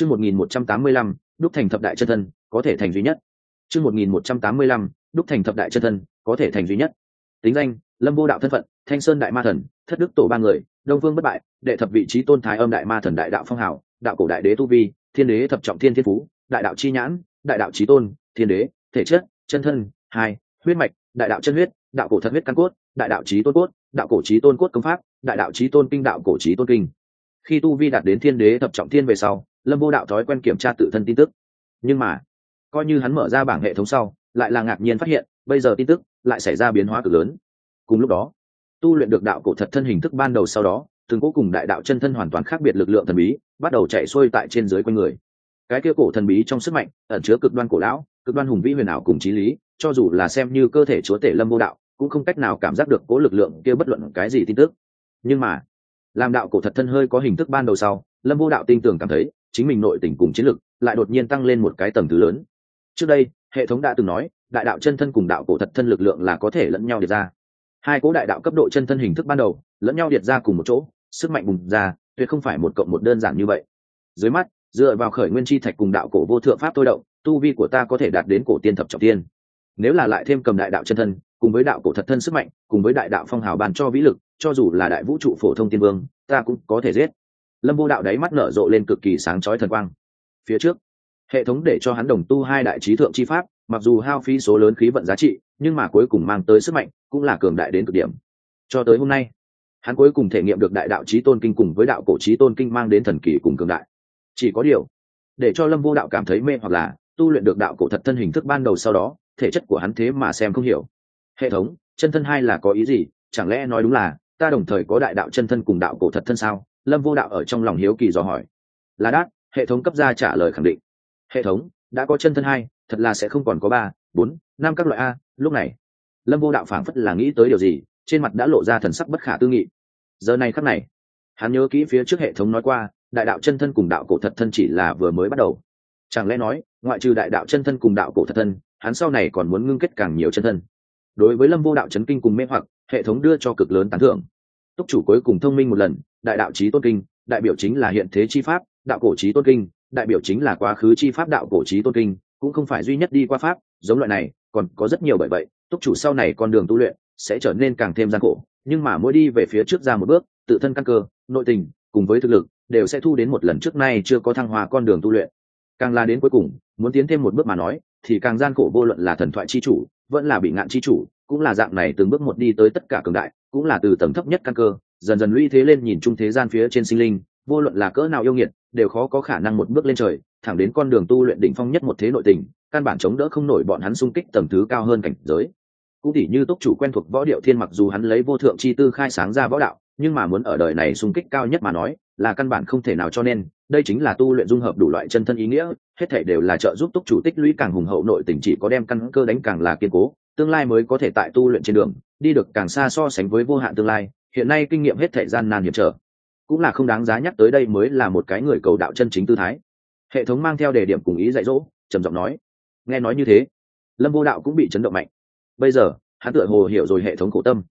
chương một nghìn một trăm tám mươi lăm, đúc thành thập đại chân thân, có thể thành duy nhất. Chương một nghìn một trăm tám mươi lăm, đúc thành thập đại chân thân, có thể thành duy nhất. Tính danh, lâm vô đạo thân phận, thanh sơn đại ma thần, thất đức tổ ba người, đông vương bất bại, đệ thập vị trí tôn thái âm đại ma thần đại đạo phong hào, đạo cổ đại đế tu vi, thiên đế thập trọng thiên thiên phú, đại đạo chi nhãn, đại đạo trí tôn, thiên đế, thể chất, chân thân, hai, huyết mạch, đại đạo chân huyết, đạo cổ thật huyết căn cốt, đại đạo trí tôn cốt, đạo cổ trí tôn cốt công pháp, đại đạo trí tôn kinh, đạo cổ trí tôn kinh. Khi tu vi đạt đến thiên đế thập trọng thiên về sau lâm vô đạo thói quen kiểm tra tự thân tin tức. Nhưng mà, coi như hắn mở ra bảng hệ thống sau, lại là ngạc nhiên phát hiện, bây giờ tin tức lại xảy ra biến hóa cực lớn. Cùng lúc đó, tu luyện được đạo cổ thật thân hình thức ban đầu sau đó, từng cố cùng đại đạo chân thân hoàn toàn khác biệt lực lượng thần bí, bắt đầu chạy xuôi tại trên dưới quanh người. Cái kia cổ thần bí trong sức mạnh, ẩn chứa cực đoan cổ lão, cực đoan hùng vĩ huyền ảo cùng trí lý, cho dù là xem như cơ thể chúa tể lâm vô đạo, cũng không cách nào cảm giác được cố lực lượng kia bất luận cái gì tin tức. Nhưng mà, làm đạo cổ thật thân hơi có hình thức ban đầu sau, lâm vô đạo tin tưởng cảm thấy chính mình nội tình cùng chiến lực lại đột nhiên tăng lên một cái tầm thứ lớn. Trước đây, hệ thống đã từng nói, đại đạo chân thân cùng đạo cổ thật thân lực lượng là có thể lẫn nhau điệt ra. Hai cố đại đạo cấp độ chân thân hình thức ban đầu, lẫn nhau điệt ra cùng một chỗ, sức mạnh bùng ra, tuyệt không phải một cộng một đơn giản như vậy. Dưới mắt, dựa vào khởi nguyên chi thạch cùng đạo cổ vô thượng pháp tôi động, tu vi của ta có thể đạt đến cổ tiên thập trọng tiên. Nếu là lại thêm cầm đại đạo chân thân, cùng với đạo cổ thật thân sức mạnh, cùng với đại đạo phong hào bàn cho vĩ lực, cho dù là đại vũ trụ phổ thông tiên vương, ta cũng có thể giết lâm vô đạo đáy mắt nở rộ lên cực kỳ sáng chói thần quang. Phía trước, hệ thống để cho hắn đồng tu hai đại trí thượng chi pháp, mặc dù hao phí số lớn khí vận giá trị, nhưng mà cuối cùng mang tới sức mạnh, cũng là cường đại đến cực điểm. Cho tới hôm nay, hắn cuối cùng thể nghiệm được đại đạo trí tôn kinh cùng với đạo cổ trí tôn kinh mang đến thần kỳ cùng cường đại. Chỉ có điều, để cho lâm vô đạo cảm thấy mê hoặc là tu luyện được đạo cổ thật thân hình thức ban đầu sau đó, thể chất của hắn thế mà xem không hiểu. Hệ thống, chân thân hai là có ý gì? Chẳng lẽ nói đúng là ta đồng thời có đại đạo chân thân cùng đạo cổ thật thân sao? Lâm vô đạo ở trong lòng hiếu kỳ dò hỏi. Là đát, hệ thống cấp ra trả lời khẳng định. Hệ thống, đã có chân thân hai, thật là sẽ không còn có ba, bốn, năm các loại a, lúc này. Lâm vô đạo phảng phất là nghĩ tới điều gì, trên mặt đã lộ ra thần sắc bất khả tư nghị. Giờ này khắc này, hắn nhớ kỹ phía trước hệ thống nói qua, đại đạo chân thân cùng đạo cổ thật thân chỉ là vừa mới bắt đầu. Chẳng lẽ nói, ngoại trừ đại đạo chân thân cùng đạo cổ thật thân, hắn sau này còn muốn ngưng kết càng nhiều chân thân. Đối với lâm vô đạo chấn kinh cùng mê hoặc, hệ thống đưa cho cực lớn tán thưởng túc chủ cuối cùng thông minh một lần, đại đạo trí tôn kinh, đại biểu chính là hiện thế chi pháp, đạo cổ trí tôn kinh, đại biểu chính là quá khứ chi pháp đạo cổ trí tôn kinh, cũng không phải duy nhất đi qua pháp, giống loại này, còn có rất nhiều bởi vậy, túc chủ sau này con đường tu luyện sẽ trở nên càng thêm gian khổ, nhưng mà mỗi đi về phía trước ra một bước, tự thân căn cơ, nội tình, cùng với thực lực, đều sẽ thu đến một lần trước nay chưa có thăng hoa con đường tu luyện. Càng là đến cuối cùng, muốn tiến thêm một bước mà nói, thì càng gian khổ vô luận là thần thoại chi chủ, vẫn là bị ngạn chi chủ cũng là dạng này từng bước một đi tới tất cả cường đại, cũng là từ tầng thấp nhất căn cơ, dần dần lũy thế lên nhìn chung thế gian phía trên sinh linh, vô luận là cỡ nào yêu nghiệt, đều khó có khả năng một bước lên trời, thẳng đến con đường tu luyện đỉnh phong nhất một thế nội tình, căn bản chống đỡ không nổi bọn hắn xung kích tầng thứ cao hơn cảnh giới. Cũng tỉ như túc chủ quen thuộc võ điệu thiên mặc dù hắn lấy vô thượng chi tư khai sáng ra võ đạo, nhưng mà muốn ở đời này xung kích cao nhất mà nói, là căn bản không thể nào cho nên, đây chính là tu luyện dung hợp đủ loại chân thân ý nghĩa, hết thể đều là trợ giúp túc chủ tích lũy càng hùng hậu nội tình chỉ có đem căn cơ đánh càng là kiên cố tương lai mới có thể tại tu luyện trên đường, đi được càng xa so sánh với vô hạn tương lai, hiện nay kinh nghiệm hết thời gian nan hiểm trở. Cũng là không đáng giá nhắc tới đây mới là một cái người cầu đạo chân chính tư thái. Hệ thống mang theo đề điểm cùng ý dạy dỗ, trầm giọng nói. Nghe nói như thế, lâm vô đạo cũng bị chấn động mạnh. Bây giờ, hắn tựa hồ hiểu rồi hệ thống khổ tâm.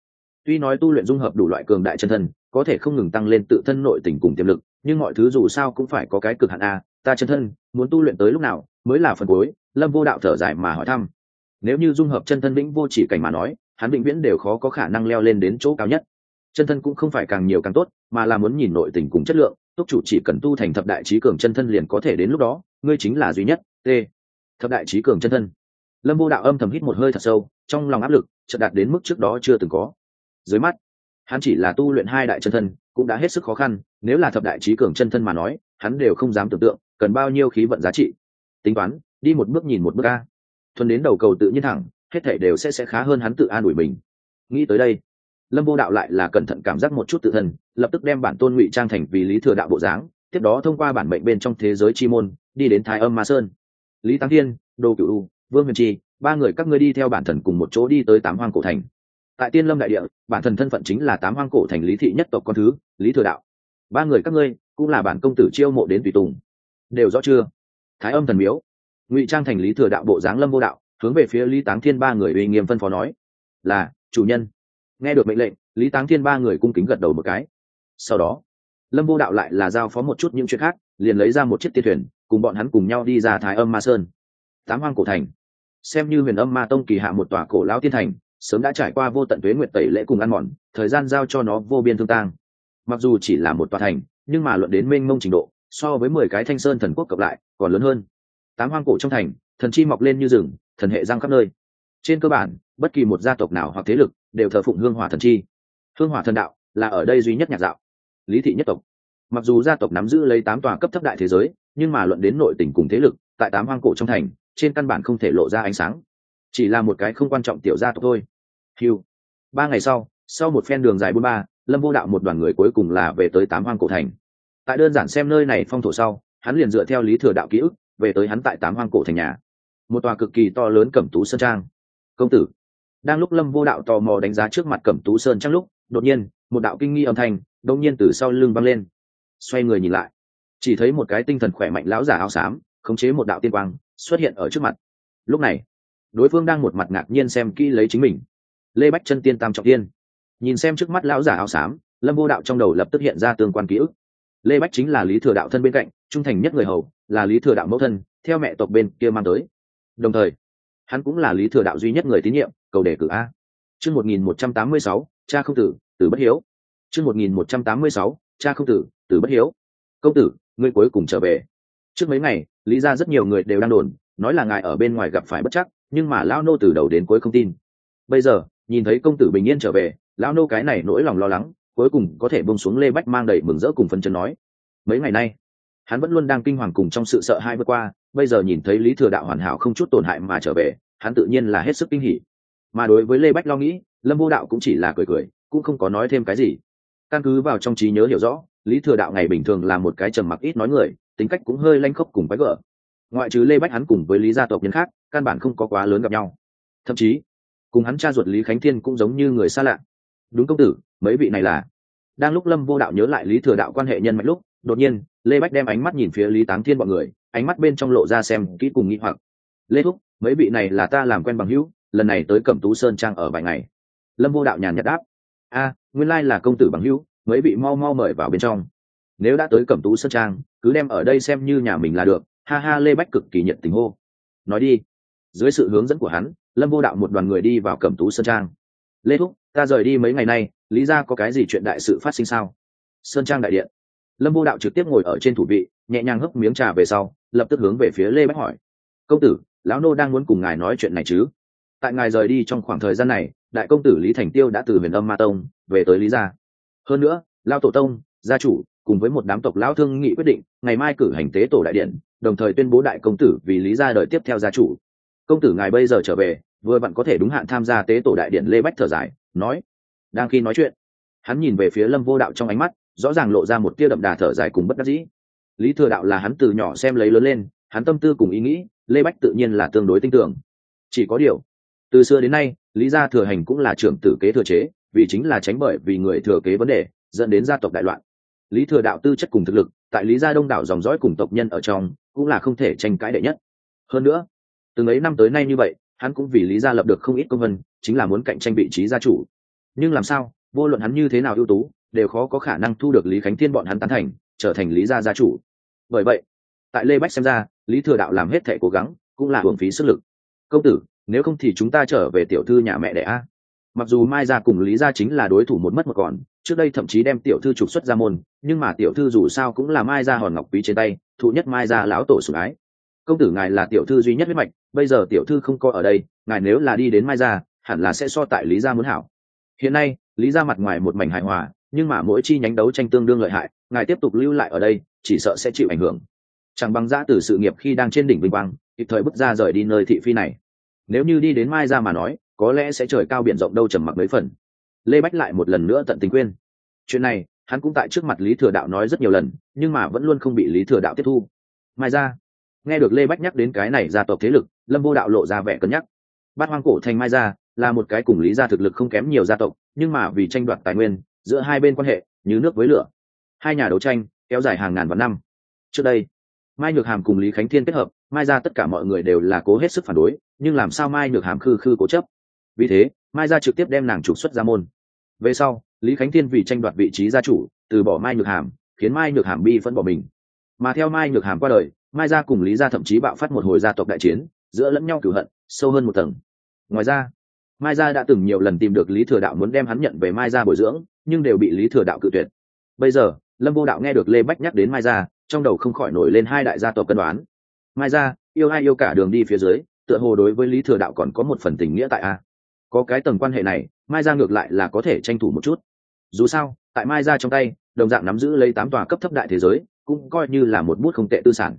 Tuy nói tu luyện dung hợp đủ loại cường đại chân thân, có thể không ngừng tăng lên tự thân nội tình cùng tiềm lực, nhưng mọi thứ dù sao cũng phải có cái cực hạn a, ta chân thân, muốn tu luyện tới lúc nào, mới là phần cuối, lâm vô đạo thở dài mà hỏi thăm nếu như dung hợp chân thân vĩnh vô chỉ cảnh mà nói, hắn vĩnh viễn đều khó có khả năng leo lên đến chỗ cao nhất. Chân thân cũng không phải càng nhiều càng tốt, mà là muốn nhìn nội tình cùng chất lượng, túc chủ chỉ cần tu thành thập đại trí cường chân thân liền có thể đến lúc đó, ngươi chính là duy nhất, t. Thập đại trí cường chân thân. Lâm vô đạo âm thầm hít một hơi thật sâu, trong lòng áp lực chợt đạt đến mức trước đó chưa từng có. Dưới mắt, hắn chỉ là tu luyện hai đại chân thân, cũng đã hết sức khó khăn, nếu là thập đại trí cường chân thân mà nói, hắn đều không dám tưởng tượng cần bao nhiêu khí vận giá trị. Tính toán, đi một bước nhìn một bước a thuần đến đầu cầu tự nhiên thẳng, hết thể đều sẽ sẽ khá hơn hắn tự an ủi mình. Nghĩ tới đây, lâm vô đạo lại là cẩn thận cảm giác một chút tự thân, lập tức đem bản tôn ngụy trang thành vì lý thừa đạo bộ dáng, tiếp đó thông qua bản mệnh bên trong thế giới chi môn, đi đến thái âm ma sơn. Lý tăng thiên, đô cựu vương huyền chi, ba người các ngươi đi theo bản thần cùng một chỗ đi tới tám hoang cổ thành. Tại tiên lâm đại địa, bản thần thân phận chính là tám hoang cổ thành lý thị nhất tộc con thứ, lý thừa đạo. Ba người các ngươi cũng là bản công tử chiêu mộ đến tùy tùng. Đều rõ chưa? Thái âm thần miếu ngụy trang thành lý thừa đạo bộ dáng lâm vô đạo, hướng về phía lý táng thiên ba người uy nghiêm phân phó nói, là, chủ nhân. Nghe được mệnh lệnh, lý táng thiên ba người cung kính gật đầu một cái. Sau đó, lâm vô đạo lại là giao phó một chút những chuyện khác, liền lấy ra một chiếc tiên thuyền, cùng bọn hắn cùng nhau đi ra thái âm ma sơn. Tám hoang cổ thành. Xem như huyền âm ma tông kỳ hạ một tòa cổ lão tiên thành, sớm đã trải qua vô tận tuế nguyệt tẩy lễ cùng ăn mòn, thời gian giao cho nó vô biên thương tang. Mặc dù chỉ là một tòa thành, nhưng mà luận đến mênh mông trình độ, so với mười cái thanh sơn thần quốc cộng lại, còn lớn hơn tám hoang cổ trong thành, thần chi mọc lên như rừng, thần hệ giang khắp nơi. Trên cơ bản, bất kỳ một gia tộc nào hoặc thế lực đều thờ phụng hương hỏa thần chi. Hương hỏa thần đạo là ở đây duy nhất nhạc dạo, lý thị nhất tộc. Mặc dù gia tộc nắm giữ lấy tám tòa cấp thấp đại thế giới, nhưng mà luận đến nội tỉnh cùng thế lực, tại tám hoang cổ trong thành, trên căn bản không thể lộ ra ánh sáng. Chỉ là một cái không quan trọng tiểu gia tộc thôi. Hiu ba ngày sau sau một phen đường dài bốn ba, lâm vô đạo một đoàn người cuối cùng là về tới tám hoang cổ thành. Tại đơn giản xem nơi này phong thổ sau, hắn liền dựa theo lý thừa đạo ký ức về tới hắn tại tám hoang cổ thành nhà. Một tòa cực kỳ to lớn cẩm tú sơn trang. Công tử. Đang lúc lâm vô đạo tò mò đánh giá trước mặt cẩm tú sơn trang lúc, đột nhiên, một đạo kinh nghi âm thanh đột nhiên từ sau lưng băng lên. Xoay người nhìn lại, chỉ thấy một cái tinh thần khỏe mạnh lão giả áo xám, khống chế một đạo tiên quang, xuất hiện ở trước mặt. Lúc này, đối phương đang một mặt ngạc nhiên xem kỹ lấy chính mình. Lê bách chân tiên tam trọng tiên. Nhìn xem trước mắt lão giả áo xám, lâm vô đạo trong đầu lập tức hiện ra tương quan ký ức. Lê bách chính là lý thừa đạo thân bên cạnh trung thành nhất người hầu là lý thừa đạo mẫu thân, theo mẹ tộc bên kia mang tới. Đồng thời, hắn cũng là lý thừa đạo duy nhất người tín nhiệm, cầu đề cử a. Chương một nghìn một trăm tám mươi sáu, cha không tử tử bất hiếu. Chương một nghìn một trăm tám mươi sáu, cha không tử tử bất hiếu. Công tử, ngươi cuối cùng trở về. Trước mấy ngày, lý ra rất nhiều người đều đang đồn, nói là ngài ở bên ngoài gặp phải bất chắc, nhưng mà lão nô từ đầu đến cuối không tin. Bây giờ, nhìn thấy công tử bình yên trở về, lão nô cái này nỗi lòng lo lắng, cuối cùng có thể bông xuống lê bách mang đầy mừng rỡ cùng phân chân nói. Mấy ngày nay hắn vẫn luôn đang kinh hoàng cùng trong sự sợ hãi vượt qua, bây giờ nhìn thấy lý thừa đạo hoàn hảo không chút tổn hại mà trở về, hắn tự nhiên là hết sức kinh hỉ. Mà đối với lê bách lo nghĩ, lâm vô đạo cũng chỉ là cười cười, cũng không có nói thêm cái gì. Căn cứ vào trong trí nhớ hiểu rõ, lý thừa đạo ngày bình thường là một cái trầm mặc ít nói người, tính cách cũng hơi lanh khốc cùng bách vợ ngoại trừ lê bách hắn cùng với lý gia tộc nhân khác, căn bản không có quá lớn gặp nhau. Thậm chí, cùng hắn cha ruột lý khánh thiên cũng giống như người xa lạ. Đúng công tử, mấy vị này là? Đang lúc lâm vô đạo nhớ lại lý thừa đạo quan hệ nhân mạch lúc, đột nhiên lê bách đem ánh mắt nhìn phía lý táng thiên bọn người, ánh mắt bên trong lộ ra xem kỹ cùng nghĩ hoặc. Lê thúc, mấy vị này là ta làm quen bằng hữu, lần này tới cẩm tú sơn trang ở vài ngày. Lâm vô đạo nhàn nhạt đáp. A, nguyên lai là công tử bằng hữu, mấy vị mau mau mời vào bên trong. Nếu đã tới cẩm tú sơn trang, cứ đem ở đây xem như nhà mình là được. Ha ha, lê bách cực kỳ nhận tình hô. Nói đi. Dưới sự hướng dẫn của hắn, lâm vô đạo một đoàn người đi vào cẩm tú sơn trang. Lê thúc, ta rời đi mấy ngày nay, lý ra có cái gì chuyện đại sự phát sinh sao? Sơn trang đại điện lâm vô đạo trực tiếp ngồi ở trên thủ vị, nhẹ nhàng hấp miếng trà về sau, lập tức hướng về phía lê bách hỏi. Công tử, lão nô đang muốn cùng ngài nói chuyện này chứ? Tại ngài rời đi trong khoảng thời gian này, đại công tử lý thành tiêu đã từ huyền âm ma tông về tới lý gia. Hơn nữa lao tổ tông, gia chủ, cùng với một đám tộc lão thương nghị quyết định, ngày mai cử hành tế tổ đại điện, đồng thời tuyên bố đại công tử vì lý gia đời tiếp theo gia chủ. Công tử ngài bây giờ trở về, vừa vặn có thể đúng hạn tham gia tế tổ đại điện lê bách thở dài, nói, đang khi nói chuyện. Hắn nhìn về phía lâm vô đạo trong ánh mắt rõ ràng lộ ra một tia đậm đà thở dài cùng bất đắc dĩ. Lý thừa đạo là hắn từ nhỏ xem lấy lớn lên, hắn tâm tư cùng ý nghĩ, lê bách tự nhiên là tương đối tin tưởng. Chỉ có điều, từ xưa đến nay, lý gia thừa hành cũng là trưởng tử kế thừa chế, vì chính là tránh bởi vì người thừa kế vấn đề, dẫn đến gia tộc đại loạn. Lý thừa đạo tư chất cùng thực lực, tại lý gia đông đảo dòng dõi cùng tộc nhân ở trong, cũng là không thể tranh cãi đệ nhất. Hơn nữa, từng ấy năm tới nay như vậy, hắn cũng vì lý gia lập được không ít công vân chính là muốn cạnh tranh vị trí gia chủ. Nhưng làm sao, vô luận hắn như thế nào ưu tú đều khó có khả năng thu được lý khánh thiên bọn hắn tán thành, trở thành lý gia gia chủ. Bởi vậy, tại lê bách xem ra, lý thừa đạo làm hết thể cố gắng, cũng là hưởng phí sức lực. Công tử, nếu không thì chúng ta trở về tiểu thư nhà mẹ đẻ a. Mặc dù mai gia cùng lý gia chính là đối thủ một mất một còn, trước đây thậm chí đem tiểu thư trục xuất ra môn, nhưng mà tiểu thư dù sao cũng là mai gia hòn ngọc quý trên tay, thụ nhất mai gia lão tổ sủng ái. Công tử, ngài là tiểu thư duy nhất huyết mạch, bây giờ tiểu thư không có ở đây, ngài nếu là đi đến mai gia, hẳn là sẽ so tại lý gia muốn hảo. Hiện nay, lý gia mặt ngoài một mảnh hài hòa nhưng mà mỗi chi nhánh đấu tranh tương đương lợi hại, ngài tiếp tục lưu lại ở đây, chỉ sợ sẽ chịu ảnh hưởng. Chẳng bằng giã từ sự nghiệp khi đang trên đỉnh vinh quang, kịp thời bước ra rời đi nơi thị phi này. Nếu như đi đến mai ra mà nói, có lẽ sẽ trời cao biển rộng đâu trầm mặc mấy phần. Lê bách lại một lần nữa tận tình khuyên. Chuyện này, hắn cũng tại trước mặt lý thừa đạo nói rất nhiều lần, nhưng mà vẫn luôn không bị lý thừa đạo tiếp thu. Mai ra nghe được lê bách nhắc đến cái này gia tộc thế lực, lâm vô đạo lộ ra vẻ cân nhắc. Bát hoang cổ thành mai ra là một cái cùng lý gia thực lực không kém nhiều gia tộc, nhưng mà vì tranh đoạt tài nguyên giữa hai bên quan hệ, như nước với lửa. Hai nhà đấu tranh, kéo dài hàng ngàn vạn năm. Trước đây, mai nhược hàm cùng lý khánh thiên kết hợp, mai ra tất cả mọi người đều là cố hết sức phản đối, nhưng làm sao mai nhược hàm khư khư cố chấp? Vì thế, mai ra trực tiếp đem nàng trục xuất ra môn. Về sau, lý khánh thiên vì tranh đoạt vị trí gia chủ, từ bỏ mai nhược hàm, khiến mai nhược hàm bi vẫn bỏ mình. Mà theo mai nhược hàm qua đời, mai gia cùng lý gia thậm chí bạo phát một hồi gia tộc đại chiến, giữa lẫn nhau cửu hận, sâu hơn một tầng. Ngoài ra, mai gia đã từng nhiều lần tìm được lý thừa đạo muốn đem hắn nhận về mai gia bồi dưỡng nhưng đều bị lý thừa đạo cự tuyệt. Bây giờ, lâm vô đạo nghe được lê bách nhắc đến mai gia, trong đầu không khỏi nổi lên hai đại gia tộc cân đoán. Mai gia, yêu ai yêu cả đường đi phía dưới, tựa hồ đối với lý thừa đạo còn có một phần tình nghĩa tại a. Có cái tầng quan hệ này, mai gia ngược lại là có thể tranh thủ một chút. Dù sao, tại mai gia trong tay, đồng dạng nắm giữ lấy tám tòa cấp thấp đại thế giới, cũng coi như là một bút không tệ tư sản.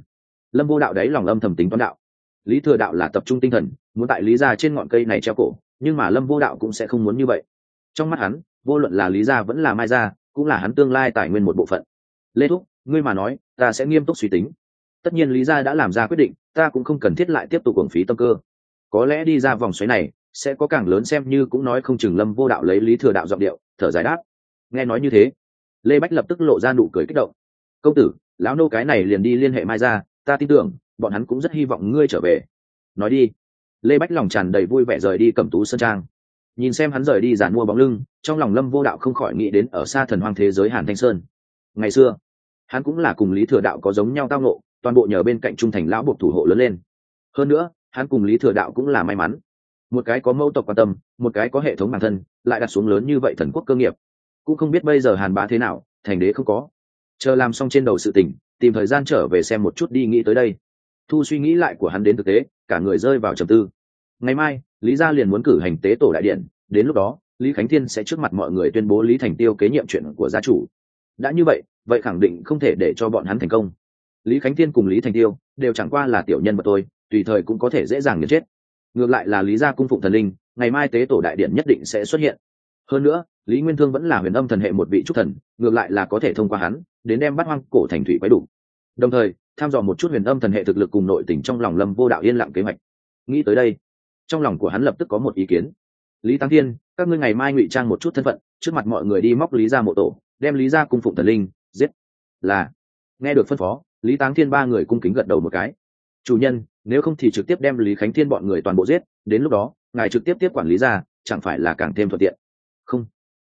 Lâm vô đạo đấy lòng âm thầm tính toán đạo. Lý thừa đạo là tập trung tinh thần, muốn tại lý gia trên ngọn cây này treo cổ, nhưng mà lâm vô đạo cũng sẽ không muốn như vậy trong mắt hắn, vô luận là lý gia vẫn là mai gia, cũng là hắn tương lai tài nguyên một bộ phận. Lê thúc, ngươi mà nói, ta sẽ nghiêm túc suy tính. Tất nhiên lý gia đã làm ra quyết định, ta cũng không cần thiết lại tiếp tục hưởng phí tâm cơ. Có lẽ đi ra vòng xoáy này, sẽ có càng lớn xem như cũng nói không chừng lâm vô đạo lấy lý thừa đạo giọng điệu, thở dài đáp. Nghe nói như thế, lê bách lập tức lộ ra nụ cười kích động. Công tử, lão nô cái này liền đi liên hệ mai ra ta tin tưởng, bọn hắn cũng rất hy vọng ngươi trở về. Nói đi. Lê bách lòng tràn đầy vui vẻ rời đi cầm tú sơn trang nhìn xem hắn rời đi giản mua bóng lưng, trong lòng lâm vô đạo không khỏi nghĩ đến ở xa thần hoang thế giới hàn thanh sơn. Ngày xưa, hắn cũng là cùng lý thừa đạo có giống nhau tao nộ toàn bộ nhờ bên cạnh trung thành lão buộc thủ hộ lớn lên. Hơn nữa, hắn cùng lý thừa đạo cũng là may mắn. Một cái có mâu tộc quan tâm, một cái có hệ thống bản thân, lại đặt xuống lớn như vậy thần quốc cơ nghiệp. Cũng không biết bây giờ hàn bá thế nào, thành đế không có. Chờ làm xong trên đầu sự tình, tìm thời gian trở về xem một chút đi nghĩ tới đây. Thu suy nghĩ lại của hắn đến thực tế, cả người rơi vào trầm tư. Ngày mai lý gia liền muốn cử hành tế tổ đại điện, đến lúc đó, lý khánh thiên sẽ trước mặt mọi người tuyên bố lý thành tiêu kế nhiệm chuyện của gia chủ. Đã như vậy vậy khẳng định không thể để cho bọn hắn thành công. Lý khánh thiên cùng lý thành tiêu đều chẳng qua là tiểu nhân mà tôi tùy thời cũng có thể dễ dàng nhận chết. Ngược lại là lý gia cung phụng thần linh, ngày mai tế tổ đại điện nhất định sẽ xuất hiện. Hơn nữa, lý nguyên thương vẫn là huyền âm thần hệ một vị trúc thần, ngược lại là có thể thông qua hắn, đến đem bắt hoang cổ thành thủy quái đủ. Đồng thời, tham dò một chút huyền âm thần hệ thực lực cùng nội tình trong lòng lâm vô đạo yên lặng kế hoạch. Nghĩ tới đây trong lòng của hắn lập tức có một ý kiến. Lý tăng thiên, các ngươi ngày mai ngụy trang một chút thân phận, trước mặt mọi người đi móc lý ra mộ tổ, đem lý ra cung phụng thần linh, giết. Là. Nghe được phân phó, lý táng thiên ba người cung kính gật đầu một cái. Chủ nhân, nếu không thì trực tiếp đem lý khánh thiên bọn người toàn bộ giết, đến lúc đó, ngài trực tiếp tiếp quản lý ra chẳng phải là càng thêm thuận tiện. Không.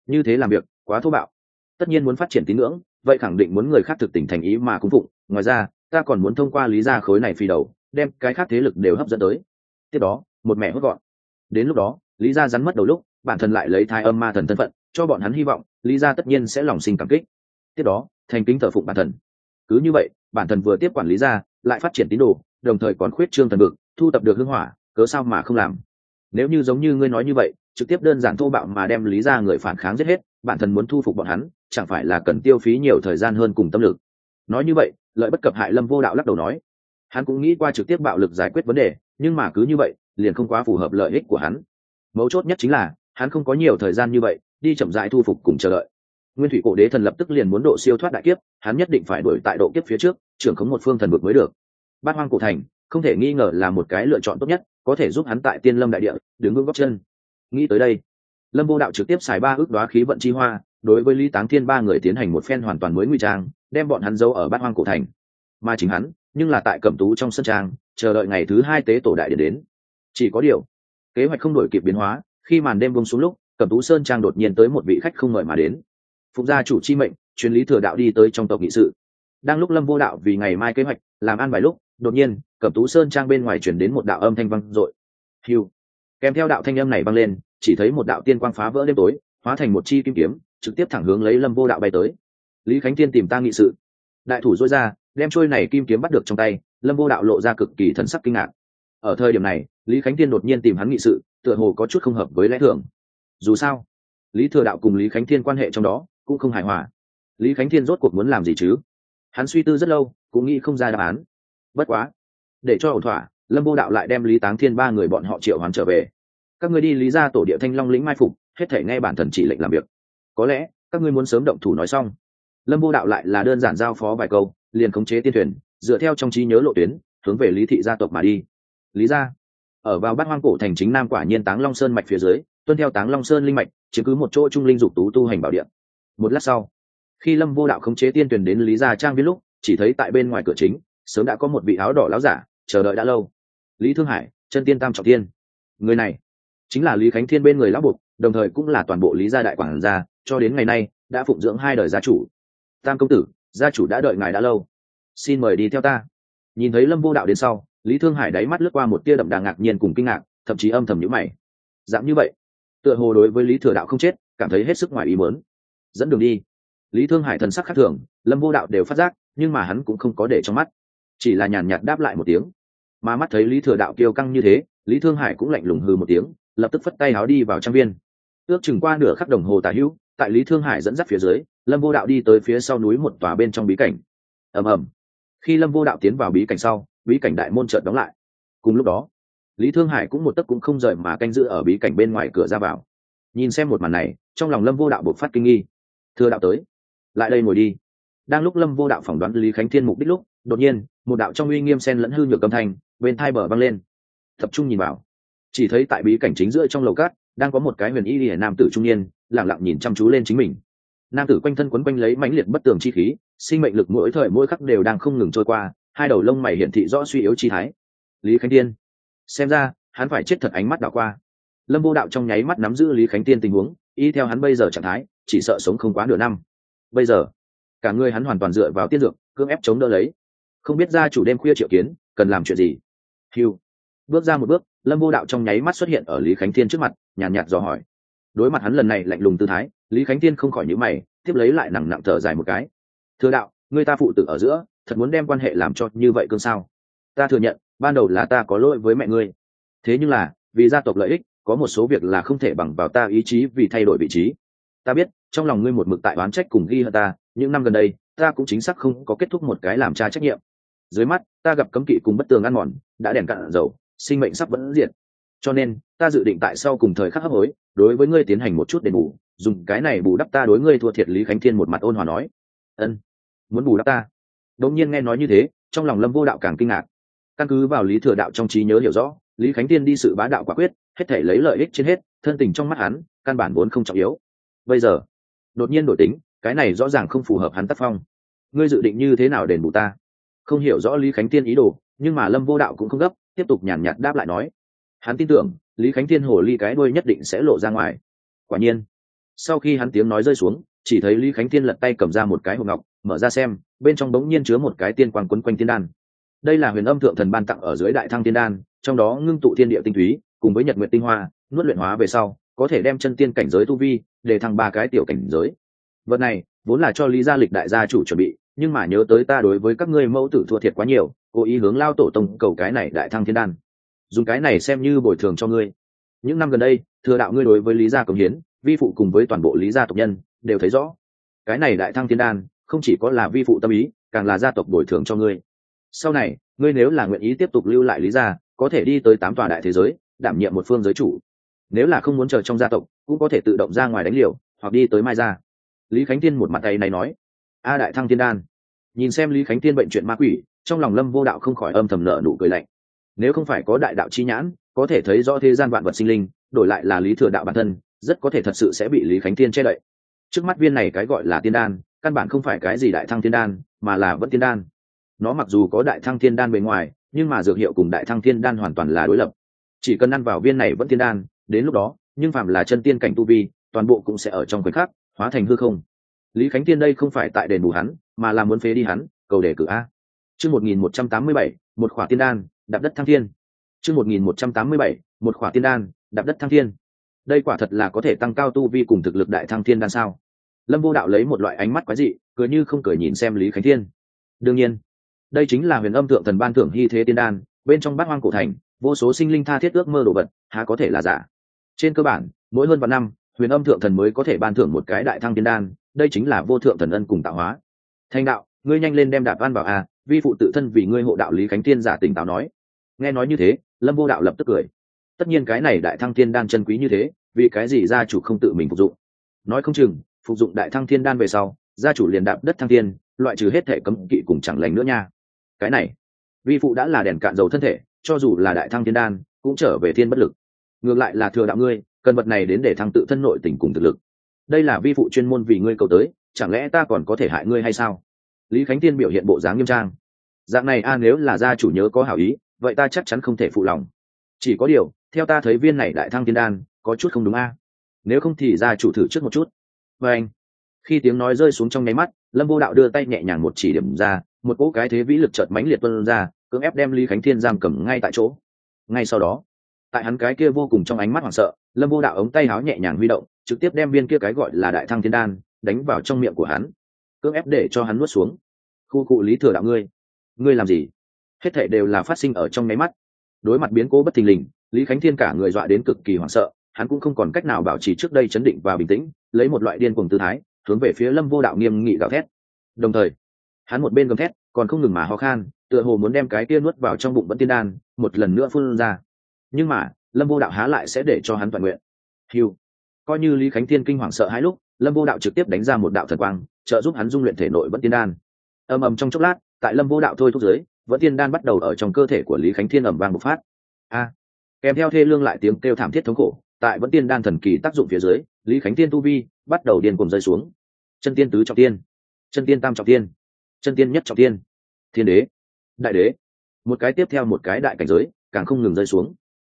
Như thế làm việc, quá thô bạo. Tất nhiên muốn phát triển tín ngưỡng, vậy khẳng định muốn người khác thực tình thành ý mà cung phụng. Ngoài ra, ta còn muốn thông qua lý gia khối này phi đầu, đem cái khác thế lực đều hấp dẫn tới. Tiếp đó một mẹ hốt gọn. Đến lúc đó, lý gia rắn mất đầu lúc, bản thân lại lấy thai âm ma thần thân phận, cho bọn hắn hy vọng, lý gia tất nhiên sẽ lòng sinh cảm kích. Tiếp đó, thành kính thờ phụng bản thần cứ như vậy, bản thần vừa tiếp quản lý gia, lại phát triển tín đồ, đồng thời còn khuyết trương thần vực thu tập được hưng hỏa, cớ sao mà không làm? Nếu như giống như ngươi nói như vậy, trực tiếp đơn giản thô bạo mà đem lý ra người phản kháng giết hết, bản thân muốn thu phục bọn hắn, chẳng phải là cần tiêu phí nhiều thời gian hơn cùng tâm lực? Nói như vậy, lợi bất cập hại lâm vô đạo lắc đầu nói. Hắn cũng nghĩ qua trực tiếp bạo lực giải quyết vấn đề, nhưng mà cứ như vậy liền không quá phù hợp lợi ích của hắn. Mấu chốt nhất chính là, hắn không có nhiều thời gian như vậy, đi chậm rãi thu phục cùng chờ đợi. Nguyên thủy cổ đế thần lập tức liền muốn độ siêu thoát đại kiếp, hắn nhất định phải đuổi tại độ kiếp phía trước, trưởng khống một phương thần vực mới được. Bát hoang cổ thành, không thể nghi ngờ là một cái lựa chọn tốt nhất, có thể giúp hắn tại tiên lâm đại địa, đứng vững góc chân. Nghĩ tới đây, lâm vô đạo trực tiếp xài ba ước đoá khí vận chi hoa, đối với lý táng thiên ba người tiến hành một phen hoàn toàn mới nguy trang, đem bọn hắn giấu ở bát hoang cổ thành. Mà chính hắn, nhưng là tại cẩm tú trong sân trang, chờ đợi ngày thứ hai tế tổ đại điện đến chỉ có điều. Kế hoạch không đổi kịp biến hóa, khi màn đêm bông xuống lúc, cẩm tú sơn trang đột nhiên tới một vị khách không mời mà đến. Phục gia chủ chi mệnh, chuyến lý thừa đạo đi tới trong tộc nghị sự. Đang lúc lâm vô đạo vì ngày mai kế hoạch, làm ăn vài lúc, đột nhiên, cẩm tú sơn trang bên ngoài chuyển đến một đạo âm thanh vang dội. Hiu kèm theo đạo thanh âm này vang lên, chỉ thấy một đạo tiên quang phá vỡ đêm tối, hóa thành một chi kim kiếm, trực tiếp thẳng hướng lấy lâm vô đạo bay tới. Lý khánh tiên tìm ta nghị sự. Đại thủ dối ra, đem trôi này kim kiếm bắt được trong tay, lâm vô đạo lộ ra cực kỳ thần sắc kinh ngạc. Ở thời điểm này lý khánh tiên đột nhiên tìm hắn nghị sự, tựa hồ có chút không hợp với lẽ thường. Dù sao, lý thừa đạo cùng lý khánh thiên quan hệ trong đó cũng không hài hòa. Lý khánh thiên rốt cuộc muốn làm gì chứ? Hắn suy tư rất lâu, cũng nghĩ không ra đáp án. Bất quá, để cho ổn thỏa, lâm vô đạo lại đem lý táng thiên ba người bọn họ triệu hoàn trở về. Các người đi lý ra tổ địa thanh long lĩnh mai phục, hết thể nghe bản thần chỉ lệnh làm việc. Có lẽ, các ngươi muốn sớm động thủ nói xong. Lâm vô đạo lại là đơn giản giao phó vài câu, liền khống chế tiên thuyền, dựa theo trong trí nhớ lộ tuyến, hướng về lý thị gia tộc mà đi. Lý ra ở vào bát hoang cổ thành chính nam quả nhiên táng long sơn mạch phía dưới, tuân theo táng long sơn linh mạch, chiếm cứ một chỗ trung linh dục tú tu hành bảo điện một lát sau, khi lâm vô đạo khống chế tiên thuyền đến lý gia trang viên lúc, chỉ thấy tại bên ngoài cửa chính, sớm đã có một vị áo đỏ láo giả, chờ đợi đã lâu. Lý thương hải, chân tiên tam trọng tiên. Người này chính là lý khánh thiên bên người lão buộc đồng thời cũng là toàn bộ lý gia đại quản gia, cho đến ngày nay đã phụng dưỡng hai đời gia chủ. Tam công tử, gia chủ đã đợi ngài đã lâu. Xin mời đi theo ta. Nhìn thấy lâm vô đạo đến sau lý thương hải đáy mắt lướt qua một tia đậm đà ngạc nhiên cùng kinh ngạc, thậm chí âm thầm nhữ mày. Dạng như vậy, tựa hồ đối với lý thừa đạo không chết, cảm thấy hết sức ngoài ý mớn dẫn đường đi. Lý thương hải thần sắc khác thường, lâm vô đạo đều phát giác, nhưng mà hắn cũng không có để trong mắt. Chỉ là nhàn nhạt đáp lại một tiếng. Mà mắt thấy lý thừa đạo kiêu căng như thế, lý thương hải cũng lạnh lùng hư một tiếng, lập tức phất tay áo đi vào trang viên. Ước chừng qua nửa khắc đồng hồ tả hữu, tại lý thương hải dẫn dắt phía dưới, lâm vô đạo đi tới phía sau núi một tòa bên trong bí cảnh. Ầm ầm khi lâm vô đạo tiến vào bí cảnh sau, bí cảnh đại môn trợt đóng lại. Cùng lúc đó, lý thương hải cũng một tấc cũng không rời mà canh giữ ở bí cảnh bên ngoài cửa ra vào. Nhìn xem một màn này, trong lòng lâm vô đạo bộc phát kinh nghi. Thưa đạo tới, lại đây ngồi đi. Đang lúc lâm vô đạo phỏng đoán lý khánh thiên mục đích lúc, đột nhiên, một đạo trong uy nghiêm sen lẫn hư nhược âm thanh, bên thai bờ băng lên. Tập trung nhìn vào. Chỉ thấy tại bí cảnh chính giữa trong lầu cát, đang có một cái huyền y hiển nam tử trung niên lẳng lặng nhìn chăm chú lên chính mình nam tử quanh thân quấn quanh lấy mãnh liệt bất tường chi khí, sinh mệnh lực mỗi thời mỗi khắc đều đang không ngừng trôi qua, hai đầu lông mày hiển thị rõ suy yếu chi thái. Lý khánh tiên, xem ra, hắn phải chết thật ánh mắt đảo qua. Lâm vô đạo trong nháy mắt nắm giữ lý khánh tiên tình huống, y theo hắn bây giờ trạng thái, chỉ sợ sống không quá nửa năm. Bây giờ, cả người hắn hoàn toàn dựa vào tiên dược, cưỡng ép chống đỡ lấy. Không biết ra chủ đêm khuya triệu kiến, cần làm chuyện gì? Hiu bước ra một bước, lâm vô đạo trong nháy mắt xuất hiện ở lý khánh thiên trước mặt, nhàn nhạt dò hỏi. Đối mặt hắn lần này lạnh lùng tư thái lý khánh thiên không khỏi nhữ mày, tiếp lấy lại nặng nặng thở dài một cái. Thừa đạo, người ta phụ tử ở giữa, thật muốn đem quan hệ làm cho như vậy cương sao? Ta thừa nhận, ban đầu là ta có lỗi với mẹ ngươi. Thế nhưng là, vì gia tộc lợi ích, có một số việc là không thể bằng vào ta ý chí vì thay đổi vị trí. Ta biết, trong lòng ngươi một mực tại oán trách cùng ghi hận ta, những năm gần đây, ta cũng chính xác không có kết thúc một cái làm cha trách nhiệm. Dưới mắt, ta gặp cấm kỵ cùng bất tường ăn mòn, đã đèn cạn dầu, sinh mệnh sắp vẫn diệt. Cho nên, ta dự định tại sau cùng thời khắc hấp hối, đối với ngươi tiến hành một chút đền bù dùng cái này bù đắp ta đối ngươi thua thiệt lý khánh thiên một mặt ôn hòa nói. Ân, muốn bù đắp ta? Đống nhiên nghe nói như thế, trong lòng lâm vô đạo càng kinh ngạc. Căn cứ vào lý thừa đạo trong trí nhớ hiểu rõ, lý khánh thiên đi sự bá đạo quả quyết, hết thể lấy lợi ích trên hết, thân tình trong mắt hắn, căn bản vốn không trọng yếu. Bây giờ, đột nhiên đổi tính, cái này rõ ràng không phù hợp hắn tác phong. Ngươi dự định như thế nào đền bù ta? Không hiểu rõ lý khánh tiên ý đồ, nhưng mà lâm vô đạo cũng không gấp, tiếp tục nhàn nhạt đáp lại nói. Hắn tin tưởng, lý khánh tiên hồ ly cái đuôi nhất định sẽ lộ ra ngoài. Quả nhiên sau khi hắn tiếng nói rơi xuống, chỉ thấy lý khánh Thiên lật tay cầm ra một cái hộp ngọc, mở ra xem, bên trong bỗng nhiên chứa một cái tiên quang quấn quanh tiên đan. Đây là huyền âm thượng thần ban tặng ở dưới đại thăng tiên đan, trong đó ngưng tụ thiên địa tinh túy, cùng với nhật nguyện tinh hoa, nuốt luyện hóa về sau, có thể đem chân tiên cảnh giới tu vi để thăng ba cái tiểu cảnh giới. Vật này, vốn là cho lý gia lịch đại gia chủ chuẩn bị, nhưng mà nhớ tới ta đối với các ngươi mẫu tử thua thiệt quá nhiều, cố ý hướng lao tổ tông cầu cái này đại thăng thiên đan. Dùng cái này xem như bồi thường cho ngươi. Những năm gần đây, thừa đạo ngươi đối với lý gia cống hiến vi phụ cùng với toàn bộ lý gia tộc nhân, đều thấy rõ. Cái này đại thăng thiên đan, không chỉ có là vi phụ tâm ý, càng là gia tộc bồi thường cho ngươi. Sau này, ngươi nếu là nguyện ý tiếp tục lưu lại lý gia, có thể đi tới tám tòa đại thế giới, đảm nhiệm một phương giới chủ. Nếu là không muốn chờ trong gia tộc, cũng có thể tự động ra ngoài đánh liều, hoặc đi tới mai gia. Lý khánh tiên một mặt tay này nói, a đại thăng thiên đan. Nhìn xem lý khánh tiên bệnh chuyện ma quỷ, trong lòng lâm vô đạo không khỏi âm thầm nợ nụ cười lạnh. Nếu không phải có đại đạo chi nhãn, có thể thấy rõ thế gian vạn vật sinh linh, đổi lại là lý thừa đạo bản thân rất có thể thật sự sẽ bị lý khánh tiên che đậy. Trước mắt viên này cái gọi là tiên đan, căn bản không phải cái gì đại thăng tiên đan, mà là vẫn tiên đan. Nó mặc dù có đại thăng tiên đan bề ngoài, nhưng mà dược hiệu cùng đại thăng tiên đan hoàn toàn là đối lập. Chỉ cần ăn vào viên này vẫn tiên đan, đến lúc đó, nhưng phạm là chân tiên cảnh tu vi, toàn bộ cũng sẽ ở trong khoảnh khắc, hóa thành hư không. Lý khánh tiên đây không phải tại đền bù hắn, mà là muốn phế đi hắn, cầu đề cử a. Chương một nghìn một trăm tám mươi bảy, một khỏa tiên đan, đạp đất thăng thiên. Chương một nghìn một trăm tám mươi bảy, một khỏa tiên đan, đạp đất thăng thiên đây quả thật là có thể tăng cao tu vi cùng thực lực đại thăng thiên đan sao? Lâm vô đạo lấy một loại ánh mắt quái dị, cười như không cười nhìn xem lý khánh thiên. Đương nhiên, đây chính là huyền âm thượng thần ban thưởng hy thế tiên đan, bên trong bát hoang cổ thành, vô số sinh linh tha thiết ước mơ đồ vật, há có thể là giả? Trên cơ bản, mỗi hơn vạn năm, huyền âm thượng thần mới có thể ban thưởng một cái đại thăng tiên đan, đây chính là vô thượng thần ân cùng tạo hóa. Thanh đạo, ngươi nhanh lên đem đạp văn vào a, vi phụ tự thân vì ngươi hộ đạo lý khánh tiên giả tỉnh táo nói. Nghe nói như thế, lâm vô đạo lập tức cười tất nhiên cái này đại thăng thiên đan chân quý như thế, vì cái gì gia chủ không tự mình phục dụng? Nói không chừng, phục dụng đại thăng thiên đan về sau, gia chủ liền đạp đất thăng thiên, loại trừ hết thể cấm kỵ cùng chẳng lành nữa nha. Cái này, vi phụ đã là đèn cạn dầu thân thể, cho dù là đại thăng thiên đan, cũng trở về thiên bất lực. Ngược lại là thừa đạo ngươi, cần vật này đến để thăng tự thân nội tình cùng thực lực. Đây là vi phụ chuyên môn vì ngươi cầu tới, chẳng lẽ ta còn có thể hại ngươi hay sao? Lý khánh tiên biểu hiện bộ dáng nghiêm trang. Dạng này a, nếu là gia chủ nhớ có hảo ý, vậy ta chắc chắn không thể phụ lòng. Chỉ có điều theo ta thấy viên này đại thăng tiên đan, có chút không đúng a. Nếu không thì ra chủ thử trước một chút. Và anh, khi tiếng nói rơi xuống trong nháy mắt, lâm vô đạo đưa tay nhẹ nhàng một chỉ điểm ra, một cỗ cái thế vĩ lực chợt mãnh liệt tuân ra, cưỡng ép đem lý khánh thiên giam cầm ngay tại chỗ. Ngay sau đó, tại hắn cái kia vô cùng trong ánh mắt hoảng sợ, lâm vô đạo ống tay háo nhẹ nhàng huy động, trực tiếp đem viên kia cái gọi là đại thăng thiên đan đánh vào trong miệng của hắn, cưỡng ép để cho hắn nuốt xuống. Khu cụ lý thừa đạo ngươi ngươi làm gì? Hết thệ đều là phát sinh ở trong nháy mắt. Đối mặt biến cố bất thình lình lý khánh thiên cả người dọa đến cực kỳ hoảng sợ, hắn cũng không còn cách nào bảo trì trước đây chấn định và bình tĩnh, lấy một loại điên cuồng tư thái, hướng về phía lâm vô đạo nghiêm nghị gào thét. Đồng thời, hắn một bên gầm thét, còn không ngừng mà ho khan, tựa hồ muốn đem cái kia nuốt vào trong bụng vẫn tiên đan, một lần nữa phun ra. Nhưng mà, lâm vô đạo há lại sẽ để cho hắn toàn nguyện. Hiu coi như lý khánh thiên kinh hoàng sợ hai lúc, lâm vô đạo trực tiếp đánh ra một đạo thần quang, trợ giúp hắn dung luyện thể nội vẫn tiên đan. Ầm ầm trong chốc lát, tại lâm vô đạo thôi thúc giới vẫn tiên đan bắt đầu ở trong cơ thể của lý khánh thiên ầm vang bộc phát. A kèm theo thê lương lại tiếng kêu thảm thiết thống khổ, tại vẫn tiên đan thần kỳ tác dụng phía dưới, lý khánh tiên tu vi bắt đầu điên cùng rơi xuống. Chân tiên tứ trọng tiên, chân tiên tam trọng tiên, chân tiên nhất trọng tiên. Thiên đế, đại đế. Một cái tiếp theo một cái đại cảnh giới, càng không ngừng rơi xuống.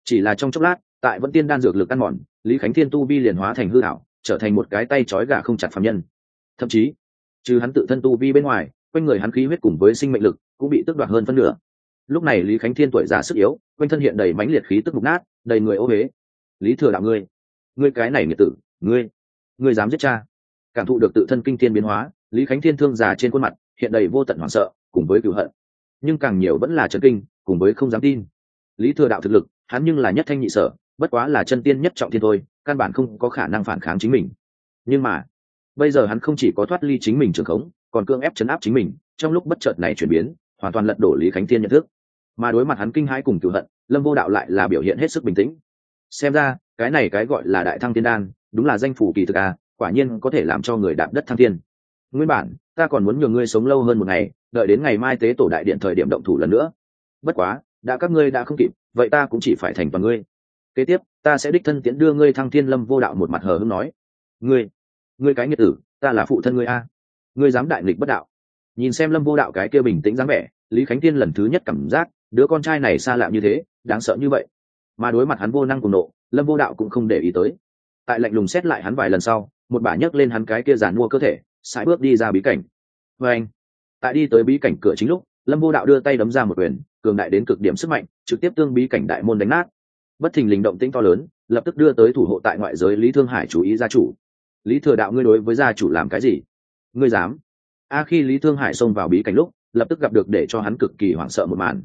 Chỉ là trong chốc lát, tại vẫn tiên đan dược lực ăn mòn, lý khánh thiên tu vi liền hóa thành hư hảo trở thành một cái tay trói gà không chặt phạm nhân. Thậm chí, trừ hắn tự thân tu vi bên ngoài, quanh người hắn khí huyết cùng với sinh mệnh lực cũng bị tước đoạt hơn phân nửa lúc này lý khánh thiên tuổi già sức yếu, quanh thân hiện đầy mãnh liệt khí tức mục nát, đầy người ô huế lý thừa đạo ngươi ngươi cái này nghiệt tử, ngươi ngươi dám giết cha. Cảm thụ được tự thân kinh thiên biến hóa, lý khánh thiên thương già trên khuôn mặt hiện đầy vô tận hoảng sợ, cùng với cựu hận. Nhưng càng nhiều vẫn là trấn kinh, cùng với không dám tin. Lý thừa đạo thực lực, hắn nhưng là nhất thanh nhị sở, bất quá là chân tiên nhất trọng thiên thôi, căn bản không có khả năng phản kháng chính mình. Nhưng mà, bây giờ hắn không chỉ có thoát ly chính mình trường khống, còn cương ép chấn áp chính mình, trong lúc bất chợt này chuyển biến, hoàn toàn lật đổ lý khánh thiên nhận thức mà đối mặt hắn kinh hãi cùng cựu hận, lâm vô đạo lại là biểu hiện hết sức bình tĩnh. Xem ra, cái này cái gọi là đại thăng tiên đan, đúng là danh phủ kỳ thực à quả nhiên có thể làm cho người đạp đất thăng thiên. Nguyên bản, ta còn muốn nhường ngươi sống lâu hơn một ngày, đợi đến ngày mai tế tổ đại điện thời điểm động thủ lần nữa. Bất quá, đã các ngươi đã không kịp, vậy ta cũng chỉ phải thành toàn ngươi. Kế tiếp, ta sẽ đích thân tiễn đưa ngươi thăng thiên, lâm vô đạo một mặt hờ hưng nói. Ngươi ngươi cái nghiệt tử, ta là phụ thân ngươi a. Ngươi dám đại nghịch bất đạo. Nhìn xem lâm vô đạo cái kia bình tĩnh dáng vẻ, lý khánh tiên lần thứ nhất cảm giác đứa con trai này xa lạ như thế, đáng sợ như vậy. Mà đối mặt hắn vô năng cùng nộ, lâm vô đạo cũng không để ý tới. Tại lạnh lùng xét lại hắn vài lần sau, một bà nhấc lên hắn cái kia giàn mua cơ thể, sải bước đi ra bí cảnh. Và anh, tại đi tới bí cảnh cửa chính lúc, lâm vô đạo đưa tay đấm ra một quyền, cường đại đến cực điểm sức mạnh, trực tiếp tương bí cảnh đại môn đánh nát. Bất thình lình động tĩnh to lớn, lập tức đưa tới thủ hộ tại ngoại giới lý thương hải chú ý gia chủ. Lý thừa đạo, ngươi đối với gia chủ làm cái gì? Ngươi dám? A khi lý thương hải xông vào bí cảnh lúc, lập tức gặp được để cho hắn cực kỳ hoảng sợ một màn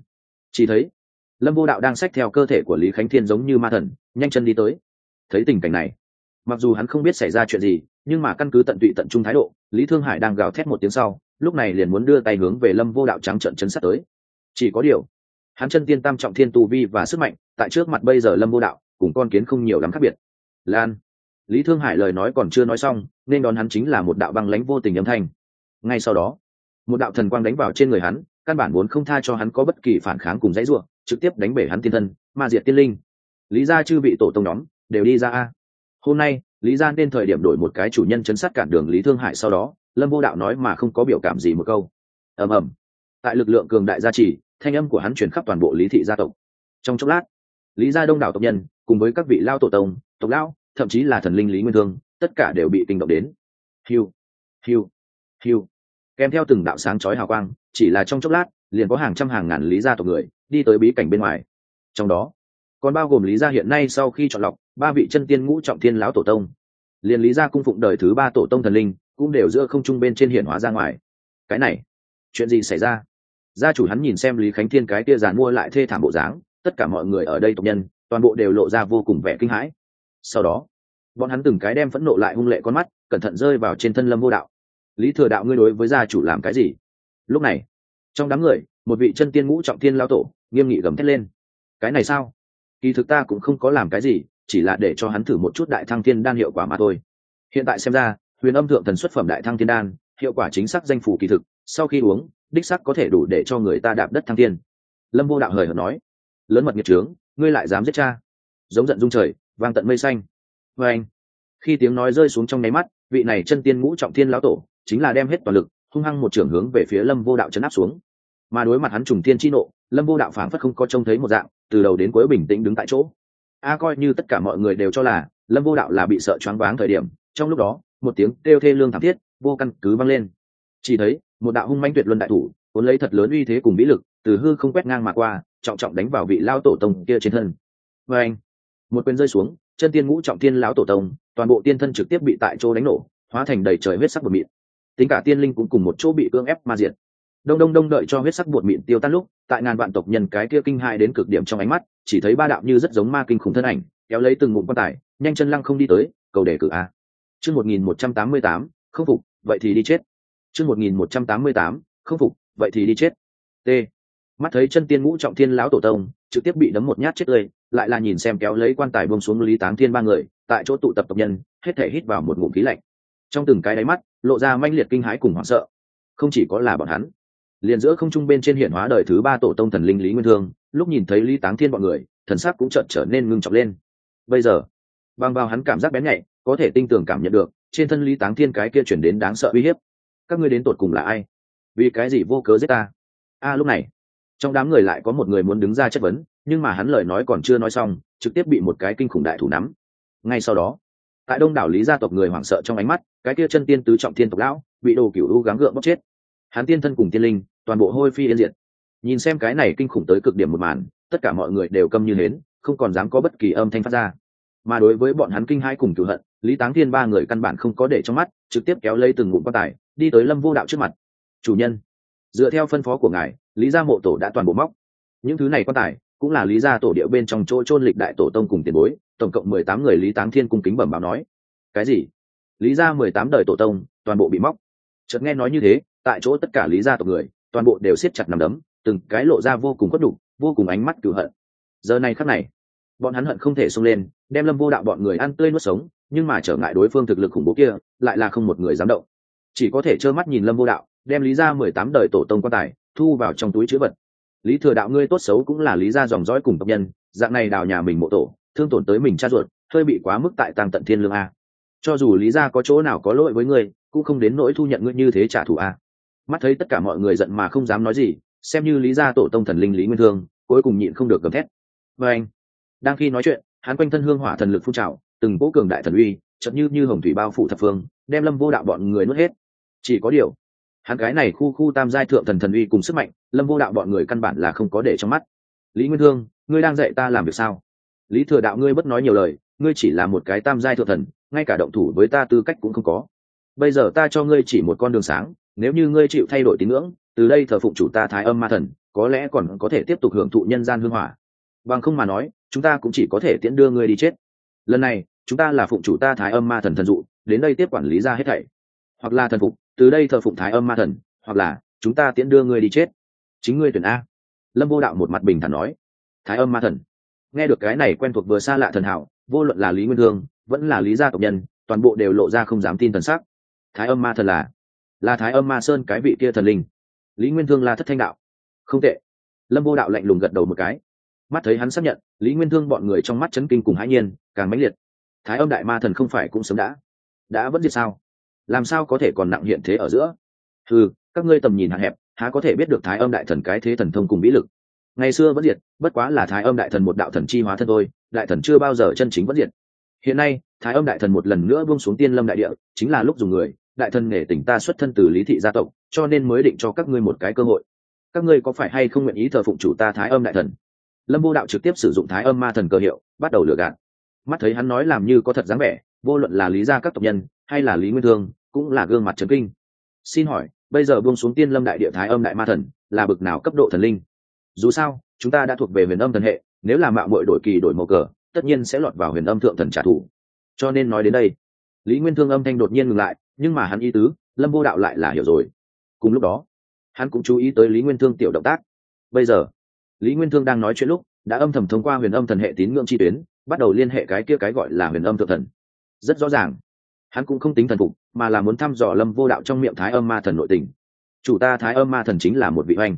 chỉ thấy, lâm vô đạo đang xách theo cơ thể của lý khánh thiên giống như ma thần, nhanh chân đi tới. Thấy tình cảnh này, mặc dù hắn không biết xảy ra chuyện gì, nhưng mà căn cứ tận tụy tận trung thái độ, lý thương hải đang gào thét một tiếng sau, lúc này liền muốn đưa tay hướng về lâm vô đạo trắng trận chấn sát tới. Chỉ có điều, hắn chân tiên tam trọng thiên tu vi và sức mạnh, tại trước mặt bây giờ lâm vô đạo, cùng con kiến không nhiều lắm khác biệt. Lan, lý thương hải lời nói còn chưa nói xong, nên đón hắn chính là một đạo băng lãnh vô tình âm thanh. Ngay sau đó, một đạo thần quang đánh vào trên người hắn căn bản vốn không tha cho hắn có bất kỳ phản kháng cùng dãy ruộng trực tiếp đánh bể hắn tiên thân, ma diệt tiên linh. Lý gia chư vị tổ tông nhóm, đều đi ra a. Hôm nay, lý gia nên thời điểm đổi một cái chủ nhân chấn sát cản đường lý thương hải sau đó, lâm vô đạo nói mà không có biểu cảm gì một câu. Ầm ầm. Tại lực lượng cường đại gia trì, thanh âm của hắn truyền khắp toàn bộ lý thị gia tộc. Trong chốc lát, lý gia đông đảo tộc nhân, cùng với các vị lao tổ tông, tộc lão, thậm chí là thần linh lý nguyên thương, tất cả đều bị kinh động đến. Hiu hiu hiu. Kèm theo từng đạo sáng chói hào quang chỉ là trong chốc lát, liền có hàng trăm hàng ngàn lý gia tộc người đi tới bí cảnh bên ngoài. Trong đó, còn bao gồm lý gia hiện nay sau khi chọn lọc, ba vị chân tiên ngũ trọng thiên lão tổ tông. Liền lý gia cung phụng đời thứ ba tổ tông thần linh, cũng đều giữa không trung bên trên hiển hóa ra ngoài. Cái này, chuyện gì xảy ra? Gia chủ hắn nhìn xem lý khánh thiên cái kia giàn mua lại thê thảm bộ dáng, tất cả mọi người ở đây tộc nhân, toàn bộ đều lộ ra vô cùng vẻ kinh hãi. Sau đó, bọn hắn từng cái đem phẫn nộ lại hung lệ con mắt, cẩn thận rơi vào trên thân lâm vô đạo. Lý thừa đạo, ngươi đối với gia chủ làm cái gì? Lúc này, trong đám người, một vị chân tiên ngũ trọng tiên lao tổ, nghiêm nghị gầm thét lên. Cái này sao? Kỳ thực ta cũng không có làm cái gì, chỉ là để cho hắn thử một chút đại thăng thiên đan hiệu quả mà thôi. Hiện tại xem ra, huyền âm thượng thần xuất phẩm đại thăng thiên đan, hiệu quả chính xác danh phủ kỳ thực, sau khi uống, đích sắc có thể đủ để cho người ta đạp đất thăng thiên. Lâm vô đạo hời hợt nói, lớn mật nghiệt trướng, ngươi lại dám giết cha? Giống giận dung trời, vang tận mây xanh. Vê anh, khi tiếng nói rơi xuống trong nháy mắt, vị này chân tiên ngũ trọng thiên lão tổ chính là đem hết toàn lực hung hăng một trưởng hướng về phía lâm vô đạo chấn áp xuống. Mà đối mặt hắn trùng thiên chi nộ, lâm vô đạo phảng phất không có trông thấy một dạng, từ đầu đến cuối bình tĩnh đứng tại chỗ. A coi như tất cả mọi người đều cho là lâm vô đạo là bị sợ choáng váng thời điểm, trong lúc đó, một tiếng kêu thê lương thảm thiết, vô căn cứ vang lên. Chỉ thấy, một đạo hung manh tuyệt luân đại thủ vốn lấy thật lớn uy thế cùng vĩ lực, từ hư không quét ngang mà qua, trọng trọng đánh vào vị lao tổ tông kia trên thân. Và anh một quyền rơi xuống, chân tiên ngũ trọng tiên lão tổ tông, toàn bộ tiên thân trực tiếp bị tại chỗ đánh nổ, hóa thành đầy trời huyết sắc bờ mịn tính cả tiên linh cũng cùng một chỗ bị cưỡng ép ma diệt. Đông đông đông đợi cho huyết sắc bột mịn tiêu tan lúc, tại ngàn vạn tộc nhân cái kia kinh hại đến cực điểm trong ánh mắt, chỉ thấy ba đạo như rất giống ma kinh khủng thân ảnh, kéo lấy từng ngụm quan tài, nhanh chân lăng không đi tới, cầu đề cử a. Chương một nghìn một trăm tám mươi tám, không phục, vậy thì đi chết. Chương một nghìn một trăm tám mươi tám, không phục, vậy thì đi chết. T. Mắt thấy chân tiên ngũ trọng thiên lão tổ tông, trực tiếp bị đấm một nhát chết tươi, lại là nhìn xem kéo lấy quan tài bông xuống lý táng thiên ba người, tại chỗ tụ tập tộc nhân, hết thể hít vào một ngụm khí lạnh. Trong từng cái đáy mắt lộ ra manh liệt kinh hãi cùng hoảng sợ. Không chỉ có là bọn hắn, liền giữa không trung bên trên hiện hóa đời thứ ba tổ tông thần linh lý nguyên thương, lúc nhìn thấy lý táng thiên bọn người, thần sắc cũng chợt trở nên ngưng trọng lên. Bây giờ, bằng vào hắn cảm giác bén nhạy, có thể tinh tường cảm nhận được, trên thân lý táng thiên cái kia chuyển đến đáng sợ uy hiếp. Các ngươi đến tột cùng là ai? Vì cái gì vô cớ giết ta? A, lúc này, trong đám người lại có một người muốn đứng ra chất vấn, nhưng mà hắn lời nói còn chưa nói xong, trực tiếp bị một cái kinh khủng đại thủ nắm. Ngay sau đó tại đông đảo lý gia tộc người hoảng sợ trong ánh mắt, cái kia chân tiên tứ trọng thiên tộc lão, bị đồ cửu u gắng gượng bóc chết. Hắn tiên thân cùng tiên linh, toàn bộ hôi phi yên diệt. Nhìn xem cái này kinh khủng tới cực điểm một màn, tất cả mọi người đều câm như hến, không còn dám có bất kỳ âm thanh phát ra. Mà đối với bọn hắn kinh hai cùng cửu hận, lý táng thiên ba người căn bản không có để trong mắt, trực tiếp kéo lấy từng ngụm quan tài, đi tới lâm vô đạo trước mặt. Chủ nhân, dựa theo phân phó của ngài, lý gia mộ tổ đã toàn bộ móc. Những thứ này quan tài cũng là lý gia tổ địa bên trong chỗ chôn lịch đại tổ tông cùng tiền bối, tổng cộng mười tám người lý táng thiên cung kính bẩm báo nói. Cái gì? Lý gia mười tám đời tổ tông, toàn bộ bị móc. Chợt nghe nói như thế, tại chỗ tất cả lý gia tộc người, toàn bộ đều siết chặt nằm đấm, từng cái lộ ra vô cùng bất đủ vô cùng ánh mắt cửu hận. Giờ này khắc này, bọn hắn hận không thể xông lên, đem lâm vô đạo bọn người ăn tươi nuốt sống, nhưng mà trở ngại đối phương thực lực khủng bố kia, lại là không một người dám động. Chỉ có thể trơ mắt nhìn lâm vô đạo, đem lý ra mười tám đời tổ tông quan tài, thu vào trong túi chữ vật lý thừa đạo ngươi tốt xấu cũng là lý ra dòng dõi cùng tộc nhân, dạng này đào nhà mình mộ tổ, thương tổn tới mình cha ruột, hơi bị quá mức tại tăng tận thiên lương a. Cho dù lý ra có chỗ nào có lỗi với ngươi, cũng không đến nỗi thu nhận ngươi như thế trả thù a. Mắt thấy tất cả mọi người giận mà không dám nói gì, xem như lý gia tổ tông thần linh lý nguyên thương, cuối cùng nhịn không được gầm thét. Và anh, đang khi nói chuyện, hắn quanh thân hương hỏa thần lực phun trào, từng cố cường đại thần uy, chậm như như hồng thủy bao phủ thập phương, đem lâm vô đạo bọn người nuốt hết. Chỉ có điều hắn cái này khu khu tam giai thượng thần thần uy cùng sức mạnh, lâm vô đạo bọn người căn bản là không có để trong mắt. Lý nguyên thương, ngươi đang dạy ta làm việc sao? Lý thừa đạo ngươi bất nói nhiều lời, ngươi chỉ là một cái tam giai thượng thần, ngay cả động thủ với ta tư cách cũng không có. Bây giờ ta cho ngươi chỉ một con đường sáng, nếu như ngươi chịu thay đổi tín ngưỡng, từ đây thờ phụng chủ ta thái âm ma thần, có lẽ còn có thể tiếp tục hưởng thụ nhân gian hương hỏa. Bằng không mà nói, chúng ta cũng chỉ có thể tiễn đưa ngươi đi chết. Lần này, chúng ta là phụng chủ ta thái âm ma thần thần dụ, đến đây tiếp quản lý ra hết thảy. Hoặc là thần phục từ đây thờ phụng thái âm ma thần, hoặc là, chúng ta tiễn đưa ngươi đi chết. Chính ngươi tuyển a. Lâm vô đạo một mặt bình thản nói. Thái âm ma thần. Nghe được cái này quen thuộc vừa xa lạ thần hảo, vô luận là lý nguyên thương, vẫn là lý gia tộc nhân, toàn bộ đều lộ ra không dám tin thần sắc. Thái âm ma thần là là thái âm ma sơn cái vị kia thần linh. Lý nguyên thương là thất thanh đạo. Không tệ. Lâm vô đạo lạnh lùng gật đầu một cái. Mắt thấy hắn xác nhận, lý nguyên thương bọn người trong mắt chấn kinh cùng hãi nhiên, càng mãnh liệt. Thái âm đại ma thần không phải cũng sớm đã. Đã vẫn diệt sao? Làm sao có thể còn nặng hiện thế ở giữa? Ừ các ngươi tầm nhìn hạn hẹp, há có thể biết được thái âm đại thần cái thế thần thông cùng vĩ lực? Ngày xưa vẫn diệt, bất quá là thái âm đại thần một đạo thần chi hóa thân thôi, đại thần chưa bao giờ chân chính vẫn diệt. Hiện nay, thái âm đại thần một lần nữa buông xuống tiên lâm đại địa, chính là lúc dùng người, đại thần nể tỉnh ta xuất thân từ lý thị gia tộc, cho nên mới định cho các ngươi một cái cơ hội. Các ngươi có phải hay không nguyện ý thờ phụng chủ ta thái âm đại thần? Lâm vô đạo trực tiếp sử dụng thái âm ma thần cơ hiệu, bắt đầu lừa gạt. Mắt thấy hắn nói làm như có thật dáng vẻ, vô luận là lý gia các tộc nhân, hay là lý nguyên thương cũng là gương mặt trấn kinh. Xin hỏi, bây giờ buông xuống tiên lâm đại địa thái âm đại ma thần, là bực nào cấp độ thần linh? Dù sao, chúng ta đã thuộc về huyền âm thần hệ, nếu là mạo mội đổi kỳ đổi màu cờ, tất nhiên sẽ lọt vào huyền âm thượng thần trả thù. Cho nên nói đến đây, lý nguyên thương âm thanh đột nhiên ngừng lại, nhưng mà hắn ý tứ, lâm vô đạo lại là hiểu rồi. Cùng lúc đó, hắn cũng chú ý tới lý nguyên thương tiểu động tác. Bây giờ, lý nguyên thương đang nói chuyện lúc, đã âm thầm thông qua huyền âm thần hệ tín ngưỡng chi tuyến, bắt đầu liên hệ cái kia cái gọi là huyền âm thượng thần. Rất rõ ràng hắn cũng không tính thần phục, mà là muốn thăm dò lâm vô đạo trong miệng thái âm ma thần nội tình. Chủ ta thái âm ma thần chính là một vị oanh.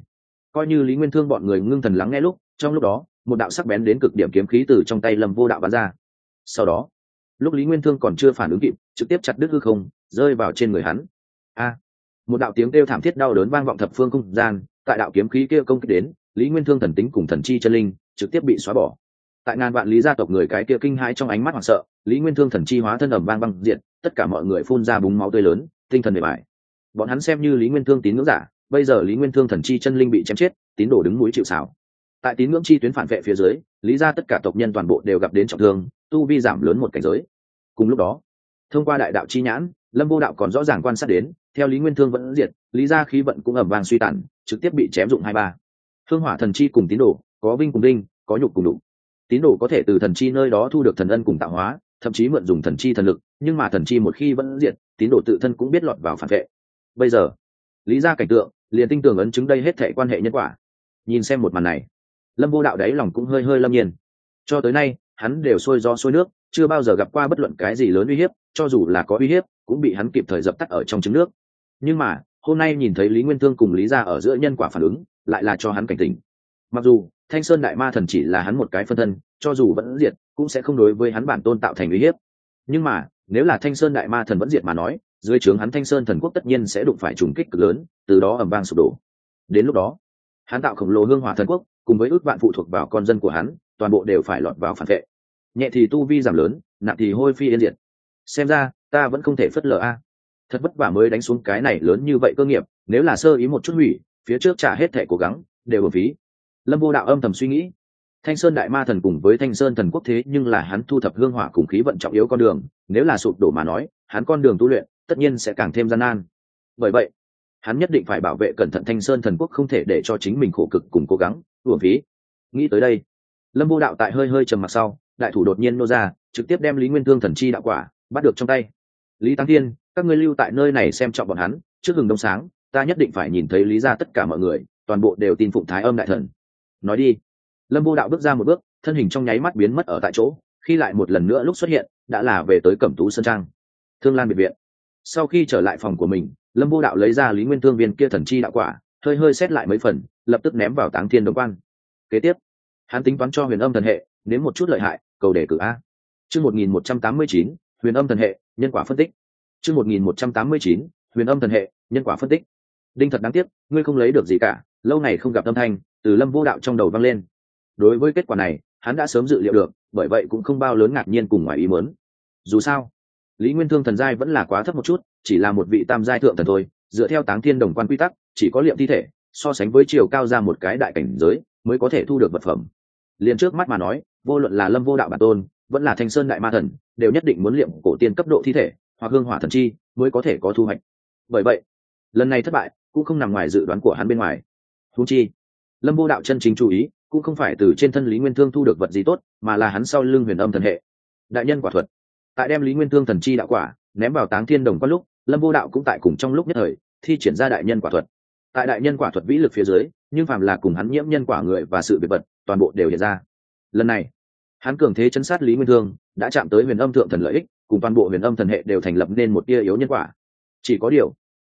Coi như lý nguyên thương bọn người ngưng thần lắng nghe lúc, trong lúc đó, một đạo sắc bén đến cực điểm kiếm khí từ trong tay lâm vô đạo bắn ra. Sau đó, lúc lý nguyên thương còn chưa phản ứng kịp, trực tiếp chặt đứt hư không, rơi vào trên người hắn. A! Một đạo tiếng kêu thảm thiết đau đớn vang vọng thập phương không gian, tại đạo kiếm khí kia công kích đến, lý nguyên thương thần tính cùng thần chi chân linh, trực tiếp bị xóa bỏ tại ngàn vạn lý gia tộc người cái kia kinh hãi trong ánh mắt hoảng sợ, lý nguyên thương thần chi hóa thân ẩm vang băng diện tất cả mọi người phun ra búng máu tươi lớn, tinh thần bề bài bọn hắn xem như lý nguyên thương tín ngưỡng giả, bây giờ lý nguyên thương thần chi chân linh bị chém chết, tín đồ đứng mũi chịu xảo tại tín ngưỡng chi tuyến phản vệ phía dưới, lý ra tất cả tộc nhân toàn bộ đều gặp đến trọng thương, tu vi giảm lớn một cảnh giới. Cùng lúc đó, thông qua đại đạo chi nhãn, lâm vô đạo còn rõ ràng quan sát đến, theo lý nguyên thương vẫn diệt, lý ra khí vận cũng ẩm vàng suy tàn, trực tiếp bị chém dụng hai ba. Hương hỏa thần chi cùng tín đồ, có vinh cùng đinh có nhục cùng đụng tín đồ có thể từ thần chi nơi đó thu được thần ân cùng tạo hóa, thậm chí mượn dùng thần chi thần lực, nhưng mà thần chi một khi vẫn diệt, tín đồ tự thân cũng biết lọt vào phản vệ. Bây giờ, lý ra cảnh tượng, liền tinh tường ấn chứng đây hết thể quan hệ nhân quả. Nhìn xem một màn này, lâm vô đạo đáy lòng cũng hơi hơi lâm nhiên. Cho tới nay, hắn đều sôi do sôi nước, chưa bao giờ gặp qua bất luận cái gì lớn uy hiếp, cho dù là có uy hiếp, cũng bị hắn kịp thời dập tắt ở trong trứng nước. Nhưng mà, hôm nay nhìn thấy lý nguyên thương cùng lý ra ở giữa nhân quả phản ứng, lại là cho hắn cảnh tỉnh. Mặc dù thanh sơn đại ma thần chỉ là hắn một cái phân thân, cho dù vẫn diệt, cũng sẽ không đối với hắn bản tôn tạo thành uy hiếp. Nhưng mà, nếu là thanh sơn đại ma thần vẫn diệt mà nói, dưới trướng hắn thanh sơn thần quốc tất nhiên sẽ đụng phải trùng kích cực lớn, từ đó ẩm vang sụp đổ. Đến lúc đó, hắn tạo khổng lồ hương hỏa thần quốc, cùng với ước vạn phụ thuộc vào con dân của hắn, toàn bộ đều phải lọt vào phản vệ. Nhẹ thì tu vi giảm lớn, nặng thì hôi phi yên diệt. Xem ra, ta vẫn không thể phất lờ a. Thật vất vả mới đánh xuống cái này lớn như vậy cơ nghiệp, nếu là sơ ý một chút hủy, phía trước trả hết thẻ cố gắng, đều ở phí lâm vô đạo âm thầm suy nghĩ. Thanh sơn đại ma thần cùng với thanh sơn thần quốc thế nhưng là hắn thu thập hương hỏa cùng khí vận trọng yếu con đường, nếu là sụp đổ mà nói, hắn con đường tu luyện tất nhiên sẽ càng thêm gian nan. Bởi vậy, hắn nhất định phải bảo vệ cẩn thận thanh sơn thần quốc không thể để cho chính mình khổ cực cùng cố gắng, uổng phí. Nghĩ tới đây, lâm vô đạo tại hơi hơi trầm mặc sau, đại thủ đột nhiên nô ra, trực tiếp đem lý nguyên thương thần chi đạo quả bắt được trong tay. Lý tăng thiên, các ngươi lưu tại nơi này xem trọng bọn hắn, trước hừng đông sáng, ta nhất định phải nhìn thấy lý ra tất cả mọi người, toàn bộ đều tin phụng thái âm đại thần nói đi. Lâm vô đạo bước ra một bước, thân hình trong nháy mắt biến mất ở tại chỗ, khi lại một lần nữa lúc xuất hiện, đã là về tới cẩm tú sơn trang. Thương lan biệt viện. Sau khi trở lại phòng của mình, lâm vô đạo lấy ra lý nguyên thương viên kia thần chi đạo quả, hơi hơi xét lại mấy phần, lập tức ném vào táng thiên đồng quan. Kế tiếp, hắn tính toán cho huyền âm thần hệ, nếm một chút lợi hại, cầu đề cử a. Chương một nghìn một trăm tám mươi chín, huyền âm thần hệ, nhân quả phân tích. Chương một nghìn một trăm tám mươi chín, huyền âm thần hệ, nhân quả phân tích. Đinh thật đáng tiếc, ngươi không lấy được gì cả, lâu này không gặp âm thanh từ lâm vô đạo trong đầu vang lên. Đối với kết quả này, hắn đã sớm dự liệu được, bởi vậy cũng không bao lớn ngạc nhiên cùng ngoài ý muốn. Dù sao, lý nguyên thương thần giai vẫn là quá thấp một chút, chỉ là một vị tam giai thượng thần thôi, dựa theo táng thiên đồng quan quy tắc, chỉ có liệm thi thể, so sánh với chiều cao ra một cái đại cảnh giới, mới có thể thu được vật phẩm. Liền trước mắt mà nói, vô luận là lâm vô đạo bản tôn, vẫn là thanh sơn đại ma thần, đều nhất định muốn liệm cổ tiên cấp độ thi thể, hoặc hương hỏa thần chi, mới có thể có thu hoạch. Bởi vậy, lần này thất bại, cũng không nằm ngoài dự đoán của hắn bên ngoài. Thú chi lâm vô đạo chân chính chú ý, cũng không phải từ trên thân lý nguyên thương thu được vật gì tốt, mà là hắn sau lưng huyền âm thần hệ. Đại nhân quả thuật. Tại đem lý nguyên thương thần chi đạo quả ném vào táng thiên đồng có lúc, lâm vô đạo cũng tại cùng trong lúc nhất thời, thi triển ra đại nhân quả thuật. Tại đại nhân quả thuật vĩ lực phía dưới, nhưng phàm là cùng hắn nhiễm nhân quả người và sự biệt vật, toàn bộ đều hiện ra. Lần này, hắn cường thế chấn sát lý nguyên thương, đã chạm tới huyền âm thượng thần lợi ích, cùng toàn bộ huyền âm thần hệ đều thành lập nên một tia yếu nhân quả. Chỉ có điều,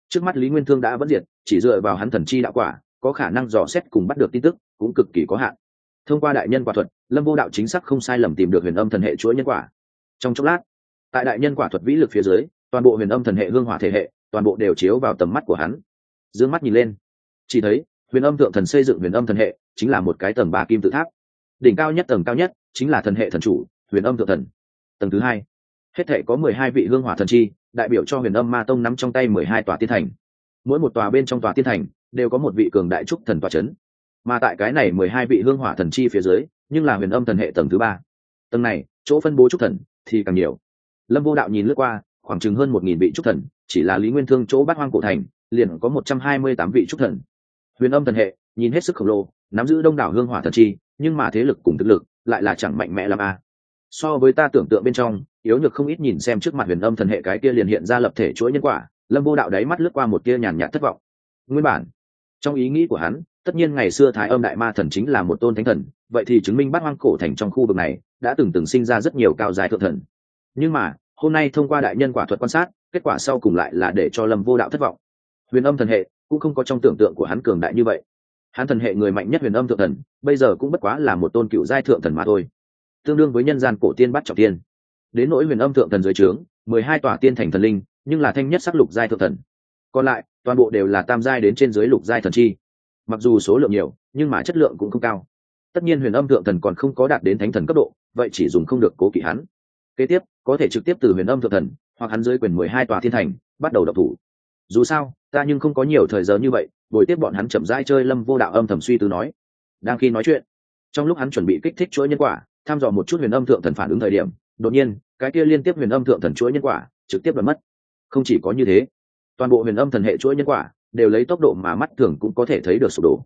trước mắt lý nguyên thương đã vẫn diệt, chỉ dựa vào hắn thần chi đạo quả có khả năng dò xét cùng bắt được tin tức, cũng cực kỳ có hạn. Thông qua đại nhân quả thuật, lâm vô đạo chính xác không sai lầm tìm được huyền âm thần hệ chuỗi nhân quả. Trong chốc lát, tại đại nhân quả thuật vĩ lực phía dưới, toàn bộ huyền âm thần hệ hương hỏa thể hệ, toàn bộ đều chiếu vào tầm mắt của hắn. D ư ơ n g mắt nhìn lên, chỉ thấy huyền âm thượng thần xây dựng huyền âm thần hệ chính là một cái tầng ba kim tự tháp. Đỉnh cao nhất tầng cao nhất chính là thần hệ thần chủ, huyền âm thượng thần. Tầng thứ hai, hết thể có mười hai vị hương hỏa thần chi, đại biểu cho huyền âm ma tông nắm trong tay mười hai tòa tiên thành. Mỗi một tòa bên trong tòa tiên thành đều có một vị cường đại trúc thần tòa chấn, mà tại cái này mười hai vị hương hỏa thần chi phía dưới nhưng là huyền âm thần hệ tầng thứ ba. Tầng này chỗ phân bố trúc thần thì càng nhiều. Lâm vô đạo nhìn lướt qua khoảng chừng hơn một nghìn vị trúc thần chỉ là lý nguyên thương chỗ bát hoang cổ thành liền có một trăm hai mươi tám vị trúc thần. Huyền âm thần hệ nhìn hết sức khổng lồ nắm giữ đông đảo hương hỏa thần chi nhưng mà thế lực cùng thực lực lại là chẳng mạnh mẽ làm a à. so với ta tưởng tượng bên trong yếu nhược không ít nhìn xem trước mặt huyền âm thần hệ cái kia liền hiện ra lập thể chuỗi nhân quả lâm vô đạo đáy mắt lướt qua một kia nhàn nhạt thất vọng. Nguyên bản trong ý nghĩ của hắn, tất nhiên ngày xưa thái âm đại ma thần chính là một tôn thánh thần, vậy thì chứng minh bát hoang cổ thành trong khu vực này đã từng từng sinh ra rất nhiều cao dài thượng thần. Nhưng mà, hôm nay thông qua đại nhân quả thuật quan sát, kết quả sau cùng lại là để cho lâm vô đạo thất vọng. Huyền âm thần hệ cũng không có trong tưởng tượng của hắn cường đại như vậy. Hắn thần hệ người mạnh nhất huyền âm thượng thần, bây giờ cũng bất quá là một tôn cựu giai thượng thần mà thôi. Tương đương với nhân gian cổ tiên bắt trọng tiên. Đến nỗi huyền âm thượng thần dưới trướng, mười hai tòa tiên thành thần linh, nhưng là thanh nhất sắc lục giai thượng thần. Còn lại toàn bộ đều là tam giai đến trên dưới lục giai thần chi. Mặc dù số lượng nhiều, nhưng mà chất lượng cũng không cao. Tất nhiên huyền âm thượng thần còn không có đạt đến thánh thần cấp độ, vậy chỉ dùng không được cố kỵ hắn. Kế tiếp, có thể trực tiếp từ huyền âm thượng thần, hoặc hắn dưới quyền mười hai tòa thiên thành, bắt đầu độc thủ. Dù sao, ta nhưng không có nhiều thời giờ như vậy bồi tiếp bọn hắn chậm rãi chơi lâm vô đạo âm thầm suy tư nói. Đang khi nói chuyện, trong lúc hắn chuẩn bị kích thích chuỗi nhân quả thăm dò một chút huyền âm thượng thần phản ứng thời điểm, đột nhiên, cái kia liên tiếp huyền âm thượng thần chuỗi nhân quả trực tiếp đoạt mất. Không chỉ có như thế toàn bộ huyền âm thần hệ chuỗi nhân quả đều lấy tốc độ mà mắt thường cũng có thể thấy được sụp đổ.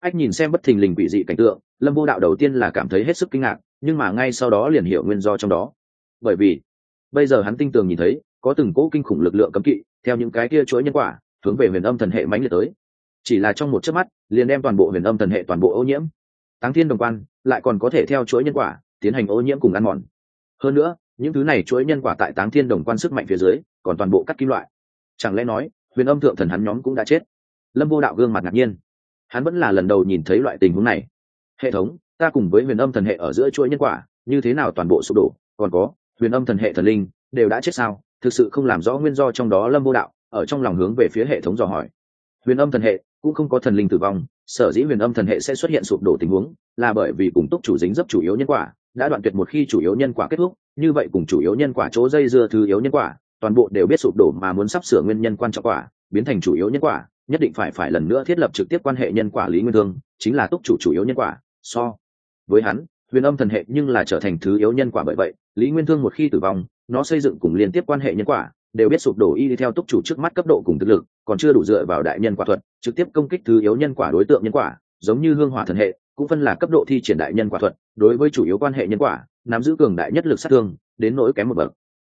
Ách, nhìn xem bất thình lình quỷ dị cảnh tượng, lâm vô đạo đầu tiên là cảm thấy hết sức kinh ngạc, nhưng mà ngay sau đó liền hiểu nguyên do trong đó. Bởi vì, bây giờ hắn tinh tường nhìn thấy, có từng cỗ kinh khủng lực lượng cấm kỵ, theo những cái kia chuỗi nhân quả, hướng về huyền âm thần hệ mãnh liệt tới. Chỉ là trong một chớp mắt, liền đem toàn bộ huyền âm thần hệ toàn bộ ô nhiễm. Táng thiên đồng quan lại còn có thể theo chuỗi nhân quả tiến hành ô nhiễm cùng ăn mòn. Hơn nữa, những thứ này chuỗi nhân quả tại táng thiên đồng quan sức mạnh phía dưới, còn toàn bộ cắt kim loại chẳng lẽ nói, huyền âm thượng thần hắn nhóm cũng đã chết? Lâm vô đạo gương mặt ngạc nhiên. Hắn vẫn là lần đầu nhìn thấy loại tình huống này. Hệ thống, ta cùng với huyền âm thần hệ ở giữa chuỗi nhân quả, như thế nào toàn bộ sụp đổ? Còn có, huyền âm thần hệ thần linh, đều đã chết sao? Thực sự không làm rõ nguyên do trong đó lâm vô đạo, ở trong lòng hướng về phía hệ thống dò hỏi. Huyền âm thần hệ, cũng không có thần linh tử vong, sở dĩ huyền âm thần hệ sẽ xuất hiện sụp đổ tình huống, là bởi vì cùng túc chủ dính dấp chủ yếu nhân quả, đã đoạn tuyệt một khi chủ yếu nhân quả kết thúc, như vậy cùng chủ yếu nhân quả chỗ dây dưa thứ yếu nhân quả toàn bộ đều biết sụp đổ mà muốn sắp sửa nguyên nhân quan trọng quả, biến thành chủ yếu nhân quả, nhất định phải phải lần nữa thiết lập trực tiếp quan hệ nhân quả lý nguyên thương, chính là túc chủ chủ yếu nhân quả, so với hắn, huyền âm thần hệ nhưng là trở thành thứ yếu nhân quả bởi vậy, lý nguyên thương một khi tử vong, nó xây dựng cùng liên tiếp quan hệ nhân quả, đều biết sụp đổ y đi theo túc chủ trước mắt cấp độ cùng thực lực, còn chưa đủ dựa vào đại nhân quả thuật, trực tiếp công kích thứ yếu nhân quả đối tượng nhân quả, giống như hương hỏa thần hệ, cũng phân là cấp độ thi triển đại nhân quả thuật, đối với chủ yếu quan hệ nhân quả, nắm giữ cường đại nhất lực sát thương, đến nỗi kém một bậc.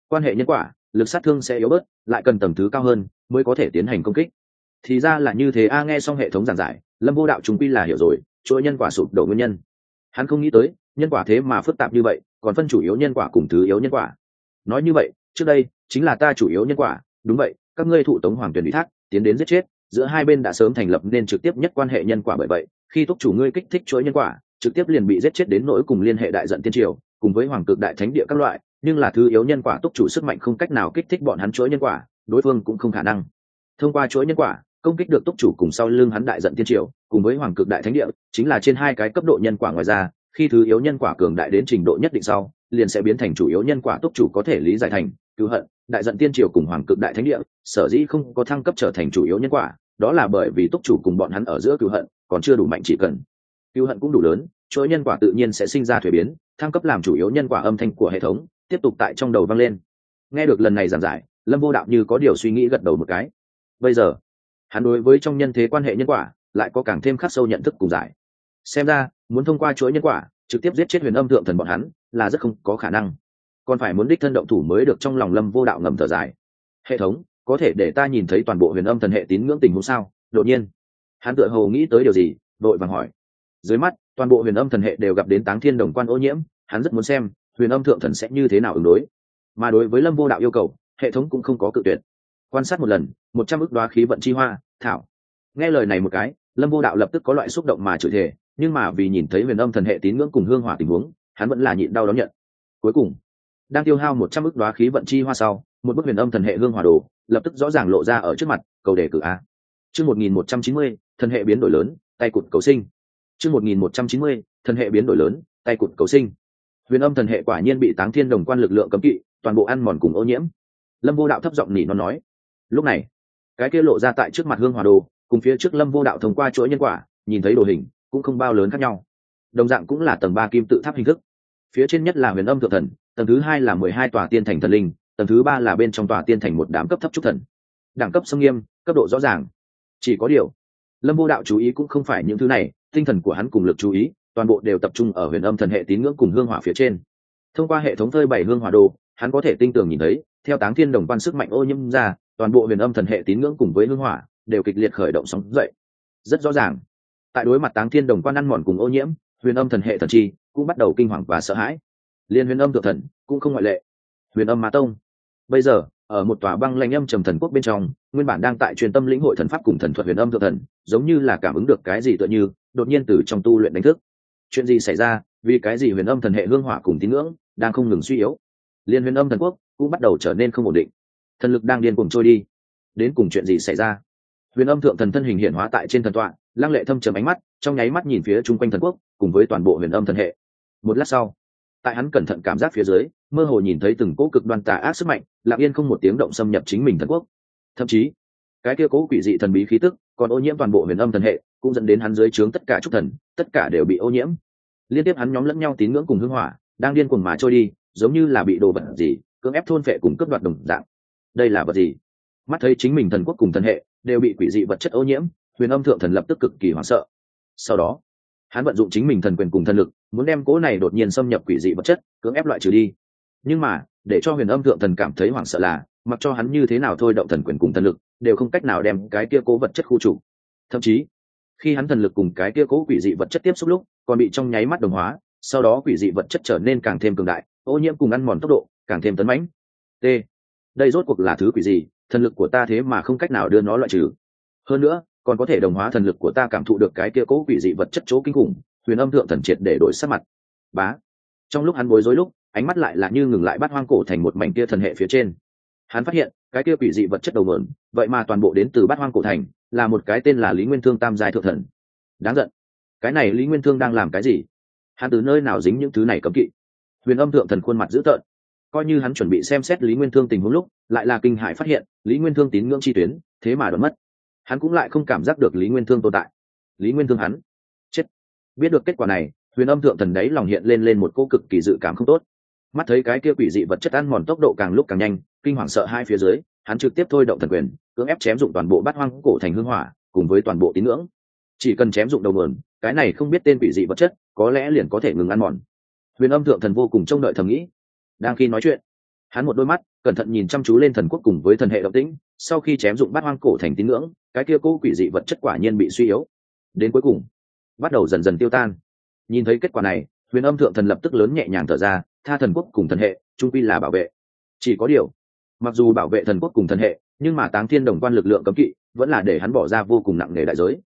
Quan hệ nhân quả lực sát thương sẽ yếu bớt, lại cần tầng thứ cao hơn mới có thể tiến hành công kích. Thì ra là như thế, a nghe xong hệ thống giảng giải, lâm vô đạo chúng quy là hiểu rồi, chuỗi nhân quả sụp đổ nguyên nhân. Hắn không nghĩ tới, nhân quả thế mà phức tạp như vậy, còn phân chủ yếu nhân quả cùng thứ yếu nhân quả. Nói như vậy, trước đây chính là ta chủ yếu nhân quả, đúng vậy, các ngươi thụ tống hoàng tuyển ủy thác, tiến đến giết chết, giữa hai bên đã sớm thành lập nên trực tiếp nhất quan hệ nhân quả bởi vậy, khi túc chủ ngươi kích thích chuỗi nhân quả, trực tiếp liền bị giết chết đến nỗi cùng liên hệ đại giận tiên triều, cùng với hoàng cực đại thánh địa các loại nhưng là thứ yếu nhân quả túc chủ sức mạnh không cách nào kích thích bọn hắn chuỗi nhân quả, đối phương cũng không khả năng. Thông qua chuỗi nhân quả, công kích được túc chủ cùng sau lưng hắn đại giận tiên triều, cùng với hoàng cực đại thánh địa, chính là trên hai cái cấp độ nhân quả ngoài ra, khi thứ yếu nhân quả cường đại đến trình độ nhất định sau, liền sẽ biến thành chủ yếu nhân quả túc chủ có thể lý giải thành, cứu hận, đại giận tiên triều cùng hoàng cực đại thánh địa, sở dĩ không có thăng cấp trở thành chủ yếu nhân quả, đó là bởi vì túc chủ cùng bọn hắn ở giữa cứu hận, còn chưa đủ mạnh chỉ cần. Cứu hận cũng đủ lớn, chuỗi nhân quả tự nhiên sẽ sinh ra thuế biến, thăng cấp làm chủ yếu nhân quả âm thanh của hệ thống tiếp tục tại trong đầu vang lên. Nghe được lần này giảng giải, lâm vô đạo như có điều suy nghĩ gật đầu một cái. Bây giờ, hắn đối với trong nhân thế quan hệ nhân quả lại có càng thêm khắc sâu nhận thức cùng giải. Xem ra, muốn thông qua chuỗi nhân quả, trực tiếp giết chết huyền âm thượng thần bọn hắn, là rất không có khả năng. Còn phải muốn đích thân động thủ mới được trong lòng lâm vô đạo ngầm thở dài. Hệ thống, có thể để ta nhìn thấy toàn bộ huyền âm thần hệ tín ngưỡng tình huống sao? Đột nhiên, hắn tựa hồ nghĩ tới điều gì đội vàng hỏi. Dưới mắt, toàn bộ huyền âm thần hệ đều gặp đến táng thiên đồng quan ô nhiễm, hắn rất muốn xem huyền âm thượng thần sẽ như thế nào ứng đối? Mà đối với lâm vô đạo yêu cầu, hệ thống cũng không có cự tuyệt. Quan sát một lần, một trăm ước đoá khí vận chi hoa, thảo. Nghe lời này một cái, lâm vô đạo lập tức có loại xúc động mà chửi thề, nhưng mà vì nhìn thấy huyền âm thần hệ tín ngưỡng cùng hương hỏa tình huống, hắn vẫn là nhịn đau đón nhận. Cuối cùng, đang tiêu hao một trăm ước đoá khí vận chi hoa sau, một bức huyền âm thần hệ hương hỏa đồ lập tức rõ ràng lộ ra ở trước mặt, cầu đề cử a. Chương một nghìn một trăm chín mươi, thần hệ biến đổi lớn, tay cụt cầu sinh. Chương một nghìn một trăm chín mươi, thần hệ biến đổi lớn, tay cụt cầu sinh huyền âm thần hệ quả nhiên bị táng thiên đồng quan lực lượng cấm kỵ, toàn bộ ăn mòn cùng ô nhiễm. Lâm vô đạo thấp giọng nỉ nó nói, lúc này, cái kia lộ ra tại trước mặt hương hòa đồ, cùng phía trước lâm vô đạo thông qua chuỗi nhân quả, nhìn thấy đồ hình, cũng không bao lớn khác nhau. Đồng dạng cũng là tầng ba kim tự tháp hình thức. Phía trên nhất là huyền âm thượng thần, tầng thứ hai là mười hai tòa tiên thành thần linh, tầng thứ ba là bên trong tòa tiên thành một đám cấp thấp trúc thần. Đẳng cấp sông nghiêm, cấp độ rõ ràng. Chỉ có điều, lâm vô đạo chú ý cũng không phải những thứ này, tinh thần của hắn cùng lực chú ý toàn bộ đều tập trung ở huyền âm thần hệ tín ngưỡng cùng hương hỏa phía trên. Thông qua hệ thống phơi bảy hương hỏa đồ, hắn có thể tinh tường nhìn thấy, theo táng thiên đồng quan sức mạnh ô nhiễm ra, toàn bộ huyền âm thần hệ tín ngưỡng cùng với hương hỏa đều kịch liệt khởi động sóng dậy. Rất rõ ràng. Tại đối mặt táng thiên đồng quan ăn mòn cùng ô nhiễm, huyền âm thần hệ thần chi cũng bắt đầu kinh hoàng và sợ hãi. Liên huyền âm thượng thần cũng không ngoại lệ. Huyền âm ma tông. Bây giờ, ở một tòa băng lanh âm trầm thần quốc bên trong, nguyên bản đang tại truyền tâm lĩnh hội thần pháp cùng thần thuật huyền âm thượng thần, giống như là cảm ứng được cái gì tựa như, đột nhiên từ trong tu luyện đánh thức chuyện gì xảy ra, vì cái gì huyền âm thần hệ hương hỏa cùng tín ngưỡng đang không ngừng suy yếu? Liên huyền âm thần quốc cũng bắt đầu trở nên không ổn định. Thần lực đang điên cùng trôi đi. Đến cùng chuyện gì xảy ra? Huyền âm thượng thần thân hình hiện hóa tại trên thần tọa, lăng lệ thâm trầm ánh mắt, trong nháy mắt nhìn phía chung quanh thần quốc, cùng với toàn bộ huyền âm thần hệ. Một lát sau, tại hắn cẩn thận cảm giác phía dưới, mơ hồ nhìn thấy từng cỗ cực đoan tà ác sức mạnh, lặng yên không một tiếng động xâm nhập chính mình thần quốc. Thậm chí, cái kia cố quỷ dị thần bí khí tức còn ô nhiễm toàn bộ huyền âm thần hệ cũng dẫn đến hắn dưới trướng tất cả trúc thần, tất cả đều bị ô nhiễm. Liên tiếp hắn nhóm lẫn nhau tín ngưỡng cùng hưng hỏa, đang điên cuồng mà trôi đi, giống như là bị đồ vật gì, cưỡng ép thôn phệ cùng cướp đoạt đồng dạng. Đây là vật gì? Mắt thấy chính mình thần quốc cùng thần hệ đều bị quỷ dị vật chất ô nhiễm, huyền âm thượng thần lập tức cực kỳ hoảng sợ. Sau đó, hắn vận dụng chính mình thần quyền cùng thần lực, muốn đem cố này đột nhiên xâm nhập quỷ dị vật chất, cưỡng ép loại trừ đi. Nhưng mà, để cho huyền âm thượng thần cảm thấy hoảng sợ là, mặc cho hắn như thế nào thôi động thần quyền cùng thần lực, đều không cách nào đem cái kia cố vật chất khu trục. Thậm chí khi hắn thần lực cùng cái kia cố quỷ dị vật chất tiếp xúc lúc, còn bị trong nháy mắt đồng hóa, sau đó quỷ dị vật chất trở nên càng thêm cường đại, ô nhiễm cùng ăn mòn tốc độ càng thêm tấn mãnh. T. Đây rốt cuộc là thứ quỷ gì? Thần lực của ta thế mà không cách nào đưa nó loại trừ. Hơn nữa, còn có thể đồng hóa thần lực của ta cảm thụ được cái kia cố quỷ dị vật chất chỗ kinh khủng, huyền âm thượng thần triệt để đổi sắc mặt. Bá. Trong lúc hắn bối rối lúc, ánh mắt lại là như ngừng lại bắt hoang cổ thành một mảnh kia thần hệ phía trên. Hắn phát hiện, cái kia quỷ dị vật chất đầu mượn vậy mà toàn bộ đến từ bát hoang cổ thành là một cái tên là lý nguyên thương tam giai thượng thần. Đáng giận. Cái này lý nguyên thương đang làm cái gì? Hắn từ nơi nào dính những thứ này cấm kỵ? Huyền âm thượng thần khuôn mặt dữ tợn. Coi như hắn chuẩn bị xem xét lý nguyên thương tình huống lúc, lại là kinh hại phát hiện, lý nguyên thương tín ngưỡng chi tuyến, thế mà đoán mất. Hắn cũng lại không cảm giác được lý nguyên thương tồn tại. Lý nguyên thương hắn. Chết. Biết được kết quả này, huyền âm thượng thần đấy lòng hiện lên lên một cô cực kỳ dự cảm không tốt. Mắt thấy cái kia quỷ dị vật chất ăn mòn tốc độ càng lúc càng nhanh, kinh hoàng sợ hai phía dưới hắn trực tiếp thôi động thần quyền, cưỡng ép chém dụng toàn bộ bát hoang cổ thành hương hỏa, cùng với toàn bộ tín ngưỡng. Chỉ cần chém dụng đầu mườn cái này không biết tên quỷ dị vật chất, có lẽ liền có thể ngừng ăn mòn. Huyền âm thượng thần vô cùng trông đợi thầm nghĩ. Đang khi nói chuyện, hắn một đôi mắt cẩn thận nhìn chăm chú lên thần quốc cùng với thần hệ động tĩnh, sau khi chém dụng bát hoang cổ thành tín ngưỡng, cái kia cố quỷ dị vật chất quả nhiên bị suy yếu. Đến cuối cùng, bắt đầu dần dần tiêu tan. Nhìn thấy kết quả này, huyền âm thượng thần lập tức lớn nhẹ nhàng thở ra, tha thần quốc cùng thần hệ trung quy là bảo vệ. Chỉ có điều mặc dù bảo vệ thần quốc cùng thần hệ, nhưng mà táng thiên đồng quan lực lượng cấm kỵ vẫn là để hắn bỏ ra vô cùng nặng nề đại giới.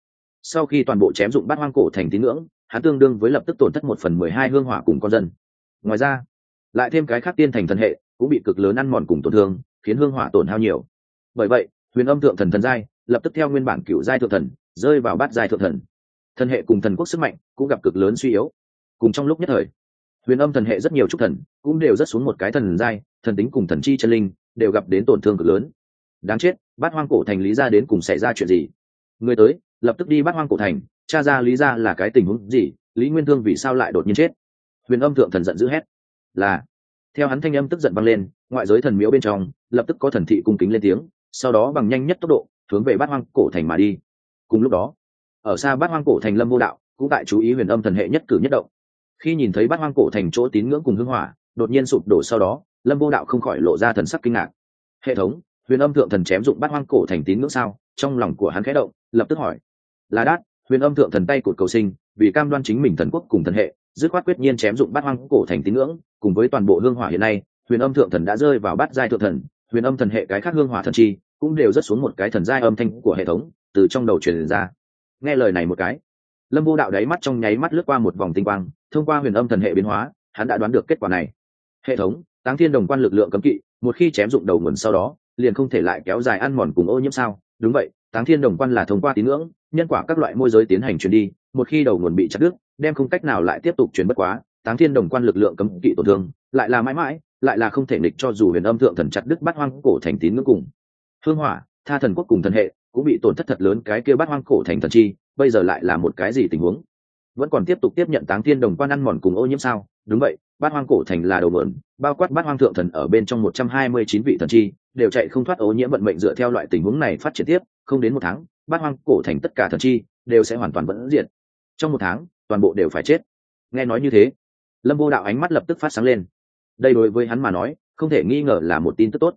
Sau khi toàn bộ chém dụng bát hoang cổ thành tín ngưỡng, hắn tương đương với lập tức tổn thất một phần mười hai hương hỏa cùng con dân. Ngoài ra, lại thêm cái khác tiên thành thần hệ cũng bị cực lớn ăn mòn cùng tổn thương, khiến hương hỏa tổn hao nhiều. Bởi vậy, huyền âm thượng thần thần giai lập tức theo nguyên bản cựu giai thượng thần rơi vào bát giai thượng thần. Thần hệ cùng thần quốc sức mạnh cũng gặp cực lớn suy yếu. Cùng trong lúc nhất thời, huyền âm thần hệ rất nhiều trúc thần cũng đều rất xuống một cái thần giai, thần tính cùng thần chi chân linh đều gặp đến tổn thương cực lớn. Đáng chết, bát hoang cổ thành lý ra đến cùng xảy ra chuyện gì? Người tới, lập tức đi bát hoang cổ thành cha ra lý ra là cái tình huống gì, lý nguyên thương vì sao lại đột nhiên chết? Huyền âm thượng thần giận dữ hét. Là, theo hắn thanh âm tức giận băng lên, ngoại giới thần miếu bên trong, lập tức có thần thị cung kính lên tiếng, sau đó bằng nhanh nhất tốc độ, hướng về bát hoang cổ thành mà đi. Cùng lúc đó, ở xa bát hoang cổ thành lâm vô đạo, cũng tại chú ý huyền âm thần hệ nhất cử nhất động. Khi nhìn thấy bát hoang cổ thành chỗ tín ngưỡng cùng hưng hỏa, đột nhiên sụp đổ sau đó lâm vô đạo không khỏi lộ ra thần sắc kinh ngạc. Hệ thống, huyền âm thượng thần chém dụng bát hoang cổ thành tín ngưỡng sao? Trong lòng của hắn khẽ động, lập tức hỏi. Là đát, huyền âm thượng thần tay cột cầu sinh, vì cam đoan chính mình thần quốc cùng thần hệ, dứt khoát quyết nhiên chém dụng bát hoang cổ thành tín ngưỡng. Cùng với toàn bộ hương hỏa hiện nay, huyền âm thượng thần đã rơi vào bát giai thượng thần, huyền âm thần hệ cái khác hương hỏa thần chi cũng đều rất xuống một cái thần giai âm thanh của hệ thống, từ trong đầu truyền ra. Nghe lời này một cái, lâm vô đạo đáy mắt trong nháy mắt lướt qua một vòng tinh quang, thông qua huyền âm thần hệ biến hóa, hắn đã đoán được kết quả này. Hệ thống táng thiên đồng quan lực lượng cấm kỵ, một khi chém dụng đầu nguồn sau đó, liền không thể lại kéo dài ăn mòn cùng ô nhiễm sao? Đúng vậy, táng thiên đồng quan là thông qua tín ngưỡng, nhân quả các loại môi giới tiến hành truyền đi, một khi đầu nguồn bị chặt đứt, đem không cách nào lại tiếp tục truyền bất quá, táng thiên đồng quan lực lượng cấm kỵ tổn thương, lại là mãi mãi, lại là không thể nghịch cho dù huyền âm thượng thần chặt đứt bắt hoang cổ thành tín ngưỡng cùng. Hương hỏa, tha thần quốc cùng thần hệ, cũng bị tổn thất thật lớn cái kia bắt hoang cổ thành thần chi, bây giờ lại là một cái gì tình huống? Vẫn còn tiếp tục tiếp nhận táng thiên đồng quan ăn mòn cùng ô nhiễm sao? Đúng vậy, bát hoang cổ thành là đầu mượn bao quát bát hoang thượng thần ở bên trong một trăm hai mươi chín vị thần chi, đều chạy không thoát ô nhiễm vận mệnh dựa theo loại tình huống này phát triển tiếp, không đến một tháng, bát hoang cổ thành tất cả thần chi đều sẽ hoàn toàn vẫn diện trong một tháng, toàn bộ đều phải chết. Nghe nói như thế, lâm vô đạo ánh mắt lập tức phát sáng lên. Đây đối với hắn mà nói, không thể nghi ngờ là một tin tức tốt.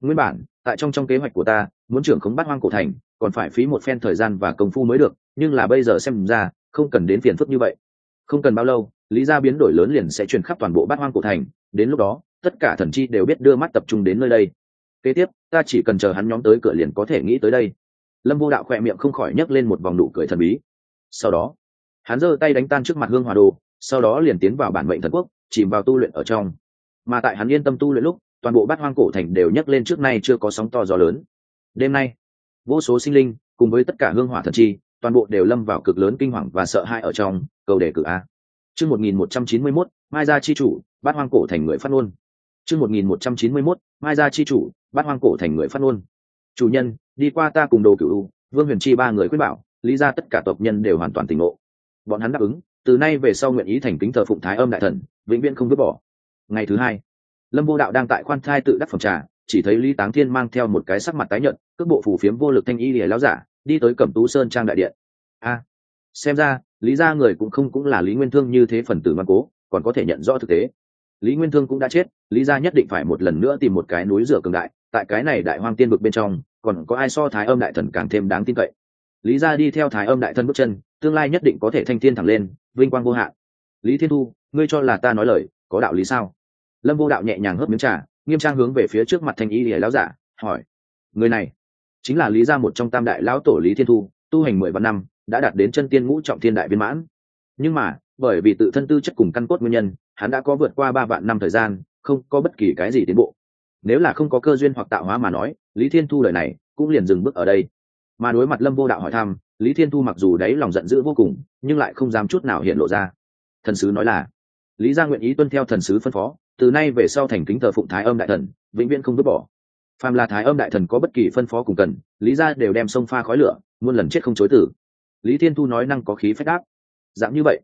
Nguyên bản, tại trong trong kế hoạch của ta, muốn trưởng khống bát hoang cổ thành, còn phải phí một phen thời gian và công phu mới được, nhưng là bây giờ xem ra, không cần đến phiền phức như vậy. Không cần bao lâu lý gia biến đổi lớn liền sẽ truyền khắp toàn bộ bát hoang cổ thành, đến lúc đó, tất cả thần chi đều biết đưa mắt tập trung đến nơi đây. Kế tiếp, ta chỉ cần chờ hắn nhóm tới cửa liền có thể nghĩ tới đây. Lâm vô đạo khỏe miệng không khỏi nhấc lên một vòng nụ cười thần bí. Sau đó, hắn giơ tay đánh tan trước mặt hương hòa đồ, sau đó liền tiến vào bản mệnh thần quốc, chìm vào tu luyện ở trong. Mà tại hắn yên tâm tu luyện lúc, toàn bộ bát hoang cổ thành đều nhấc lên trước nay chưa có sóng to gió lớn. Đêm nay, vô số sinh linh, cùng với tất cả hương hỏa thần chi, toàn bộ đều lâm vào cực lớn kinh hoàng và sợ hãi ở trong, cầu đề cử a chương một nghìn một trăm chín mươi mốt, mai gia chi chủ, bát hoang cổ thành người phát ngôn. Chương một nghìn một trăm chín mươi mốt, mai gia chi chủ, bát hoang cổ thành người phát ngôn. Chủ nhân, đi qua ta cùng đồ cựu vương huyền chi ba người khuyên bảo, lý ra tất cả tộc nhân đều hoàn toàn tỉnh ngộ. Bọn hắn đáp ứng, từ nay về sau nguyện ý thành kính thờ phụng thái âm đại thần, vĩnh viễn không vứt bỏ. Ngày thứ hai, lâm vô đạo đang tại khoan thai tự đắc phòng trà, chỉ thấy lý táng thiên mang theo một cái sắc mặt tái nhợt, cước bộ phù phiếm vô lực thanh y lìa lão giả, đi tới cẩm tú sơn trang đại điện. A, xem ra lý ra người cũng không cũng là lý nguyên thương như thế phần tử ngoan cố, còn có thể nhận rõ thực tế. Lý nguyên thương cũng đã chết, lý ra nhất định phải một lần nữa tìm một cái núi rửa cường đại, tại cái này đại hoang tiên vực bên trong, còn có ai so thái âm đại thần càng thêm đáng tin cậy. Lý ra đi theo thái âm đại thần bước chân, tương lai nhất định có thể thanh thiên thẳng lên, vinh quang vô hạn. Lý thiên thu, ngươi cho là ta nói lời, có đạo lý sao? Lâm vô đạo nhẹ nhàng hớp miếng trà, nghiêm trang hướng về phía trước mặt thanh y lìa lão giả, hỏi. Người này, chính là lý gia một trong tam đại lão tổ lý thiên thu, tu hành mười vạn năm đã đạt đến chân tiên ngũ trọng thiên đại viên mãn. Nhưng mà, bởi vì tự thân tư chất cùng căn cốt nguyên nhân, hắn đã có vượt qua ba vạn năm thời gian, không có bất kỳ cái gì tiến bộ. Nếu là không có cơ duyên hoặc tạo hóa mà nói, lý thiên thu lời này cũng liền dừng bước ở đây. Mà đối mặt lâm vô đạo hỏi thăm, lý thiên thu mặc dù đáy lòng giận dữ vô cùng, nhưng lại không dám chút nào hiện lộ ra. Thần sứ nói là, lý gia nguyện ý tuân theo thần sứ phân phó, từ nay về sau thành kính thờ phụng thái âm đại thần, vĩnh viễn không vứt bỏ. Phàm là thái âm đại thần có bất kỳ phân phó cùng cần, lý gia đều đem sông pha khói lửa, muôn lần chết không chối tử lý thiên thu nói năng có khí phách đáp. Dạng như vậy,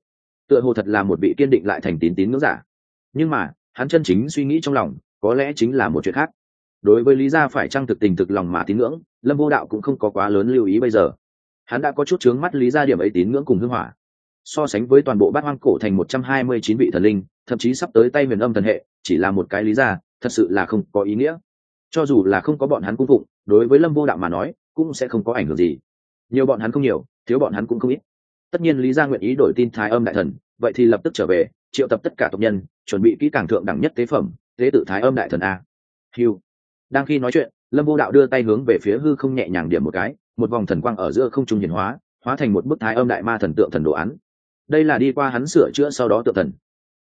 tựa hồ thật là một vị kiên định lại thành tín tín ngưỡng giả. Nhưng mà, hắn chân chính suy nghĩ trong lòng, có lẽ chính là một chuyện khác. Đối với lý gia phải trăng thực tình thực lòng mà tín ngưỡng, lâm vô đạo cũng không có quá lớn lưu ý bây giờ. Hắn đã có chút chướng mắt lý gia điểm ấy tín ngưỡng cùng hưng hỏa. So sánh với toàn bộ bát hoang cổ thành một trăm hai mươi chín vị thần linh, thậm chí sắp tới tay huyền âm thần hệ, chỉ là một cái lý gia, thật sự là không có ý nghĩa. Cho dù là không có bọn hắn cung phụng, đối với lâm vô đạo mà nói, cũng sẽ không có ảnh hưởng gì. Nhiều bọn hắn không nhiều thiếu bọn hắn cũng không ít. Tất nhiên lý gia nguyện ý đổi tin thái âm đại thần, vậy thì lập tức trở về, triệu tập tất cả tộc nhân, chuẩn bị kỹ càng thượng đẳng nhất tế phẩm, tế tự thái âm đại thần a. Hiu đang khi nói chuyện, lâm vô đạo đưa tay hướng về phía hư không nhẹ nhàng điểm một cái, một vòng thần quang ở giữa không trung hiển hóa hóa thành một bức thái âm đại ma thần tượng thần đồ án. Đây là đi qua hắn sửa chữa sau đó tượng thần.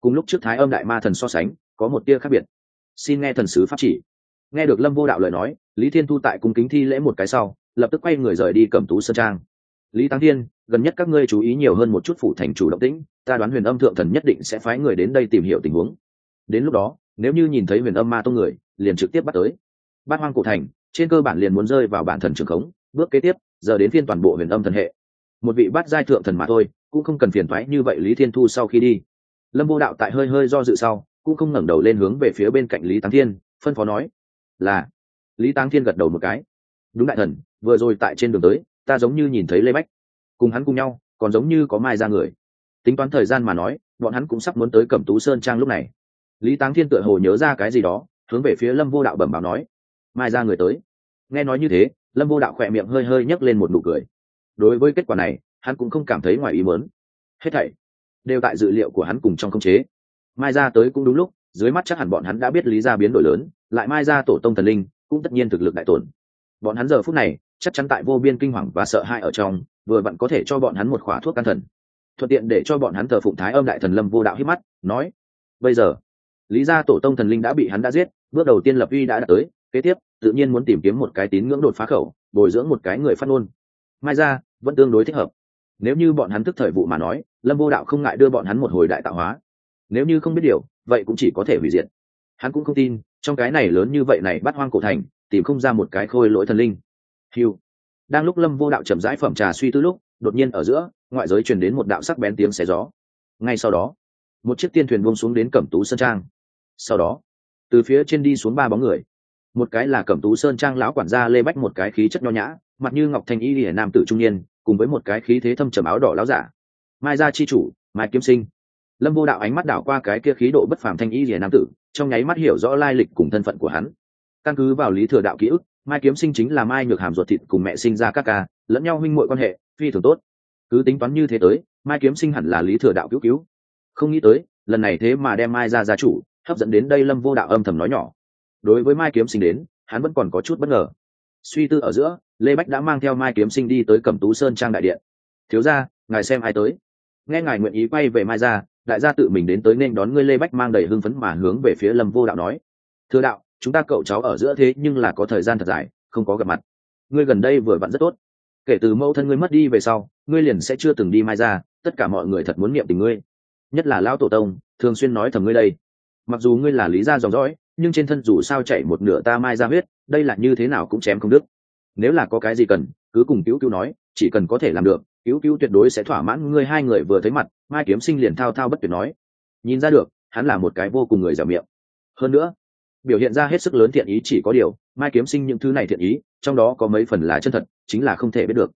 Cùng lúc trước thái âm đại ma thần so sánh, có một tia khác biệt. Xin nghe thần sứ pháp chỉ. Nghe được lâm vô đạo lời nói, lý thiên thu tại cung kính thi lễ một cái sau, lập tức quay người rời đi cầm tú sơn trang lý tăng thiên, gần nhất các ngươi chú ý nhiều hơn một chút phủ thành chủ động tĩnh, ta đoán huyền âm thượng thần nhất định sẽ phái người đến đây tìm hiểu tình huống. Đến lúc đó, nếu như nhìn thấy huyền âm ma tông người, liền trực tiếp bắt tới. Bát hoang cổ thành, trên cơ bản liền muốn rơi vào bản thần trường khống, bước kế tiếp, giờ đến phiên toàn bộ huyền âm thần hệ. Một vị bát giai thượng thần mà thôi, cũng không cần phiền thoái như vậy lý thiên thu sau khi đi. Lâm vô đạo tại hơi hơi do dự sau, cũng không ngẩng đầu lên hướng về phía bên cạnh lý táng thiên, phân phó nói, là. Lý táng thiên gật đầu một cái. Đúng đại thần, vừa rồi tại trên đường tới ta giống như nhìn thấy lê bách. Cùng hắn cùng nhau, còn giống như có mai ra người. Tính toán thời gian mà nói, bọn hắn cũng sắp muốn tới cẩm tú sơn trang lúc này. Lý táng thiên tựa hồ nhớ ra cái gì đó, hướng về phía lâm vô đạo bẩm báo nói, mai ra người tới. Nghe nói như thế, lâm vô đạo khỏe miệng hơi hơi nhấc lên một nụ cười. Đối với kết quả này, hắn cũng không cảm thấy ngoài ý mớn hết thảy đều tại dự liệu của hắn cùng trong khống chế. Mai ra tới cũng đúng lúc, dưới mắt chắc hẳn bọn hắn đã biết lý ra biến đổi lớn, lại mai ra tổ tông thần linh cũng tất nhiên thực lực đại tổn. Bọn hắn giờ phút này chắc chắn tại vô biên kinh hoàng và sợ hãi ở trong, vừa vặn có thể cho bọn hắn một khóa thuốc can thần. Thuận tiện để cho bọn hắn thờ phụng thái âm đại thần lâm vô đạo hít mắt, nói, bây giờ, lý gia tổ tông thần linh đã bị hắn đã giết, bước đầu tiên lập uy đã đạt tới, kế tiếp, tự nhiên muốn tìm kiếm một cái tín ngưỡng đột phá khẩu, bồi dưỡng một cái người phát ngôn. Mai ra vẫn tương đối thích hợp. Nếu như bọn hắn thức thời vụ mà nói, lâm vô đạo không ngại đưa bọn hắn một hồi đại tạo hóa. Nếu như không biết điều, vậy cũng chỉ có thể hủy diệt. Hắn cũng không tin, trong cái này lớn như vậy này bắt hoang cổ thành, tìm không ra một cái khôi lỗi thần linh hiu đang lúc lâm vô đạo chậm rãi phẩm trà suy tư lúc, đột nhiên ở giữa, ngoại giới truyền đến một đạo sắc bén tiếng xé gió. Ngay sau đó, một chiếc tiên thuyền buông xuống đến cẩm tú sơn trang. Sau đó, từ phía trên đi xuống ba bóng người. Một cái là cẩm tú sơn trang lão quản gia lê bách, một cái khí chất nho nhã, mặt như ngọc thành y hiển nam tử trung niên, cùng với một cái khí thế thâm trầm áo đỏ láo giả. Mai gia chi chủ, mai kiếm sinh. Lâm vô đạo ánh mắt đảo qua cái kia khí độ bất phàm thanh y hiển nam tử, trong nháy mắt hiểu rõ lai lịch cùng thân phận của hắn. Căn cứ vào lý thừa đạo ký ức mai kiếm sinh chính là mai nhược hàm ruột thịt cùng mẹ sinh ra các ca, lẫn nhau huynh muội quan hệ, phi thường tốt. Cứ tính toán như thế tới, mai kiếm sinh hẳn là lý thừa đạo cứu cứu. Không nghĩ tới, lần này thế mà đem mai ra gia chủ, hấp dẫn đến đây lâm vô đạo âm thầm nói nhỏ. Đối với mai kiếm sinh đến, hắn vẫn còn có chút bất ngờ. Suy tư ở giữa, lê bách đã mang theo mai kiếm sinh đi tới cẩm tú sơn trang đại điện. Thiếu ra ngài xem ai tới? Nghe ngài nguyện ý quay về mai ra, đại gia tự mình đến tới nên đón ngươi lê bách mang đầy hưng phấn mà hướng về phía lâm vô đạo nói. Thưa đạo chúng ta cậu cháu ở giữa thế nhưng là có thời gian thật dài, không có gặp mặt. Ngươi gần đây vừa vặn rất tốt. Kể từ mẫu thân ngươi mất đi về sau, ngươi liền sẽ chưa từng đi mai ra tất cả mọi người thật muốn niệm tình ngươi. Nhất là lão tổ tông, thường xuyên nói thầm ngươi đây. Mặc dù ngươi là lý gia dòng dõi, nhưng trên thân dù sao chạy một nửa ta mai ra huyết, đây là như thế nào cũng chém không đứt. Nếu là có cái gì cần, cứ cùng cứu cứu nói, chỉ cần có thể làm được, cứu cứu tuyệt đối sẽ thỏa mãn ngươi hai người vừa thấy mặt, mai kiếm sinh liền thao thao bất tuyệt nói. Nhìn ra được, hắn là một cái vô cùng người dẻo miệng. Hơn nữa biểu hiện ra hết sức lớn thiện ý chỉ có điều, mai kiếm sinh những thứ này thiện ý, trong đó có mấy phần là chân thật, chính là không thể biết được.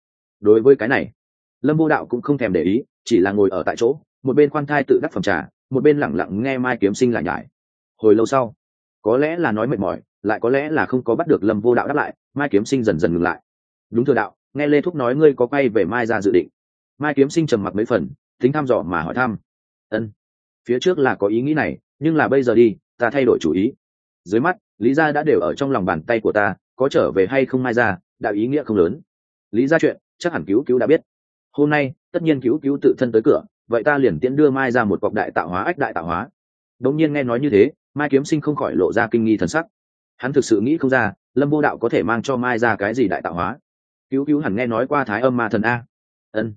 Đối với cái này, lâm vô đạo cũng không thèm để ý, chỉ là ngồi ở tại chỗ, một bên khoan thai tự đắc phẩm trà, một bên lẳng lặng nghe mai kiếm sinh lại nhải. Hồi lâu sau, có lẽ là nói mệt mỏi, lại có lẽ là không có bắt được lâm vô đạo đáp lại, mai kiếm sinh dần dần ngừng lại. Đúng thừa đạo, nghe lê thúc nói ngươi có quay về mai ra dự định. Mai kiếm sinh trầm mặc mấy phần, tính thăm dò mà hỏi thăm. Ân, phía trước là có ý nghĩ này, nhưng là bây giờ đi, ta thay đổi chủ ý dưới mắt, lý gia đã đều ở trong lòng bàn tay của ta, có trở về hay không mai ra đạo ý nghĩa không lớn. Lý ra chuyện, chắc hẳn cứu cứu đã biết. Hôm nay, tất nhiên cứu cứu tự thân tới cửa, vậy ta liền tiễn đưa mai ra một cọc đại tạo hóa ách đại tạo hóa. Đống nhiên nghe nói như thế, mai kiếm sinh không khỏi lộ ra kinh nghi thần sắc. Hắn thực sự nghĩ không ra, lâm vô đạo có thể mang cho mai ra cái gì đại tạo hóa. Cứu cứu hẳn nghe nói qua thái âm ma thần a. Ân.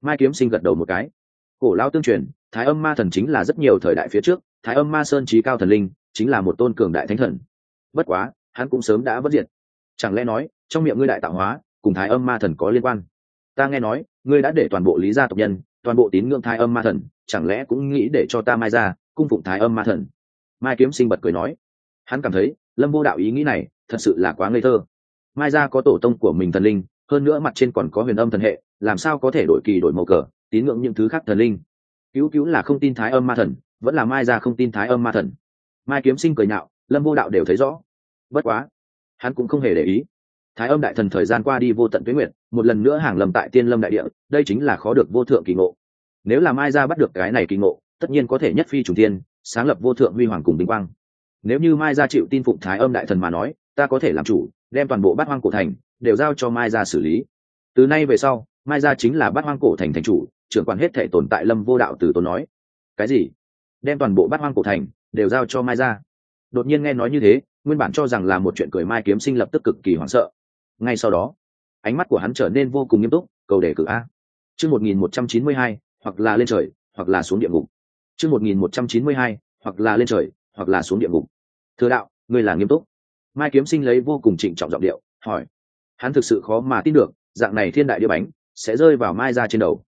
Mai kiếm sinh gật đầu một cái. Cổ lao tương truyền, thái âm ma thần chính là rất nhiều thời đại phía trước, thái âm ma sơn trí cao thần linh chính là một tôn cường đại thánh thần. Bất quá, hắn cũng sớm đã bất diệt. Chẳng lẽ nói, trong miệng ngươi đại tạo hóa, cùng thái âm ma thần có liên quan? Ta nghe nói, ngươi đã để toàn bộ lý gia tộc nhân, toàn bộ tín ngưỡng thái âm ma thần, chẳng lẽ cũng nghĩ để cho ta mai ra, cung phụng thái âm ma thần? Mai kiếm sinh bật cười nói. Hắn cảm thấy, lâm vô đạo ý nghĩ này, thật sự là quá ngây thơ. Mai ra có tổ tông của mình thần linh, hơn nữa mặt trên còn có huyền âm thần hệ, làm sao có thể đổi kỳ đổi màu cờ, tín ngưỡng những thứ khác thần linh? Cứu cứu là không tin thái âm ma thần, vẫn là mai ra không tin thái âm ma thần mai kiếm sinh cười nhạo, lâm vô đạo đều thấy rõ. Bất quá, hắn cũng không hề để ý. Thái âm đại thần thời gian qua đi vô tận tuyến nguyện một lần nữa hàng lầm tại tiên lâm đại địa, đây chính là khó được vô thượng kỳ ngộ. Nếu là mai ra bắt được cái này kỳ ngộ, tất nhiên có thể nhất phi chủ tiên sáng lập vô thượng huy hoàng cùng vinh quang. Nếu như mai ra chịu tin phụng thái âm đại thần mà nói, ta có thể làm chủ, đem toàn bộ bát hoang cổ thành đều giao cho mai ra xử lý. Từ nay về sau, mai ra chính là bát hoang cổ thành thành chủ, trưởng quản hết thể tồn tại lâm vô đạo từ tôi nói. Cái gì? Đem toàn bộ bát hoang cổ thành đều giao cho mai ra đột nhiên nghe nói như thế, nguyên bản cho rằng là một chuyện cười mai kiếm sinh lập tức cực kỳ hoảng sợ. Ngay sau đó, ánh mắt của hắn trở nên vô cùng nghiêm túc, cầu đề cử a. Chương một nghìn một trăm chín mươi hai, hoặc là lên trời, hoặc là xuống địa ngục. Chương một nghìn một trăm chín mươi hai, hoặc là lên trời, hoặc là xuống địa ngục. Thừa đạo, ngươi là nghiêm túc. Mai kiếm sinh lấy vô cùng trịnh trọng giọng điệu, hỏi. Hắn thực sự khó mà tin được, dạng này thiên đại đĩa bánh sẽ rơi vào mai ra trên đầu.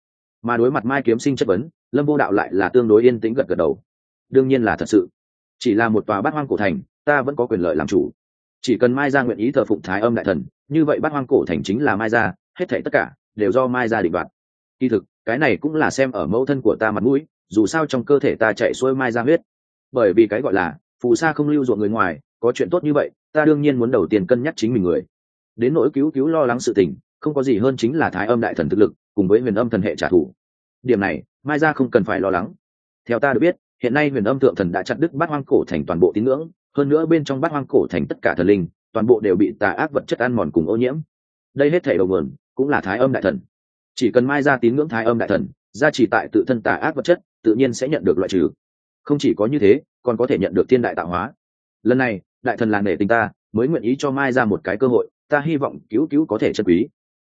Mà đối mặt mai kiếm sinh chất vấn, lâm vô đạo lại là tương đối yên tĩnh gật gật đầu. Đương nhiên là thật sự chỉ là một tòa bát hoang cổ thành, ta vẫn có quyền lợi làm chủ. Chỉ cần mai ra nguyện ý thờ phụng thái âm đại thần, như vậy bát hoang cổ thành chính là mai ra hết thảy tất cả đều do mai ra định đoạt. Kỳ thực, cái này cũng là xem ở mẫu thân của ta mặt mũi, dù sao trong cơ thể ta chạy xuôi mai ra huyết. Bởi vì cái gọi là, phù sa không lưu ruộng người ngoài, có chuyện tốt như vậy, ta đương nhiên muốn đầu tiên cân nhắc chính mình người. Đến nỗi cứu cứu lo lắng sự tình, không có gì hơn chính là thái âm đại thần thực lực, cùng với huyền âm thần hệ trả thù. Điểm này, mai ra không cần phải lo lắng. Theo ta được biết hiện nay huyền âm thượng thần đã chặt đứt bát hoang cổ thành toàn bộ tín ngưỡng, hơn nữa bên trong bát hoang cổ thành tất cả thần linh, toàn bộ đều bị tà ác vật chất ăn mòn cùng ô nhiễm. Đây hết thể đầu nguồn, cũng là thái âm đại thần. Chỉ cần mai ra tín ngưỡng thái âm đại thần ra chỉ tại tự thân tà ác vật chất, tự nhiên sẽ nhận được loại trừ. Không chỉ có như thế, còn có thể nhận được thiên đại tạo hóa. Lần này, đại thần là nể tình ta, mới nguyện ý cho mai ra một cái cơ hội, ta hy vọng cứu cứu có thể chân quý.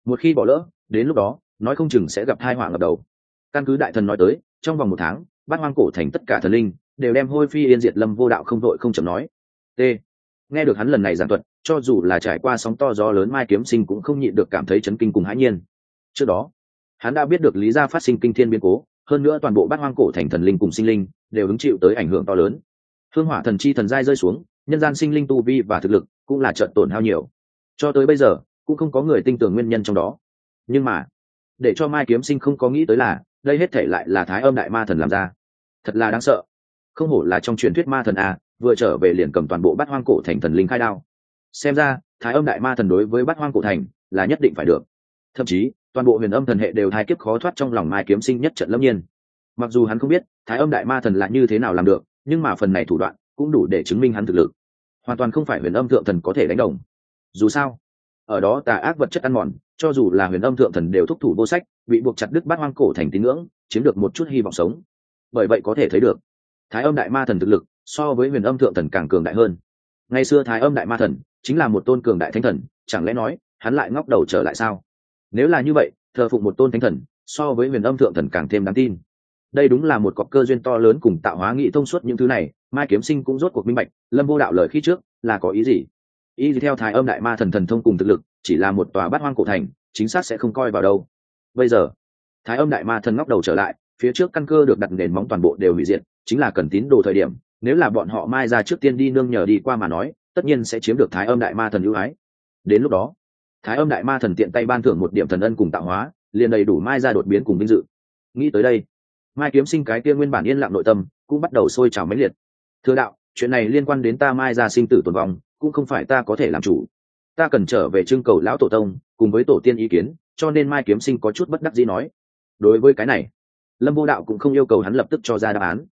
Một khi bỏ lỡ, đến lúc đó, nói không chừng sẽ gặp thai họa ngập đầu. Căn cứ đại thần nói tới, trong vòng một tháng bát hoang cổ thành tất cả thần linh đều đem hôi phi yên diệt lâm vô đạo không đội không chậm nói. T. Nghe được hắn lần này giảng thuật, cho dù là trải qua sóng to gió lớn mai kiếm sinh cũng không nhịn được cảm thấy chấn kinh cùng hãi nhiên. Trước đó, hắn đã biết được lý gia phát sinh kinh thiên biến cố, hơn nữa toàn bộ bát hoang cổ thành thần linh cùng sinh linh đều hứng chịu tới ảnh hưởng to lớn. Hương hỏa thần chi thần giai rơi xuống, nhân gian sinh linh tu vi và thực lực cũng là trận tổn hao nhiều. Cho tới bây giờ, cũng không có người tin tưởng nguyên nhân trong đó. Nhưng mà, để cho mai kiếm sinh không có nghĩ tới là, đây hết thể lại là thái âm đại ma thần làm ra thật là đáng sợ. Không hổ là trong truyền thuyết ma thần a vừa trở về liền cầm toàn bộ bát hoang cổ thành thần linh khai đao. Xem ra, thái âm đại ma thần đối với bát hoang cổ thành là nhất định phải được. Thậm chí, toàn bộ huyền âm thần hệ đều thai kiếp khó thoát trong lòng mai kiếm sinh nhất trận lâm nhiên. Mặc dù hắn không biết thái âm đại ma thần là như thế nào làm được, nhưng mà phần này thủ đoạn cũng đủ để chứng minh hắn thực lực. Hoàn toàn không phải huyền âm thượng thần có thể đánh đồng. Dù sao, ở đó tà ác vật chất ăn mòn, cho dù là huyền âm thượng thần đều thúc thủ vô sách, bị buộc chặt đứt bát hoang cổ thành tín ngưỡng, chiếm được một chút hy vọng sống bởi vậy có thể thấy được. Thái âm đại ma thần thực lực so với huyền âm thượng thần càng cường đại hơn. Ngày xưa thái âm đại ma thần chính là một tôn cường đại thánh thần, chẳng lẽ nói hắn lại ngóc đầu trở lại sao? Nếu là như vậy, thờ phụng một tôn thánh thần so với huyền âm thượng thần càng thêm đáng tin. Đây đúng là một cọc cơ duyên to lớn cùng tạo hóa nghị thông suốt những thứ này, mai kiếm sinh cũng rốt cuộc minh bạch, lâm vô đạo lời khi trước là có ý gì? Ý gì theo thái âm đại ma thần thần thông cùng thực lực, chỉ là một tòa bát hoang cổ thành, chính xác sẽ không coi vào đâu. Bây giờ, thái âm đại ma thần ngóc đầu trở lại phía trước căn cơ được đặt nền móng toàn bộ đều hủy diệt, chính là cần tín đồ thời điểm, nếu là bọn họ mai ra trước tiên đi nương nhờ đi qua mà nói, tất nhiên sẽ chiếm được thái âm đại ma thần ưu ái. Đến lúc đó, thái âm đại ma thần tiện tay ban thưởng một điểm thần ân cùng tạo hóa, liền đầy đủ mai ra đột biến cùng vinh dự. Nghĩ tới đây, mai kiếm sinh cái kia nguyên bản yên lặng nội tâm, cũng bắt đầu sôi trào máy liệt. Thưa đạo, chuyện này liên quan đến ta mai ra sinh tử tồn vong, cũng không phải ta có thể làm chủ. Ta cần trở về trưng cầu lão tổ tông, cùng với tổ tiên ý kiến, cho nên mai kiếm sinh có chút bất đắc dĩ nói. Đối với cái này lâm vô đạo cũng không yêu cầu hắn lập tức cho ra đáp án.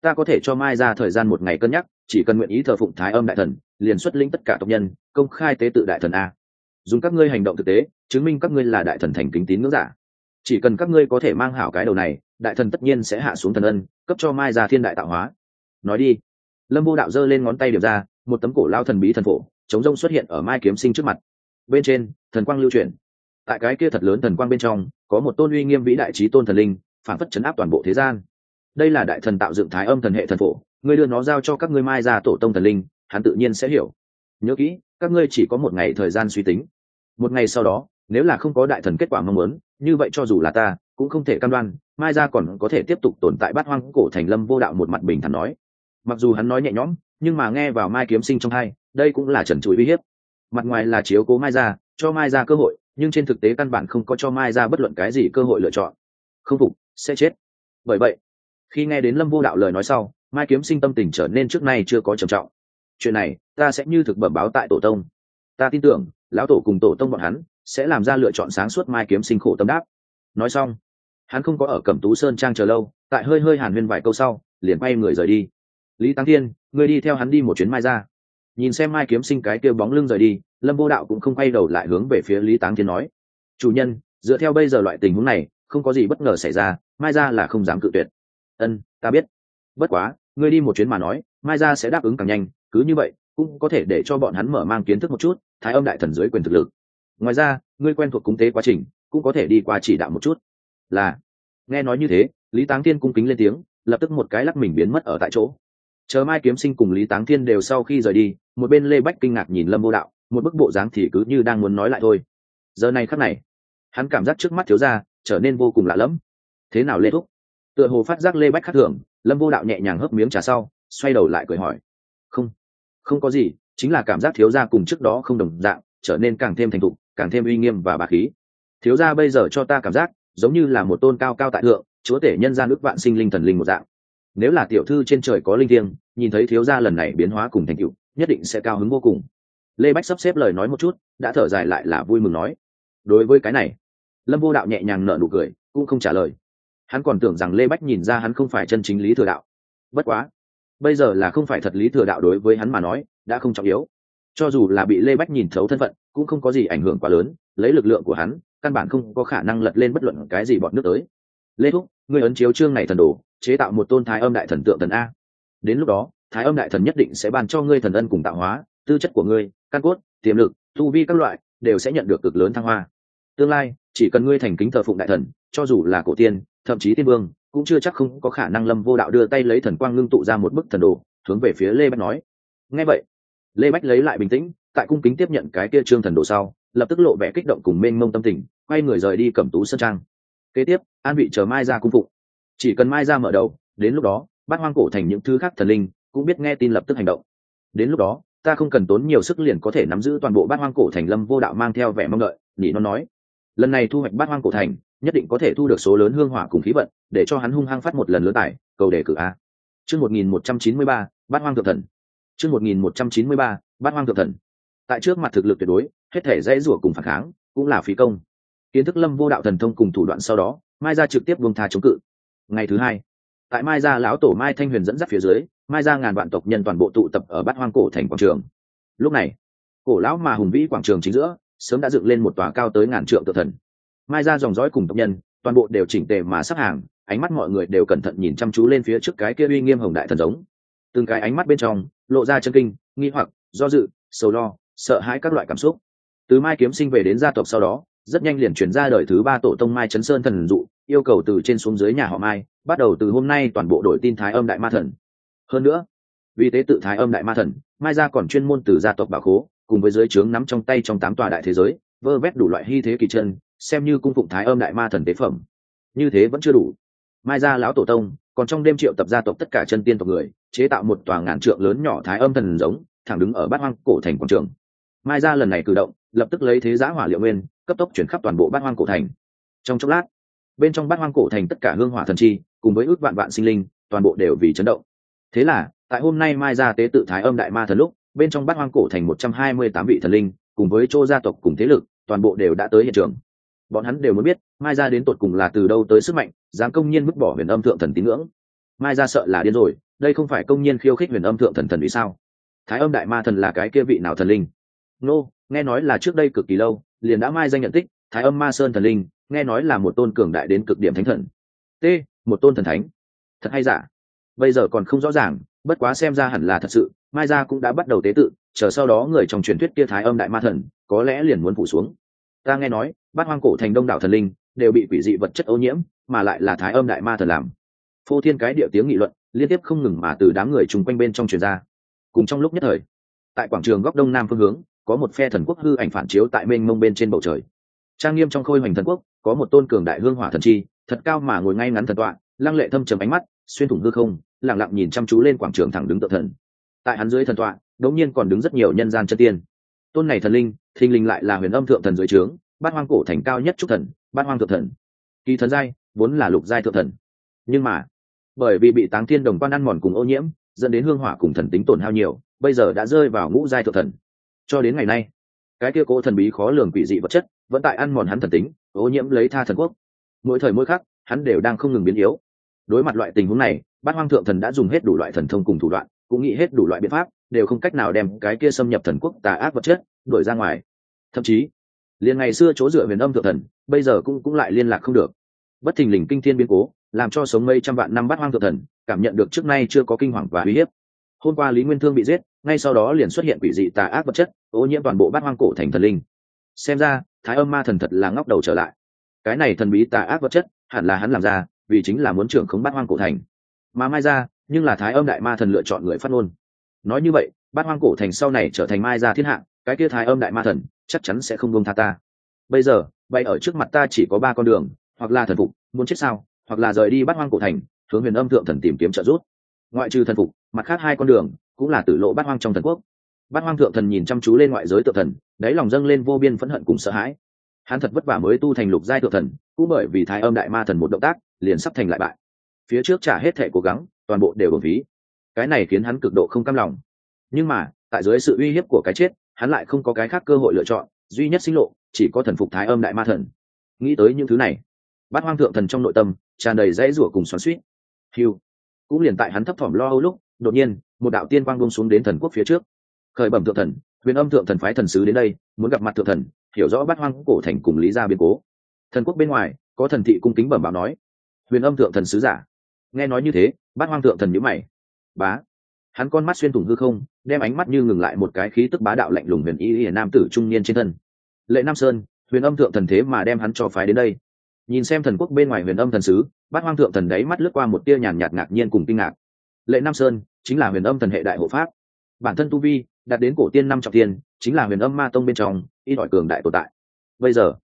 Ta có thể cho mai ra thời gian một ngày cân nhắc, chỉ cần nguyện ý thờ phụng thái âm đại thần, liền xuất lĩnh tất cả tộc nhân, công khai tế tự đại thần a. Dùng các ngươi hành động thực tế, chứng minh các ngươi là đại thần thành kính tín ngưỡng giả. Chỉ cần các ngươi có thể mang hảo cái đầu này, đại thần tất nhiên sẽ hạ xuống thần ân, cấp cho mai ra thiên đại tạo hóa. Nói đi. Lâm vô đạo giơ lên ngón tay điểm ra, một tấm cổ lao thần bí thần phổ, chống rông xuất hiện ở mai kiếm sinh trước mặt. Bên trên, thần quang lưu chuyển. Tại cái kia thật lớn thần quang bên trong, có một tôn uy nghiêm vĩ đại trí tôn thần linh phản phất chấn áp toàn bộ thế gian. Đây là đại thần tạo dựng thái âm thần hệ thần phổ, ngươi đưa nó giao cho các ngươi mai ra tổ tông thần linh, hắn tự nhiên sẽ hiểu. Nhớ kỹ, các ngươi chỉ có một ngày thời gian suy tính. Một ngày sau đó, nếu là không có đại thần kết quả mong muốn, như vậy cho dù là ta, cũng không thể cam đoan, mai ra còn có thể tiếp tục tồn tại bát hoang cổ thành lâm vô đạo một mặt bình thản nói. Mặc dù hắn nói nhẹ nhõm, nhưng mà nghe vào mai kiếm sinh trong hai, đây cũng là trần trụi uy hiếp. Mặt ngoài là chiếu cố mai ra cho mai ra cơ hội, nhưng trên thực tế căn bản không có cho mai ra bất luận cái gì cơ hội lựa chọn. Không phục sẽ chết. Bởi vậy, khi nghe đến lâm vô đạo lời nói sau, mai kiếm sinh tâm tình trở nên trước nay chưa có trầm trọng. Chuyện này, ta sẽ như thực bẩm báo tại tổ tông. Ta tin tưởng, lão tổ cùng tổ tông bọn hắn sẽ làm ra lựa chọn sáng suốt mai kiếm sinh khổ tâm đáp. Nói xong, hắn không có ở cẩm tú sơn trang chờ lâu, tại hơi hơi hàn huyên vài câu sau, liền quay người rời đi. Lý tăng thiên ngươi đi theo hắn đi một chuyến mai ra nhìn xem mai kiếm sinh cái kêu bóng lưng rời đi, lâm vô đạo cũng không quay đầu lại hướng về phía lý táng thiên nói, chủ nhân, dựa theo bây giờ loại tình huống này không có gì bất ngờ xảy ra, mai ra là không dám cự tuyệt. Ân, ta biết. Bất quá, ngươi đi một chuyến mà nói, mai ra sẽ đáp ứng càng nhanh, cứ như vậy, cũng có thể để cho bọn hắn mở mang kiến thức một chút, thái âm đại thần dưới quyền thực lực. Ngoài ra, ngươi quen thuộc cúng tế quá trình, cũng có thể đi qua chỉ đạo một chút. Là. Nghe nói như thế, lý táng thiên cung kính lên tiếng, lập tức một cái lắc mình biến mất ở tại chỗ. Chờ mai kiếm sinh cùng lý táng thiên đều sau khi rời đi, một bên lê bách kinh ngạc nhìn lâm vô đạo, một bức bộ dáng thì cứ như đang muốn nói lại thôi. Giờ này khắc này, hắn cảm giác trước mắt thiếu ra trở nên vô cùng lạ lẫm. Thế nào lê thúc? Tựa hồ phát giác lê bách khắc thường, lâm vô đạo nhẹ nhàng hớp miếng trà sau, xoay đầu lại cười hỏi. Không không có gì, chính là cảm giác thiếu gia cùng trước đó không đồng dạng, trở nên càng thêm thành thục, càng thêm uy nghiêm và bà khí. Thiếu gia bây giờ cho ta cảm giác, giống như là một tôn cao cao tại thượng, chúa tể nhân gian ước vạn sinh linh thần linh một dạng. Nếu là tiểu thư trên trời có linh thiêng, nhìn thấy thiếu gia lần này biến hóa cùng thành tựu, nhất định sẽ cao hứng vô cùng. Lê bách sắp xếp lời nói một chút, đã thở dài lại là vui mừng nói. Đối với cái này lâm vô đạo nhẹ nhàng nở nụ cười, cũng không trả lời. Hắn còn tưởng rằng lê bách nhìn ra hắn không phải chân chính lý thừa đạo. Bất quá, bây giờ là không phải thật lý thừa đạo đối với hắn mà nói, đã không trọng yếu. Cho dù là bị lê bách nhìn thấu thân phận, cũng không có gì ảnh hưởng quá lớn, lấy lực lượng của hắn, căn bản không có khả năng lật lên bất luận cái gì bọn nước tới. Lê thúc người ấn chiếu chương này thần đồ, chế tạo một tôn thái âm đại thần tượng thần a. Đến lúc đó, thái âm đại thần nhất định sẽ ban cho ngươi thần ân cùng tạo hóa, tư chất của ngươi, căn cốt, tiềm lực, tu vi các loại, đều sẽ nhận được cực lớn thăng hoa. Tương lai chỉ cần ngươi thành kính thờ phụng đại thần, cho dù là cổ tiên, thậm chí tiên vương, cũng chưa chắc không có khả năng lâm vô đạo đưa tay lấy thần quang ngưng tụ ra một bức thần đồ, hướng về phía lê bách nói. Ngay vậy, lê bách lấy lại bình tĩnh, tại cung kính tiếp nhận cái kia trương thần đồ sau, lập tức lộ vẻ kích động cùng mênh mông tâm tình, quay người rời đi cầm tú sân trang. Kế tiếp, an bị chờ mai ra cung phụng. Chỉ cần mai ra mở đầu, đến lúc đó, bát hoang cổ thành những thứ khác thần linh cũng biết nghe tin lập tức hành động. Đến lúc đó, ta không cần tốn nhiều sức liền có thể nắm giữ toàn bộ bát hoang cổ thành lâm vô đạo mang theo vẻ mong đợi, nhị nó nói lần này thu hoạch bát hoang cổ thành, nhất định có thể thu được số lớn hương hỏa cùng khí vận, để cho hắn hung hăng phát một lần lớn tải cầu đề cử a. Chương một nghìn một trăm chín mươi ba, bát hoang thượng thần. Chương một nghìn một trăm chín mươi ba, bát hoang thượng thần. Tại trước mặt thực lực tuyệt đối, hết thể dễ rủa cùng phản kháng, cũng là phí công. Kiến thức lâm vô đạo thần thông cùng thủ đoạn sau đó, mai ra trực tiếp buông tha chống cự. Ngày thứ hai, tại mai gia lão tổ mai thanh huyền dẫn dắt phía dưới, mai gia ngàn vạn tộc nhân toàn bộ tụ tập ở bát hoang cổ thành quảng trường. Lúc này, cổ lão mà hùng vĩ quảng trường chính giữa sớm đã dựng lên một tòa cao tới ngàn trượng tự thần. Mai ra dòng dõi cùng tộc nhân, toàn bộ đều chỉnh tề mà sắp hàng, ánh mắt mọi người đều cẩn thận nhìn chăm chú lên phía trước cái kia uy nghiêm hồng đại thần giống. Từng cái ánh mắt bên trong, lộ ra chân kinh, nghi hoặc, do dự, sầu lo, sợ hãi các loại cảm xúc. Từ mai kiếm sinh về đến gia tộc sau đó, rất nhanh liền chuyển ra đời thứ ba tổ tông mai chấn sơn thần dụ, yêu cầu từ trên xuống dưới nhà họ mai, bắt đầu từ hôm nay toàn bộ đổi tin thái âm đại ma thần. Hơn nữa, vì tế tự thái âm đại ma thần, mai gia còn chuyên môn từ gia tộc bảo khố cùng với dưới trướng nắm trong tay trong tám tòa đại thế giới, vơ vét đủ loại hy thế kỳ chân, xem như cung phụng thái âm đại ma thần tế phẩm. Như thế vẫn chưa đủ. Mai ra lão tổ tông, còn trong đêm triệu tập gia tộc tất cả chân tiên tộc người, chế tạo một tòa ngàn trượng lớn nhỏ thái âm thần giống, thẳng đứng ở bát hoang cổ thành quảng trường. Mai ra lần này cử động, lập tức lấy thế giã hỏa liệu nguyên, cấp tốc chuyển khắp toàn bộ bát hoang cổ thành. Trong chốc lát, bên trong bát hoang cổ thành tất cả hương hỏa thần chi, cùng với ước vạn vạn sinh linh, toàn bộ đều vì chấn động. Thế là, tại hôm nay mai ra tế tự thái âm đại ma thần lúc bên trong bát hoang cổ thành một trăm hai mươi tám vị thần linh, cùng với chô gia tộc cùng thế lực, toàn bộ đều đã tới hiện trường. Bọn hắn đều muốn biết, mai ra đến tột cùng là từ đâu tới sức mạnh, dám công nhiên vứt bỏ huyền âm thượng thần tín ngưỡng. Mai ra sợ là điên rồi, đây không phải công nhiên khiêu khích huyền âm thượng thần thần vì sao? Thái âm đại ma thần là cái kia vị nào thần linh? Nô, nghe nói là trước đây cực kỳ lâu, liền đã mai danh nhận tích, thái âm ma sơn thần linh, nghe nói là một tôn cường đại đến cực điểm thánh thần. T, một tôn thần thánh. Thật hay giả? Bây giờ còn không rõ ràng, bất quá xem ra hẳn là thật sự mai ra cũng đã bắt đầu tế tự, chờ sau đó người trong truyền thuyết kia thái âm đại ma thần, có lẽ liền muốn phủ xuống. Ta nghe nói, bát hoang cổ thành đông đảo thần linh đều bị quỷ dị vật chất ô nhiễm, mà lại là thái âm đại ma thần làm. Phô thiên cái địa tiếng nghị luận, liên tiếp không ngừng mà từ đám người chung quanh bên trong truyền ra. Cùng trong lúc nhất thời, tại quảng trường góc đông nam phương hướng, có một phe thần quốc hư ảnh phản chiếu tại mênh mông bên trên bầu trời. Trang nghiêm trong khôi hoành thần quốc, có một tôn cường đại hương hỏa thần chi, thật cao mà ngồi ngay ngắn thần tọa, lăng lệ thâm trầm ánh mắt, xuyên thủng hư không lẳng lặng nhìn chăm chú lên quảng trường thẳng đứng tự thần tại hắn dưới thần tọa đống nhiên còn đứng rất nhiều nhân gian chân tiên. Tôn này thần linh, thình linh lại là huyền âm thượng thần dưới trướng, bát hoang cổ thành cao nhất trúc thần, bát hoang thượng thần. Kỳ thần giai, vốn là lục giai thượng thần. Nhưng mà, bởi vì bị táng thiên đồng quan ăn mòn cùng ô nhiễm, dẫn đến hương hỏa cùng thần tính tổn hao nhiều, bây giờ đã rơi vào ngũ giai thượng thần. Cho đến ngày nay, cái kia cố thần bí khó lường quỷ dị vật chất vẫn tại ăn mòn hắn thần tính, ô nhiễm lấy tha thần quốc. Mỗi thời mỗi khắc, hắn đều đang không ngừng biến yếu. Đối mặt loại tình huống này, bát hoang thượng thần đã dùng hết đủ loại thần thông cùng thủ đoạn cũng nghĩ hết đủ loại biện pháp, đều không cách nào đem cái kia xâm nhập thần quốc tà ác vật chất đuổi ra ngoài. Thậm chí, liền ngày xưa chỗ dựa huyền âm thượng thần, bây giờ cũng cũng lại liên lạc không được. Bất thình lình kinh thiên biến cố, làm cho sống mây trăm vạn năm bát hoang thượng thần, cảm nhận được trước nay chưa có kinh hoàng và uy hiếp. Hôm qua lý nguyên thương bị giết, ngay sau đó liền xuất hiện quỷ dị tà ác vật chất, ô nhiễm toàn bộ bát hoang cổ thành thần linh. Xem ra, thái âm ma thần thật là ngóc đầu trở lại. Cái này thần bí tà ác vật chất, hẳn là hắn làm ra, vì chính là muốn trưởng khống bát hoang cổ thành. Mà mai ra nhưng là thái âm đại ma thần lựa chọn người phát ngôn. Nói như vậy, bát hoang cổ thành sau này trở thành mai ra thiên hạ, cái kia thái âm đại ma thần chắc chắn sẽ không buông tha ta. Bây giờ vậy ở trước mặt ta chỉ có ba con đường, hoặc là thần phục, muốn chết sao, hoặc là rời đi bát hoang cổ thành, hướng huyền âm thượng thần tìm kiếm trợ giúp. Ngoại trừ thần phục, mặt khác hai con đường cũng là tử lộ bát hoang trong thần quốc. Bát hoang thượng thần nhìn chăm chú lên ngoại giới tự thần, đáy lòng dâng lên vô biên phẫn hận cùng sợ hãi. Hắn thật vất vả mới tu thành lục giai thượng thần, cũng bởi vì thái âm đại ma thần một động tác, liền sắp thành lại bại. Phía trước trả hết thể cố gắng toàn bộ đều bổng phí. Cái này khiến hắn cực độ không cam lòng. Nhưng mà, tại dưới sự uy hiếp của cái chết, hắn lại không có cái khác cơ hội lựa chọn, duy nhất sinh lộ, chỉ có thần phục thái âm đại ma thần. Nghĩ tới những thứ này, bát hoang thượng thần trong nội tâm, tràn đầy dãy rủa cùng xoắn suýt hiu cũng liền tại hắn thấp thỏm lo âu lúc, đột nhiên, một đạo tiên quang bông xuống đến thần quốc phía trước. Khởi bẩm thượng thần, huyền âm thượng thần phái thần sứ đến đây, muốn gặp mặt thượng thần, hiểu rõ bát hoang cổ thành cùng lý gia biến cố. Thần quốc bên ngoài, có thần thị cung kính bẩm báo nói. Huyền âm thượng thần sứ giả nghe nói như thế, bát hoang thượng thần nhữ mày. Bá, hắn con mắt xuyên thủng hư không, đem ánh mắt như ngừng lại một cái khí tức bá đạo lạnh lùng huyền y hiển nam tử trung niên trên thân. Lệ nam sơn, huyền âm thượng thần thế mà đem hắn cho phái đến đây. Nhìn xem thần quốc bên ngoài huyền âm thần sứ, bát hoang thượng thần đấy mắt lướt qua một tia nhàn nhạt ngạc nhiên cùng kinh ngạc. Lệ nam sơn, chính là huyền âm thần hệ đại hộ pháp. Bản thân tu vi, đạt đến cổ tiên năm trọng tiên chính là huyền âm ma tông bên trong ít ỏi cường đại tồn tại. Bây giờ,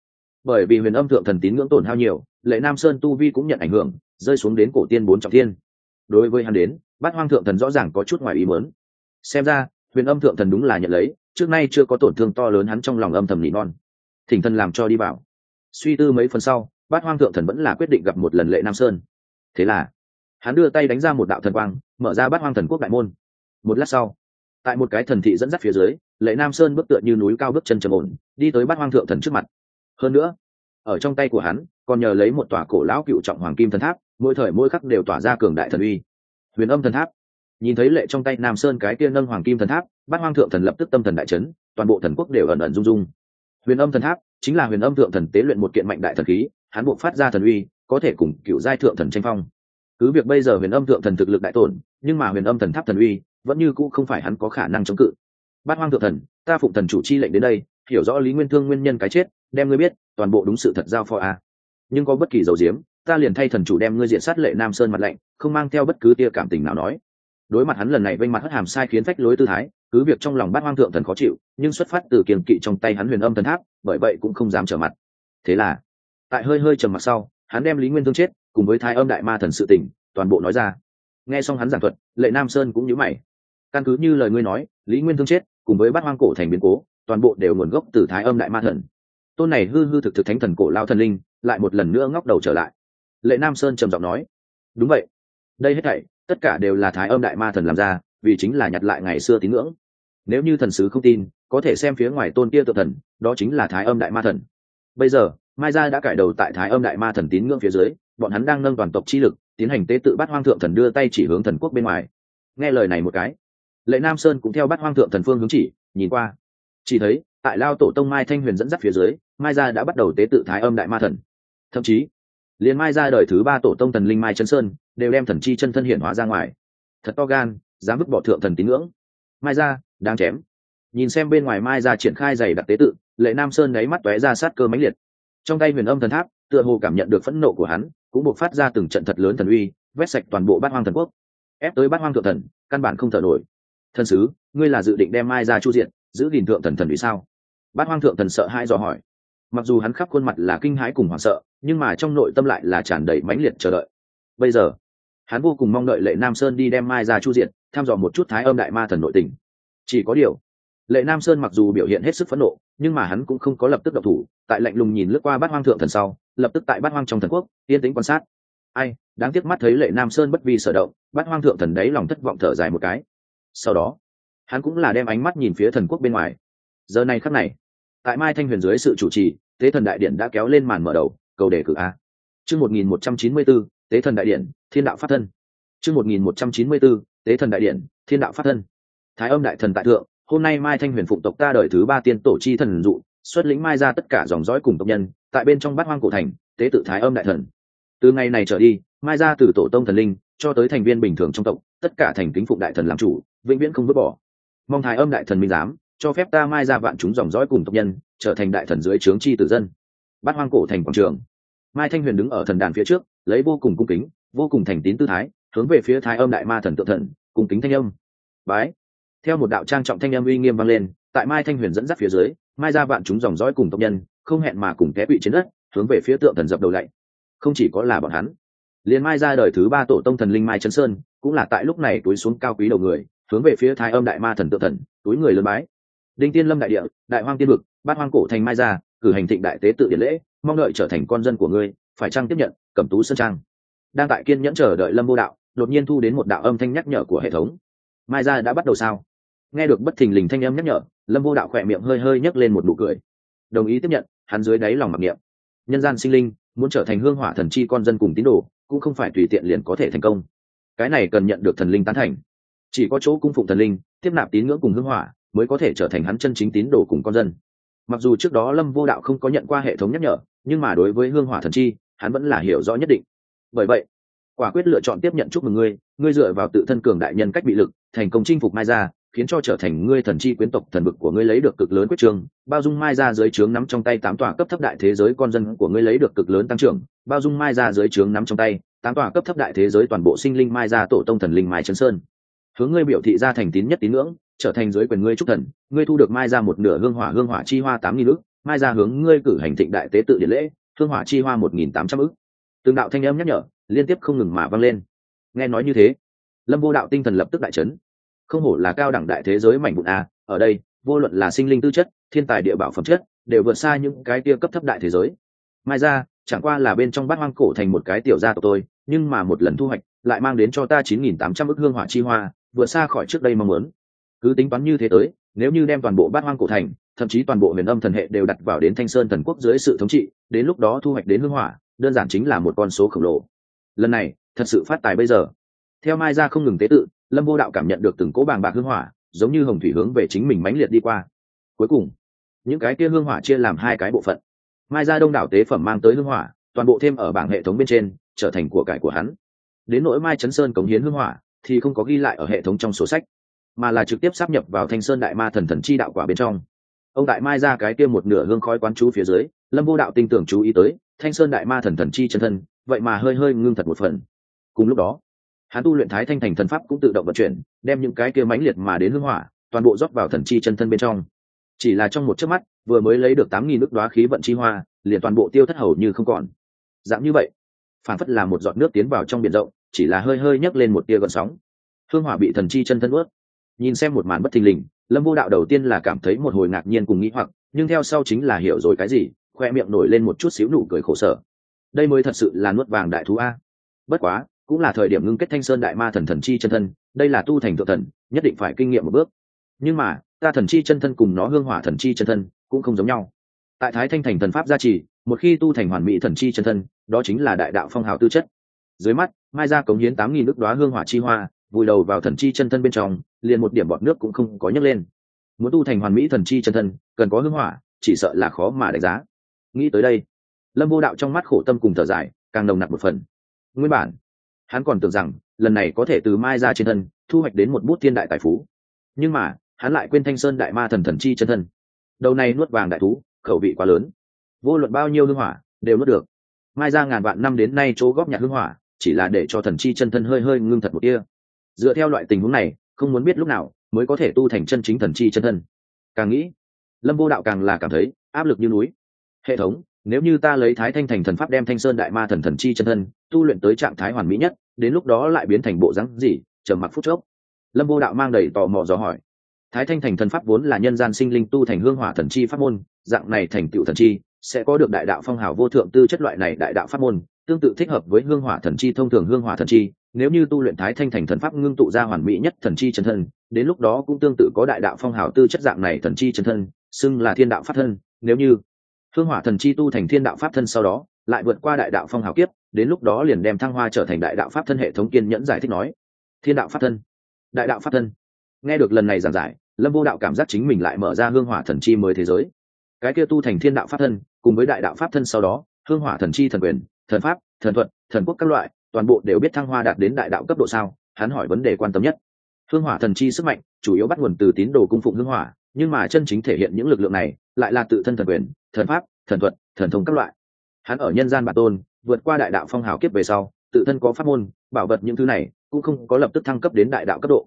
bởi vì huyền âm thượng thần tín ngưỡng tổn hao nhiều, lệ nam sơn tu vi cũng nhận ảnh hưởng rơi xuống đến cổ tiên bốn trọng thiên. đối với hắn đến, bát hoang thượng thần rõ ràng có chút ngoài ý mớn xem ra, huyền âm thượng thần đúng là nhận lấy, trước nay chưa có tổn thương to lớn hắn trong lòng âm thầm nỉ non. Thỉnh thần làm cho đi vào. Suy tư mấy phần sau, bát hoang thượng thần vẫn là quyết định gặp một lần lệ nam sơn. Thế là, hắn đưa tay đánh ra một đạo thần quang, mở ra bát hoang thần quốc đại môn. Một lát sau, tại một cái thần thị dẫn dắt phía dưới, lệ nam sơn bước tựa như núi cao bước chân trầm ổn, đi tới bát hoang thượng thần trước mặt. Hơn nữa, ở trong tay của hắn, còn nhờ lấy một tòa cổ lão cựu trọng hoàng kim thần tháp mỗi thời mỗi khắc đều tỏa ra cường đại thần uy. Huyền âm thần tháp. Nhìn thấy lệ trong tay nam sơn cái kia nâng hoàng kim thần tháp, bát hoang thượng thần lập tức tâm thần đại chấn, toàn bộ thần quốc đều ẩn ẩn rung rung. Huyền âm thần tháp chính là huyền âm thượng thần tế luyện một kiện mạnh đại thần khí, hắn buộc phát ra thần uy, có thể cùng cựu giai thượng thần tranh phong. Cứ việc bây giờ huyền âm thượng thần thực lực đại tổn, nhưng mà huyền âm thần tháp thần uy vẫn như cũ không phải hắn có khả năng chống cự. Bát hoang thượng thần, ta phụng thần chủ chi lệnh đến đây, hiểu rõ lý nguyên thương nguyên nhân cái chết, đem ngươi biết, toàn bộ đúng sự thật giao phó a. Nhưng có bất kỳ dầu diếm ta liền thay thần chủ đem ngươi diện sát lệ nam sơn mặt lạnh không mang theo bất cứ tia cảm tình nào nói. Đối mặt hắn lần này vênh mặt hất hàm sai khiến phách lối tư thái cứ việc trong lòng bát hoang thượng thần khó chịu nhưng xuất phát từ kiềm kỵ trong tay hắn huyền âm thần tháp bởi vậy cũng không dám trở mặt. Thế là tại hơi hơi trầm mặt sau hắn đem lý nguyên thương chết cùng với thái âm đại ma thần sự tình, toàn bộ nói ra. Nghe xong hắn giảng thuật lệ nam sơn cũng nhớ mày. Căn cứ như lời ngươi nói lý nguyên thương chết cùng với bát hoang cổ thành biến cố toàn bộ đều nguồn gốc từ thái âm đại ma thần. Tôn này hư hư thực thực thánh thần cổ lao thần linh lại một lần nữa ngóc đầu trở lại lệ nam sơn trầm giọng nói, đúng vậy. Đây hết thảy, tất cả đều là thái âm đại ma thần làm ra, vì chính là nhặt lại ngày xưa tín ngưỡng. Nếu như thần sứ không tin, có thể xem phía ngoài tôn kia tự thần, đó chính là thái âm đại ma thần. Bây giờ, mai gia đã cải đầu tại thái âm đại ma thần tín ngưỡng phía dưới, bọn hắn đang nâng toàn tộc chi lực, tiến hành tế tự bắt hoang thượng thần đưa tay chỉ hướng thần quốc bên ngoài. Nghe lời này một cái, lệ nam sơn cũng theo bắt hoang thượng thần phương hướng chỉ, nhìn qua. Chỉ thấy, tại lao tổ tông mai thanh huyền dẫn dắt phía dưới, mai gia đã bắt đầu tế tự thái âm đại ma thần. Thậm chí liền mai ra đời thứ ba tổ tông thần linh mai chân sơn, đều đem thần chi chân thân hiển hóa ra ngoài. Thật to gan, dám vứt bỏ thượng thần tín ngưỡng. Mai ra, đang chém. Nhìn xem bên ngoài mai ra triển khai giày đặc tế tự, lệ nam sơn nháy mắt tóe ra sát cơ mãnh liệt. Trong tay huyền âm thần tháp, tựa hồ cảm nhận được phẫn nộ của hắn, cũng buộc phát ra từng trận thật lớn thần uy, vét sạch toàn bộ bát hoang thần quốc. Ép tới bát hoang thượng thần, căn bản không thở nổi. Thần sứ, ngươi là dự định đem mai ra chu diện, giữ gìn thượng thần thần vì sao? Bát hoang thượng thần sợ hai dò hỏi mặc dù hắn khắp khuôn mặt là kinh hãi cùng hoảng sợ, nhưng mà trong nội tâm lại là tràn đầy mãnh liệt chờ đợi. Bây giờ, hắn vô cùng mong đợi lệ nam sơn đi đem mai ra chu diện, thăm dò một chút thái âm đại ma thần nội tình. Chỉ có điều, lệ nam sơn mặc dù biểu hiện hết sức phẫn nộ, nhưng mà hắn cũng không có lập tức độc thủ, tại lạnh lùng nhìn lướt qua bát hoang thượng thần sau, lập tức tại bát hoang trong thần quốc, yên tĩnh quan sát. Ai, đáng tiếc mắt thấy lệ nam sơn bất vi sở động, bát hoang thượng thần đấy lòng thất vọng thở dài một cái. Sau đó, hắn cũng là đem ánh mắt nhìn phía thần quốc bên ngoài. Giờ này khắc này, tại mai thanh huyền dưới sự chủ trì tế thần đại điện đã kéo lên màn mở đầu, cầu đề cử a. Chương một nghìn một trăm chín mươi bốn tế thần đại điện, thiên đạo phát thân. Chương một nghìn một trăm chín mươi bốn tế thần đại điện, thiên đạo phát thân. Thái âm đại thần tại thượng, hôm nay mai thanh huyền phụng tộc ta đời thứ ba tiên tổ chi thần dụ, xuất lĩnh mai ra tất cả dòng dõi cùng tộc nhân, tại bên trong bát hoang cổ thành, tế tự thái âm đại thần. Từ ngày này trở đi, mai ra từ tổ tông thần linh, cho tới thành viên bình thường trong tộc, tất cả thành kính phụng đại thần làm chủ, vĩnh viễn không vứt bỏ. Mong thái âm đại thần minh giám, cho phép ta mai ra vạn chúng dòng dõi cùng tộc nhân trở thành đại thần dưới trướng chi tử dân. Bát hoang cổ thành quảng trường. Mai thanh huyền đứng ở thần đàn phía trước, lấy vô cùng cung kính, vô cùng thành tín tư thái, hướng về phía thái âm đại ma thần tự thần, cung kính thanh âm. Bái. Theo một đạo trang trọng thanh âm uy nghiêm vang lên, tại mai thanh huyền dẫn dắt phía dưới, mai ra vạn chúng dòng dõi cùng tộc nhân, không hẹn mà cùng té bị trên đất, hướng về phía tượng thần dập đầu lạy. Không chỉ có là bọn hắn, liền mai ra đời thứ ba tổ tông thần linh mai trấn sơn, cũng là tại lúc này túi xuống cao quý đầu người, hướng về phía thái âm đại ma thần tự thần, túi người lớn bái. Đinh tiên lâm đại địa, đại hoang tiên vực bát hoang cổ thành mai gia, cử hành thịnh đại tế tự điện lễ, mong đợi trở thành con dân của ngươi, phải trang tiếp nhận, cẩm tú sơn trang? Đang tại kiên nhẫn chờ đợi lâm vô đạo, đột nhiên thu đến một đạo âm thanh nhắc nhở của hệ thống. Mai gia đã bắt đầu sao? Nghe được bất thình lình thanh âm nhắc nhở, lâm vô đạo khỏe miệng hơi hơi nhấc lên một nụ cười. Đồng ý tiếp nhận, hắn dưới đáy lòng mặc niệm. Nhân gian sinh linh, muốn trở thành hương hỏa thần chi con dân cùng tín đồ, cũng không phải tùy tiện liền có thể thành công. Cái này cần nhận được thần linh tán thành. Chỉ có chỗ cung phụng thần linh, tiếp nạp tín ngưỡng cùng hương hỏa, mới có thể trở thành hắn chân chính tín đồ cùng con dân mặc dù trước đó lâm vô đạo không có nhận qua hệ thống nhắc nhở, nhưng mà đối với hương hỏa thần chi, hắn vẫn là hiểu rõ nhất định. Bởi vậy, quả quyết lựa chọn tiếp nhận chúc mừng ngươi ngươi dựa vào tự thân cường đại nhân cách bị lực, thành công chinh phục mai gia, khiến cho trở thành ngươi thần chi quyến tộc thần vực của ngươi lấy được cực lớn quyết trường, bao dung mai gia dưới trướng nắm trong tay tám tòa cấp thấp đại thế giới con dân của ngươi lấy được cực lớn tăng trưởng, bao dung mai gia dưới trướng nắm trong tay tám tòa cấp thấp đại thế giới toàn bộ sinh linh mai gia tổ tông thần linh mai trấn sơn. Hướng ngươi biểu thị ra thành tín nhất tín ngưỡng trở thành dưới quyền ngươi trúc thần, ngươi thu được mai ra một nửa hương hỏa hương hỏa chi hoa tám nghìn ước mai ra hướng ngươi cử hành thịnh đại tế tự điện lễ, hương hỏa chi hoa một nghìn tám trăm ước từng đạo thanh âm nhắc nhở, liên tiếp không ngừng mà vang lên. Nghe nói như thế, lâm vô đạo tinh thần lập tức đại chấn. Không hổ là cao đẳng đại thế giới mảnh vụn a, ở đây, vô luận là sinh linh tư chất, thiên tài địa bảo phẩm chất, đều vượt xa những cái kia cấp thấp đại thế giới. Mai ra, chẳng qua là bên trong bát hoang cổ thành một cái tiểu gia tộc tôi nhưng mà một lần thu hoạch, lại mang đến cho ta chín nghìn tám trăm ước hương hỏa chi hoa, vượt xa khỏi trước đây mong muốn cứ tính toán như thế tới, nếu như đem toàn bộ bát hoang cổ thành, thậm chí toàn bộ huyền âm thần hệ đều đặt vào đến thanh sơn thần quốc dưới sự thống trị, đến lúc đó thu hoạch đến hưng hỏa, đơn giản chính là một con số khổng lồ. Lần này, thật sự phát tài bây giờ. Theo mai ra không ngừng tế tự, lâm vô đạo cảm nhận được từng cỗ bàng bạc hương hỏa, giống như hồng thủy hướng về chính mình mãnh liệt đi qua. Cuối cùng, những cái kia hương hỏa chia làm hai cái bộ phận. Mai ra đông đảo tế phẩm mang tới hương hỏa, toàn bộ thêm ở bảng hệ thống bên trên, trở thành của cải của hắn. Đến nỗi mai chấn sơn cống hiến hương hỏa, thì không có ghi lại ở hệ thống trong sổ sách mà là trực tiếp sắp nhập vào thanh sơn đại ma thần thần chi đạo quả bên trong. Ông đại mai ra cái kia một nửa hương khói quán chú phía dưới, lâm vô đạo tin tưởng chú ý tới, thanh sơn đại ma thần thần chi chân thân, vậy mà hơi hơi ngưng thật một phần. Cùng lúc đó, hắn tu luyện thái thanh thành thần pháp cũng tự động vận chuyển, đem những cái kia mãnh liệt mà đến hương hỏa, toàn bộ rót vào thần chi chân thân bên trong. Chỉ là trong một chớp mắt, vừa mới lấy được tám nghìn nước đoá khí vận chi hoa, liền toàn bộ tiêu thất hầu như không còn. Dạng như vậy phản phất là một giọt nước tiến vào trong biển rộng, chỉ là hơi hơi nhấc lên một tia gợn sóng. Hương hỏa bị thần chi chân thân ướt nhìn xem một màn bất thình lình, lâm vô đạo đầu tiên là cảm thấy một hồi ngạc nhiên cùng nghĩ hoặc, nhưng theo sau chính là hiểu rồi cái gì, khoe miệng nổi lên một chút xíu nụ cười khổ sở. Đây mới thật sự là nuốt vàng đại thú a. Bất quá, cũng là thời điểm ngưng kết thanh sơn đại ma thần thần chi chân thân, đây là tu thành thượng thần, nhất định phải kinh nghiệm một bước. Nhưng mà, ta thần chi chân thân cùng nó hương hỏa thần chi chân thân cũng không giống nhau. Tại thái thanh thành thần pháp gia trì, một khi tu thành hoàn mỹ thần chi chân thân, đó chính là đại đạo phong hào tư chất. Dưới mắt, mai ra cống hiến tám nghìn nước đoá hương hỏa chi hoa vùi đầu vào thần chi chân thân bên trong, liền một điểm bọt nước cũng không có nhấc lên. Muốn tu thành hoàn mỹ thần chi chân thân, cần có hương hỏa, chỉ sợ là khó mà đánh giá. Nghĩ tới đây, lâm vô đạo trong mắt khổ tâm cùng thở dài, càng nồng nặc một phần. Nguyên bản, hắn còn tưởng rằng, lần này có thể từ mai ra trên thân, thu hoạch đến một bút thiên đại tài phú. Nhưng mà, hắn lại quên thanh sơn đại ma thần thần chi chân thân. Đầu này nuốt vàng đại thú, khẩu vị quá lớn. Vô luận bao nhiêu hương hỏa, đều nuốt được. Mai ra ngàn vạn năm đến nay chỗ góp nhặt hương hỏa, chỉ là để cho thần chi chân thân hơi hơi ngưng thật một kia dựa theo loại tình huống này, không muốn biết lúc nào mới có thể tu thành chân chính thần chi chân thân. Càng nghĩ, lâm vô đạo càng là cảm thấy áp lực như núi. Hệ thống, nếu như ta lấy thái thanh thành thần pháp đem thanh sơn đại ma thần thần chi chân thân tu luyện tới trạng thái hoàn mỹ nhất, đến lúc đó lại biến thành bộ rắn gì, trầm mặc phút chốc. Lâm vô đạo mang đầy tò mò dò hỏi. Thái thanh thành thần pháp vốn là nhân gian sinh linh tu thành hương hỏa thần chi pháp môn, dạng này thành tựu thần chi sẽ có được đại đạo phong hào vô thượng tư chất loại này đại đạo pháp môn, tương tự thích hợp với hương hỏa thần chi thông thường hương hỏa thần chi nếu như tu luyện thái thanh thành thần pháp ngưng tụ ra hoàn mỹ nhất thần chi chân thân, đến lúc đó cũng tương tự có đại đạo phong hào tư chất dạng này thần chi chân thân, xưng là thiên đạo pháp thân. Nếu như hương hỏa thần chi tu thành thiên đạo pháp thân sau đó, lại vượt qua đại đạo phong hào kiếp, đến lúc đó liền đem thăng hoa trở thành đại đạo pháp thân hệ thống kiên nhẫn giải thích nói. Thiên đạo pháp thân. Đại đạo pháp thân. Nghe được lần này giảng giải, lâm vô đạo cảm giác chính mình lại mở ra hương hỏa thần chi mới thế giới. Cái kia tu thành thiên đạo pháp thân, cùng với đại đạo pháp thân sau đó, hương hỏa thần chi thần quyền, thần pháp, thần thuật, thần quốc các loại toàn bộ đều biết thăng hoa đạt đến đại đạo cấp độ sao? Hắn hỏi vấn đề quan tâm nhất. Hương hỏa thần chi sức mạnh, chủ yếu bắt nguồn từ tín đồ cung phụng hương hỏa, nhưng mà chân chính thể hiện những lực lượng này, lại là tự thân thần quyền, thần pháp, thần thuật, thần thông các loại. Hắn ở nhân gian bản tôn, vượt qua đại đạo phong hào kiếp về sau, tự thân có pháp môn, bảo vật những thứ này, cũng không có lập tức thăng cấp đến đại đạo cấp độ.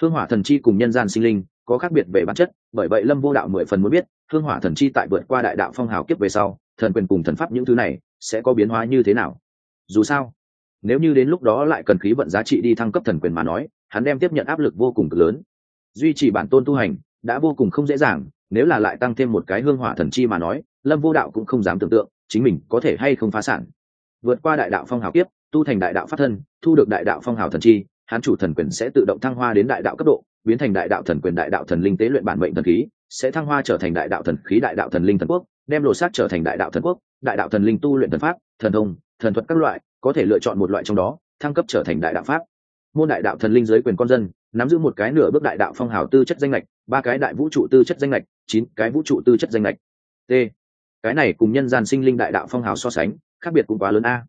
Hương hỏa thần chi cùng nhân gian sinh linh, có khác biệt về bản chất, bởi vậy lâm vô đạo mười phần muốn biết, hương hỏa thần chi tại vượt qua đại đạo phong hào kiếp về sau, thần quyền cùng thần pháp những thứ này, sẽ có biến hóa như thế nào? Dù sao nếu như đến lúc đó lại cần khí vận giá trị đi thăng cấp thần quyền mà nói hắn đem tiếp nhận áp lực vô cùng cực lớn duy trì bản tôn tu hành đã vô cùng không dễ dàng nếu là lại tăng thêm một cái hương hỏa thần chi mà nói lâm vô đạo cũng không dám tưởng tượng chính mình có thể hay không phá sản vượt qua đại đạo phong hào kiếp tu thành đại đạo phát thân thu được đại đạo phong hào thần chi hắn chủ thần quyền sẽ tự động thăng hoa đến đại đạo cấp độ biến thành đại đạo thần quyền đại đạo thần linh tế luyện bản mệnh thần khí sẽ thăng hoa trở thành đại đạo thần khí đại đạo thần linh thần quốc đem lộ sát trở thành đại đạo thần quốc đại đạo thần linh tu luyện thần pháp thần thông thần thuật các loại, có thể lựa chọn một loại trong đó, thăng cấp trở thành đại đạo pháp. Môn đại đạo thần linh giới quyền con dân, nắm giữ một cái nửa bước đại đạo phong hào tư chất danh lệch, ba cái đại vũ trụ tư chất danh lệch, chín cái vũ trụ tư chất danh lệch. T. Cái này cùng nhân gian sinh linh đại đạo phong hào so sánh, khác biệt cũng quá lớn a.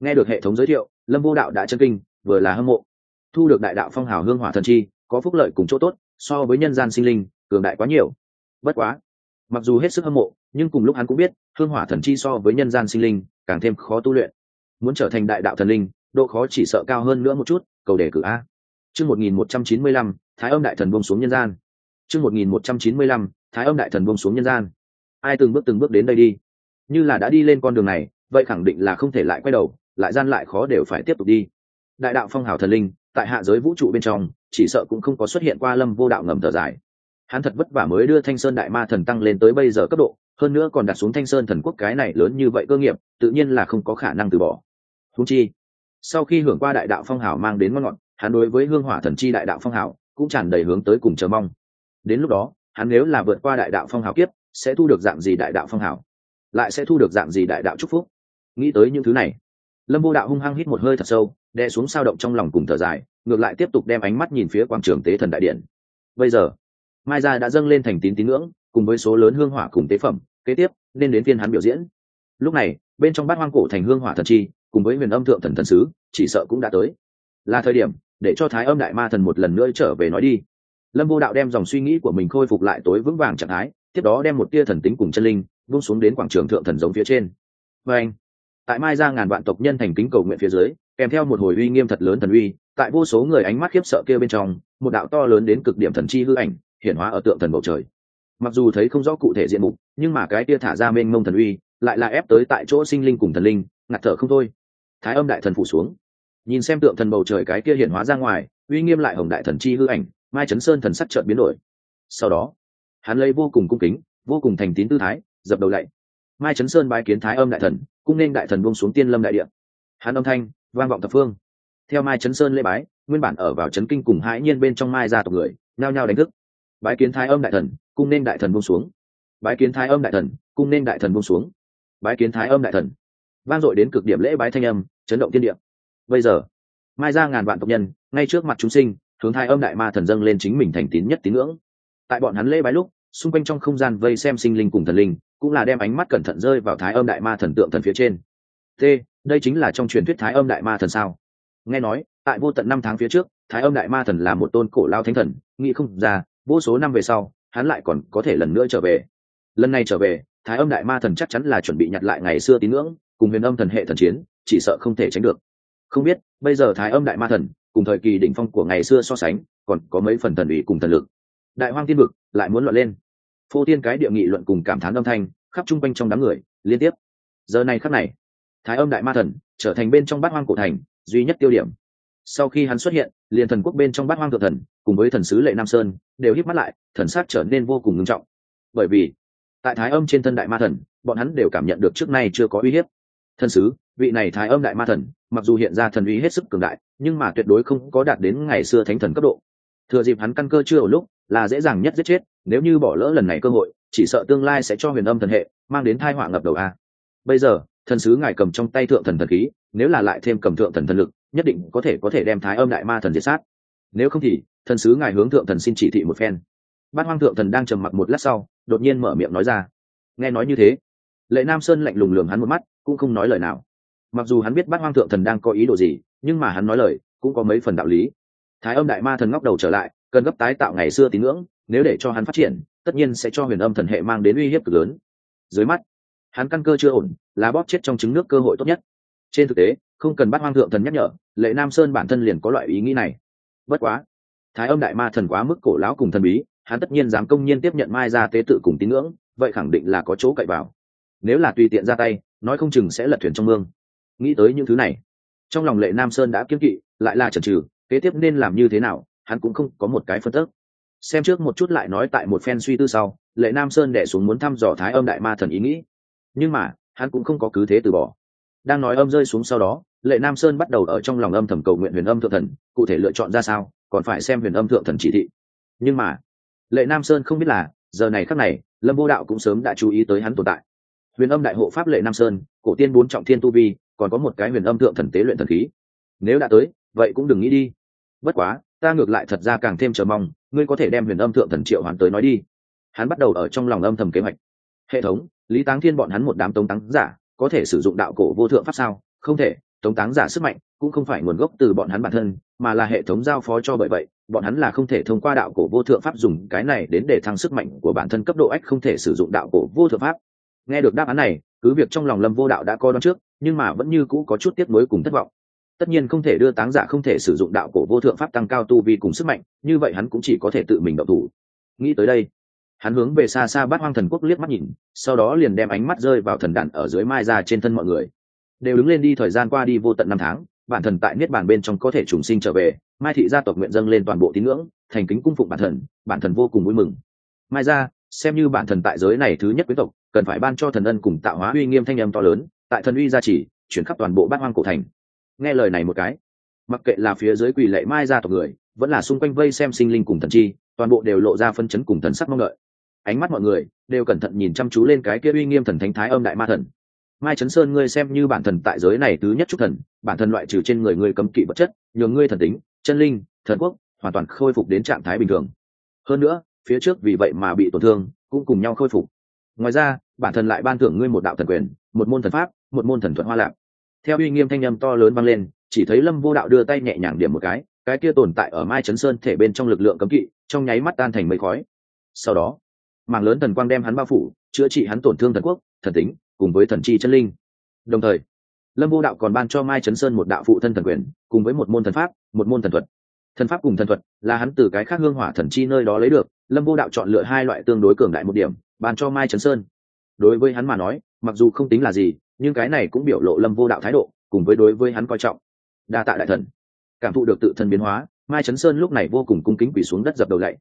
Nghe được hệ thống giới thiệu, lâm vô đạo đã chân kinh, vừa là hâm mộ. Thu được đại đạo phong hào hương hỏa thần chi, có phúc lợi cùng chỗ tốt, so với nhân gian sinh linh, cường đại quá nhiều. Bất quá, mặc dù hết sức hâm mộ, nhưng cùng lúc hắn cũng biết, hương hỏa thần chi so với nhân gian sinh linh, càng thêm khó tu luyện muốn trở thành đại đạo thần linh, độ khó chỉ sợ cao hơn nữa một chút, cầu đề cử a. Chương một nghìn một trăm chín mươi lăm, thái âm đại thần buông xuống nhân gian. Chương một nghìn một trăm chín mươi lăm, thái âm đại thần buông xuống nhân gian. Ai từng bước từng bước đến đây đi? Như là đã đi lên con đường này, vậy khẳng định là không thể lại quay đầu, lại gian lại khó đều phải tiếp tục đi. Đại đạo phong hào thần linh, tại hạ giới vũ trụ bên trong, chỉ sợ cũng không có xuất hiện qua lâm vô đạo ngầm thở dài. Hắn thật vất vả mới đưa thanh sơn đại ma thần tăng lên tới bây giờ cấp độ, hơn nữa còn đặt xuống thanh sơn thần quốc cái này lớn như vậy cơ nghiệp, tự nhiên là không có khả năng từ bỏ húng chi. Sau khi hưởng qua đại đạo phong hào mang đến ngon ngọt, hắn đối với hương hỏa thần chi đại đạo phong hào cũng tràn đầy hướng tới cùng chờ mong. Đến lúc đó, hắn nếu là vượt qua đại đạo phong hào kiếp, sẽ thu được dạng gì đại đạo phong hào? Lại sẽ thu được dạng gì đại đạo chúc phúc? Nghĩ tới những thứ này, lâm vô đạo hung hăng hít một hơi thật sâu đe xuống sao động trong lòng cùng thở dài, ngược lại tiếp tục đem ánh mắt nhìn phía quảng trường tế thần đại điện. Bây giờ, mai gia đã dâng lên thành tín tín ngưỡng, cùng với số lớn hương hỏa cùng tế phẩm, kế tiếp, nên đến phiên hắn biểu diễn. Lúc này bên trong bát hoang cổ thành hương hỏa thần chi, cùng với huyền âm thượng thần thần sứ, chỉ sợ cũng đã tới. Là thời điểm, để cho thái âm đại ma thần một lần nữa trở về nói đi. Lâm vô đạo đem dòng suy nghĩ của mình khôi phục lại tối vững vàng trạng thái, tiếp đó đem một tia thần tính cùng chân linh vung xuống đến quảng trường thượng thần giống phía trên. Và anh, tại mai ra ngàn vạn tộc nhân thành kính cầu nguyện phía dưới, kèm theo một hồi uy nghiêm thật lớn thần uy, tại vô số người ánh mắt khiếp sợ kia bên trong, một đạo to lớn đến cực điểm thần chi hư ảnh, hiển hóa ở tượng thần bầu trời. Mặc dù thấy không rõ cụ thể diện mục, nhưng mà cái tia thả ra mênh mông thần uy lại là ép tới tại chỗ sinh linh cùng thần linh, ngạt thở không thôi. Thái âm đại thần phủ xuống. Nhìn xem tượng thần bầu trời cái kia hiện hóa ra ngoài, uy nghiêm lại hồng đại thần chi hư ảnh, mai chấn sơn thần sắc trợn biến đổi. Sau đó, hắn lấy vô cùng cung kính, vô cùng thành tín tư thái, dập đầu lạy. Mai chấn sơn bái kiến thái âm đại thần, cung nên đại thần buông xuống tiên lâm đại địa. Hắn âm thanh, vang vọng thập phương. Theo mai chấn sơn lễ bái, nguyên bản ở vào chấn kinh cùng hãi nhiên bên trong mai gia tộc người nao nhao đánh thức. Bái kiến thái âm đại thần, cung nên đại thần buông xuống. Bái kiến thái âm đại thần, cung nên đại thần buông xuống bái kiến thái âm đại thần. Vang dội đến cực điểm lễ bái thanh âm, chấn động tiên địa. Bây giờ, mai ra ngàn vạn tộc nhân, ngay trước mặt chúng sinh, hướng thái âm đại ma thần dâng lên chính mình thành tín nhất tín ngưỡng. Tại bọn hắn lễ bái lúc, xung quanh trong không gian vây xem sinh linh cùng thần linh, cũng là đem ánh mắt cẩn thận rơi vào thái âm đại ma thần tượng thần phía trên. T, đây chính là trong truyền thuyết thái âm đại ma thần sao? Nghe nói, tại vô tận năm tháng phía trước, thái âm đại ma thần là một tôn cổ lao thánh thần, nghĩ không ra, vô số năm về sau, hắn lại còn có thể lần nữa trở về. Lần này trở về thái âm đại ma thần chắc chắn là chuẩn bị nhặt lại ngày xưa tín ngưỡng, cùng huyền âm thần hệ thần chiến, chỉ sợ không thể tránh được. Không biết, bây giờ thái âm đại ma thần, cùng thời kỳ đỉnh phong của ngày xưa so sánh, còn có mấy phần thần ủy cùng thần lực. Đại hoang tiên vực lại muốn luận lên. Phô tiên cái địa nghị luận cùng cảm thán âm thanh, khắp chung quanh trong đám người, liên tiếp. Giờ này khắc này, thái âm đại ma thần trở thành bên trong bát hoang cổ thành, duy nhất tiêu điểm. Sau khi hắn xuất hiện, liền thần quốc bên trong bát hoang thượng thần, cùng với thần sứ lệ nam sơn, đều hít mắt lại, thần sát trở nên vô cùng ngưng trọng. Bởi vì tại thái âm trên thân đại ma thần, bọn hắn đều cảm nhận được trước nay chưa có uy hiếp. Thần sứ, vị này thái âm đại ma thần, mặc dù hiện ra thần uy hết sức cường đại, nhưng mà tuyệt đối không có đạt đến ngày xưa thánh thần cấp độ. Thừa dịp hắn căn cơ chưa ở lúc, là dễ dàng nhất giết chết, nếu như bỏ lỡ lần này cơ hội, chỉ sợ tương lai sẽ cho huyền âm thần hệ mang đến thai họa ngập đầu a. Bây giờ, thần sứ ngài cầm trong tay thượng thần thần khí, nếu là lại thêm cầm thượng thần thần lực, nhất định có thể có thể đem thái âm đại ma thần diệt sát. Nếu không thì, thần sứ ngài hướng thượng thần xin chỉ thị một phen. Bát hoang thượng thần đang trầm mặc một lát sau đột nhiên mở miệng nói ra. Nghe nói như thế, lệ nam sơn lạnh lùng lường hắn một mắt, cũng không nói lời nào. Mặc dù hắn biết bát hoang thượng thần đang có ý đồ gì, nhưng mà hắn nói lời, cũng có mấy phần đạo lý. Thái âm đại ma thần ngóc đầu trở lại, cần gấp tái tạo ngày xưa tín ngưỡng, nếu để cho hắn phát triển, tất nhiên sẽ cho huyền âm thần hệ mang đến uy hiếp cực lớn. Dưới mắt, hắn căn cơ chưa ổn, là bóp chết trong trứng nước cơ hội tốt nhất. Trên thực tế, không cần bắt hoang thượng thần nhắc nhở, lệ nam sơn bản thân liền có loại ý nghĩ này. Bất quá, thái âm đại ma thần quá mức cổ lão cùng thần bí hắn tất nhiên dám công nhiên tiếp nhận mai ra tế tự cùng tín ngưỡng, vậy khẳng định là có chỗ cậy vào. Nếu là tùy tiện ra tay, nói không chừng sẽ lật thuyền trong mương. Nghĩ tới những thứ này, trong lòng lệ nam sơn đã kiếm kỵ, lại là chần trừ kế tiếp nên làm như thế nào, hắn cũng không có một cái phân tức xem trước một chút lại nói tại một phen suy tư sau, lệ nam sơn đẻ xuống muốn thăm dò thái âm đại ma thần ý nghĩ. Nhưng mà, hắn cũng không có cứ thế từ bỏ. Đang nói âm rơi xuống sau đó, lệ nam sơn bắt đầu ở trong lòng âm thầm cầu nguyện huyền âm thượng thần, cụ thể lựa chọn ra sao, còn phải xem huyền âm thượng thần chỉ thị. Nhưng mà lệ nam sơn không biết là, giờ này khắc này, lâm vô đạo cũng sớm đã chú ý tới hắn tồn tại. Huyền âm đại hộ pháp lệ nam sơn, cổ tiên bốn trọng thiên tu vi, còn có một cái huyền âm thượng thần tế luyện thần khí. Nếu đã tới, vậy cũng đừng nghĩ đi. Bất quá, ta ngược lại thật ra càng thêm chờ mong, ngươi có thể đem huyền âm thượng thần triệu hoàn tới nói đi. Hắn bắt đầu ở trong lòng âm thầm kế hoạch. Hệ thống, lý táng thiên bọn hắn một đám tống táng giả, có thể sử dụng đạo cổ vô thượng pháp sao? Không thể tống táng giả sức mạnh, cũng không phải nguồn gốc từ bọn hắn bản thân, mà là hệ thống giao phó cho bởi vậy, bọn hắn là không thể thông qua đạo cổ vô thượng pháp dùng cái này đến để thăng sức mạnh của bản thân cấp độ ách không thể sử dụng đạo cổ vô thượng pháp. Nghe được đáp án này, cứ việc trong lòng lâm vô đạo đã coi đón trước, nhưng mà vẫn như cũ có chút tiếc nuối cùng thất vọng. Tất nhiên không thể đưa táng giả không thể sử dụng đạo cổ vô thượng pháp tăng cao tu vi cùng sức mạnh, như vậy hắn cũng chỉ có thể tự mình đậu thủ. Nghĩ tới đây, hắn hướng về xa xa bát hoang thần quốc liếc mắt nhìn, sau đó liền đem ánh mắt rơi vào thần đản ở dưới mai ra trên thân mọi người đều đứng lên đi thời gian qua đi vô tận năm tháng, bản thần tại niết bàn bên trong có thể trùng sinh trở về, mai thị gia tộc nguyện dâng lên toàn bộ tín ngưỡng, thành kính cung phụng bản thần bản thần vô cùng vui mừng. Mai ra xem như bản thần tại giới này thứ nhất quý tộc, cần phải ban cho thần ân cùng tạo hóa uy nghiêm thanh âm to lớn, tại thần uy gia trì, chuyển khắp toàn bộ bát hoang cổ thành. Nghe lời này một cái, mặc kệ là phía dưới quỳ lệ mai gia tộc người, vẫn là xung quanh vây xem sinh linh cùng thần chi, toàn bộ đều lộ ra phân chấn cùng thần sắc mong đợi. Ánh mắt mọi người đều cẩn thận nhìn chăm chú lên cái kia uy nghiêm thần thánh thái âm đại ma thần mai chấn sơn, ngươi xem như bản thần tại giới này thứ nhất trúc thần, bản thần loại trừ trên người ngươi cấm kỵ vật chất, nhường ngươi thần tính, chân linh, thần quốc, hoàn toàn khôi phục đến trạng thái bình thường. Hơn nữa, phía trước vì vậy mà bị tổn thương, cũng cùng nhau khôi phục. Ngoài ra, bản thần lại ban thưởng ngươi một đạo thần quyền, một môn thần pháp, một môn thần thuật hoa lạc. Theo uy nghiêm thanh âm to lớn vang lên, chỉ thấy lâm vô đạo đưa tay nhẹ nhàng điểm một cái cái kia tồn tại ở mai chấn sơn thể bên trong lực lượng cấm kỵ, trong nháy mắt tan thành mây khói. Sau đó, mảng lớn thần quang đem hắn bao phủ, chữa trị hắn tổn thương thần quốc, thần tính cùng với thần chi chân linh. Đồng thời, lâm vô đạo còn ban cho mai chấn sơn một đạo phụ thân thần quyền, cùng với một môn thần pháp, một môn thần thuật. Thần pháp cùng thần thuật là hắn từ cái khác hương hỏa thần chi nơi đó lấy được, lâm vô đạo chọn lựa hai loại tương đối cường đại một điểm bàn cho mai chấn sơn. Đối với hắn mà nói, mặc dù không tính là gì, nhưng cái này cũng biểu lộ lâm vô đạo thái độ, cùng với đối với hắn coi trọng. Đa tạ đại thần. Cảm thụ được tự thân biến hóa, mai chấn sơn lúc này vô cùng cung kính quỳ xuống đất dập đầu lạy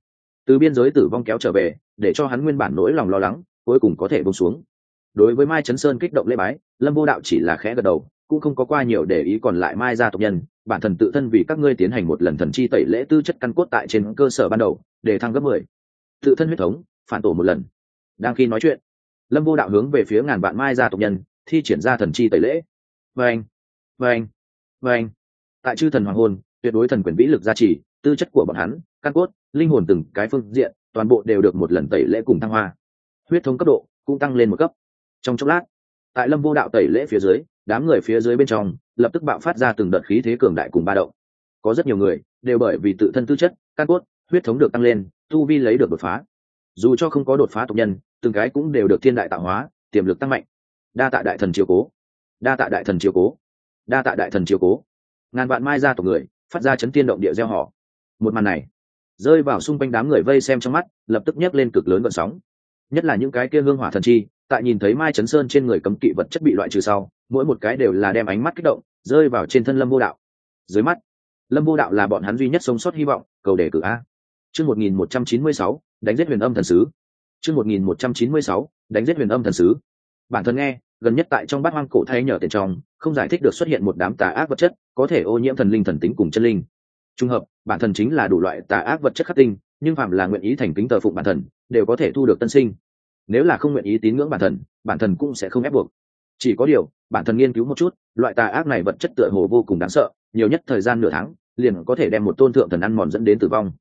từ biên giới tử vong kéo trở về, để cho hắn nguyên bản nỗi lòng lo lắng, cuối cùng có thể bông xuống đối với mai chấn sơn kích động lễ bái, lâm vô đạo chỉ là khẽ gật đầu, cũng không có qua nhiều để ý còn lại mai gia tộc nhân, bản thần tự thân vì các ngươi tiến hành một lần thần chi tẩy lễ tư chất căn cốt tại trên cơ sở ban đầu, để thăng gấp mười. Tự thân huyết thống, phản tổ một lần. Đang khi nói chuyện, lâm vô đạo hướng về phía ngàn vạn mai gia tộc nhân, thi triển ra thần chi tẩy lễ. Vâng vâng vâng. Tại chư thần hoàng hôn, tuyệt đối thần quyền vĩ lực gia trì, tư chất của bọn hắn, căn cốt, linh hồn từng cái phương diện, toàn bộ đều được một lần tẩy lễ cùng thăng hoa. Huyết thống cấp độ cũng tăng lên một cấp trong chốc lát, tại lâm vô đạo tẩy lễ phía dưới, đám người phía dưới bên trong, lập tức bạo phát ra từng đợt khí thế cường đại cùng ba động. Có rất nhiều người đều bởi vì tự thân tư chất, căn cốt, huyết thống được tăng lên, tu vi lấy được đột phá. Dù cho không có đột phá tộc nhân, từng cái cũng đều được thiên đại tạo hóa, tiềm lực tăng mạnh. Đa tạ đại thần chiều cố. Đa tạ đại thần chiều cố. Đa tạ đại thần chiều cố. Ngàn vạn mai ra tộc người, phát ra chấn tiên động địa gieo họ. Một màn này, rơi vào xung quanh đám người vây xem trong mắt, lập tức nhấc lên cực lớn vận sóng. Nhất là những cái kia hương hỏa thần chi tại nhìn thấy mai chấn sơn trên người cấm kỵ vật chất bị loại trừ sau, mỗi một cái đều là đem ánh mắt kích động, rơi vào trên thân lâm vô đạo. Dưới mắt, lâm vô đạo là bọn hắn duy nhất sống sót hy vọng, cầu đề cử a. Chương một nghìn một trăm chín mươi sáu, đánh giết huyền âm thần sứ. Chương một nghìn một trăm chín mươi sáu, đánh giết huyền âm thần sứ. Bản thân nghe, gần nhất tại trong bát hoang cổ thay nhở tiền trong không giải thích được xuất hiện một đám tà ác vật chất, có thể ô nhiễm thần linh thần tính cùng chân linh. Trung hợp, bản thân chính là đủ loại tà ác vật chất khắc tinh, nhưng phạm là nguyện ý thành kính tờ phụng bản thân, đều có thể thu được tân sinh nếu là không nguyện ý tín ngưỡng bản thân bản thân cũng sẽ không ép buộc. Chỉ có điều, bản thân nghiên cứu một chút, loại tà ác này vật chất tựa hồ vô cùng đáng sợ, nhiều nhất thời gian nửa tháng, liền có thể đem một tôn thượng thần ăn mòn dẫn đến tử vong.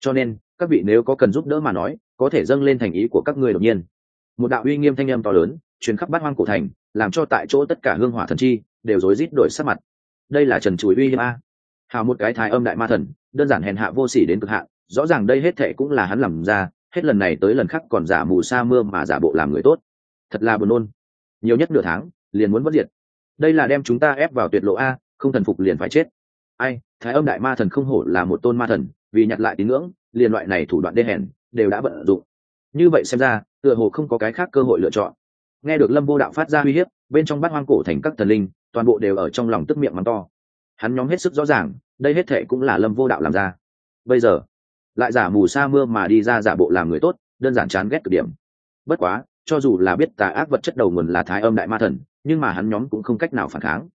Cho nên, các vị nếu có cần giúp đỡ mà nói, có thể dâng lên thành ý của các ngươi đột nhiên. Một đạo uy nghiêm thanh âm to lớn, truyền khắp bát hoang cổ thành, làm cho tại chỗ tất cả hương hỏa thần chi đều rối rít đổi sắc mặt. Đây là trần chùi uy hiếp a. Hào một cái thái âm đại ma thần, đơn giản hèn hạ vô sỉ đến cực hạn, rõ ràng đây hết thệ cũng là hắn làm ra hết lần này tới lần khác còn giả mù sa mưa mà giả bộ làm người tốt. Thật là buồn nôn. Nhiều nhất nửa tháng, liền muốn bất diệt. Đây là đem chúng ta ép vào tuyệt lộ a, không thần phục liền phải chết. Ai, thái âm đại ma thần không hổ là một tôn ma thần, vì nhặt lại tín ngưỡng, liền loại này thủ đoạn đê hèn, đều đã vận dụng. Như vậy xem ra, tựa hồ không có cái khác cơ hội lựa chọn. Nghe được lâm vô đạo phát ra uy hiếp, bên trong bát hoang cổ thành các thần linh, toàn bộ đều ở trong lòng tức miệng mắng to. Hắn nhóm hết sức rõ ràng, đây hết thệ cũng là lâm vô đạo làm ra. Bây giờ lại giả mù sa mưa mà đi ra giả bộ làm người tốt, đơn giản chán ghét cực điểm. Bất quá, cho dù là biết tà ác vật chất đầu nguồn là thái âm đại ma thần, nhưng mà hắn nhóm cũng không cách nào phản kháng.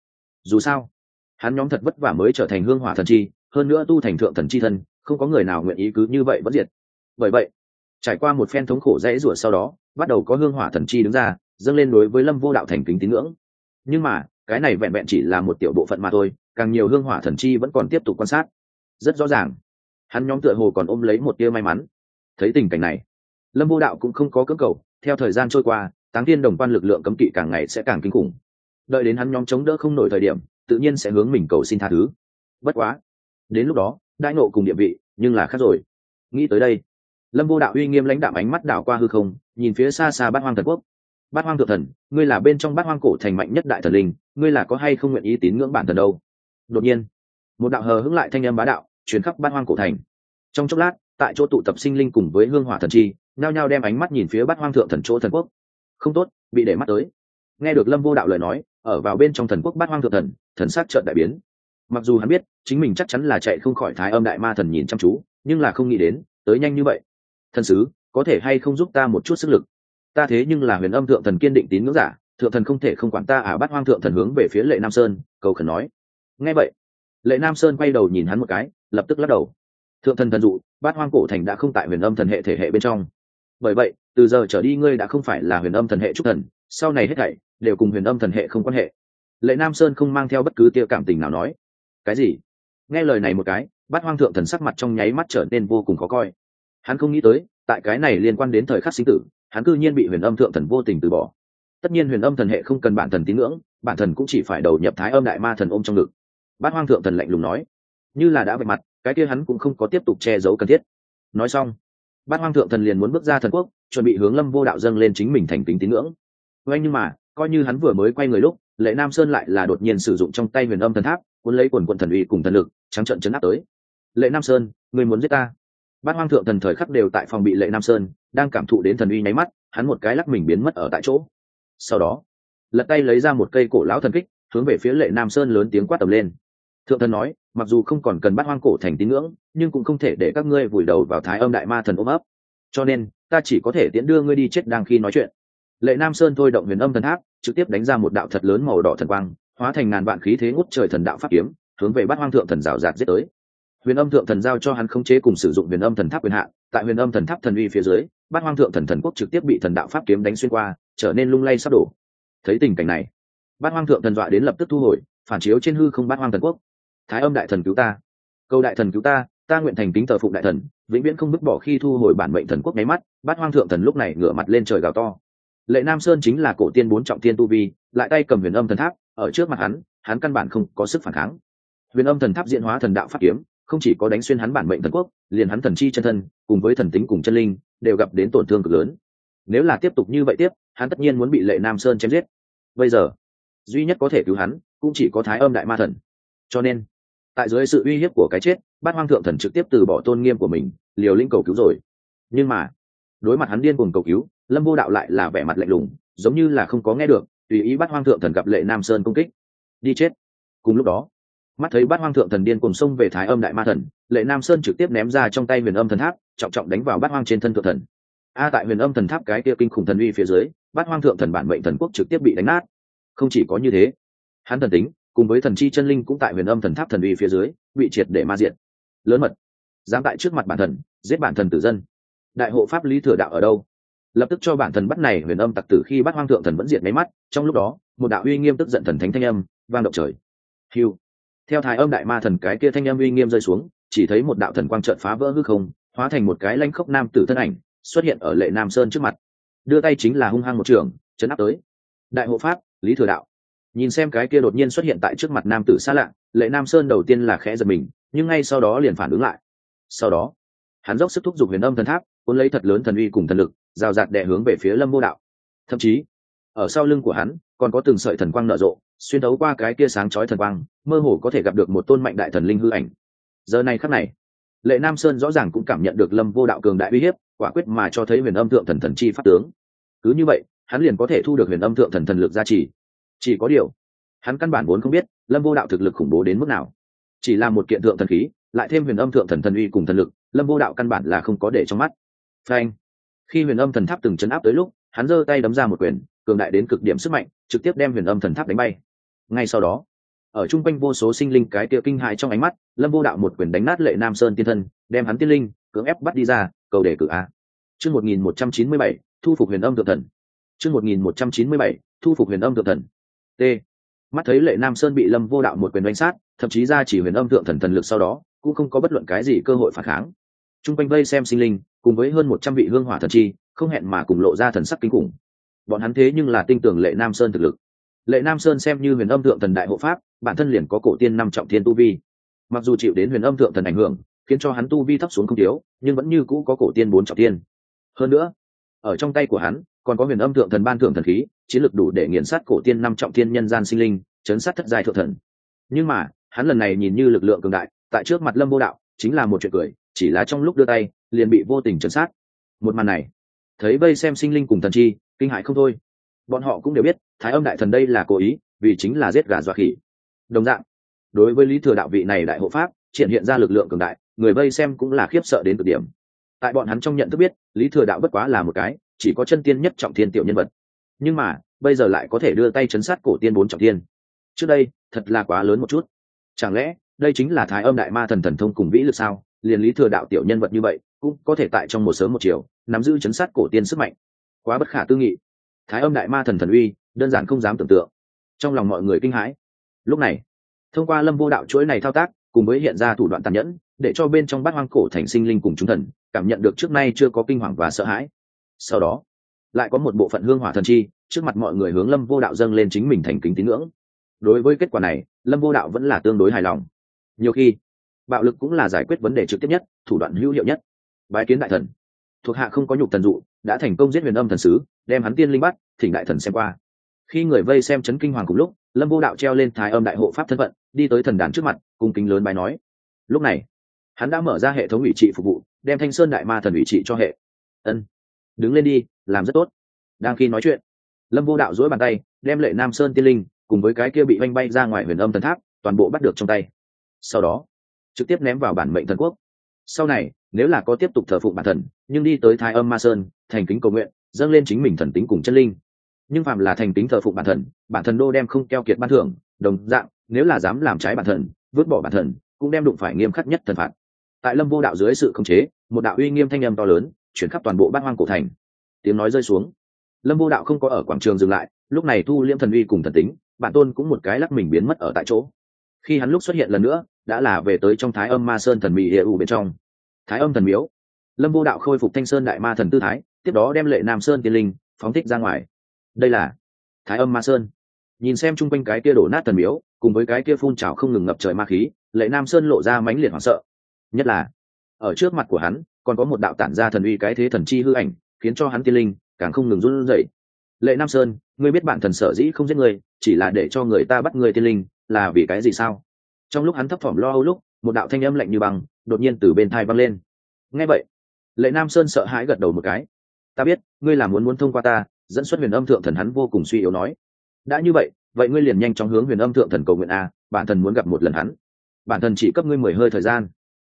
Dù sao, hắn nhóm thật vất vả mới trở thành hương hỏa thần chi, hơn nữa tu thành thượng thần chi thân không có người nào nguyện ý cứ như vậy vẫn diệt. Bởi vậy, trải qua một phen thống khổ dãy rủa sau đó, bắt đầu có hương hỏa thần chi đứng ra, dâng lên đối với lâm vô đạo thành kính tín ngưỡng. Nhưng mà, cái này vẹn vẹn chỉ là một tiểu bộ phận mà thôi, càng nhiều hương hỏa thần chi vẫn còn tiếp tục quan sát. Rất rõ ràng hắn nhóm tựa hồ còn ôm lấy một tia may mắn. Thấy tình cảnh này, lâm vô đạo cũng không có cưỡng cầu, theo thời gian trôi qua, táng thiên đồng quan lực lượng cấm kỵ càng ngày sẽ càng kinh khủng. Đợi đến hắn nhóm chống đỡ không nổi thời điểm, tự nhiên sẽ hướng mình cầu xin tha thứ. Bất quá, đến lúc đó, đại nộ cùng địa vị, nhưng là khác rồi. Nghĩ tới đây, lâm vô đạo uy nghiêm lãnh đạo ánh mắt đảo qua hư không, nhìn phía xa xa bát hoang thần quốc. Bát hoang thượng thần, ngươi là bên trong bát hoang cổ thành mạnh nhất đại thần linh, ngươi là có hay không nguyện ý tín ngưỡng bản thần đâu? Đột nhiên, một đạo hờ hững lại thanh âm bá đạo chuyển khắp bát hoang cổ thành. Trong chốc lát, tại chỗ tụ tập sinh linh cùng với hương hỏa thần chi, nhao nhao đem ánh mắt nhìn phía bát hoang thượng thần chỗ thần quốc. Không tốt, bị để mắt tới. Nghe được lâm vô đạo lời nói, ở vào bên trong thần quốc bát hoang thượng thần thần sát trợn đại biến. Mặc dù hắn biết, chính mình chắc chắn là chạy không khỏi thái âm đại ma thần nhìn chăm chú, nhưng là không nghĩ đến, tới nhanh như vậy. Thần sứ, có thể hay không giúp ta một chút sức lực? Ta thế nhưng là huyền âm thượng thần kiên định tín ngưỡng giả, thượng thần không thể không quản ta à bắt hoang thượng thần hướng về phía lệ nam sơn, cầu khẩn nói. Nghe vậy, lệ nam sơn quay đầu nhìn hắn một cái lập tức lắc đầu. Thượng thần thần dụ, bát hoang cổ thành đã không tại huyền âm thần hệ thể hệ bên trong. Bởi vậy, từ giờ trở đi ngươi đã không phải là huyền âm thần hệ trúc thần, sau này hết thảy đều cùng huyền âm thần hệ không quan hệ. Lệ nam sơn không mang theo bất cứ tia cảm tình nào nói. Cái gì? Nghe lời này một cái, bát hoang thượng thần sắc mặt trong nháy mắt trở nên vô cùng khó coi. Hắn không nghĩ tới, tại cái này liên quan đến thời khắc sinh tử, hắn cư nhiên bị huyền âm thượng thần vô tình từ bỏ. Tất nhiên huyền âm thần hệ không cần bản thần tín ngưỡng, bản thần cũng chỉ phải đầu nhập thái âm đại ma thần ôm trong ngực. Bát hoang thượng thần lạnh lùng nói như là đã vạch mặt, cái kia hắn cũng không có tiếp tục che giấu cần thiết. Nói xong, bát hoang thượng thần liền muốn bước ra thần quốc, chuẩn bị hướng lâm vô đạo dâng lên chính mình thành kính tín ngưỡng. Oanh nhưng mà, coi như hắn vừa mới quay người lúc, lệ nam sơn lại là đột nhiên sử dụng trong tay huyền âm thần tháp, cuốn lấy quần quận thần uy cùng thần lực, trắng trận chấn áp tới. Lệ nam sơn, người muốn giết ta? Bát hoang thượng thần thời khắc đều tại phòng bị lệ nam sơn, đang cảm thụ đến thần uy nháy mắt, hắn một cái lắc mình biến mất ở tại chỗ. Sau đó, lật tay lấy ra một cây cổ lão thần kích, hướng về phía lệ nam sơn lớn tiếng quát tầm lên thượng thần nói, mặc dù không còn cần bắt hoang cổ thành tín ngưỡng, nhưng cũng không thể để các ngươi vùi đầu vào thái âm đại ma thần ôm ấp. Cho nên, ta chỉ có thể tiễn đưa ngươi đi chết đang khi nói chuyện. Lệ nam sơn thôi động huyền âm thần tháp, trực tiếp đánh ra một đạo thật lớn màu đỏ thần quang, hóa thành ngàn vạn khí thế ngút trời thần đạo pháp kiếm, hướng về bắt hoang thượng thần rào rạt giết tới. Huyền âm thượng thần giao cho hắn khống chế cùng sử dụng huyền âm thần tháp quyền hạn tại huyền âm thần tháp thần uy phía dưới bắt hoang thượng thần thần quốc trực tiếp bị thần đạo pháp kiếm đánh xuyên qua, trở nên lung lay sắp đổ. Thấy tình cảnh này bắt hoang thượng thần dọa đến lập tức thu hồi, phản chiếu trên hư không bắt hoang thần quốc thái âm đại thần cứu ta. Câu đại thần cứu ta ta nguyện thành kính thờ phụng đại thần, vĩnh viễn không vứt bỏ khi thu hồi bản mệnh thần quốc nháy mắt, bát hoang thượng thần lúc này ngửa mặt lên trời gào to. Lệ nam sơn chính là cổ tiên bốn trọng tiên tu vi, lại tay cầm huyền âm thần tháp, ở trước mặt hắn hắn căn bản không có sức phản kháng. Huyền âm thần tháp diễn hóa thần đạo pháp kiếm, không chỉ có đánh xuyên hắn bản mệnh thần quốc, liền hắn thần chi chân thân, cùng với thần tính cùng chân linh, đều gặp đến tổn thương cực lớn. Nếu là tiếp tục như vậy tiếp, hắn tất nhiên muốn bị lệ nam sơn chém giết. Bây giờ, duy nhất có thể cứu hắn, cũng chỉ có thái âm đại ma thần. Cho nên tại dưới sự uy hiếp của cái chết, bát hoang thượng thần trực tiếp từ bỏ tôn nghiêm của mình, liều linh cầu cứu rồi. Nhưng mà, đối mặt hắn điên cuồng cầu cứu, lâm vô đạo lại là vẻ mặt lạnh lùng, giống như là không có nghe được, tùy ý bát hoang thượng thần gặp lệ nam sơn công kích. Đi chết. Cùng lúc đó, mắt thấy bát hoang thượng thần điên cùng xông về thái âm đại ma thần, lệ nam sơn trực tiếp ném ra trong tay huyền âm thần tháp, trọng trọng đánh vào bát hoang trên thân thượng thần. A, tại huyền âm thần tháp cái kia kinh khủng thần uy phía dưới, bát hoang thượng thần bản mệnh thần quốc trực tiếp bị đánh nát. Không chỉ có như thế, hắn thần tính cùng với thần chi chân linh cũng tại huyền âm thần tháp thần uy phía dưới, bị triệt để ma diện lớn mật, dám tại trước mặt bản thần, giết bản thần tử dân. Đại hộ pháp lý thừa đạo ở đâu? Lập tức cho bản thần bắt này huyền âm tặc tử khi bắt hoang thượng thần vẫn diệt máy mắt, trong lúc đó, một đạo uy nghiêm tức giận thần thánh thanh âm vang động trời. Hiu theo thái âm đại ma thần cái kia thanh âm uy nghiêm rơi xuống, chỉ thấy một đạo thần quang trợn phá vỡ hư không, hóa thành một cái lanh khốc nam tử thân ảnh, xuất hiện ở lệ nam sơn trước mặt. Đưa tay chính là hung hăng một trường, chấn áp tới. Đại hộ pháp, lý thừa đạo nhìn xem cái kia đột nhiên xuất hiện tại trước mặt nam tử xa lạ, lệ nam sơn đầu tiên là khẽ giật mình, nhưng ngay sau đó liền phản ứng lại. Sau đó, hắn dốc sức thúc giục huyền âm thần tháp, cuốn lấy thật lớn thần uy cùng thần lực, rào rạt đè hướng về phía lâm vô đạo. Thậm chí, ở sau lưng của hắn, còn có từng sợi thần quang nở rộ, xuyên đấu qua cái kia sáng chói thần quang, mơ hồ có thể gặp được một tôn mạnh đại thần linh hư ảnh. Giờ này khắc này, lệ nam sơn rõ ràng cũng cảm nhận được lâm vô đạo cường đại uy hiếp, quả quyết mà cho thấy huyền âm thượng thần thần chi pháp tướng. Cứ như vậy, hắn liền có thể thu được huyền âm thượng thần thần lực gia trì chỉ có điều, hắn căn bản vốn không biết lâm vô đạo thực lực khủng bố đến mức nào. Chỉ là một kiện thượng thần khí, lại thêm huyền âm thượng thần thần uy cùng thần lực, lâm vô đạo căn bản là không có để trong mắt. Phanh! Khi huyền âm thần tháp từng chấn áp tới lúc, hắn giơ tay đấm ra một quyền, cường đại đến cực điểm sức mạnh, trực tiếp đem huyền âm thần tháp đánh bay. Ngay sau đó, ở chung quanh vô số sinh linh cái tiệ kinh hại trong ánh mắt, lâm vô đạo một quyền đánh nát lệ nam sơn tiên thân, đem hắn tiên linh, cưỡng ép bắt đi ra, cầu đề cử a. Chương một nghìn một trăm chín mươi bảy, thu phục huyền âm thượng thần. Chương một nghìn một trăm chín mươi bảy, thu phục huyền âm thượng thần t. Mắt thấy lệ nam sơn bị lâm vô đạo một quyền đánh sát, thậm chí ra chỉ huyền âm thượng thần thần lực sau đó, cũng không có bất luận cái gì cơ hội phản kháng. T r u n g quanh vây xem sinh linh, cùng với hơn một trăm vị hương hỏa thần chi, không hẹn mà cùng lộ ra thần sắc kinh khủng. Bọn hắn thế nhưng là tinh tưởng lệ nam sơn thực lực. Lệ nam sơn xem như huyền âm thượng thần đại hộ pháp, bản thân liền có cổ tiên năm trọng thiên tu vi. Mặc dù chịu đến huyền âm thượng thần ảnh hưởng, khiến cho hắn tu vi thấp xuống không thiếu, nhưng vẫn như cũ có cổ tiên bốn trọng tiên hơn nữa, ở trong tay của hắn còn có huyền âm thượng thần ban thượng thần khí, chiến lược đủ để nghiền sát cổ tiên năm trọng tiên nhân gian sinh linh, chấn sát thất giai thượng thần. Nhưng mà, hắn lần này nhìn như lực lượng cường đại, tại trước mặt lâm vô đạo, chính là một chuyện cười, chỉ là trong lúc đưa tay, liền bị vô tình chấn sát. Một màn này, thấy vây xem sinh linh cùng thần chi, kinh hại không thôi. Bọn họ cũng đều biết, thái âm đại thần đây là cố ý, vì chính là giết gà dọa khỉ. Đồng dạng, đối với lý thừa đạo vị này đại hộ pháp, triển hiện ra lực lượng cường đại, người vây xem cũng là khiếp sợ đến cực điểm. Tại bọn hắn trong nhận thức biết, lý thừa đạo bất quá là một cái chỉ có chân tiên nhất trọng thiên tiểu nhân vật. Nhưng mà, bây giờ lại có thể đưa tay chấn sát cổ tiên bốn trọng tiên trước đây, thật là quá lớn một chút. Chẳng lẽ, đây chính là thái âm đại ma thần thần thông cùng vĩ lực sao? Liền lý thừa đạo tiểu nhân vật như vậy, cũng có thể tại trong một sớm một chiều, nắm giữ chấn sát cổ tiên sức mạnh. Quá bất khả tư nghị. Thái âm đại ma thần thần uy, đơn giản không dám tưởng tượng. Trong lòng mọi người kinh hãi. Lúc này, thông qua lâm vô đạo chuỗi này thao tác, cùng với hiện ra thủ đoạn tàn nhẫn, để cho bên trong bát hoang cổ thành sinh linh cùng chúng thần, cảm nhận được trước nay chưa có kinh hoàng và sợ hãi sau đó, lại có một bộ phận hương hỏa thần chi, trước mặt mọi người hướng lâm vô đạo dâng lên chính mình thành kính tín ngưỡng. Đối với kết quả này, lâm vô đạo vẫn là tương đối hài lòng. Nhiều khi, bạo lực cũng là giải quyết vấn đề trực tiếp nhất, thủ đoạn hữu hiệu nhất. Bái kiến đại thần. Thuộc hạ không có nhục thần dụ, đã thành công giết huyền âm thần sứ, đem hắn tiên linh bắt, thỉnh đại thần xem qua. Khi người vây xem chấn kinh hoàng cùng lúc, lâm vô đạo treo lên thái âm đại hộ pháp thân phận, đi tới thần đàn trước mặt, cung kính lớn bài nói. Lúc này, hắn đã mở ra hệ thống ủy trị phục vụ, đem thanh sơn đại ma thần ủy trị cho hệ. Ân đứng lên đi, làm rất tốt. Đang khi nói chuyện, lâm vô đạo dỗi bàn tay, đem lệ nam sơn tiên linh cùng với cái kia bị oanh bay ra ngoài huyền âm thần tháp, toàn bộ bắt được trong tay. Sau đó, trực tiếp ném vào bản mệnh thần quốc. Sau này, nếu là có tiếp tục thờ phụng bản thần, nhưng đi tới thái âm ma sơn, thành kính cầu nguyện, dâng lên chính mình thần tính cùng chân linh. Nhưng phạm là thành tính thờ phụng bản thần bản thần đô đem không keo kiệt ban thưởng, đồng dạng, nếu là dám làm trái bản thần, vứt bỏ bản thần, cũng đem đụng phải nghiêm khắc nhất thần phạt. Tại lâm vô đạo dưới sự khống chế, một đạo uy nghiêm thanh âm to lớn chuyển khắp toàn bộ bát hoang cổ thành. Tiếng nói rơi xuống. Lâm vô đạo không có ở quảng trường dừng lại, lúc này thu liêm thần uy cùng thần tính, bản tôn cũng một cái lắc mình biến mất ở tại chỗ. Khi hắn lúc xuất hiện lần nữa, đã là về tới trong thái âm ma sơn thần mỹ hệ ủ bên trong. Thái âm thần miếu. Lâm vô đạo khôi phục thanh sơn đại ma thần tư thái, tiếp đó đem lệ nam sơn tiên linh phóng thích ra ngoài. Đây là thái âm ma sơn. Nhìn xem chung quanh cái kia đổ nát thần miếu, cùng với cái kia phun trào không ngừng ngập trời ma khí, lệ nam sơn lộ ra mãnh liệt hoảng sợ. Nhất là, ở trước mặt của hắn còn có một đạo tản ra thần uy cái thế thần chi hư ảnh, khiến cho hắn tiên linh càng không ngừng run rẩy. Lệ nam sơn, ngươi biết bản thần sở dĩ không giết người, chỉ là để cho người ta bắt người tiên linh, là vì cái gì sao? Trong lúc hắn thấp thỏm lo âu lúc, một đạo thanh âm lạnh như băng đột nhiên từ bên thai văng lên. Nghe vậy, lệ nam sơn sợ hãi gật đầu một cái. Ta biết, ngươi là muốn muốn thông qua ta, dẫn xuất huyền âm thượng thần hắn vô cùng suy yếu nói. Đã như vậy vậy ngươi liền nhanh chóng hướng huyền âm thượng thần cầu nguyện a, bản thần muốn gặp một lần hắn. Bản thần chỉ cấp ngươi mười hơi thời gian.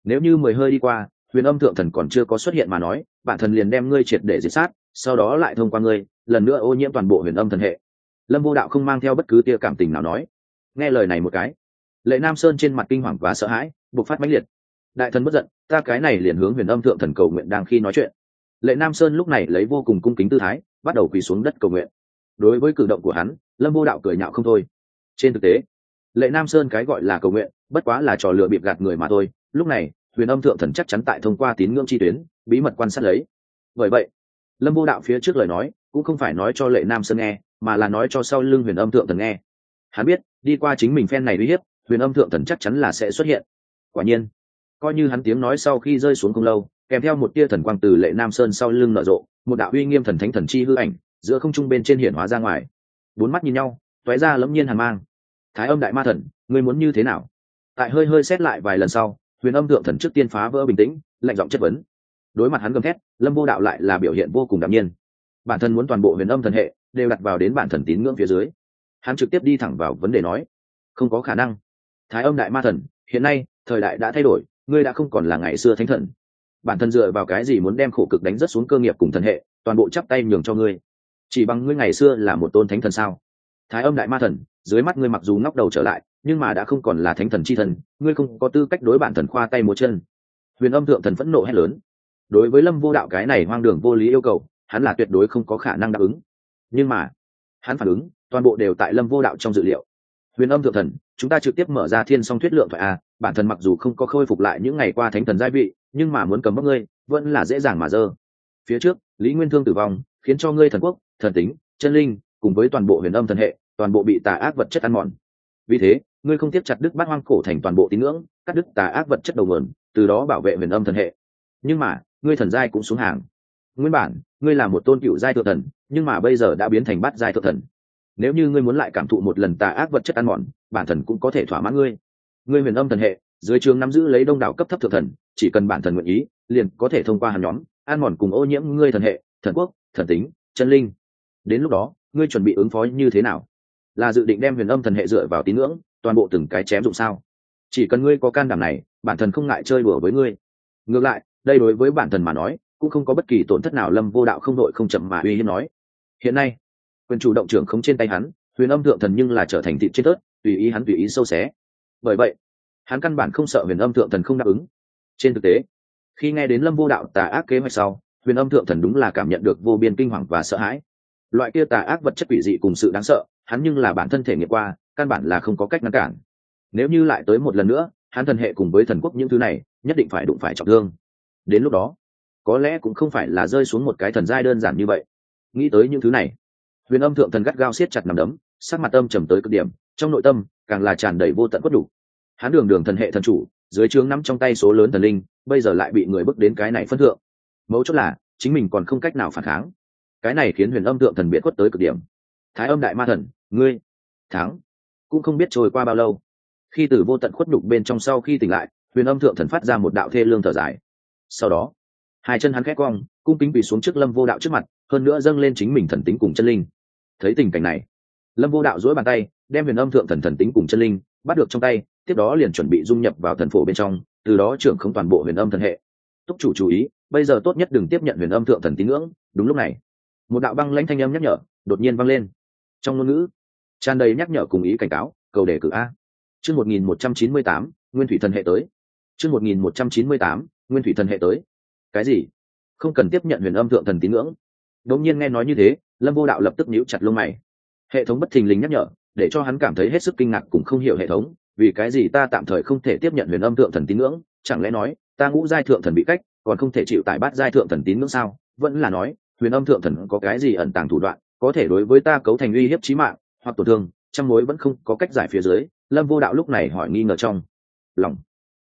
Nếu như mười hơi đi qua huyền âm thượng thần còn chưa có xuất hiện mà nói, bản thần liền đem ngươi triệt để diệt sát, sau đó lại thông qua ngươi, lần nữa ô nhiễm toàn bộ huyền âm thần hệ. Lâm vô đạo không mang theo bất cứ tia cảm tình nào nói. Nghe lời này một cái, lệ nam sơn trên mặt kinh hoàng và sợ hãi, bộc phát mãnh liệt. Đại thần bất giận, ta cái này liền hướng huyền âm thượng thần cầu nguyện đang khi nói chuyện. Lệ nam sơn lúc này lấy vô cùng cung kính tư thái, bắt đầu quỳ xuống đất cầu nguyện. Đối với cử động của hắn, lâm vô đạo cười nhạo không thôi. Trên thực tế, lệ nam sơn cái gọi là cầu nguyện, bất quá là trò lừa bịp gạt người mà thôi. Lúc này huyền âm thượng thần chắc chắn tại thông qua tín ngưỡng chi tuyến, bí mật quan sát lấy. Bởi vậy, lâm vô đạo phía trước lời nói cũng không phải nói cho lệ nam sơn nghe, mà là nói cho sau lưng huyền âm thượng thần nghe. Hắn biết, đi qua chính mình phen này uy hiếp, huyền âm thượng thần chắc chắn là sẽ xuất hiện. Quả nhiên, coi như hắn tiếng nói sau khi rơi xuống không lâu, kèm theo một tia thần quang từ lệ nam sơn sau lưng nở rộ, một đạo uy nghiêm thần thánh thần chi hư ảnh, giữa không trung bên trên hiển hóa ra ngoài. Bốn mắt nhìn nhau toé ra lẫm nhiên hàn mang. Thái âm đại ma thần, ngươi muốn như thế nào? Tại hơi hơi xét lại vài lần sau huyền âm thượng thần trước tiên phá vỡ bình tĩnh, lạnh giọng chất vấn. Đối mặt hắn gầm thét, lâm vô đạo lại là biểu hiện vô cùng đạm nhiên. Bản thân muốn toàn bộ huyền âm thần hệ đều đặt vào đến bản thần tín ngưỡng phía dưới. Hắn trực tiếp đi thẳng vào vấn đề nói, không có khả năng. Thái âm đại ma thần, hiện nay, thời đại đã thay đổi, ngươi đã không còn là ngày xưa thánh thần. Bản thân dựa vào cái gì muốn đem khổ cực đánh rất xuống cơ nghiệp cùng thần hệ, toàn bộ chắp tay nhường cho ngươi? Chỉ bằng ngươi ngày xưa là một tôn thánh thần sao? Thái âm đại ma thần dưới mắt ngươi mặc dù ngóc đầu trở lại, nhưng mà đã không còn là thánh thần c h i thần, ngươi không có tư cách đối bản thần khoa tay múa chân. Huyền âm thượng thần phẫn nộ hét lớn. Đối với lâm vô đạo cái này hoang đường vô lý yêu cầu, hắn là tuyệt đối không có khả năng đáp ứng. Nhưng mà, hắn phản ứng, toàn bộ đều tại lâm vô đạo trong dự liệu. Huyền âm thượng thần, chúng ta trực tiếp mở ra thiên song thuyết lượng thoại a, bản thân mặc dù không có khôi phục lại những ngày qua thánh thần giai vị, nhưng mà muốn cầm bóc ngươi, vẫn là dễ dàng mà dơ. Phía trước, lý nguyên thương tử vong, khiến cho ngươi thần quốc, thần tính, chân linh, cùng với toàn bộ huyền âm thần hệ toàn bộ bị tà ác vật chất ăn mòn. Vì thế, ngươi không tiếp chặt đức bát hoang cổ thành toàn bộ tín ngưỡng, cắt đứt tà ác vật chất đầu nguồn, từ đó bảo vệ huyền âm thần hệ. Nhưng mà, ngươi thần giai cũng xuống hàng. Nguyên bản, ngươi là một tôn cựu giai thượng thần, nhưng mà bây giờ đã biến thành bát giai thượng thần. Nếu như ngươi muốn lại cảm thụ một lần tà ác vật chất ăn mòn, bản thần cũng có thể thỏa mãn ngươi. Ngươi huyền âm thần hệ, dưới trường nắm giữ lấy đông đảo cấp thấp thượng thần, chỉ cần bản thần nguyện ý, liền có thể thông qua hàn nhóm, ăn mòn cùng ô nhiễm ngươi thần hệ, thần quốc, thần tính, chân linh. Đến lúc đó, ngươi chuẩn bị ứng phó như thế nào? Là dự định đem huyền âm thần hệ dựa vào tín ngưỡng, toàn bộ từng cái chém dụng sao? Chỉ cần ngươi có can đảm này, bản thần không ngại chơi đùa với ngươi. Ngược lại, đây đối với bản thần mà nói, cũng không có bất kỳ tổn thất nào, lâm vô đạo không đội không chậm mà uy hiếp nói. Hiện nay, quyền chủ động trưởng không trên tay hắn, huyền âm thượng thần nhưng là trở thành thịt trên tớt, tùy ý hắn tùy ý sâu xé. Bởi vậy, hắn căn bản không sợ huyền âm thượng thần không đáp ứng. Trên thực tế, khi nghe đến lâm vô đạo tà ác kế hoạch sau, huyền âm thượng thần đúng là cảm nhận được vô biên kinh hoàng và sợ hãi. Loại kia tà ác vật chất quỷ dị cùng sự đáng sợ hắn nhưng là bản thân thể nghiệm qua, căn bản là không có cách ngăn cản. Nếu như lại tới một lần nữa, hắn thần hệ cùng với thần quốc những thứ này, nhất định phải đụng phải trọng thương. Đến lúc đó, có lẽ cũng không phải là rơi xuống một cái thần giai đơn giản như vậy. Nghĩ tới những thứ này, huyền âm thượng thần gắt gao siết chặt nằm đấm, sắc mặt âm trầm tới cực điểm, trong nội tâm, càng là tràn đầy vô tận quất đủ. Hắn đường đường thần hệ thần chủ, dưới trướng nắm trong tay số lớn thần linh, bây giờ lại bị người bước đến cái này phân thượng. Mấu chốt là, chính mình còn không cách nào phản kháng. Cái này khiến huyền âm thượng thần biệt quất tới cực điểm thái âm đại ma thần, ngươi, thắng. Cũng không biết trôi qua bao lâu. Khi từ vô tận khuất nhục bên trong sau khi tỉnh lại, huyền âm thượng thần phát ra một đạo thê lương thở dài. Sau đó, hai chân hắn khét cong, cung kính bị xuống trước lâm vô đạo trước mặt, hơn nữa dâng lên chính mình thần tính cùng chân linh. Thấy tình cảnh này, lâm vô đạo dỗi bàn tay, đem huyền âm thượng thần thần tính cùng chân linh bắt được trong tay, tiếp đó liền chuẩn bị dung nhập vào thần phổ bên trong, từ đó trưởng không toàn bộ huyền âm thần hệ. Túc chủ chú ý, bây giờ tốt nhất đừng tiếp nhận huyền âm thượng thần tín ngưỡng. Đúng lúc này, một đạo băng lãnh thanh âm nhắc nhở, đột nhiên vang lên trong ngôn ngữ, tràn đầy nhắc nhở cùng ý cảnh cáo, cầu đề cử a. Chương một nghìn một trăm chín mươi tám, nguyên thủy thần hệ tới. Chương một nghìn một trăm chín mươi tám, nguyên thủy thần hệ tới. Cái gì? Không cần tiếp nhận huyền âm thượng thần tín ngưỡng. Đột nhiên nghe nói như thế, lâm vô đạo lập tức níu chặt lông mày. Hệ thống bất thình lình nhắc nhở, để cho hắn cảm thấy hết sức kinh ngạc cũng không hiểu hệ thống, vì cái gì ta tạm thời không thể tiếp nhận huyền âm thượng thần tín ngưỡng? Chẳng lẽ nói, ta ngũ giai thượng thần bị cách, còn không thể chịu tại bát giai thượng thần tín ngưỡng sao? Vẫn là nói, huyền âm thượng thần có cái gì ẩn tàng thủ đoạn có thể đối với ta cấu thành uy hiếp chí mạng, hoặc tổn thương, trăm mối vẫn không có cách giải phía dưới, lâm vô đạo lúc này hỏi nghi ngờ trong lòng.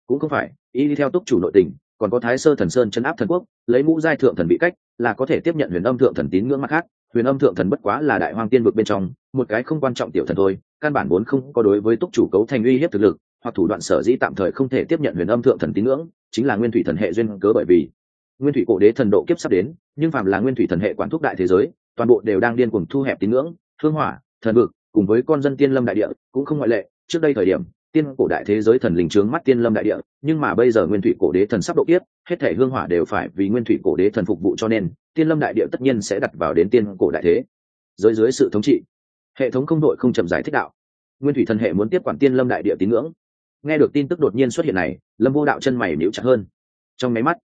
Cũng không phải, y đi theo túc chủ nội tình, còn có thái sơ thần sơn chấn áp thần quốc, lấy mũ giai thượng thần bị cách, là có thể tiếp nhận huyền âm thượng thần tín ngưỡng mặt khác. Huyền âm thượng thần bất quá là đại hoang tiên vực bên trong, một cái không quan trọng tiểu thần thôi, căn bản vốn không có đối với túc chủ cấu thành uy hiếp thực lực, hoặc thủ đoạn sở dĩ tạm thời không thể tiếp nhận huyền âm thượng thần tín ngưỡng, chính là nguyên thủy thần hệ duyên cớ bởi vì nguyên thủy cổ đế thần độ kiếp sắp đến, nhưng phàm là nguyên thủy thần hệ quản thúc đại thế giới toàn bộ đều đang điên cuồng thu hẹp tín ngưỡng thương hỏa, thần vực, cùng với con dân tiên lâm đại địa, cũng không ngoại lệ. Trước đây thời điểm, tiên cổ đại thế giới thần linh trướng mắt tiên lâm đại địa, nhưng mà bây giờ nguyên thủy cổ đế thần sắp độ kiếp, hết thể hương hỏa đều phải vì nguyên thủy cổ đế thần phục vụ cho nên, tiên lâm đại địa tất nhiên sẽ đặt vào đến tiên cổ đại thế. Giới dưới sự thống trị, hệ thống không đội không chậm giải thích đạo. Nguyên thủy thần hệ muốn tiếp quản tiên lâm đại địa tín ngưỡng. Nghe được tin tức đột nhiên xuất hiện này, lâm vô đạo chân mày níu chặt hơn. Trong máy mắt,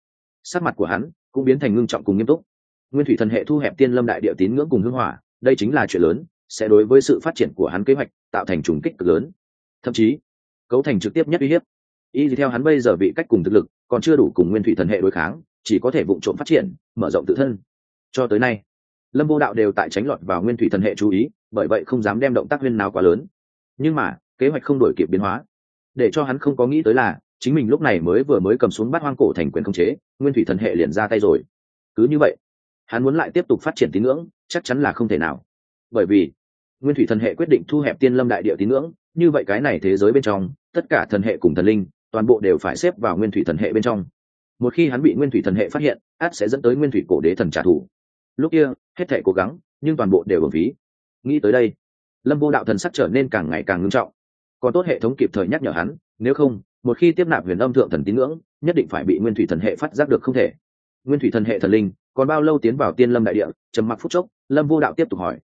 sắc mặt của hắn cũng biến thành ngưng trọng cùng nghiêm túc nguyên thủy thần hệ thu hẹp tiên lâm đại địa tín ngưỡng cùng hưng hỏa, đây chính là chuyện lớn, sẽ đối với sự phát triển của hắn kế hoạch tạo thành trùng kích cực lớn. Thậm chí, cấu thành trực tiếp nhất uy hiếp. Y theo hắn bây giờ bị cách cùng thực lực, còn chưa đủ cùng nguyên thủy thần hệ đối kháng, chỉ có thể vụ trộm phát triển, mở rộng tự thân. Cho tới nay, lâm vô đạo đều tại tránh lọt vào nguyên thủy thần hệ chú ý, bởi vậy không dám đem động tác huyên nào quá lớn. Nhưng mà, kế hoạch không đổi kịp biến hóa. Để cho hắn không có nghĩ tới là, chính mình lúc này mới vừa mới cầm xuống bát hoang cổ thành quyền khống chế, nguyên thủy thần hệ liền ra tay rồi. Cứ như vậy hắn muốn lại tiếp tục phát triển tín ngưỡng, chắc chắn là không thể nào. Bởi vì, nguyên thủy thần hệ quyết định thu hẹp tiên lâm đại địa tín ngưỡng, như vậy cái này thế giới bên trong, tất cả thần hệ cùng thần linh, toàn bộ đều phải xếp vào nguyên thủy thần hệ bên trong. Một khi hắn bị nguyên thủy thần hệ phát hiện át sẽ dẫn tới nguyên thủy cổ đế thần trả thù. Lúc kia, hết thể cố gắng, nhưng toàn bộ đều ở phí. Nghĩ tới đây, lâm vô đạo thần sắc trở nên càng ngày càng ngưng trọng. Còn tốt hệ thống kịp thời nhắc nhở hắn, nếu không, một khi tiếp nạp huyền âm thượng thần tín ngưỡng, nhất định phải bị nguyên thủy thần hệ phát giác được không thể. Nguyên thủy thần hệ thần linh còn bao lâu tiến vào tiên lâm đại địa? Trầm mặc phút chốc, lâm vô đạo tiếp tục hỏi.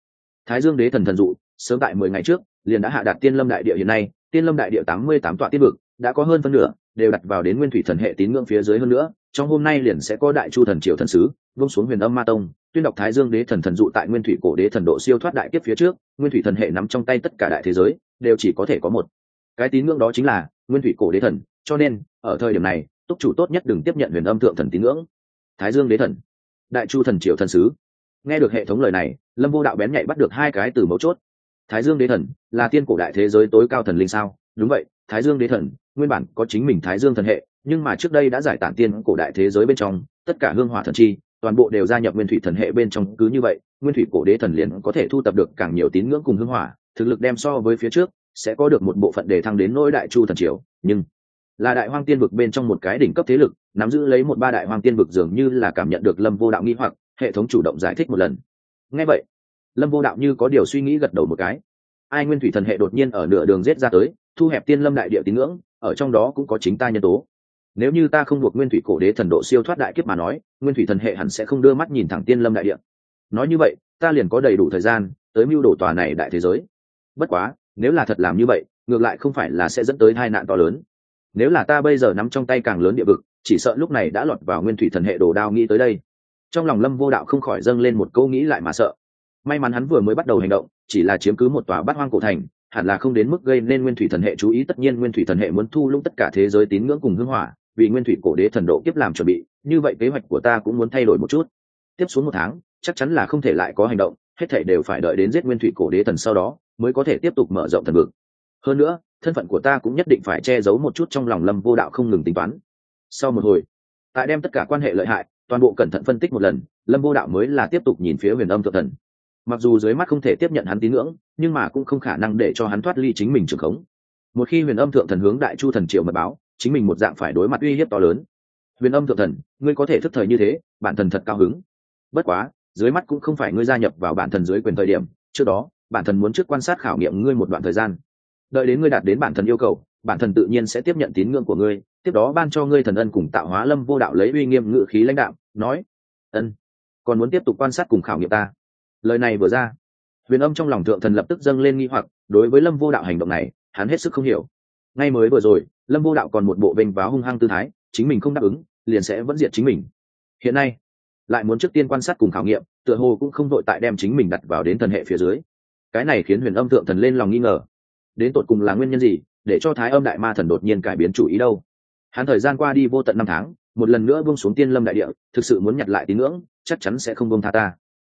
Thái dương đế thần thần dụ, sớm tại mười ngày trước, liền đã hạ đạt tiên lâm đại địa hiện nay, tiên lâm đại địa tám mươi tám tọa tiên vực, đã có hơn phân nửa đều đặt vào đến nguyên thủy thần hệ tín ngưỡng phía dưới hơn nữa, trong hôm nay liền sẽ có đại chu thần triều thần sứ vông xuống huyền âm ma tông, tuyên đọc thái dương đế thần thần dụ tại nguyên thủy cổ đế thần độ siêu thoát đại kiếp phía trước, nguyên thủy thần hệ nắm trong tay tất cả đại thế giới, đều chỉ có thể có một. Cái tín ngưỡng đó chính là nguyên thủy cổ đế thần, cho nên, ở thời điểm này, túc chủ tốt nhất đừng tiếp nhận huyền âm thượng thần tín ngưỡng. Thái dương đế thần đại chu thần triều thần sứ. Nghe được hệ thống lời này, lâm vô đạo bén nhạy bắt được hai cái từ mấu chốt. Thái dương đế thần, là tiên cổ đại thế giới tối cao thần linh sao? Đúng vậy, thái dương đế thần, nguyên bản có chính mình thái dương thần hệ, nhưng mà trước đây đã giải tản tiên cổ đại thế giới bên trong, tất cả hương hỏa thần chi, toàn bộ đều gia nhập nguyên thủy thần hệ bên trong, cứ như vậy, nguyên thủy cổ đế thần liền có thể thu tập được càng nhiều tín ngưỡng cùng hương hỏa, thực lực đem so với phía trước, sẽ có được một bộ phận đề thăng đến nỗi đại chu thần triều, nhưng là đại hoang tiên vực bên trong một cái đỉnh cấp thế lực, nắm giữ lấy một ba đại hoang tiên vực dường như là cảm nhận được lâm vô đạo nghi hoặc, hệ thống chủ động giải thích một lần. Ngay vậy, lâm vô đạo như có điều suy nghĩ gật đầu một cái. Ai nguyên thủy thần hệ đột nhiên ở nửa đường rết ra tới, thu hẹp tiên lâm đại địa tín ngưỡng, ở trong đó cũng có chính ta nhân tố. Nếu như ta không buộc nguyên thủy cổ đế thần độ siêu thoát đại kiếp mà nói, nguyên thủy thần hệ hẳn sẽ không đưa mắt nhìn thẳng tiên lâm đại địa. Nói như vậy, ta liền có đầy đủ thời gian tới mưu đồ tòa này đại thế giới. Bất quá, nếu là thật làm như vậy, ngược lại không phải là sẽ dẫn tới tai nạn to lớn nếu là ta bây giờ nắm trong tay càng lớn địa vực, chỉ sợ lúc này đã lọt vào nguyên thủy thần hệ đồ đao nghĩ tới đây. Trong lòng lâm vô đạo không khỏi dâng lên một câu nghĩ lại mà sợ. May mắn hắn vừa mới bắt đầu hành động, chỉ là chiếm cứ một tòa bát hoang cổ thành, hẳn là không đến mức gây nên nguyên thủy thần hệ chú ý. Tất nhiên nguyên thủy thần hệ muốn thu lũng tất cả thế giới tín ngưỡng cùng hưng hỏa, vì nguyên thủy cổ đế thần độ kiếp làm chuẩn bị, như vậy kế hoạch của ta cũng muốn thay đổi một chút. Tiếp xuống một tháng, chắc chắn là không thể lại có hành động, hết thể đều phải đợi đến giết nguyên thủy cổ đế thần sau đó, mới có thể tiếp tục mở rộng thần vực. Hơn nữa thân phận của ta cũng nhất định phải che giấu một chút trong lòng lâm vô đạo không ngừng tính toán. Sau một hồi, tại đem tất cả quan hệ lợi hại, toàn bộ cẩn thận phân tích một lần, lâm vô đạo mới là tiếp tục nhìn phía huyền âm thượng thần. Mặc dù dưới mắt không thể tiếp nhận hắn tín ngưỡng, nhưng mà cũng không khả năng để cho hắn thoát ly chính mình trường khống. Một khi huyền âm thượng thần hướng đại chu thần triều mật báo, chính mình một dạng phải đối mặt uy hiếp to lớn. Huyền âm thượng thần, ngươi có thể thức thời như thế, bản thần thật cao hứng. Bất quá, dưới mắt cũng không phải ngươi gia nhập vào bản thần dưới quyền thời điểm, trước đó, bản thần muốn trước quan sát khảo nghiệm ngươi một đoạn thời gian đợi đến ngươi đạt đến bản thần yêu cầu, bản thần tự nhiên sẽ tiếp nhận tín ngưỡng của ngươi, tiếp đó ban cho ngươi thần ân cùng tạo hóa lâm vô đạo lấy uy nghiêm ngự khí lãnh đạo, nói, ân, còn muốn tiếp tục quan sát cùng khảo nghiệm ta. Lời này vừa ra, huyền âm trong lòng thượng thần lập tức dâng lên nghi hoặc, đối với lâm vô đạo hành động này, hắn hết sức không hiểu. Ngay mới vừa rồi, lâm vô đạo còn một bộ vênh váo hung hăng tư thái, chính mình không đáp ứng, liền sẽ vẫn diệt chính mình. Hiện nay, lại muốn trước tiên quan sát cùng khảo nghiệm, tựa hồ cũng không đội tại đem chính mình đặt vào đến thần hệ phía dưới. Cái này khiến huyền âm thượng thần lên lòng nghi ngờ đến tột cùng là nguyên nhân gì để cho thái âm đại ma thần đột nhiên cải biến chủ ý đâu? Hắn thời gian qua đi vô tận năm tháng, một lần nữa buông xuống tiên lâm đại địa, thực sự muốn nhặt lại tín ngưỡng, chắc chắn sẽ không buông tha ta.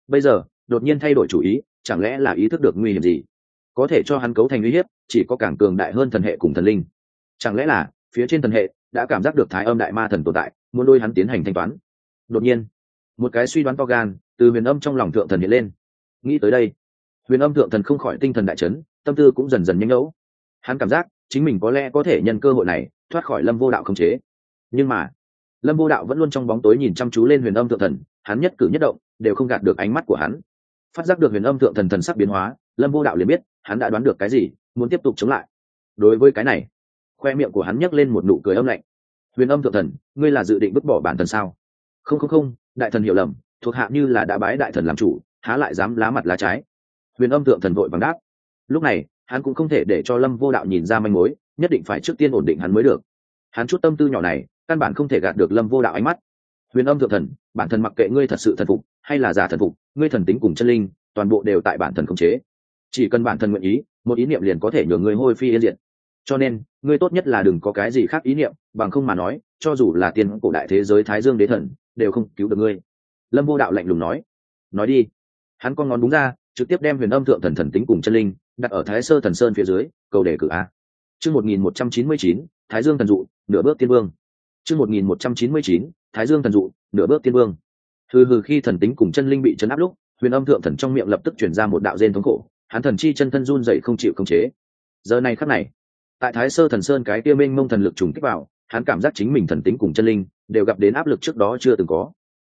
Bây giờ, đột nhiên thay đổi chủ ý, chẳng lẽ là ý thức được nguy hiểm gì? Có thể cho hắn cấu thành uy hiếp, chỉ có càng cường đại hơn thần hệ cùng thần linh. Chẳng lẽ là, phía trên thần hệ đã cảm giác được thái âm đại ma thần tồn tại, muốn đôi hắn tiến hành thanh toán? Đột nhiên, một cái suy đoán to gan từ huyền âm trong lòng thượng thần hiện lên. Nghĩ tới đây, huyền âm thượng thần không khỏi tinh thần đại chấn tâm tư cũng dần dần nhanh ngẫu hắn cảm giác chính mình có lẽ có thể nhân cơ hội này thoát khỏi lâm vô đạo khống chế. Nhưng mà, lâm vô đạo vẫn luôn trong bóng tối nhìn chăm chú lên huyền âm thượng thần, hắn nhất cử nhất động đều không gạt được ánh mắt của hắn. Phát giác được huyền âm thượng thần thần sắc biến hóa, lâm vô đạo liền biết hắn đã đoán được cái gì, muốn tiếp tục chống lại. Đối với cái này, khoe miệng của hắn nhấc lên một nụ cười âm lạnh. Huyền âm thượng thần, ngươi là dự định vứt bỏ bản thần sao? Không không không, đại thần hiểu lầm, thuộc hạ như là đã bái đại thần làm chủ, há lại dám lá mặt lá trái. Huyền âm thượng thần vội vàng đáp lúc này, hắn cũng không thể để cho lâm vô đạo nhìn ra manh mối, nhất định phải trước tiên ổn định hắn mới được. Hắn chút tâm tư nhỏ này, căn bản không thể gạt được lâm vô đạo ánh mắt. Huyền âm thượng thần, bản thần mặc kệ ngươi thật sự thần phục, hay là giả thần phục, ngươi thần tính cùng chân linh, toàn bộ đều tại bản thần khống chế. Chỉ cần bản thân nguyện ý, một ý niệm liền có thể nhường ngươi hôi phi yên diện cho nên, ngươi tốt nhất là đừng có cái gì khác ý niệm, bằng không mà nói, cho dù là tiền cổ đại thế giới thái dương đế thần, đều không cứu được ngươi. Lâm vô đạo lạnh lùng nói. Nói đi. Hắn con ngón đúng ra, trực tiếp đem huyền âm thượng thần thần tính cùng chân linh đặt ở thái sơ thần sơn phía dưới, cầu đề cử a. Chương một nghìn một trăm chín mươi chín, thái dương thần dụ, nửa bước tiên vương. Chương một nghìn một trăm chín mươi chín, thái dương thần dụ, nửa bước tiên vương. Hừ hừ, khi thần tính cùng chân linh bị chấn áp lúc, huyền âm thượng thần trong miệng lập tức chuyển ra một đạo rên thống khổ, hắn thần chi chân thân run dậy không chịu khống chế. Giờ này khắc này, tại thái sơ thần sơn cái kia minh mông thần lực trùng kích vào, hắn cảm giác chính mình thần tính cùng chân linh đều gặp đến áp lực trước đó chưa từng có.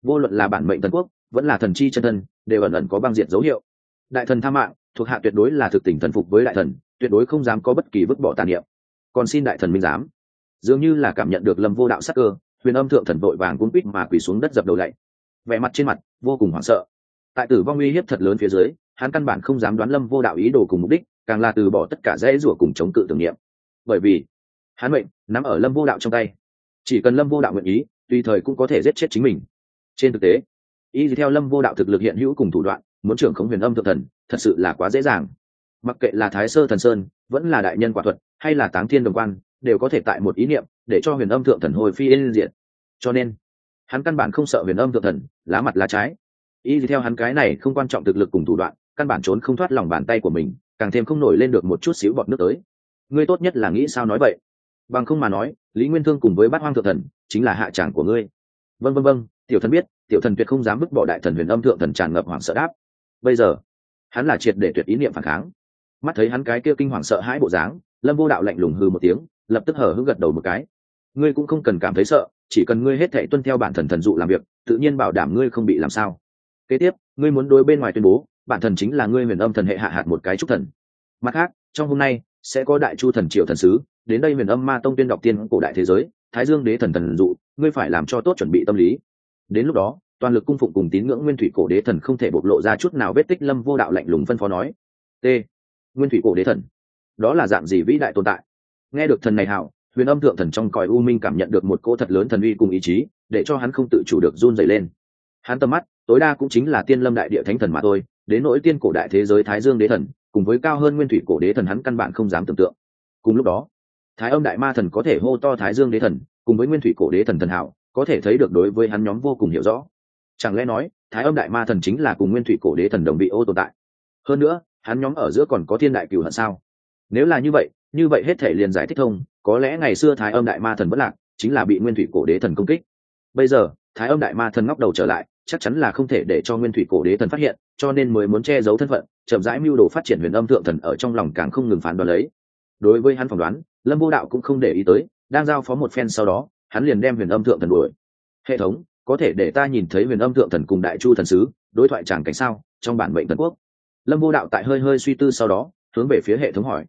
Vô luận là bản mệnh thần quốc, vẫn là thần chi chân thân, đều ẩn ẩn có băng diện dấu hiệu. Đại thần tha mạng thuộc hạ tuyệt đối là thực tình thần phục với đại thần, tuyệt đối không dám có bất kỳ vứt bỏ tàn niệm. Còn xin đại thần minh giám. Dường như là cảm nhận được lâm vô đạo sắc cơ, huyền âm thượng thần vội vàng cuốn quýt mà quỳ xuống đất dập đầu lạy. Vẻ mặt trên mặt, vô cùng hoảng sợ. Tại tử vong uy hiếp thật lớn phía dưới, hắn căn bản không dám đoán lâm vô đạo ý đồ cùng mục đích, càng là từ bỏ tất cả dễ rủa cùng chống cự tưởng niệm. Bởi vì, hắn mệnh nắm ở lâm vô đạo trong tay. Chỉ cần lâm vô đạo nguyện ý, tùy thời cũng có thể giết chết chính mình. Trên thực tế, y theo lâm vô đạo thực lực hiện hữu cùng thủ đoạn, muốn trưởng khống huyền âm thượng thần thật sự là quá dễ dàng. Mặc kệ là thái sơ thần sơn, vẫn là đại nhân quả thuật, hay là táng thiên đồng quan, đều có thể tại một ý niệm, để cho huyền âm thượng thần hồi phi yên diện cho nên, hắn căn bản không sợ huyền âm thượng thần, lá mặt lá trái. Y theo hắn cái này không quan trọng thực lực cùng thủ đoạn, căn bản trốn không thoát lòng bàn tay của mình, càng thêm không nổi lên được một chút xíu bọt nước tới. Ngươi tốt nhất là nghĩ sao nói vậy? Bằng không mà nói, lý nguyên thương cùng với bát hoang thượng thần, chính là hạ tràng của ngươi. Vân vân vân tiểu thần biết, tiểu thần tuyệt không dám bức bỏ đại thần huyền âm thượng thần tràn ngập hoảng sợ đáp. Bây giờ hắn là triệt để tuyệt ý niệm phản kháng. Mắt thấy hắn cái kia kinh hoàng sợ hãi bộ dáng, lâm vô đạo lạnh lùng hư một tiếng, lập tức hở hững gật đầu một cái. Ngươi cũng không cần cảm thấy sợ, chỉ cần ngươi hết thệ tuân theo bản thần thần dụ làm việc, tự nhiên bảo đảm ngươi không bị làm sao. Kế tiếp, ngươi muốn đối bên ngoài tuyên bố, bản thần chính là ngươi huyền âm thần hệ hạ hạt một cái trúc thần. Mặt khác, trong hôm nay, sẽ có đại chu thần triệu thần sứ, đến đây huyền âm ma tông tuyên đọc tiên cổ đại thế giới, thái dương đế thần thần dụ, ngươi phải làm cho tốt chuẩn bị tâm lý. Đến lúc đó toàn lực cung phụng cùng tín ngưỡng nguyên thủy cổ đế thần không thể bộc lộ ra chút nào vết tích lâm vô đạo lạnh lùng phân phó nói. T. Nguyên thủy cổ đế thần. Đó là dạng gì vĩ đại tồn tại? Nghe được thần này hảo, huyền âm thượng thần trong còi u minh cảm nhận được một cỗ thật lớn thần uy cùng ý chí, để cho hắn không tự chủ được run dày lên. Hắn tầm mắt, tối đa cũng chính là tiên lâm đại địa thánh thần mà thôi, đến nỗi tiên cổ đại thế giới thái dương đế thần, cùng với cao hơn nguyên thủy cổ đế thần hắn căn bản không dám tưởng tượng. Cùng lúc đó, thái âm đại ma thần có thể hô to thái dương đế thần, cùng với nguyên thủy cổ đế thần thần hảo, có thể thấy được đối với hắn nhóm vô cùng hiểu rõ chẳng lẽ nói, thái âm đại ma thần chính là cùng nguyên thủy cổ đế thần đồng bị ô tồn tại? Hơn nữa, hắn nhóm ở giữa còn có thiên đại cửu hận sao? Nếu là như vậy như vậy hết thể liền giải thích thông, có lẽ ngày xưa thái âm đại ma thần bất lạc, chính là bị nguyên thủy cổ đế thần công kích. Bây giờ, thái âm đại ma thần ngóc đầu trở lại, chắc chắn là không thể để cho nguyên thủy cổ đế thần phát hiện, cho nên mới muốn che giấu thân phận, chậm rãi mưu đồ phát triển huyền âm thượng thần ở trong lòng càng không ngừng phán đoán lấy. Đối với hắn phỏng đoán, lâm vô đạo cũng không để ý tới, đang giao phó một phen sau đó, hắn liền đem huyền âm thượng thần đuổi. Hệ thống có thể để ta nhìn thấy huyền âm thượng thần cùng đại chu thần sứ, đối thoại chẳng cảnh sao, trong bản mệnh thần quốc. Lâm vô đạo tại hơi hơi suy tư sau đó, hướng về phía hệ thống hỏi.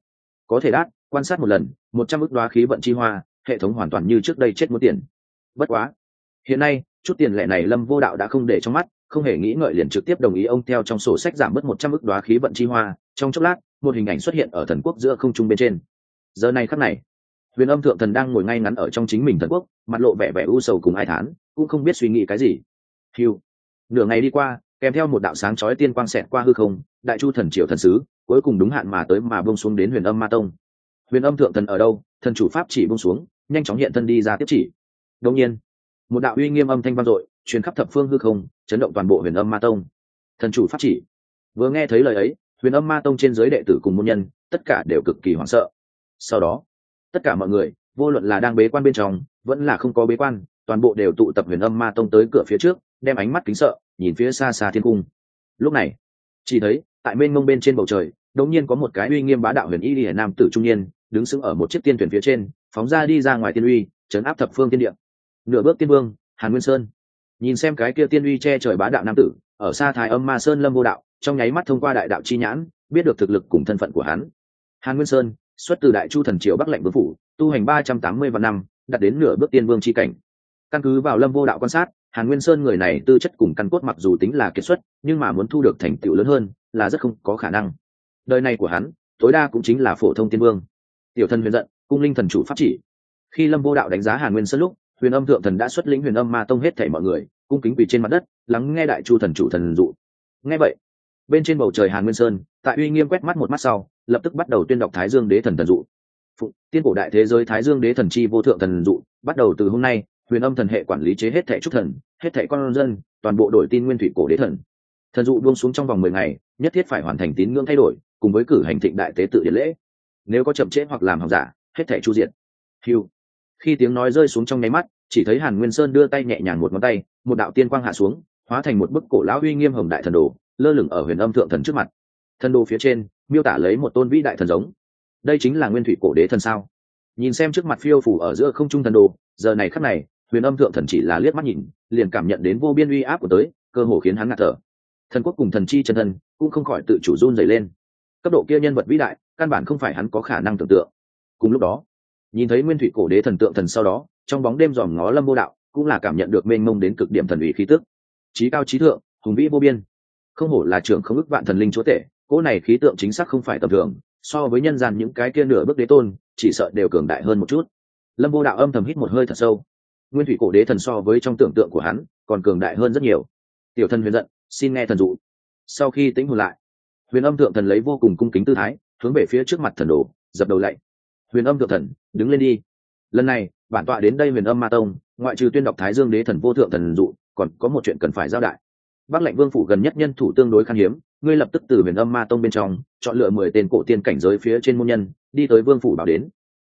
Có thể đát quan sát một lần, một trăm ước đoá khí vận chi hoa, hệ thống hoàn toàn như trước đây chết muốn tiền. Bất quá, hiện nay, chút tiền lệ này lâm vô đạo đã không để trong mắt, không hề nghĩ ngợi liền trực tiếp đồng ý ông theo trong sổ sách giảm bớt một trăm ước đoá khí vận chi hoa. Trong chốc lát, một hình ảnh xuất hiện ở thần quốc giữa không trung bên trên. Giờ này khắc này, huyền âm thượng thần đang ngồi ngay ngắn ở trong chính mình thần quốc, mặt lộ vẻ vẻ u sầu cùng ai thán cũng không biết suy nghĩ cái gì. Hiu nửa ngày đi qua, kèm theo một đạo sáng chói tiên quang xẹt qua hư không, đại chu thần triều thần sứ, cuối cùng đúng hạn mà tới mà bông xuống đến huyền âm ma tông. Huyền âm thượng thần ở đâu? Thần chủ pháp chỉ bông xuống, nhanh chóng hiện thân đi ra tiếp chỉ. Đông nhiên, một đạo uy nghiêm âm thanh vang dội, truyền khắp thập phương hư không, chấn động toàn bộ huyền âm ma tông. Thần chủ pháp chỉ. Vừa nghe thấy lời ấy, huyền âm ma tông trên giới đệ tử cùng môn nhân, tất cả đều cực kỳ hoảng sợ. Sau đó, tất cả mọi người, vô luận là đang bế quan bên trong, vẫn là không có bế quan toàn bộ đều tụ tập huyền âm ma tông tới cửa phía trước, đem ánh mắt kính sợ, nhìn phía xa xa thiên cung. Lúc này, chỉ thấy, tại bên mông bên trên bầu trời, đột nhiên có một cái uy nghiêm bá đạo huyền y hiển nam tử trung niên, đứng sững ở một chiếc tiên thuyền phía trên, phóng ra đi ra ngoài tiên uy chấn áp thập phương tiên địa. Nửa bước tiên vương, hàn nguyên sơn. Nhìn xem cái kia tiên uy che trời bá đạo nam tử, ở xa thái âm ma sơn lâm vô đạo, trong nháy mắt thông qua đại đạo chi nhãn, biết được thực lực cùng thân phận của hắn. Hàn nguyên sơn, xuất từ đại chu thần triều bắc lệnh vương phủ, tu hành ba trăm tám mươi vạn năm đặt đến nửa bước tiên vương c h i cảnh căn cứ vào lâm vô đạo quan sát hàn nguyên sơn người này tư chất cùng căn cốt mặc dù tính là kiệt xuất nhưng mà muốn thu được thành tựu lớn hơn là rất không có khả năng. Đời này của hắn tối đa cũng chính là phổ thông tiên vương. Tiểu thân huyền giận cung linh thần chủ pháp chỉ. Khi lâm vô đạo đánh giá hàn nguyên sơn lúc huyền âm thượng thần đã xuất lĩnh huyền âm ma tông hết thảy mọi người cung kính quỳ trên mặt đất lắng nghe đại chu thần chủ thần dụ. Nghe vậy bên trên bầu trời hàn nguyên sơn tại uy nghiêm quét mắt một mắt sau lập tức bắt đầu tuyên đọc thái dương đế thần thần dụ. Phụ, tiên cổ đại thế giới thái dương đế thần chi vô thượng thần dụ bắt đầu từ hôm nay huyền âm thần hệ quản lý chế hết thẻ trúc thần, hết thẻ con dân, toàn bộ đổi tin nguyên thủy cổ đế thần. Thần dụ buông xuống trong vòng mười ngày, nhất thiết phải hoàn thành tín ngưỡng thay đổi, cùng với cử hành thịnh đại tế tự điện lễ. Nếu có chậm trễ hoặc làm hàng giả, hết thẻ chu diện hiu khi tiếng nói rơi xuống trong nháy mắt, chỉ thấy hàn nguyên sơn đưa tay nhẹ nhàng một ngón tay, một đạo tiên quang hạ xuống, hóa thành một bức cổ lão uy nghiêm hồng đại thần đồ, lơ lửng ở huyền âm thượng thần trước mặt. Thần đồ phía trên, miêu tả lấy một tôn vĩ đại thần giống. Đây chính là nguyên thủy cổ đế thần sao? Nhìn xem trước mặt phiêu phủ ở giữa không trung thần đồ, giờ này khắc này huyền âm thượng thần chỉ là liếc mắt nhìn, liền cảm nhận đến vô biên uy áp của tới, cơ hồ khiến hắn ngạt thở. Thần quốc cùng thần chi chân thân cũng không khỏi tự chủ run dày lên. Cấp độ kia nhân vật vĩ đại, căn bản không phải hắn có khả năng tưởng tượng. Cùng lúc đó, nhìn thấy nguyên thủy cổ đế thần tượng thần sau đó, trong bóng đêm dòm ngó lâm vô đạo, cũng là cảm nhận được mênh mông đến cực điểm thần ủy khí tức. Trí cao trí thượng, hùng vĩ vô biên. Không hổ là trưởng không ức vạn thần linh chúa tể, cỗ này khí tượng chính xác không phải tầm thường, so với nhân gian những cái kia nửa bước đế tôn, chỉ sợ đều cường đại hơn một chút. Lâm vô đạo âm thầm hít một hơi thật sâu nguyên thủy cổ đế thần so với trong tưởng tượng của hắn, còn cường đại hơn rất nhiều. Tiểu thần huyền giận, xin nghe thần dụ. Sau khi tính hồn lại, huyền âm thượng thần lấy vô cùng cung kính tư thái, hướng về phía trước mặt thần đồ, dập đầu lạy. Huyền âm thượng thần, đứng lên đi. Lần này, bản tọa đến đây huyền âm ma tông, ngoại trừ tuyên đọc thái dương đế thần vô thượng thần dụ, còn có một chuyện cần phải giao đại. Bắc lệnh vương phủ gần nhất nhân thủ tương đối khan hiếm, ngươi lập tức từ huyền âm ma tông bên trong, chọn lựa mười tên cổ tiên cảnh giới phía trên môn nhân, đi tới vương phủ bảo đến.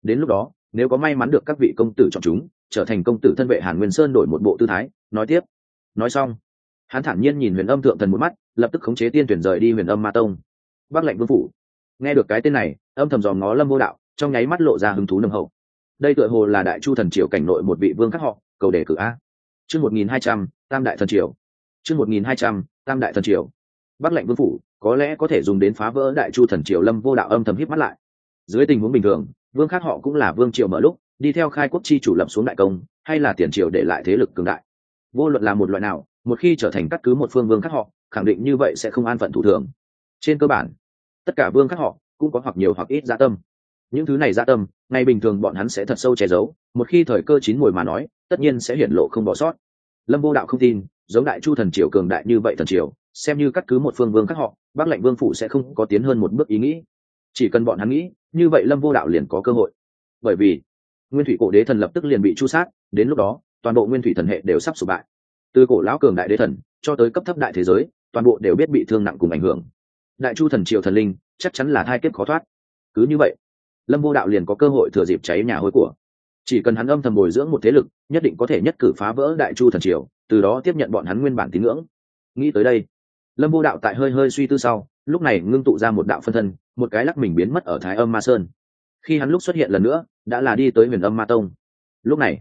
Đến lúc đó, nếu có may mắn được các vị công tử chọn chúng trở thành công tử thân vệ hàn nguyên sơn đổi một bộ tư thái. Nói tiếp, nói xong, hắn thản nhiên nhìn huyền âm thượng thần một mắt, lập tức khống chế tiên tuyển rời đi huyền âm ma tông. Bắc lệnh vương phủ. Nghe được cái tên này, âm thầm dòm ngó lâm vô đạo, trong nháy mắt lộ ra hứng thú nồng hậu. Đây tựa hồ là đại chu thần triều cảnh nội một vị vương khắc họ, cầu đề cử a. Chương một nghìn hai trăm, tam đại thần triều. Chương một nghìn hai trăm, tam đại thần triều. Bắc lệnh vương phủ, có lẽ có thể dùng đến phá vỡ đại chu thần triều lâm vô đạo âm thầm hít mắt lại. Dưới tình huống bình thường, vương khác họ cũng là vương triều mở lúc đi theo khai quốc chi chủ lập xuống đại công, hay là tiền triều để lại thế lực cường đại. Vô luận là một loại nào, một khi trở thành cắt cứ một phương vương khác họ, khẳng định như vậy sẽ không an phận thủ thường. Trên cơ bản, tất cả vương khác họ cũng có hoặc nhiều hoặc ít gia tâm. Những thứ này gia tâm ngày bình thường bọn hắn sẽ thật sâu che giấu, một khi thời cơ chín mùi mà nói, tất nhiên sẽ hiển lộ không bỏ sót. Lâm vô đạo không tin, giống đại chu thần triều cường đại như vậy thần triều, xem như cắt cứ một phương vương khác họ bác lệnh vương phụ sẽ không có tiến hơn một bước ý nghĩ. Chỉ cần bọn hắn nghĩ, như vậy lâm vô đạo liền có cơ hội. Bởi vì nguyên thủy cổ đế thần lập tức liền bị chu sát, đến lúc đó, toàn bộ nguyên thủy thần hệ đều sắp sụp bại. Từ cổ lão cường đại đế thần, cho tới cấp thấp đại thế giới, toàn bộ đều biết bị thương nặng cùng ảnh hưởng. Đại chu thần triều thần linh, chắc chắn là thai kiếp khó thoát. Cứ như vậy, lâm vô đạo liền có cơ hội thừa dịp cháy nhà hối của. Chỉ cần hắn âm thầm bồi dưỡng một thế lực, nhất định có thể nhất cử phá vỡ đại chu thần triều, từ đó tiếp nhận bọn hắn nguyên bản tín ngưỡng. Nghĩ tới đây, lâm vô đạo tại hơi hơi suy tư sau, lúc này ngưng tụ ra một đạo phân thân, một cái lắc mình biến mất ở thái âm ma sơn. Khi hắn lúc xuất hiện lần nữa đã là đi tới huyền âm ma tông. Lúc này,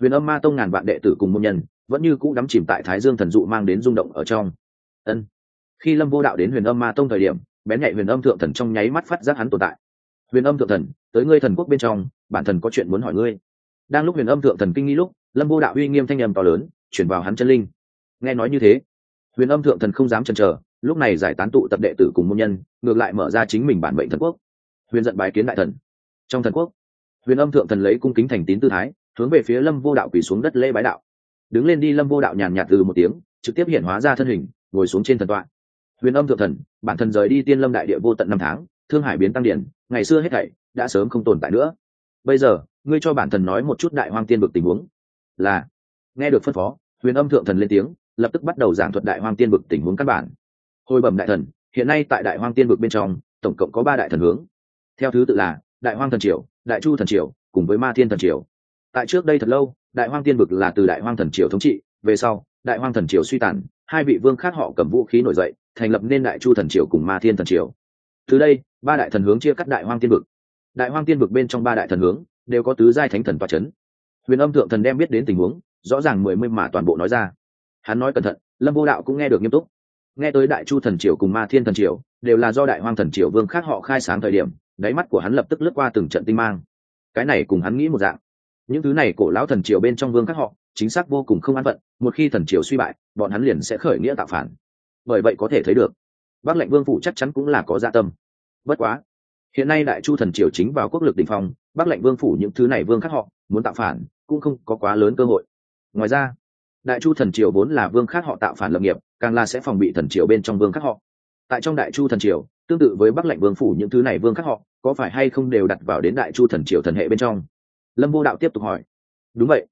huyền âm ma tông ngàn vạn đệ tử cùng môn nhân vẫn như cũ đắm chìm tại thái dương thần dụ mang đến rung động ở trong. Ân, khi lâm vô đạo đến huyền âm ma tông thời điểm, bén nhạy huyền âm thượng thần trong nháy mắt phát giác hắn tồn tại. Huyền âm thượng thần, tới ngươi thần quốc bên trong, bản thần có chuyện muốn hỏi ngươi. Đang lúc huyền âm thượng thần kinh nghi lúc, lâm vô đạo uy nghiêm thanh âm to lớn, chuyển vào hắn chân linh. Nghe nói như thế, huyền âm thượng thần không dám chần chờ, lúc này giải tán tụ tập đệ tử cùng môn nhân, ngược lại mở ra chính mình bản mệnh thần quốc. Huyền giận bái kiến đại thần. Trong thần quốc huyền âm thượng thần lấy cung kính thành tín tư thái, hướng về phía lâm vô đạo quỳ xuống đất lễ bái đạo. Đứng lên đi, lâm vô đạo nhàn nhạt từ một tiếng, trực tiếp hiện hóa ra thân hình, ngồi xuống trên thần tọa. Huyền âm thượng thần, bản thần rời đi tiên lâm đại địa vô tận năm tháng, thương hải biến tăng điển, ngày xưa hết thảy đã sớm không tồn tại nữa. Bây giờ, ngươi cho bản thần nói một chút đại hoang tiên vực tình huống. Là, nghe được phân phó, huyền âm thượng thần lên tiếng, lập tức bắt đầu giảng thuật đại hoang tiên vực tình huống căn bản. Hồi bẩm đại thần, hiện nay tại đại hoang tiên vực bên trong, tổng cộng có ba đại thần hướng. Theo thứ tự là, đại hoang thần triều đại chu thần triều cùng với ma thiên thần triều. Tại trước đây thật lâu, đại hoang tiên vực là từ đại hoang thần triều thống trị, về sau, đại hoang thần triều suy tàn, hai vị vương khác họ cầm vũ khí nổi dậy, thành lập nên đại chu thần triều cùng ma thiên thần triều. Từ đây, ba đại thần hướng chia cắt đại hoang tiên vực. Đại hoang tiên vực bên trong ba đại thần hướng đều có tứ giai thánh thần toa c h ấ n huyền âm thượng thần đem biết đến tình huống, rõ ràng mười mươi mà toàn bộ nói ra. Hắn nói cẩn thận, lâm vô đạo cũng nghe được nghiêm túc. Nghe tới đại chu thần triều cùng ma thiên thần triều, đều là do đại hoang thần triều vương khác họ khai sáng thời điểm đáy mắt của hắn lập tức lướt qua từng trận tinh mang. Cái này cùng hắn nghĩ một dạng. Những thứ này cổ lão thần triều bên trong vương các họ chính xác vô cùng không an phận một khi thần triều suy bại bọn hắn liền sẽ khởi nghĩa tạo phản. Bởi vậy có thể thấy được bắc lệnh vương phủ chắc chắn cũng là có dạ tâm. Bất quá hiện nay đại chu thần triều chính vào quốc lực đình phòng, phong bắc lệnh vương phủ những thứ này vương khác họ muốn tạo phản cũng không có quá lớn cơ hội. Ngoài ra đại chu thần triều vốn là vương khác họ tạo phản lập nghiệp càng là sẽ phòng bị thần triều bên trong vương khác họ. Tại trong đại chu thần triều tương tự với bắc lệnh vương phủ những thứ này vương khác họ có phải hay không đều đặt vào đến đại chu thần triều thần hệ bên trong? Lâm vô đạo tiếp tục hỏi. Đúng vậy.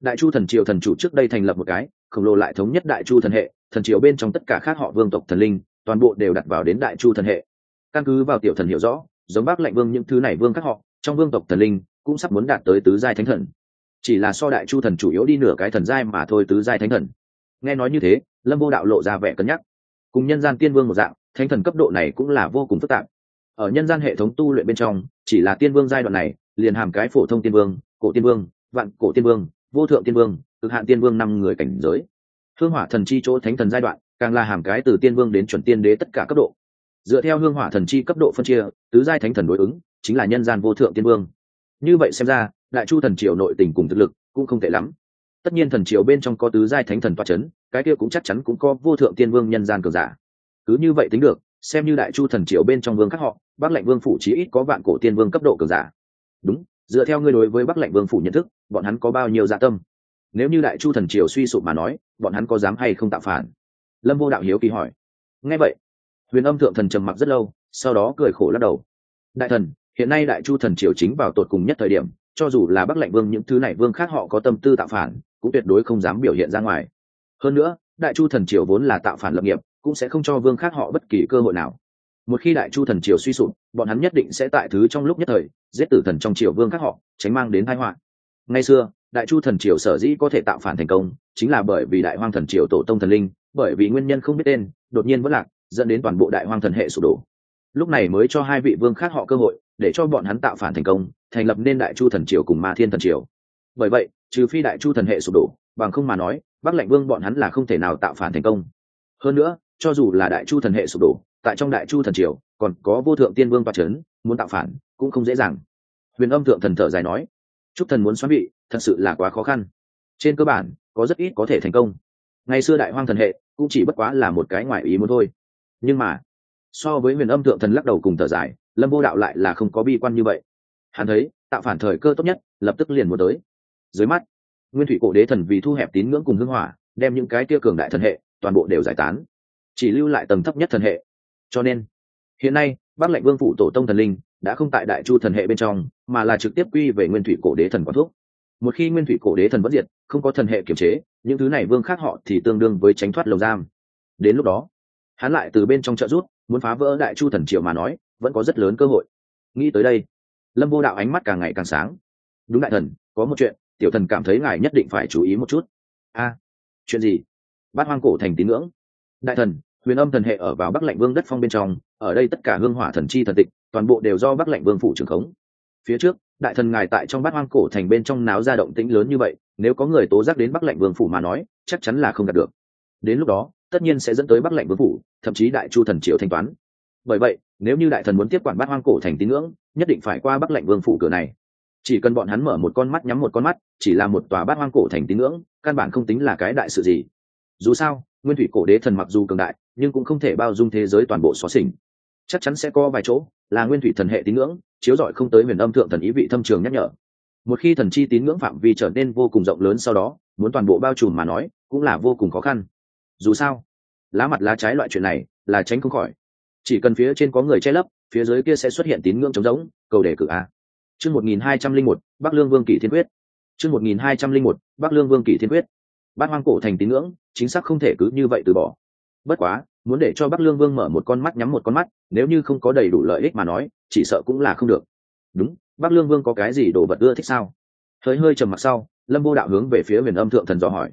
Đại chu thần triều thần chủ trước đây thành lập một cái, khổng lồ lại thống nhất đại chu thần hệ, thần triều bên trong tất cả khác họ vương tộc thần linh, toàn bộ đều đặt vào đến đại chu thần hệ. Căn cứ vào tiểu thần hiểu rõ, giống bác lệnh vương những thứ này vương các họ, trong vương tộc thần linh cũng sắp muốn đạt tới tứ giai thánh thần. Chỉ là so đại chu thần chủ yếu đi nửa cái thần giai mà thôi tứ giai thánh thần. Nghe nói như thế, lâm vô đạo lộ ra vẻ cân nhắc. Cùng nhân gian tiên vương một dạng, thánh thần cấp độ này cũng là vô cùng phức tạp ở nhân gian hệ thống tu luyện bên trong, chỉ là tiên vương giai đoạn này, liền hàm cái phổ thông tiên vương, cổ tiên vương, vạn cổ tiên vương, vô thượng tiên vương, cực hạn tiên vương năm người cảnh giới. Hương hỏa thần chi chỗ thánh thần giai đoạn, càng là hàm cái từ tiên vương đến chuẩn tiên đế tất cả cấp độ. Dựa theo hương hỏa thần chi cấp độ phân chia, tứ giai thánh thần đối ứng, chính là nhân gian vô thượng tiên vương. Như vậy xem ra, đại chu thần triều nội tình cùng thực lực cũng không tệ lắm. Tất nhiên thần triều bên trong có tứ giai thánh thần toa c h ấ n cái kia cũng chắc chắn cũng có vô thượng tiên vương nhân gian cường giả. Cứ như vậy tính được xem như đại chu thần triều bên trong vương các họ, bắc lệnh vương phủ chí ít có vạn cổ tiên vương cấp độ cường giả. Đúng, dựa theo ngươi đối với bắc lệnh vương phủ nhận thức, bọn hắn có bao nhiêu dạ tâm? Nếu như đại chu thần triều suy sụp mà nói, bọn hắn có dám hay không tạo phản? Lâm vô đạo hiếu kỳ hỏi. Nghe vậy, huyền âm thượng thần trầm mặc rất lâu, sau đó cười khổ lắc đầu. Đại thần, hiện nay đại chu thần triều chính vào tột cùng nhất thời điểm, cho dù là bắc lệnh vương những thứ này vương khác họ có tâm tư tạo phản, cũng tuyệt đối không dám biểu hiện ra ngoài. Hơn nữa, đại chu thần triều vốn là tạo phản lập nghiệp cũng sẽ không cho vương khác họ bất kỳ cơ hội nào. Một khi đại chu thần triều suy sụp, bọn hắn nhất định sẽ tại thứ trong lúc nhất thời, giết tử thần trong triều vương khác họ, tránh mang đến thái họa. Ngay xưa, đại chu thần triều sở dĩ có thể tạo phản thành công, chính là bởi vì đại hoang thần triều tổ tông thần linh, bởi vì nguyên nhân không biết tên, đột nhiên vẫn lạc, dẫn đến toàn bộ đại hoang thần hệ sụp đổ. Lúc này mới cho hai vị vương khác họ cơ hội, để cho bọn hắn tạo phản thành công, thành lập nên đại chu thần triều cùng ma thiên thần triều. Bởi vậy, trừ phi đại chu thần hệ sụp đổ, bằng không mà nói, bắc lệnh vương bọn hắn là không thể nào tạo phản thành công. Hơn nữa cho dù là đại chu thần hệ sụp đổ, tại trong đại chu thần triều, còn có vô thượng tiên vương toa c h ấ n muốn tạo phản, cũng không dễ dàng. Huyền âm thượng thần thở dài nói, chúc thần muốn xoắn bị thật sự là quá khó khăn. Trên cơ bản, có rất ít có thể thành công. Ngày xưa đại hoang thần hệ, cũng chỉ bất quá là một cái ngoại ý muốn thôi. Nhưng mà, so với huyền âm thượng thần lắc đầu cùng thở dài, lâm vô đạo lại là không có bi quan như vậy. Hắn thấy, tạo phản thời cơ tốt nhất, lập tức liền muốn tới. Dưới mắt, nguyên thủy cổ đế thần vì thu hẹp tín ngưỡng cùng hưng hỏa, đem những cái tia cường đại thần hệ, toàn bộ đều giải tán chỉ lưu lại tầng thấp nhất thần hệ. Cho nên, hiện nay, bắc lệnh vương phủ tổ tông thần linh đã không tại đại chu thần hệ bên trong, mà là trực tiếp quy về nguyên thủy cổ đế thần quả thuốc một khi nguyên thủy cổ đế thần vẫn diệt, không có thần hệ kiểm chế, những thứ này vương khác họ thì tương đương với tránh thoát lồng giam. Đến lúc đó, hắn lại từ bên trong trợ rút muốn phá vỡ đại chu thần triều mà nói, vẫn có rất lớn cơ hội. Nghĩ tới đây, lâm vô đạo ánh mắt càng ngày càng sáng. Đúng đại thần, có một chuyện, tiểu thần cảm thấy ngài nhất định phải chú ý một chút. A, chuyện gì? Bát hoang cổ thành tín ngưỡng đại thần, huyền âm thần hệ ở vào bắc lạnh vương đất phong bên trong, ở đây tất cả hương hỏa thần chi thần tịch, toàn bộ đều do bắc lạnh vương phủ trưởng khống. Phía trước, đại thần ngài tại trong bát hoang cổ thành bên trong náo ra động tĩnh lớn như vậy, nếu có người tố giác đến bắc lạnh vương phủ mà nói, chắc chắn là không đạt được. Đến lúc đó, tất nhiên sẽ dẫn tới bắc lạnh vương phủ, thậm chí đại chu thần triều thanh toán. Bởi vậy, nếu như đại thần muốn tiếp quản bát hoang cổ thành tín ngưỡng, nhất định phải qua bắc lạnh vương phủ cửa này. Chỉ cần bọn hắn mở một con mắt nhắm một con mắt, chỉ là một tòa bát hoang cổ thành tín ngưỡng, căn bản không tính là cái đại sự gì. Dù sao nguyên thủy cổ đế thần mặc dù cường đại, nhưng cũng không thể bao dung thế giới toàn bộ xóa xỉnh chắc chắn sẽ có vài chỗ là nguyên thủy thần hệ tín ngưỡng, chiếu rọi không tới huyền âm thượng thần ý vị thâm trường nhắc nhở. Một khi thần chi tín ngưỡng phạm vi trở nên vô cùng rộng lớn sau đó, muốn toàn bộ bao trùm mà nói, cũng là vô cùng khó khăn. Dù sao, lá mặt lá trái loại chuyện này là tránh không khỏi. Chỉ cần phía trên có người che lấp, phía dưới kia sẽ xuất hiện tín ngưỡng trống rỗng cầu đề cử a. Chương một nghìn hai trăm linh một, bắc lương vương kỷ thiên quyết. Chương một nghìn hai trăm linh một, bắc lương vương kỷ thiên quyết bát hoang cổ thành tín ngưỡng, chính xác không thể cứ như vậy từ bỏ. Bất quá, muốn để cho bắc lương vương mở một con mắt nhắm một con mắt, nếu như không có đầy đủ lợi ích mà nói, chỉ sợ cũng là không được. Đúng, bắc lương vương có cái gì đồ vật ưa thích sao? Hơi hơi trầm mặc sau, lâm vô đạo hướng về phía huyền âm thượng thần dò hỏi.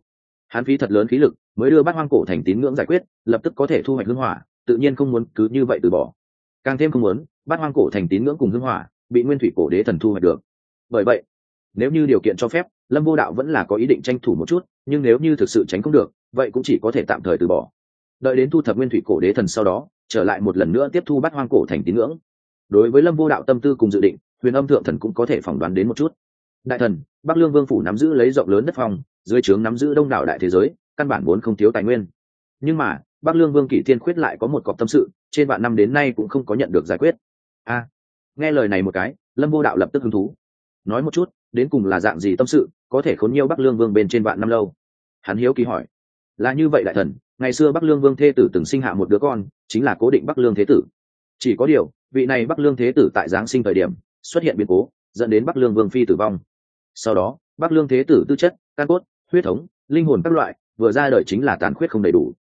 Hắn phí thật lớn khí lực, mới đưa bát hoang cổ thành tín ngưỡng giải quyết, lập tức có thể thu hoạch hưng hỏa, tự nhiên không muốn cứ như vậy từ bỏ. Càng thêm không muốn, bát hoang cổ thành tín ngưỡng cùng hưng hỏa, bị nguyên thủy cổ đế thần thu hoạch được. Bởi vậy, nếu như điều kiện cho phép lâm vô đạo vẫn là có ý định tranh thủ một chút, nhưng nếu như thực sự tránh không được, vậy cũng chỉ có thể tạm thời từ bỏ. Đợi đến thu thập nguyên thủy cổ đế thần sau đó, trở lại một lần nữa tiếp thu bắt hoang cổ thành tín ngưỡng. Đối với lâm vô đạo tâm tư cùng dự định, huyền âm thượng thần cũng có thể phỏng đoán đến một chút. Đại thần, bắc lương vương phủ nắm giữ lấy rộng lớn đất phong, dưới trướng nắm giữ đông đảo đại thế giới, căn bản vốn không thiếu tài nguyên. Nhưng mà, bắc lương vương kỷ thiên khuyết lại có một cọc tâm sự, trên vạn năm đến nay cũng không có nhận được giải quyết. A, nghe lời này một cái, lâm vô đạo lập tức hứng thú. Nói một chút đến cùng là dạng gì tâm sự, có thể khốn nhiều bắc lương vương bên trên vạn năm lâu? Hắn hiếu kỳ hỏi. Là như vậy đại thần, ngày xưa bắc lương vương thế tử từng sinh hạ một đứa con, chính là cố định bắc lương thế tử. Chỉ có điều, vị này bắc lương thế tử tại giáng sinh thời điểm, xuất hiện biến cố, dẫn đến bắc lương vương phi tử vong. Sau đó, bắc lương thế tử tư chất, căn cốt, huyết thống, linh hồn các loại, vừa ra đời chính là tàn khuyết không đầy đủ.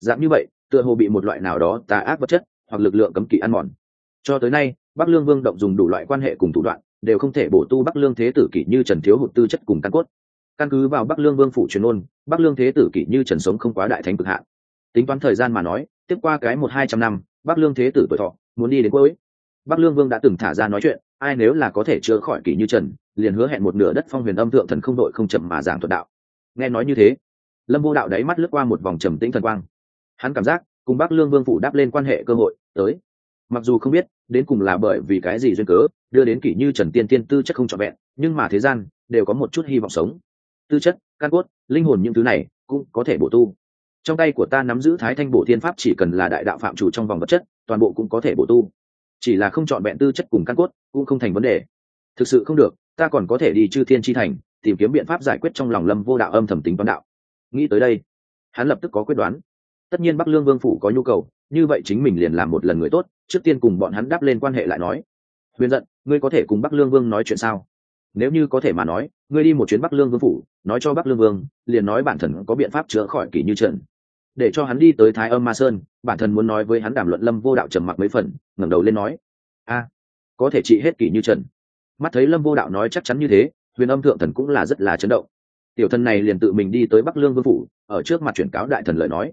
Dạng như vậy, tựa hồ bị một loại nào đó tà ác vật chất hoặc lực lượng cấm kỵ ăn mòn. Cho tới nay, bắc lương vương động dùng đủ loại quan hệ cùng thủ đoạn đều không thể bổ tu bắc lương thế tử kỷ như trần thiếu hụt tư chất cùng căn cốt. Căn cứ vào bắc lương vương phủ truyền ôn, bắc lương thế tử kỷ như trần sống không quá đại thánh cực hạn. Tính toán thời gian mà nói, tiếp qua cái một hai trăm năm, bắc lương thế tử tuổi thọ muốn đi đến cuối. Bắc lương vương đã từng thả ra nói chuyện, ai nếu là có thể chữa khỏi kỷ như trần, liền hứa hẹn một nửa đất phong huyền âm thượng thần không đội không chậm mà giảng thuật đạo. Nghe nói như thế, lâm vô đạo đáy mắt lướt qua một vòng trầm tĩnh thần quang. Hắn cảm giác, cùng bắc lương vương phủ đáp lên quan hệ cơ hội tới. Mặc dù không biết đến cùng là bởi vì cái gì duyên cớ, đưa đến kỷ như trần tiên tiên tư chất không trọn vẹn, nhưng mà thế gian đều có một chút hy vọng sống. Tư chất, căn cốt, linh hồn những thứ này cũng có thể bổ tu. Trong tay của ta nắm giữ thái thanh bổ thiên pháp chỉ cần là đại đạo phạm chủ trong vòng vật chất, toàn bộ cũng có thể bổ tu. Chỉ là không chọn vẹn tư chất cùng căn cốt cũng không thành vấn đề. Thực sự không được, ta còn có thể đi chư thiên tri thành, tìm kiếm biện pháp giải quyết trong lòng lâm vô đạo âm thầm tính toán đạo. Nghĩ tới đây, hắn lập tức có quyết đoán. Tất nhiên bắc lương vương phủ có nhu cầu, như vậy chính mình liền làm một lần người tốt trước tiên cùng bọn hắn đáp lên quan hệ lại nói. Huyền giận, ngươi có thể cùng bắc lương vương nói chuyện sao? Nếu như có thể mà nói, ngươi đi một chuyến bắc lương vương phủ, nói cho bắc lương vương, liền nói bản thân có biện pháp chữa khỏi kỷ như trần. Để cho hắn đi tới thái âm ma sơn, bản thân muốn nói với hắn đàm luận lâm vô đạo trầm mặc mấy phần, ngẩng đầu lên nói. A, có thể trị hết kỷ như trần. Mắt thấy lâm vô đạo nói chắc chắn như thế, huyền âm thượng thần cũng là rất là chấn động. Tiểu thần này liền tự mình đi tới bắc lương vương phủ, ở trước mặt chuyển cáo đại thần lời nói.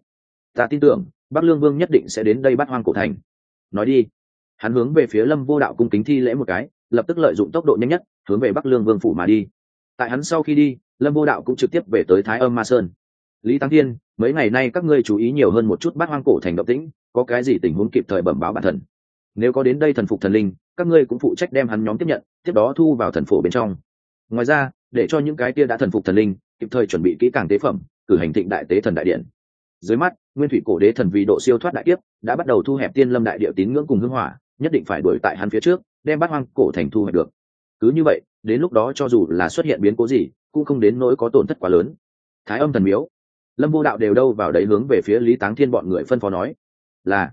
Ta tin tưởng, bắc lương vương nhất định sẽ đến đây bắt hoang cổ thành nói đi. Hắn hướng về phía lâm vô đạo cung kính thi lễ một cái, lập tức lợi dụng tốc độ nhanh nhất, hướng về bắc lương vương phủ mà đi. Tại hắn sau khi đi, lâm vô đạo cũng trực tiếp về tới thái âm ma sơn. Lý tăng thiên, mấy ngày nay các ngươi chú ý nhiều hơn một chút bát hoang cổ thành động tĩnh, có cái gì tình huống kịp thời bẩm báo bản thần nếu có đến đây thần phục thần linh, các ngươi cũng phụ trách đem hắn nhóm tiếp nhận, tiếp đó thu vào thần phổ bên trong. Ngoài ra, để cho những cái kia đã thần phục thần linh, kịp thời chuẩn bị kỹ càng tế phẩm, cử hành thịnh đại tế thần đại điện dưới mắt, nguyên thủy cổ đế thần vì độ siêu thoát đại kiếp, đã bắt đầu thu hẹp tiên lâm đại địa tín ngưỡng cùng hưng hỏa, nhất định phải đuổi tại hắn phía trước, đem bát hoang cổ thành thu hoạch được. Cứ như vậy, đến lúc đó cho dù là xuất hiện biến cố gì, cũng không đến nỗi có tổn thất quá lớn. Thái âm thần miếu. Lâm vô đạo đều đâu vào đấy hướng về phía lý táng thiên bọn người phân phó nói. Là.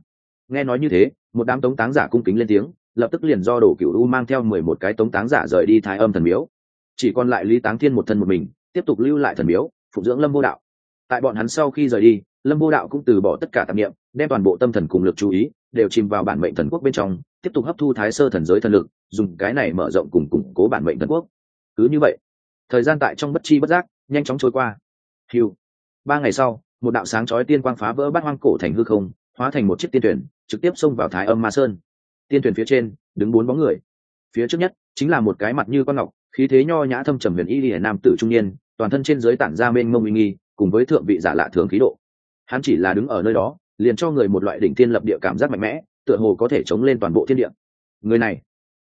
Nghe nói như thế, một đám tống táng giả cung kính lên tiếng, lập tức liền do đổ cựu u mang theo mười một cái tống táng giả rời đi thái âm thần miếu. Chỉ còn lại lý táng thiên một thân một mình, tiếp tục lưu lại thần miếu phục dưỡng lâm vô đạo. Tại bọn hắn sau khi rời đi lâm vô đạo cũng từ bỏ tất cả tạp nghiệm đem toàn bộ tâm thần cùng lực chú ý đều chìm vào bản mệnh thần quốc bên trong, tiếp tục hấp thu thái sơ thần giới thần lực, dùng cái này mở rộng cùng củng cố bản mệnh thần quốc. Cứ như vậy, thời gian tại trong bất chi bất giác nhanh chóng trôi qua. Hiu ba ngày sau, một đạo sáng chói tiên quang phá vỡ bát hoang cổ thành hư không, hóa thành một chiếc tiên thuyền, trực tiếp xông vào thái âm ma sơn. Tiên thuyền phía trên, đứng bốn bóng người. Phía trước nhất, chính là một cái mặt như con ngọc, khí thế nho nhã thâm trầm huyền y lìa nam tử trung niên, toàn thân trên dưới tản ra mênh mông uy nghi, cùng với thượng vị giả lạ thường khí độ hắn chỉ là đứng ở nơi đó, liền cho người một loại đỉnh thiên lập địa cảm giác mạnh mẽ, tựa hồ có thể chống lên toàn bộ thiên địa. Người này,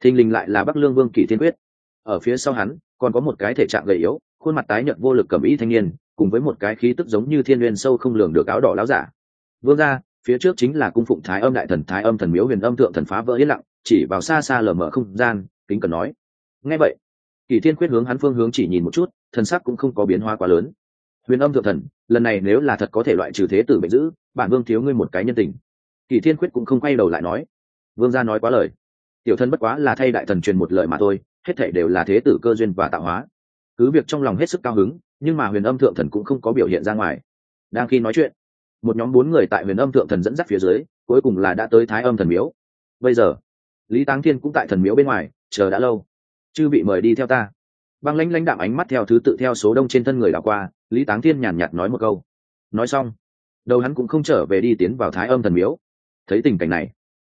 thình lình lại là bắc lương vương kỳ thiên quyết. Ở phía sau hắn, còn có một cái thể trạng gầy yếu, khuôn mặt tái nhợt vô lực cầm ý thanh niên, cùng với một cái khí tức giống như thiên nguyên sâu không lường được áo đỏ láo giả. Vương ra phía trước chính là cung phụng thái âm đại thần, thái âm thần miếu huyền âm thượng thần phá vỡ yên lặng, chỉ vào xa xa lờ mở không gian, kính cần nói. Nghe vậy kỳ thiên quyết hướng hắn phương hướng chỉ nhìn một chút, thần sắc cũng không có biến hóa quá lớn. Huyền âm thượng thần lần này nếu là thật có thể loại trừ thế tử bệnh dữ, bản vương thiếu ngươi một cái nhân tình. Kỳ thiên quyết cũng không quay đầu lại nói. Vương gia nói quá lời. Tiểu thân bất quá là thay đại thần truyền một lời mà thôi, hết thể đều là thế tử cơ duyên và tạo hóa. Cứ việc trong lòng hết sức cao hứng, nhưng mà huyền âm thượng thần cũng không có biểu hiện ra ngoài. Đang khi nói chuyện, một nhóm bốn người tại huyền âm thượng thần dẫn dắt phía dưới, cuối cùng là đã tới thái âm thần miếu. Bây giờ, lý táng thiên cũng tại thần miếu bên ngoài, chờ đã lâu. Chư bị mời đi theo ta băng lãnh lãnh đạm ánh mắt theo thứ tự theo số đông trên thân người đảo qua, lý táng thiên nhàn nhạt nói một câu. Nói xong, đầu hắn cũng không trở về đi tiến vào thái âm thần miếu. Thấy tình cảnh này,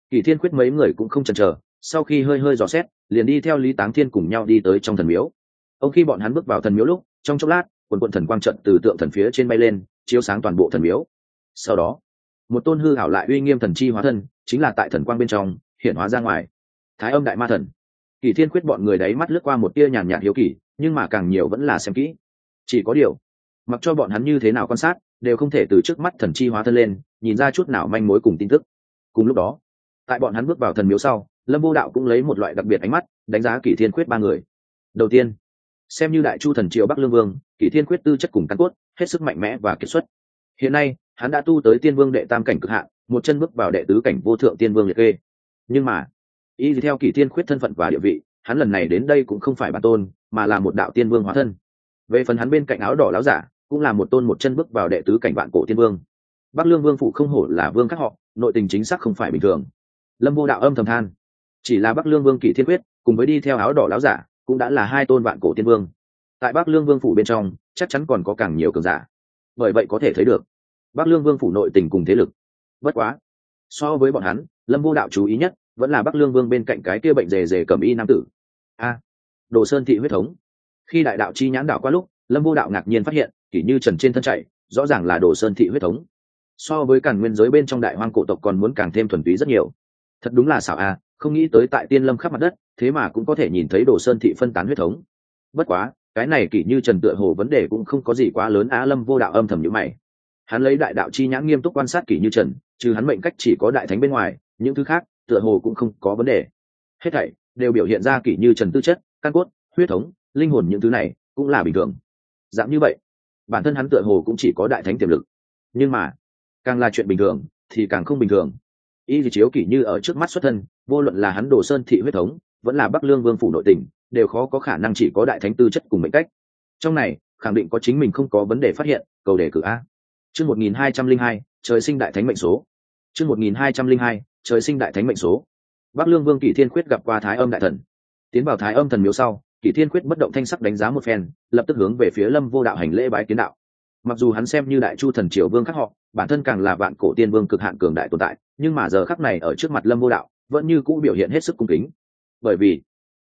kỳ thiên quyết mấy người cũng không chần chờ, sau khi hơi hơi dò xét, liền đi theo lý táng thiên cùng nhau đi tới trong thần miếu. Ông khi bọn hắn bước vào thần miếu lúc, trong chốc lát, quần quận thần quang trận từ tượng thần phía trên bay lên, chiếu sáng toàn bộ thần miếu. Sau đó, một tôn hư hảo lại uy nghiêm thần chi hóa thân, chính là tại thần quang bên trong, hiện hóa ra ngoài. Thái âm đại ma thần kỳ thiên quyết bọn người đấy mắt lướt qua một tia nhàn nhạt hiếu kỳ, nhưng mà càng nhiều vẫn là xem kỹ. Chỉ có điều, mặc cho bọn hắn như thế nào quan sát, đều không thể từ trước mắt thần chi hóa thân lên, nhìn ra chút nào manh mối cùng tin tức. Cùng lúc đó, tại bọn hắn bước vào thần miếu sau, lâm vô đạo cũng lấy một loại đặc biệt ánh mắt, đánh giá kỷ thiên quyết ba người. Đầu tiên, xem như đại chu thần triều bắc lương vương kỷ thiên quyết tư chất cùng căn cốt, hết sức mạnh mẽ và kiệt xuất. Hiện nay, hắn đã tu tới tiên vương đệ tam cảnh cực hạn, một chân bước vào đệ tứ cảnh vô thượng tiên vương liệt kê. Nhưng mà y theo kỷ thiên khuyết thân phận và địa vị, hắn lần này đến đây cũng không phải bản tôn, mà là một đạo tiên vương hóa thân. Về phần hắn bên cạnh áo đỏ láo giả, cũng là một tôn một chân bước vào đệ tứ cảnh vạn cổ tiên vương. Bắc lương vương phụ không hổ là vương các họ, nội tình chính xác không phải bình thường. Lâm vô đạo âm thầm than. Chỉ là bắc lương vương kỷ thiên quyết cùng với đi theo áo đỏ láo giả, cũng đã là hai tôn vạn cổ tiên vương. Tại bắc lương vương phủ bên trong, chắc chắn còn có càng nhiều cường giả. Bởi vậy có thể thấy được, bắc lương vương phủ nội tình cùng thế lực. Bất quá, so với bọn hắn, lâm vô đạo chú ý nhất vẫn là bắc lương vương bên cạnh cái kia bệnh rề rề cầm y nam tử. A, đồ sơn thị huyết thống. Khi đại đạo chi nhãn đạo qua lúc, lâm vô đạo ngạc nhiên phát hiện, kỷ như trần trên thân chạy, rõ ràng là đồ sơn thị huyết thống. So với càn nguyên giới bên trong đại hoang cổ tộc còn muốn càng thêm thuần túy rất nhiều. Thật đúng là xảo a, không nghĩ tới tại tiên lâm khắp mặt đất, thế mà cũng có thể nhìn thấy đồ sơn thị phân tán huyết thống. Bất quá, cái này kỷ như trần tựa hồ vấn đề cũng không có gì quá lớn á, lâm vô đạo âm thầm như mày. Hắn lấy đại đạo chi nhãn nghiêm túc quan sát kỷ như trần, trừ hắn mệnh cách chỉ có đại thánh bên ngoài, những thứ khác tựa hồ cũng không có vấn đề. Hết thảy đều biểu hiện ra kỷ như trần tư chất, căn cốt, huyết thống, linh hồn những thứ này cũng là bình thường. Dạng như vậy, bản thân hắn tựa hồ cũng chỉ có đại thánh tiềm lực. Nhưng mà, càng là chuyện bình thường thì càng không bình thường. Y thì chiếu kỷ như ở trước mắt xuất thân, vô luận là hắn đồ sơn thị huyết thống, vẫn là bắc lương vương phủ nội tình, đều khó có khả năng chỉ có đại thánh tư chất cùng mệnh cách. Trong này, khẳng định có chính mình không có vấn đề phát hiện, cầu đề cử a. Chương một nghìn hai trăm linh hai, trời sinh đại thánh mệnh số. Chương một nghìn hai trăm linh hai trời sinh đại thánh mệnh số. Bắc lương vương kỷ thiên khuyết gặp qua thái âm đại thần. Tiến vào thái âm thần miếu sau, kỷ thiên khuyết bất động thanh sắc đánh giá một phen, lập tức hướng về phía lâm vô đạo hành lễ bái kiến đạo. Mặc dù hắn xem như đại chu thần triều vương khác họ, bản thân càng là vạn cổ tiên vương cực hạn cường đại tồn tại, nhưng mà giờ khắc này ở trước mặt lâm vô đạo, vẫn như cũ biểu hiện hết sức cung kính. Bởi vì,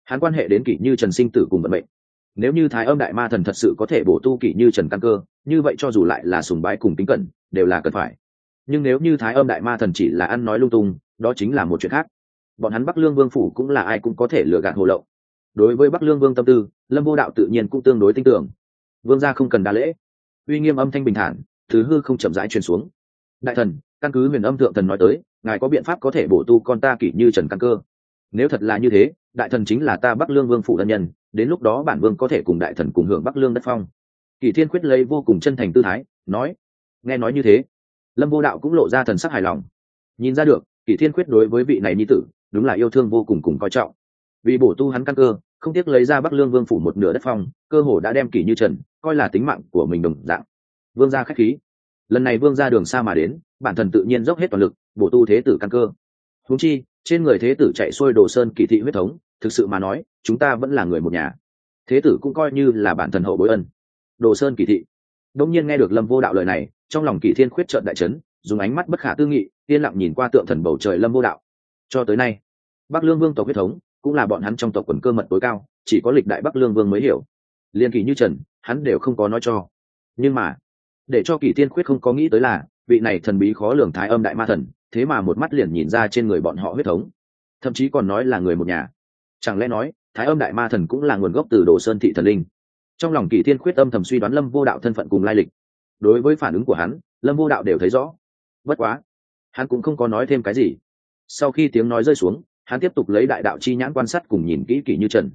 hắn quan hệ đến kỷ như trần sinh tử cùng vận mệnh. Nếu như thái âm đại ma thần thật sự có thể bổ tu kỷ như trần căn cơ, như vậy cho dù lại là sùng bái cùng tính cẩn, đều là cần phải. Nhưng nếu như thái âm đại ma thần chỉ là ăn nói lung tung đó chính là một chuyện khác. Bọn hắn bắc lương vương phủ cũng là ai cũng có thể lừa gạt hồ lậu đối với bắc lương vương tâm tư, lâm vô đạo tự nhiên cũng tương đối tin tưởng. Vương gia không cần đa lễ. Uy nghiêm âm thanh bình thản, thứ hư không chậm rãi truyền xuống. Đại thần, căn cứ huyền âm thượng thần nói tới, ngài có biện pháp có thể bổ tu con ta kỷ như trần căn cơ. Nếu thật là như thế, đại thần chính là ta bắc lương vương phủ ân nhân, đến lúc đó bản vương có thể cùng đại thần cùng hưởng bắc lương đất phong. Kỷ thiên quyết lấy vô cùng chân thành tư thái, nói, nghe nói như thế. Lâm vô đạo cũng lộ ra thần sắc hài lòng. Nhìn ra được kỷ thiên quyết đối với vị này nhi tử, đúng là yêu thương vô cùng cùng coi trọng. Vì bổ tu hắn căn cơ, không tiếc lấy ra bắc lương vương phủ một nửa đất phong, cơ hồ đã đem kỷ như trần, coi là tính mạng của mình đồng dạng. Vương gia k h á c h khí. Lần này vương gia đường xa mà đến, bản thần tự nhiên dốc hết toàn lực, bổ tu thế tử căn cơ. Húng chi, trên người thế tử chạy xuôi đồ sơn kỳ thị huyết thống, thực sự mà nói, chúng ta vẫn là người một nhà. Thế tử cũng coi như là bản thần hậu bối ân. Đồ sơn kỳ thị. Đông nhiên nghe được lâm vô đạo lời này, trong lòng kỳ thiên khuyết trợn đại trấn dùng ánh mắt bất khả tư nghị, yên lặng nhìn qua tượng thần bầu trời lâm vô đạo. Cho tới nay, bắc lương vương tộc huyết thống cũng là bọn hắn trong tộc quần cơ mật tối cao, chỉ có lịch đại bắc lương vương mới hiểu. Liên kỳ như trần, hắn đều không có nói cho. Nhưng mà, để cho kỳ tiên khuyết không có nghĩ tới là, vị này thần bí khó lường thái âm đại ma thần, thế mà một mắt liền nhìn ra trên người bọn họ huyết thống. Thậm chí còn nói là người một nhà. Chẳng lẽ nói, thái âm đại ma thần cũng là nguồn gốc từ đồ sơn thị thần linh? Trong lòng kỳ tiên khuyết âm thầm suy đoán lâm vô đạo thân phận cùng lai lịch. Đối với phản ứng của hắn, lâm vô đạo đều thấy rõ bất quá, hắn cũng không có nói thêm cái gì. Sau khi tiếng nói rơi xuống, hắn tiếp tục lấy đại đạo chi nhãn quan sát cùng nhìn kỹ kỹ như trần.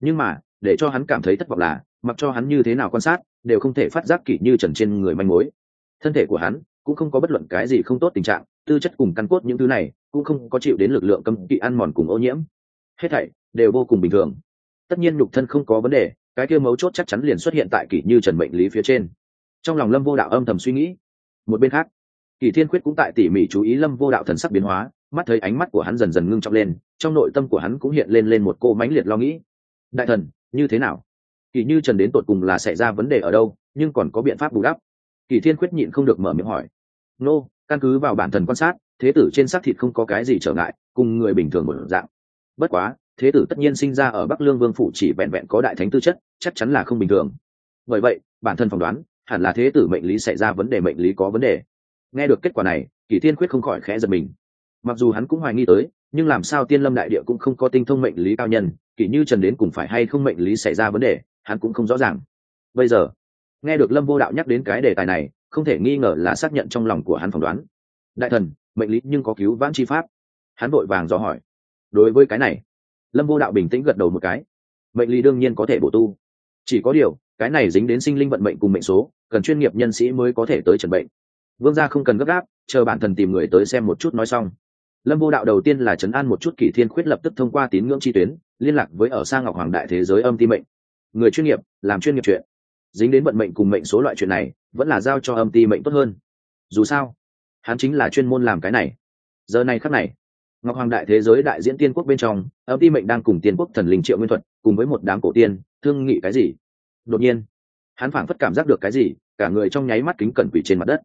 Nhưng mà, để cho hắn cảm thấy thất vọng là, mặc cho hắn như thế nào quan sát, đều không thể phát giác kỹ như trần trên người manh mối. Thân thể của hắn cũng không có bất luận cái gì không tốt tình trạng, tư chất cùng căn cốt những thứ này cũng không có chịu đến lực lượng cấm kỵ ăn mòn cùng ô nhiễm. Hết thảy đều vô cùng bình thường. Tất nhiên nhục thân không có vấn đề, cái kia mấu chốt chắc chắn liền xuất hiện tại kỷ như trần mệnh lý phía trên. Trong lòng lâm vô đạo âm thầm suy nghĩ. Một bên khác Kỳ thiên khuyết cũng tại tỉ mỉ chú ý lâm vô đạo thần sắc biến hóa mắt thấy ánh mắt của hắn dần dần ngưng trọng lên trong nội tâm của hắn cũng hiện lên lên một cô mãnh liệt lo nghĩ. Đại thần như thế nào? Kỳ như trần đến tột cùng là xảy ra vấn đề ở đâu nhưng còn có biện pháp bù đắp. Kỳ thiên khuyết nhịn không được mở miệng hỏi. Nô、no, căn cứ vào bản thần quan sát thế tử trên xác thịt không có cái gì trở ngại cùng người bình thường một dạng. Bất quá thế tử tất nhiên sinh ra ở bắc lương vương phủ chỉ vẹn vẹn có đại thánh tư chất chắc chắn là không bình thường. Bởi vậy bản thân phỏng đoán hẳn là thế tử mệnh lý xảy ra vấn đề mệnh lý có vấn đề nghe được kết quả này kỷ thiên khuyết không khỏi khẽ giật mình. Mặc dù hắn cũng hoài nghi tới, nhưng làm sao tiên lâm đại địa cũng không có tinh thông mệnh lý cao nhân, kỷ như trần đến cùng phải hay không mệnh lý xảy ra vấn đề, hắn cũng không rõ ràng. Bây giờ, nghe được lâm vô đạo nhắc đến cái đề tài này, không thể nghi ngờ là xác nhận trong lòng của hắn phỏng đoán. Đại thần, mệnh lý nhưng có cứu vãn chi pháp. Hắn vội vàng dò hỏi. Đối với cái này, lâm vô đạo bình tĩnh gật đầu một cái. Mệnh lý đương nhiên có thể bổ tu. Chỉ có điều, cái này dính đến sinh linh vận mệnh cùng mệnh số, cần chuyên nghiệp nhân sĩ mới có thể tới trần bệnh vương gia không cần gấp gáp, chờ bản thần tìm người tới xem một chút nói xong. Lâm vô đạo đầu tiên là chấn an một chút kỷ thiên khuyết lập tức thông qua tín ngưỡng chi tuyến, liên lạc với ở xa ngọc hoàng đại thế giới âm ti mệnh. Người chuyên nghiệp, làm chuyên nghiệp chuyện. Dính đến vận mệnh cùng mệnh số loại chuyện này, vẫn là giao cho âm ti mệnh tốt hơn. Dù sao, hắn chính là chuyên môn làm cái này. Giờ này khắc này, ngọc hoàng đại thế giới đại diễn tiên quốc bên trong, âm ti mệnh đang cùng tiên quốc thần linh triệu nguyên thuật, cùng với một đám cổ tiên, thương nghị cái gì? Đột nhiên, hắn phảng phất cảm giác được cái gì, cả người trong nháy mắt kính cẩn quỷ trên mặt đất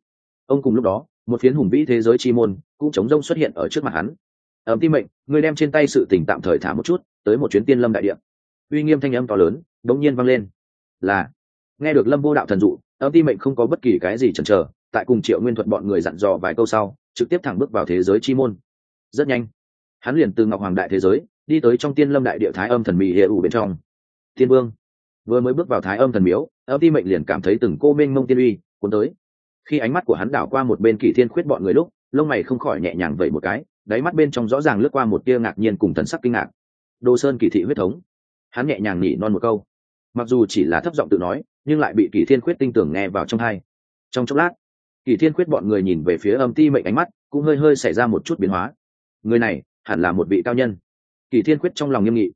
ông cùng lúc đó, một phiến hùng vĩ thế giới chi môn cũng chống rông xuất hiện ở trước mặt hắn. Ấm tim mệnh, người đem trên tay sự tình tạm thời thả một chút, tới một chuyến tiên lâm đại điện uy nghiêm thanh âm to lớn, đống nhiên vang lên. Là, nghe được lâm vô đạo thần dụ ấm tim mệnh không có bất kỳ cái gì chần chờ, tại cùng triệu nguyên thuật bọn người dặn dò vài câu sau, trực tiếp thẳng bước vào thế giới chi môn. Rất nhanh, hắn liền từ ngọc hoàng đại thế giới, đi tới trong tiên lâm đại địa thái âm thần mỹ hệ ủ bên trong. Tiên vương, vừa mới bước vào thái âm thần miếu ấm ti mệnh liền cảm thấy từng cô mênh mông tiên uy cuốn tới khi ánh mắt của hắn đảo qua một bên kỷ thiên khuyết bọn người lúc, lông mày không khỏi nhẹ nhàng vẩy một cái, đáy mắt bên trong rõ ràng lướt qua một tia ngạc nhiên cùng thần sắc kinh ngạc. Đồ sơn kỳ thị huyết thống. Hắn nhẹ nhàng nhỉ non một câu. Mặc dù chỉ là thấp giọng tự nói, nhưng lại bị kỷ thiên khuyết tinh tưởng nghe vào trong hai trong chốc lát kỷ thiên khuyết bọn người nhìn về phía âm ti mệnh ánh mắt, cũng hơi hơi xảy ra một chút biến hóa. Người này, hẳn là một vị cao nhân. Kỷ thiên khuyết trong lòng nghiêm nghị.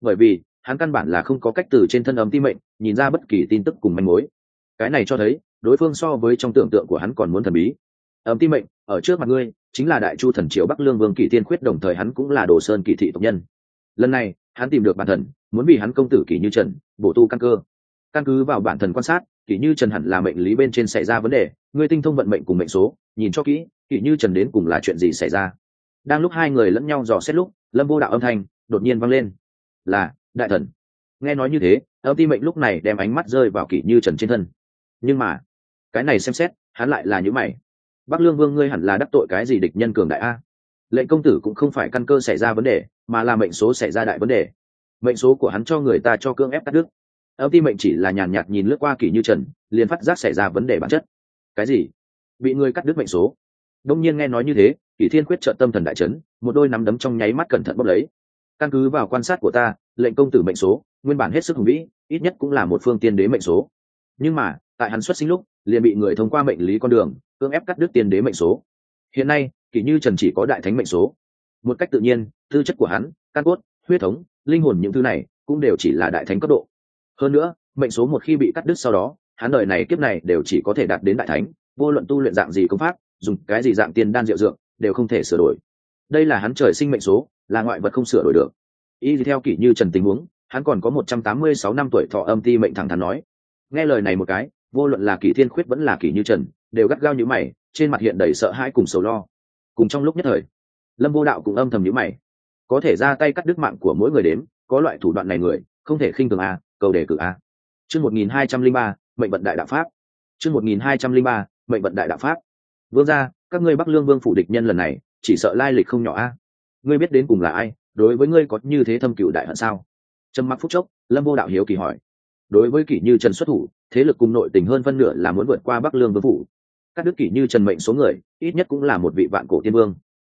Bởi vì, hắn căn bản là không có cách từ trên thân âm ti mệnh, nhìn ra bất kỳ tin tức cùng manh mối. Cái này cho thấy đối phương so với trong tưởng tượng của hắn còn muốn thần bí. Ấm tim mệnh, ở trước mặt ngươi, chính là đại chu thần triều bắc lương vương kỳ tiên khuyết, đồng thời hắn cũng là đồ sơn kỳ thị tộc nhân. Lần này, hắn tìm được bản thần, muốn vì hắn công tử kỳ như trần, bổ tu căn cơ. Căn cứ vào bản thần quan sát kỳ như trần hẳn là mệnh lý bên trên xảy ra vấn đề, ngươi tinh thông vận mệnh cùng mệnh số, nhìn cho kỹ kỳ như trần đến cùng là chuyện gì xảy ra. Đang lúc hai người lẫn nhau dò xét lúc, lâm vô đạo âm thanh đột nhiên vang lên. Là, đại thần. Nghe nói như thế âm ti mệnh lúc này đem ánh mắt rơi vào kỳ như trần trên thân nhưng mà, cái này xem xét, hắn lại là những mày. Bắc lương vương ngươi hẳn là đắc tội cái gì địch nhân cường đại a? Lệnh công tử cũng không phải căn cơ xảy ra vấn đề, mà là mệnh số xảy ra đại vấn đề. Mệnh số của hắn cho người ta cho cưỡng ép cắt đứt. Âm ti mệnh chỉ là nhàn nhạt nhìn lướt qua kỷ như trần, liền phát giác xảy ra vấn đề bản chất. Cái gì? Bị người cắt đứt mệnh số? Đông nhiên nghe nói như thế, kỷ thiên quyết trợ tâm thần đại trấn một đôi nắm đấm trong nháy mắt cẩn thận bốc lấy. Căn cứ vào quan sát của ta, lệnh công tử mệnh số, nguyên bản hết sức hùng vĩ, ít nhất cũng là một phương tiên đế mệnh số. Nhưng mà tại hắn xuất sinh lúc, liền bị người thông qua mệnh lý con đường, cưỡng ép cắt đứt tiên đế mệnh số. Hiện nay, kỷ như trần chỉ có đại thánh mệnh số. Một cách tự nhiên, tư chất của hắn, căn cốt, huyết thống, linh hồn những thứ này cũng đều chỉ là đại thánh cấp độ. Hơn nữa, mệnh số một khi bị cắt đứt sau đó, hắn đời này kiếp này đều chỉ có thể đạt đến đại thánh, vô luận tu luyện dạng gì công pháp, dùng cái gì dạng tiền đan diệu dược, đều không thể sửa đổi. Đây là hắn trời sinh mệnh số, là ngoại vật không sửa đổi được. Y theo kỷ như trần tình huống, hắn còn có một trăm tám mươi sáu năm tuổi thọ âm ti mệnh thẳng thắn nói. Nghe lời này một cái vô luận là kỷ thiên khuyết vẫn là kỷ như trần, đều gắt gao như mày, trên mặt hiện đầy sợ hãi cùng sầu lo. Cùng trong lúc nhất thời, lâm vô đạo cũng âm thầm nhữ mày. Có thể ra tay cắt đứt mạng của mỗi người đến có loại thủ đoạn này người, không thể khinh thường a, cầu đề cử a. Chương một nghìn hai trăm linh ba, mệnh vận đại đạo pháp. Chương một nghìn hai trăm linh ba, mệnh vận đại đạo pháp. Vương gia, các ngươi bắc lương vương phủ địch nhân lần này, chỉ sợ lai lịch không nhỏ a. Ngươi biết đến cùng là ai, đối với ngươi có như thế thâm cựu đại hận sao? Trầm mặc phúc chốc, lâm vô đạo hiếu kỳ hỏi. Đối với kỷ như trần xuất thủ thế lực cùng nội tình hơn phân nửa là muốn vượt qua bắc lương vương phủ. Các đức kỷ như trần mệnh số người, ít nhất cũng là một vị vạn cổ tiên vương.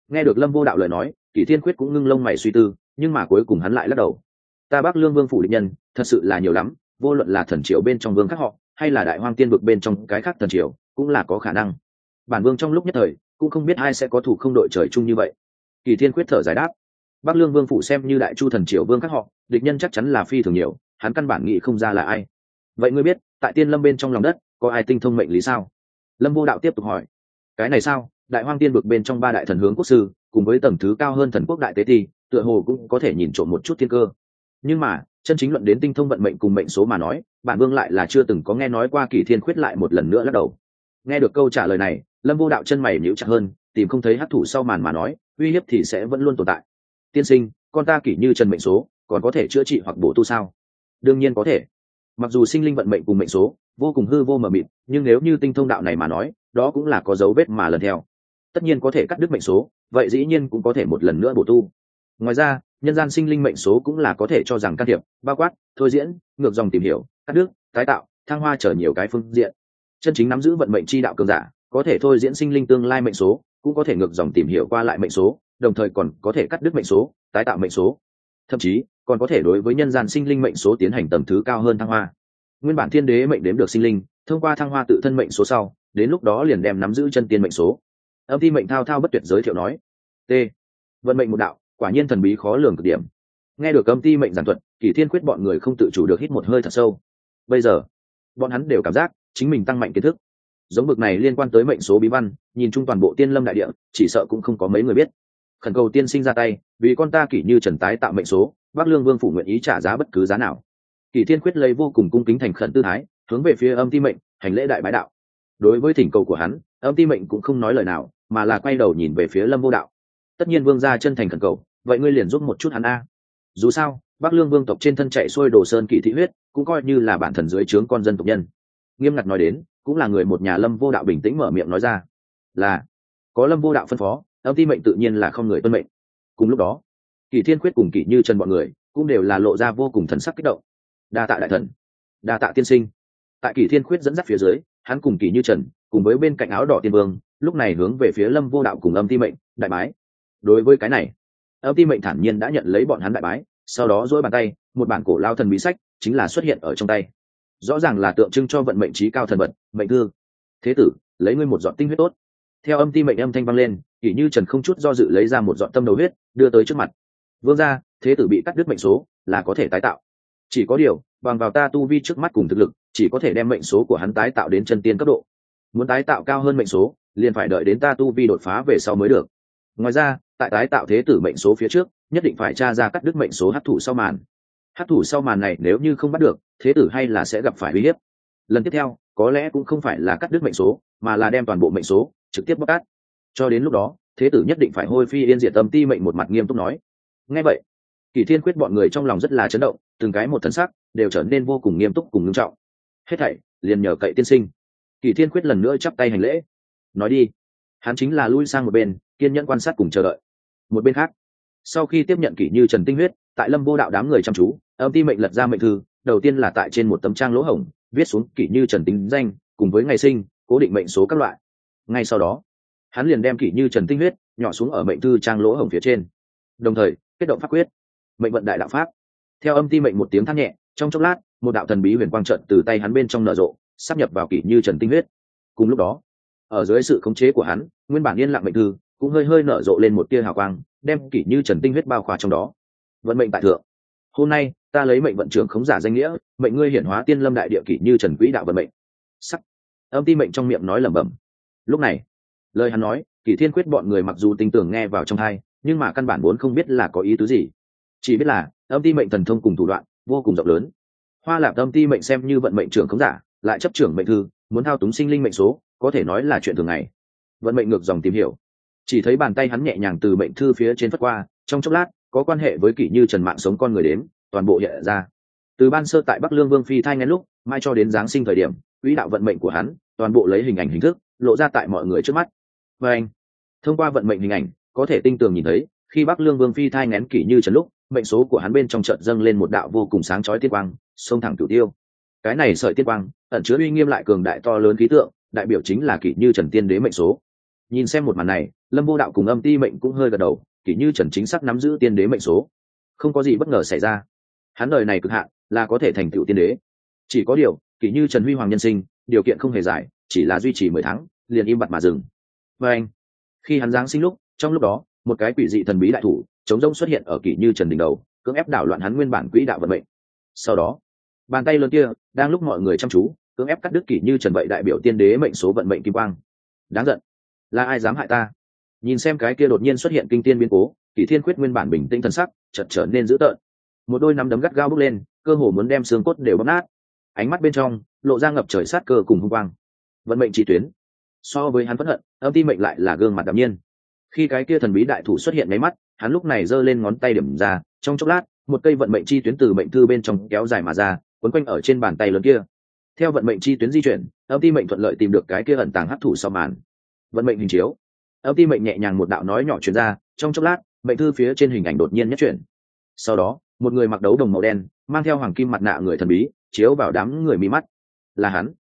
Nghe được lâm vô đạo lời nói, kỷ thiên quyết cũng ngưng lông mày suy tư, nhưng mà cuối cùng hắn lại lắc đầu. Ta bắc lương vương phủ định nhân, thật sự là nhiều lắm, vô luận là thần triều bên trong vương khác họ, hay là đại hoang tiên vực bên trong cái khác thần triều, cũng là có khả năng. Bản vương trong lúc nhất thời, cũng không biết ai sẽ có thủ không đội trời chung như vậy. Kỳ thiên quyết thở giải đáp, bắc lương vương phủ xem như đại chu thần triều vương các họ, địch nhân chắc chắn là phi thường nhiều, hắn căn bản nghĩ không ra là ai. Vậy ngươi biết tại tiên lâm bên trong lòng đất, có ai tinh thông mệnh lý sao? Lâm vô đạo tiếp tục hỏi. Cái này sao? Đại hoang tiên vực bên trong ba đại thần hướng quốc sư, cùng với tầng thứ cao hơn thần quốc đại tế thi tựa hồ cũng có thể nhìn trộm một chút thiên cơ. Nhưng mà, chân chính luận đến tinh thông vận mệnh cùng mệnh số mà nói, bản vương lại là chưa từng có nghe nói qua kỳ thiên khuyết lại một lần nữa lắc đầu. Nghe được câu trả lời này, lâm vô đạo chân mày nhíu chặt hơn, tìm không thấy hắc thủ sau màn mà nói, uy hiếp thì sẽ vẫn luôn tồn tại. Tiên sinh, con ta kỷ như trần mệnh số, còn có thể chữa trị hoặc bổ tu sao? Đương nhiên có thể mặc dù sinh linh vận mệnh cùng mệnh số vô cùng hư vô mờ mịt, nhưng nếu như tinh thông đạo này mà nói, đó cũng là có dấu vết mà lần theo. Tất nhiên có thể cắt đứt mệnh số, vậy dĩ nhiên cũng có thể một lần nữa bổ tu. Ngoài ra, nhân gian sinh linh mệnh số cũng là có thể cho rằng can thiệp, bao quát, thôi diễn, ngược dòng tìm hiểu, cắt đứt, tái tạo, thăng hoa trở nhiều cái phương diện. Chân chính nắm giữ vận mệnh chi đạo cường giả, có thể thôi diễn sinh linh tương lai mệnh số, cũng có thể ngược dòng tìm hiểu qua lại mệnh số, đồng thời còn có thể cắt đứt mệnh số, tái tạo mệnh số thậm chí còn có thể đối với nhân gian sinh linh mệnh số tiến hành tầm thứ cao hơn thăng hoa. Nguyên bản thiên đế mệnh đếm được sinh linh, thông qua thăng hoa tự thân mệnh số sau, đến lúc đó liền đem nắm giữ chân tiên mệnh số. Âm thi mệnh thao thao bất tuyệt giới thiệu nói, t, vận mệnh một đạo, quả nhiên thần bí khó lường cực điểm. Nghe được âm ti mệnh giản thuật kỷ thiên quyết bọn người không tự chủ được hít một hơi thật sâu. Bây giờ, bọn hắn đều cảm giác chính mình tăng mạnh kiến thức. Giống bực này liên quan tới mệnh số bí văn, nhìn chung toàn bộ tiên lâm đại địa, chỉ sợ cũng không có mấy người biết. Khẩn cầu tiên sinh ra tay vì con ta kỷ như trần tái tạo mệnh số, bắc lương vương phủ nguyện ý trả giá bất cứ giá nào. Kỷ thiên quyết lấy vô cùng cung kính thành khẩn tư thái, hướng về phía âm ti mệnh, hành lễ đại bái đạo. Đối với thỉnh cầu của hắn, âm ti mệnh cũng không nói lời nào, mà là quay đầu nhìn về phía lâm vô đạo. Tất nhiên vương gia chân thành khẩn cầu, vậy ngươi liền giúp một chút hắn a. Dù sao, bắc lương vương tộc trên thân chạy xuôi đồ sơn kỷ thị huyết, cũng coi như là bản thần dưới trướng con dân tộc nhân. Nghiêm ngặt nói đến, cũng là người một nhà lâm vô đạo bình tĩnh mở miệng nói ra. Là, có lâm vô đạo phân phó, âm ti mệnh tự nhiên là không người tuân mệnh cùng lúc đó kỷ thiên khuyết cùng kỷ như trần bọn người cũng đều là lộ ra vô cùng thần sắc kích động. Đa tạ đại thần, đa tạ tiên sinh. Tại kỷ thiên khuyết dẫn dắt phía dưới, hắn cùng kỷ như trần cùng với bên cạnh áo đỏ tiên vương, lúc này hướng về phía lâm vô đạo cùng âm ti mệnh, đại bái. Đối với cái này, âm ti mệnh thản nhiên đã nhận lấy bọn hắn đại bái, sau đó dỗi bàn tay, một bản cổ lao thần bí sách chính là xuất hiện ở trong tay. Rõ ràng là tượng trưng cho vận mệnh trí cao thần vật, mệnh thư. Thế tử, lấy ngươi một giọt tinh huyết tốt. Theo âm ti mệnh âm thanh vang lên kỷ như trần không chút do dự lấy ra một dọn tâm đầu huyết, đưa tới trước mặt. Vương ra thế tử bị cắt đứt mệnh số, là có thể tái tạo. Chỉ có điều, bằng vào ta tu vi trước mắt cùng thực lực, chỉ có thể đem mệnh số của hắn tái tạo đến chân tiên cấp độ. Muốn tái tạo cao hơn mệnh số, liền phải đợi đến ta tu vi đột phá về sau mới được. Ngoài ra, tại tái tạo thế tử mệnh số phía trước, nhất định phải tra ra cắt đứt mệnh số hấp thụ sau màn. Hát thủ sau màn này nếu như không bắt được, thế tử hay là sẽ gặp phải uy hiếp. Lần tiếp theo, có lẽ cũng không phải là cắt đứt mệnh số, mà là đem toàn bộ mệnh số trực tiếp bóc cát cho đến lúc đó, thế tử nhất định phải hôi phi yên diệt tâm ti mệnh một mặt nghiêm túc nói. Ngay vậy, kỳ thiên quyết bọn người trong lòng rất là chấn động, từng cái một thân sắc đều trở nên vô cùng nghiêm túc cùng ngưng trọng. Hết thảy, liền nhờ cậy tiên sinh. Kỳ thiên quyết lần nữa chắp tay hành lễ. Nói đi. Hắn chính là lui sang một bên, kiên nhẫn quan sát cùng chờ đợi. Một bên khác, sau khi tiếp nhận kỷ như trần tinh huyết, tại lâm vô đạo đám người chăm chú, âm ti mệnh lật ra mệnh thư, đầu tiên là tại trên một tấm trang lỗ hổng, viết xuống kỷ như trần tính danh, cùng với ngày sinh, cố định mệnh số các loại. Ngay sau đó hắn liền đem kỷ như trần tinh huyết nhỏ xuống ở mệnh thư trang lỗ hổng phía trên. Đồng thời, kết động pháp quyết. Mệnh vận đại đạo pháp. Theo âm ti mệnh một tiếng thắt nhẹ, trong chốc lát, một đạo thần bí huyền quang trận từ tay hắn bên trong nở rộ, sắp nhập vào kỷ như trần tinh huyết. Cùng lúc đó, ở dưới sự khống chế của hắn, nguyên bản yên lặng mệnh thư cũng hơi hơi nở rộ lên một tia hào quang, đem kỷ như trần tinh huyết bao khỏa trong đó. Vận mệnh tại thượng. Hôm nay, ta lấy mệnh vận trưởng khống giả danh nghĩa, mệnh ngươi hiển hóa tiên lâm đại địa kỷ như trần quỹ đạo vận mệnh. Sắc âm ti mệnh trong miệng nói lẩm bẩm. Lúc này lời hắn nói kỷ thiên quyết bọn người mặc dù tin tưởng nghe vào trong hai nhưng mà căn bản vốn không biết là có ý tứ gì. Chỉ biết là, âm ti mệnh thần thông cùng thủ đoạn, vô cùng rộng lớn. Hoa lạp âm ti mệnh xem như vận mệnh trưởng khống giả, lại chấp trưởng mệnh thư, muốn thao túng sinh linh mệnh số, có thể nói là chuyện thường ngày. Vận mệnh ngược dòng tìm hiểu. Chỉ thấy bàn tay hắn nhẹ nhàng từ mệnh thư phía trên phất qua, trong chốc lát, có quan hệ với kỷ như trần mạng sống con người đến toàn bộ hiện ra. Từ ban sơ tại bắc lương vương phi thai ngay lúc, mai cho đến giáng sinh thời điểm, quỹ đạo vận mệnh của hắn, toàn bộ lấy hình ảnh hình thức, lộ ra tại mọi người trước mắt và anh, thông qua vận mệnh hình ảnh, có thể tinh tường nhìn thấy, khi bắc lương vương phi thai ngén kỷ như trần lúc, mệnh số của hắn bên trong trận dâng lên một đạo vô cùng sáng chói tiên quang, xông thẳng cửu tiêu. Cái này sợi tiên quang, ẩn chứa uy nghiêm lại cường đại to lớn khí tượng, đại biểu chính là kỷ như trần tiên đế mệnh số. Nhìn xem một màn này, lâm vô đạo cùng âm ti mệnh cũng hơi gật đầu, kỷ như trần chính xác nắm giữ tiên đế mệnh số. Không có gì bất ngờ xảy ra. Hắn đời này cực hạn, là có thể thành tựu tiên đế. Chỉ có điều, kỷ như trần huy hoàng nhân sinh, điều kiện không hề giải chỉ là duy trì mười tháng, liền im bặt mà dừng và anh, khi hắn giáng sinh lúc, trong lúc đó, một cái quỷ dị thần bí đại thủ, chống rông xuất hiện ở kỷ như trần đỉnh đầu, cưỡng ép đảo loạn hắn nguyên bản quỹ đạo vận mệnh. Sau đó, bàn tay lớn kia, đang lúc mọi người chăm chú, cưỡng ép cắt đứt kỷ như trần vậy đại biểu tiên đế mệnh số vận mệnh kim quang. Đáng giận. Là ai dám hại ta? Nhìn xem cái kia đột nhiên xuất hiện kinh tiên biến cố, kỷ thiên quyết nguyên bản bình tĩnh thần sắc chật trở nên dữ tợn. Một đôi nắm đấm gắt gao bước lên, cơ hồ muốn đem xương cốt đều bóp nát. Ánh mắt bên trong, lộ ra ngập trời sát cơ cùng hung quang. Vận mệnh chỉ tuyến so với hắn phẫn hận, âm ti mệnh lại là gương mặt đ nhiên. Khi cái kia thần bí đại thủ xuất hiện máy mắt, hắn lúc này giơ lên ngón tay điểm ra, trong chốc lát, một cây vận mệnh chi tuyến từ mệnh thư bên trong kéo dài mà ra, quấn quanh ở trên bàn tay lớn kia. Theo vận mệnh chi tuyến di chuyển, âm ti mệnh thuận lợi tìm được cái kia ẩn tàng hấp thủ sau màn. Vận mệnh hình chiếu. Âm ti mệnh nhẹ nhàng một đạo nói nhỏ chuyển ra, trong chốc lát, mệnh thư phía trên hình ảnh đột nhiên nhất chuyển. Sau đó, một người mặc đấu đồng màu đen, mang theo hoàng kim mặt nạ người thần bí, chiếu vào đám người mi mắt. Là hắn.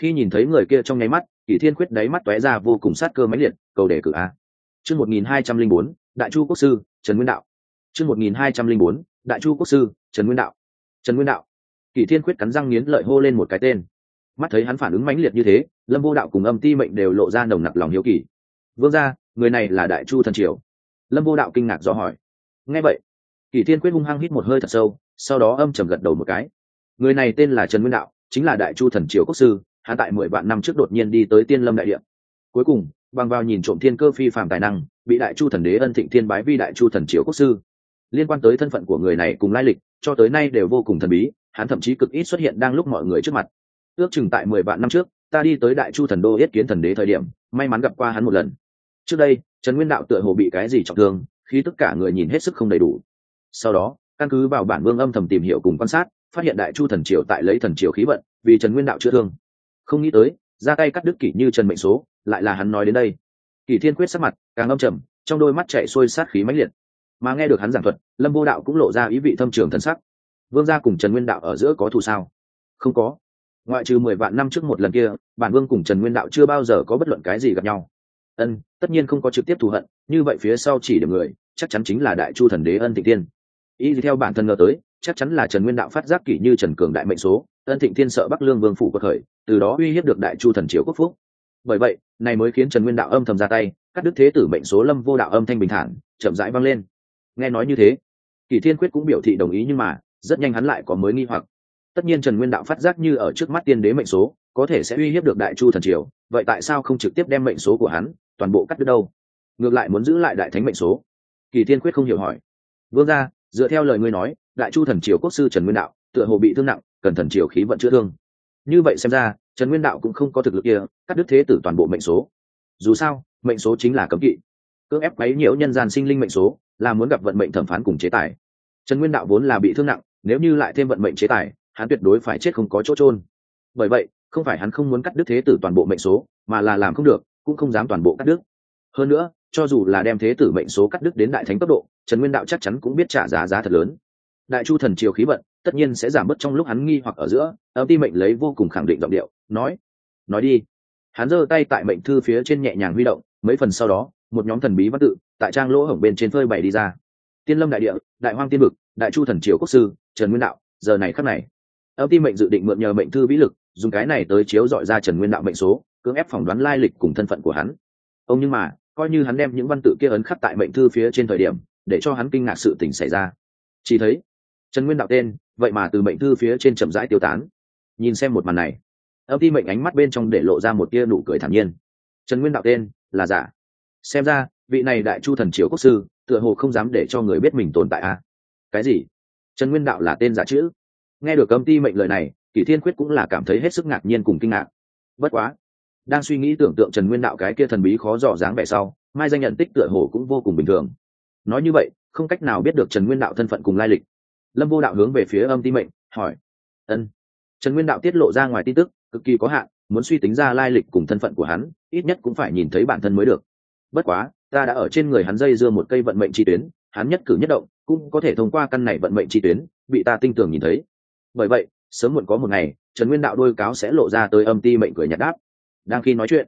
Khi nhìn thấy người kia trong nháy mắt kỷ thiên quyết đáy mắt tóe ra vô cùng sát cơ mãnh liệt, cầu đề cử a. Chương một nghìn hai trăm linh bốn, đại chu quốc sư, trần nguyên đạo. Chương một nghìn hai trăm linh bốn, đại chu quốc sư, trần nguyên đạo. Trần nguyên đạo. Kỷ thiên quyết cắn răng nghiến lợi hô lên một cái tên. Mắt thấy hắn phản ứng mãnh liệt như thế, lâm vô đạo cùng âm ti mệnh đều lộ ra nồng nặc lòng hiếu kỳ. Vương ra người này là đại chu thần triều. Lâm vô đạo kinh ngạc do hỏi. Nghe vậy. Kỷ thiên quyết hung hăng hít một hơi thật sâu, sau đó âm trầm gật đầu một cái. Người này tên là trần nguyên đạo, chính là đại chu thần triều quốc sư hắn tại mười vạn năm trước đột nhiên đi tới tiên lâm đại điện cuối cùng, bằng vào nhìn trộm thiên cơ phi phạm tài năng, bị đại chu thần đế ân thịnh thiên bái vi đại chu thần triều quốc sư. Liên quan tới thân phận của người này cùng lai lịch, cho tới nay đều vô cùng thần bí, hắn thậm chí cực ít xuất hiện đang lúc mọi người trước mặt. Ước chừng tại mười vạn năm trước, ta đi tới đại chu thần đô yết kiến thần đế thời điểm, may mắn gặp qua hắn một lần. Trước đây, trần nguyên đạo tựa hồ bị cái gì trọng thương, khi tất cả người nhìn hết sức không đầy đủ. Sau đó, căn cứ vào bản vương âm thầm tìm hiểu cùng quan sát, phát hiện đại chu thần triều tại lấy thần triều khí vận, vì trần nguyên đạo chữa thương không nghĩ tới, ra tay cắt đứt kỷ như trần mệnh số, lại là hắn nói đến đây. Kỷ thiên quyết sắc mặt càng âm trầm, trong đôi mắt chạy xuôi sát khí mãnh liệt. Mà nghe được hắn giảng thuật, lâm vô đạo cũng lộ ra ý vị thâm trường thần sắc. Vương gia cùng trần nguyên đạo ở giữa có thù sao? Không có. Ngoại trừ mười vạn năm trước một lần kia, bản vương cùng trần nguyên đạo chưa bao giờ có bất luận cái gì gặp nhau. Ân, tất nhiên không có trực tiếp thù hận, như vậy phía sau chỉ được người, chắc chắn chính là đại chu thần đế ân thị tiên. Ý theo bản thân ngờ tới, chắc chắn là trần nguyên đạo phát giác kỷ như trần cường đại mệnh số ân thịnh thiên sợ bắc lương vương phủ có khởi, từ đó uy hiếp được đại chu thần triều quốc phúc. Bởi vậy, này mới khiến trần nguyên đạo âm thầm ra tay, cắt đứt thế tử mệnh số lâm vô đạo âm thanh bình thản, chậm rãi vang lên. Nghe nói như thế, Kỳ thiên quyết cũng biểu thị đồng ý nhưng mà, rất nhanh hắn lại có mới nghi hoặc. Tất nhiên trần nguyên đạo phát giác như ở trước mắt tiên đế mệnh số, có thể sẽ uy hiếp được đại chu thần triều, vậy tại sao không trực tiếp đem mệnh số của hắn, toàn bộ cắt đứt đâu? Ngược lại muốn giữ lại đại thánh mệnh số. Kỳ thiên quyết không hiểu hỏi. Vương ra dựa theo lời ngươi nói, đại chu thần triều quốc sư trần nguyên đạo, tựa hồ bị thương nặng cần thần triều khí vận chữa thương. Như vậy xem ra, trần nguyên đạo cũng không có thực lực kia, cắt đứt thế tử toàn bộ mệnh số. Dù sao, mệnh số chính là cấm kỵ. Cưỡng ép quấy nhiễu nhân gian sinh linh mệnh số, là muốn gặp vận mệnh thẩm phán cùng chế tài. Trần nguyên đạo vốn là bị thương nặng, nếu như lại thêm vận mệnh chế tài, hắn tuyệt đối phải chết không có chỗ trôn bởi vậy, không phải hắn không muốn cắt đứt thế tử toàn bộ mệnh số, mà là làm không được, cũng không dám toàn bộ cắt đứt. Hơn nữa, cho dù là đem thế tử mệnh số cắt đứt đến đại thánh cấp độ, trần nguyên đạo chắc chắn cũng biết trả giá giá thật lớn. Đại chu thần triều khí vận tất nhiên sẽ giảm bớt trong lúc hắn nghi hoặc ở giữa, âm ti mệnh lấy vô cùng khẳng định giọng điệu, nói nói đi. Hắn giơ tay tại mệnh thư phía trên nhẹ nhàng huy động, mấy phần sau đó, một nhóm thần bí văn tự, tại trang lỗ hổng bên trên phơi bày đi ra. Tiên lâm đại địa, đại hoang tiên vực, đại chu thần triều quốc sư, trần nguyên đạo, giờ này khắc này. Âm ti mệnh dự định mượn nhờ mệnh thư vĩ lực, dùng cái này tới chiếu dọi ra trần nguyên đạo mệnh số, cưỡng ép phỏng đoán lai lịch cùng thân phận của hắn. Ông nhưng mà, coi như hắn đem những văn tự kia ấn khắc tại mệnh thư phía trên thời điểm, để cho hắn kinh ngạc sự tình xảy ra. Chỉ thấy, trần nguyên đạo tên vậy mà từ mệnh thư phía trên chậm rãi tiêu tán. Nhìn xem một màn này, âm ti mệnh ánh mắt bên trong để lộ ra một tia nụ cười thản nhiên. Trần nguyên đạo tên là giả. Xem ra, vị này đại chu thần triều quốc sư, tựa hồ không dám để cho người biết mình tồn tại a. À? cái gì? Trần nguyên đạo là tên giả chữ. Nghe được âm ti mệnh lời này, kỷ thiên quyết cũng là cảm thấy hết sức ngạc nhiên cùng kinh ngạc. Bất quá, đang suy nghĩ tưởng tượng trần nguyên đạo cái kia thần bí khó dò dáng vẻ sau, mai danh nhận tích tựa hồ cũng vô cùng bình thường. Nói như vậy, không cách nào biết được trần nguyên đạo thân phận cùng lai lịch lâm vô đạo hướng về phía âm ti mệnh, hỏi, ân. Trần nguyên đạo tiết lộ ra ngoài tin tức, cực kỳ có hạn, muốn suy tính ra lai lịch cùng thân phận của hắn, ít nhất cũng phải nhìn thấy bản thân mới được. Bất quá, ta đã ở trên người hắn dây dưa một cây vận mệnh chi tuyến, hắn nhất cử nhất động, cũng có thể thông qua căn này vận mệnh chi tuyến, bị ta tinh tường nhìn thấy. Bởi vậy, sớm muộn có một ngày, trần nguyên đạo đôi cáo sẽ lộ ra tới âm ti mệnh cười nhạt đáp. Đang khi nói chuyện,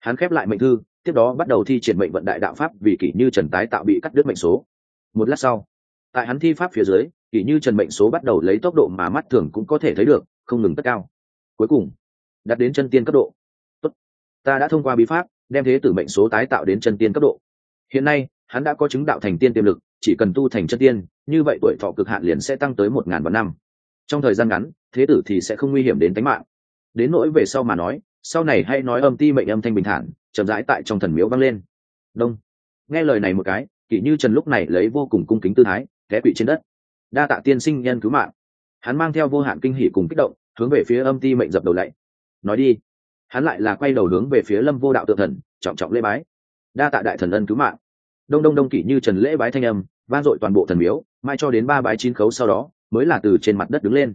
hắn khép lại mệnh thư, tiếp đó bắt đầu thi triển mệnh vận đại đạo pháp vì kỷ như trần tái tạo bị cắt đứt mệnh số. Một lát sau, tại hắn thi pháp phía dưới kỷ như trần mệnh số bắt đầu lấy tốc độ mà mắt thường cũng có thể thấy được, không ngừng tất cao. Cuối cùng, đặt đến chân tiên cấp độ. Tốt. ta đã thông qua bí pháp, đem thế tử mệnh số tái tạo đến chân tiên cấp độ. Hiện nay, hắn đã có chứng đạo thành tiên tiềm lực, chỉ cần tu thành chân tiên, như vậy tuổi thọ cực hạn liền sẽ tăng tới một ngàn vạn năm. Trong thời gian ngắn, thế tử thì sẽ không nguy hiểm đến tính mạng. Đến nỗi về sau mà nói, sau này hay nói âm ti mệnh âm thanh bình thản, chậm rãi tại trong thần miếu vang lên. Đông. Nghe lời này một cái, kỷ như trần lúc này lấy vô cùng cung kính tư thái, té quỵ trên đất đa tạ tiên sinh nhân cứu mạng. Hắn mang theo vô hạn kinh hỉ cùng kích động, hướng về phía âm ti mệnh dập đầu lạy. Nói đi. Hắn lại là quay đầu hướng về phía lâm vô đạo tự thần, trọng trọng lễ bái. Đa tạ đại thần ân cứu mạng. Đông đông đông kỷ như trần lễ bái thanh âm, vang dội toàn bộ thần miếu, mai cho đến ba bái chín khấu sau đó, mới là từ trên mặt đất đứng lên.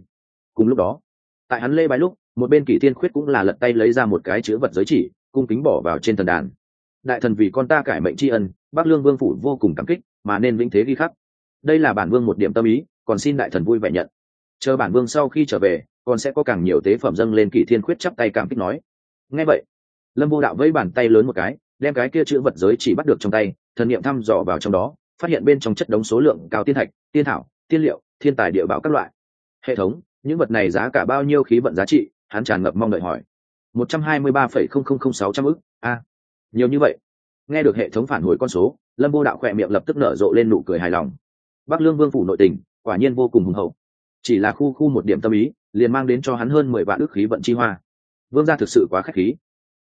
Cùng lúc đó, tại hắn lễ bái lúc, một bên kỷ thiên khuyết cũng là lật tay lấy ra một cái chữ vật giới chỉ, cung kính bỏ vào trên thần đàn. Đại thần vì con ta cải mệnh tri ân, bắc lương vương phủ vô cùng cảm kích, mà nên vĩnh thế ghi khắc đây là bản vương một điểm tâm ý, còn xin đại thần vui vẻ nhận. Chờ bản vương sau khi trở về, còn sẽ có càng nhiều tế phẩm dâng lên kỷ thiên khuyết chắp tay cảm kích nói. Nghe vậy, lâm vô đạo vẫy bàn tay lớn một cái, đem cái kia chữ vật giới chỉ bắt được trong tay, thần niệm thăm dò vào trong đó, phát hiện bên trong chất đống số lượng cao tiên thạch, tiên thảo, tiên liệu, thiên tài địa bảo các loại. Hệ thống, những vật này giá cả bao nhiêu khí vận giá trị? Hắn tràn ngập mong đợi hỏi. một trăm hai mươi ba phẩy không không không sáu trăm ức, a. Nhiều như vậy. Nghe được hệ thống phản hồi con số, lâm vô đạo khỏe miệng lập tức nở rộ lên nụ cười hài lòng bắc lương vương phủ nội tình, quả nhiên vô cùng hùng hậu. Chỉ là khu khu một điểm tâm ý, liền mang đến cho hắn hơn mười vạn ước khí vận chi hoa. Vương gia thực sự quá k h á c h khí.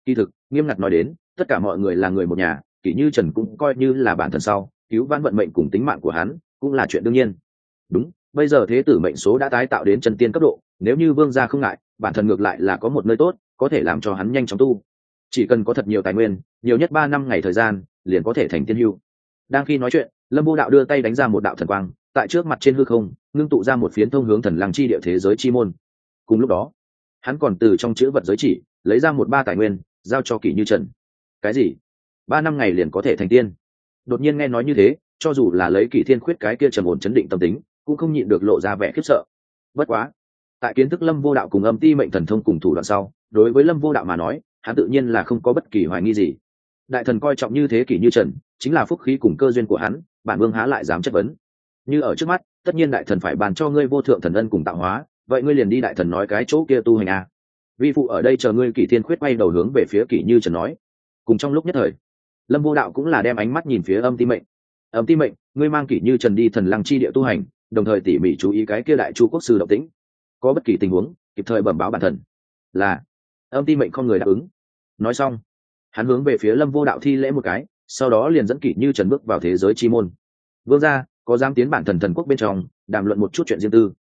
Kỳ thực, nghiêm ngặt nói đến, tất cả mọi người là người một nhà, kỷ như trần cũng coi như là bản thân sau, cứu vãn vận mệnh cùng tính mạng của hắn, cũng là chuyện đương nhiên. Đúng, bây giờ thế tử mệnh số đã tái tạo đến trần tiên cấp độ, nếu như vương gia không ngại, bản thân ngược lại là có một nơi tốt, có thể làm cho hắn nhanh chóng tu. Chỉ cần có thật nhiều tài nguyên, nhiều nhất ba năm ngày thời gian, liền có thể thành tiên hưu. Đang khi nói chuyện lâm vô đạo đưa tay đánh ra một đạo thần quang, tại trước mặt trên hư không, ngưng tụ ra một phiến thông hướng thần làng chi địa thế giới chi môn. Cùng lúc đó, hắn còn từ trong chữ vật giới chỉ, lấy ra một ba tài nguyên, giao cho kỷ như trần. Cái gì? Ba năm ngày liền có thể thành tiên. Đột nhiên nghe nói như thế, cho dù là lấy kỷ thiên khuyết cái kia trầm ổn chấn định tâm tính, cũng không nhịn được lộ ra vẻ khiếp sợ. Bất quá, tại kiến thức lâm vô đạo cùng âm ti mệnh thần thông cùng thủ đoạn sau, đối với lâm vô đạo mà nói, hắn tự nhiên là không có bất kỳ hoài nghi gì. Đại thần coi trọng như thế kỷ như trần, chính là phúc khí cùng cơ duyên của hắn bản vương há lại dám chất vấn. Như ở trước mắt, tất nhiên đại thần phải bàn cho ngươi vô thượng thần ân cùng tạo hóa, vậy ngươi liền đi đại thần nói cái chỗ kia tu hành a à. vi phụ ở đây chờ ngươi kỷ thiên khuyết bay đầu hướng về phía kỷ như trần nói. Cùng trong lúc nhất thời, lâm vô đạo cũng là đem ánh mắt nhìn phía âm ti mệnh. Âm ti mệnh, ngươi mang kỷ như trần đi thần lăng chi địa tu hành, đồng thời tỉ mỉ chú ý cái kia đại chu quốc sư động tĩnh. Có bất kỳ tình huống, kịp thời bẩm báo bản thần là, âm ti mệnh không người đáp ứng. Nói xong, hắn hướng về phía lâm vô đạo thi lễ một cái sau đó liền dẫn kỷ như trần bước vào thế giới chi môn. Vương gia, có dám tiến bản thần thần quốc bên trong, đàm luận một chút chuyện riêng tư.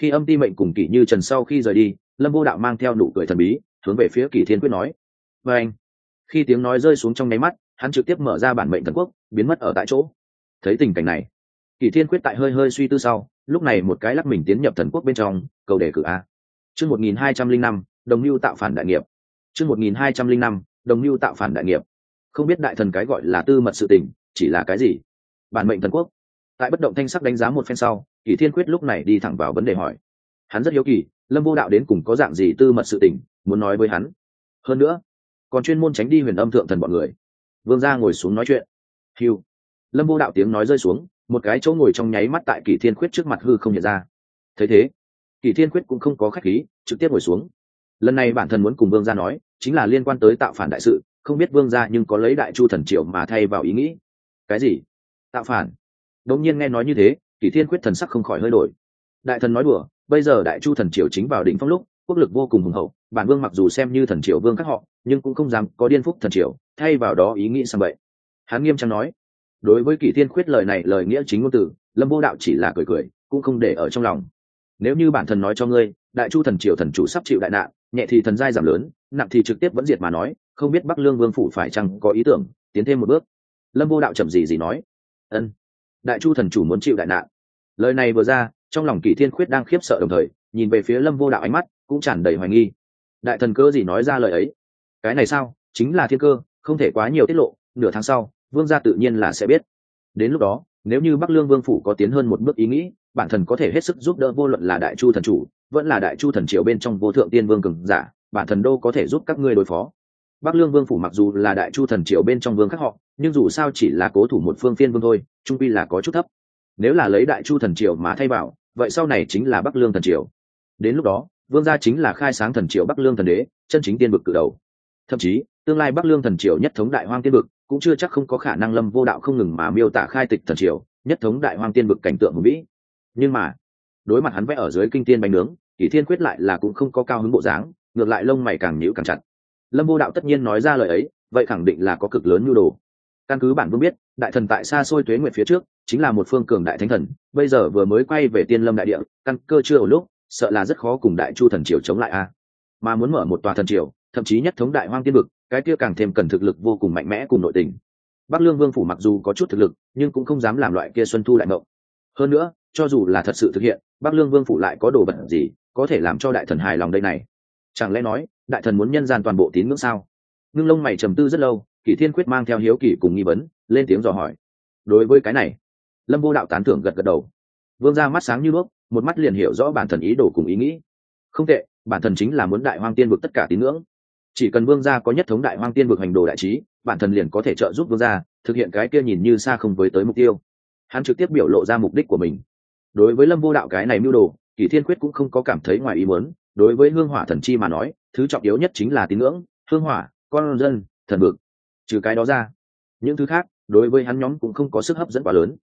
Khi âm ti mệnh cùng kỷ như trần sau khi rời đi, lâm vô đạo mang theo nụ cười thần bí, hướng về phía kỷ thiên quyết nói, và anh. Khi tiếng nói rơi xuống trong nháy mắt, hắn trực tiếp mở ra bản mệnh thần quốc, biến mất ở tại chỗ. Thấy tình cảnh này, kỷ thiên quyết tại hơi hơi suy tư sau, lúc này một cái lắc mình tiến nhập thần quốc bên trong, cầu đề cử a. Chương một nghìn hai trăm linh năm, đồng mưu tạo phản đại nghiệp. Chương một nghìn hai trăm linh năm, đồng mưu tạo phản đại nghiệp không biết đại thần cái gọi là tư mật sự tình, chỉ là cái gì? Bản mệnh thần quốc. Tại bất động thanh sắc đánh giá một phen sau, kỷ thiên quyết lúc này đi thẳng vào vấn đề hỏi. Hắn rất hiếu kỳ, lâm vô đạo đến cùng có dạng gì tư mật sự tình, muốn nói với hắn. Hơn nữa, còn chuyên môn tránh đi huyền âm thượng thần bọn người. Vương gia ngồi xuống nói chuyện. Hiu lâm vô đạo tiếng nói rơi xuống, một cái chỗ ngồi trong nháy mắt tại kỷ thiên quyết trước mặt hư không nhận ra. Thấy thế, kỷ thiên quyết cũng không có khách khí, trực tiếp ngồi xuống. Lần này bản thân muốn cùng vương gia nói, chính là liên quan tới tạo phản đại sự không biết vương gia nhưng có lấy đại chu thần triệu mà thay vào ý nghĩ. Cái gì? Tạo phản. Đống nhiên nghe nói như thế, kỷ thiên quyết thần sắc không khỏi hơi đổi. Đại thần nói đùa, bây giờ đại chu thần triều chính vào đỉnh phong lúc, quốc lực vô cùng hùng hậu, bản vương mặc dù xem như thần triều vương các họ, nhưng cũng không dám có điên phúc thần triều, thay vào đó ý nghĩ sang vậy hắn nghiêm trang nói, đối với kỷ thiên khuyết lời này, lời nghĩa chính ngôn từ, lâm vô đạo chỉ là cười cười, cũng không để ở trong lòng. Nếu như bản thân nói cho ngươi, đại chu thần triều thần chủ sắp chịu đại nạn, nhẹ thì thần giai giảm lớn, nặng thì trực tiếp vẫn diệt mà nói không biết bắc lương vương phủ phải chăng có ý tưởng, tiến thêm một bước. Lâm vô đạo chậm gì gì nói, ân, đại chu thần chủ muốn chịu đại nạn. Lời này vừa ra, trong lòng kỷ thiên khuyết đang khiếp sợ đồng thời, nhìn về phía lâm vô đạo ánh mắt cũng tràn đầy hoài nghi. Đại thần cơ gì nói ra lời ấy? Cái này sao? Chính là thiên cơ, không thể quá nhiều tiết lộ, nửa tháng sau, vương gia tự nhiên là sẽ biết. Đến lúc đó, nếu như bắc lương vương phủ có tiến hơn một bước ý nghĩ, bản thần có thể hết sức giúp đỡ vô luận là đại chu thần chủ, vẫn là đại chu thần triều bên trong vô thượng tiên vương cường giả, bản thần đô có thể giúp các ngươi đối phó bắc lương vương phủ mặc dù là đại chu thần triều bên trong vương khác họ, nhưng dù sao chỉ là cố thủ một phương phiên vương thôi, trung quy là có chút thấp. Nếu là lấy đại chu thần triều mà thay bảo vậy sau này chính là bắc lương thần triều. Đến lúc đó, vương gia chính là khai sáng thần triều bắc lương thần đế, chân chính tiên vực cự đầu. Thậm chí, tương lai bắc lương thần triều nhất thống đại hoang tiên vực cũng chưa chắc không có khả năng lâm vô đạo không ngừng mà miêu tả khai tịch thần triều, nhất thống đại hoang tiên vực cảnh tượng hùng vĩ. Nhưng mà, đối mặt hắn vẽ ở dưới kinh tiên bánh nướng kỷ thiên quyết lại là cũng không có cao hứng bộ dáng, ngược lại lông mày càng nhữ càng chặt lâm vô đạo tất nhiên nói ra lời ấy, vậy khẳng định là có cực lớn nhu đồ. Căn cứ bản vương biết, đại thần tại xa xôi tuế nguyệt phía trước, chính là một phương cường đại thánh thần, bây giờ vừa mới quay về tiên lâm đại địa, căn cơ chưa ở lúc, sợ là rất khó cùng đại chu thần triều chống lại a. Mà muốn mở một tòa thần triều, thậm chí nhất thống đại hoang tiên vực, cái kia càng thêm cần thực lực vô cùng mạnh mẽ cùng nội tình. Bắc lương vương phủ mặc dù có chút thực lực, nhưng cũng không dám làm loại kia xuân thu đại mộng. Hơn nữa, cho dù là thật sự thực hiện, bắc lương vương phủ lại có đồ vật gì, có thể làm cho đại thần hài lòng đây này? Chẳng lẽ nói, đại thần muốn nhân gian toàn bộ tín ngưỡng sao? Ngưng lông mày trầm tư rất lâu, kỷ thiên quyết mang theo hiếu kỷ cùng nghi vấn, lên tiếng dò hỏi. Đối với cái này, lâm vô đạo tán thưởng gật gật đầu. Vương ra mắt sáng như đuốc, một mắt liền hiểu rõ bản thần ý đồ cùng ý nghĩ. Không tệ, bản thần chính là muốn đại hoang tiên vực tất cả tín ngưỡng. Chỉ cần vương gia có nhất thống đại hoang tiên vực hành đồ đại trí, bản thần liền có thể trợ giúp vương gia thực hiện cái kia nhìn như xa không với tới mục tiêu. Hắn trực tiếp biểu lộ ra mục đích của mình. Đối với lâm vô đạo cái này mưu đồ, kỷ thiên quyết cũng không có cảm thấy ngoài ý muốn đối với hương hỏa thần chi mà nói, thứ trọng yếu nhất chính là tín ngưỡng, hương hỏa, con dân, thần vực. Trừ cái đó ra, những thứ khác, đối với hắn nhóm cũng không có sức hấp dẫn quá lớn.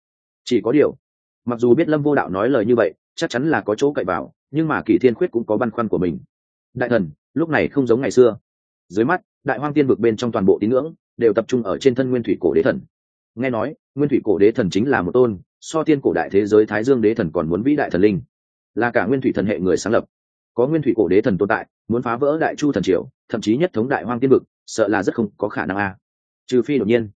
Chỉ có điều, mặc dù biết lâm vô đạo nói lời như vậy, chắc chắn là có chỗ cậy vào, nhưng mà kỷ thiên khuyết cũng có băn khoăn của mình. Đại thần, lúc này không giống ngày xưa. Dưới mắt, đại hoang tiên vực bên trong toàn bộ tín ngưỡng đều tập trung ở trên thân nguyên thủy cổ đế thần. Nghe nói, nguyên thủy cổ đế thần chính là một tôn, so tiên cổ đại thế giới thái dương đế thần còn muốn vĩ đại thần linh. Là cả nguyên thủy thần hệ người sáng lập có nguyên thủy cổ đế thần tồn tại, muốn phá vỡ đại chu thần triều, thậm chí nhất thống đại hoang tiên vực, sợ là rất không có khả năng a. Trừ phi đột nhiên,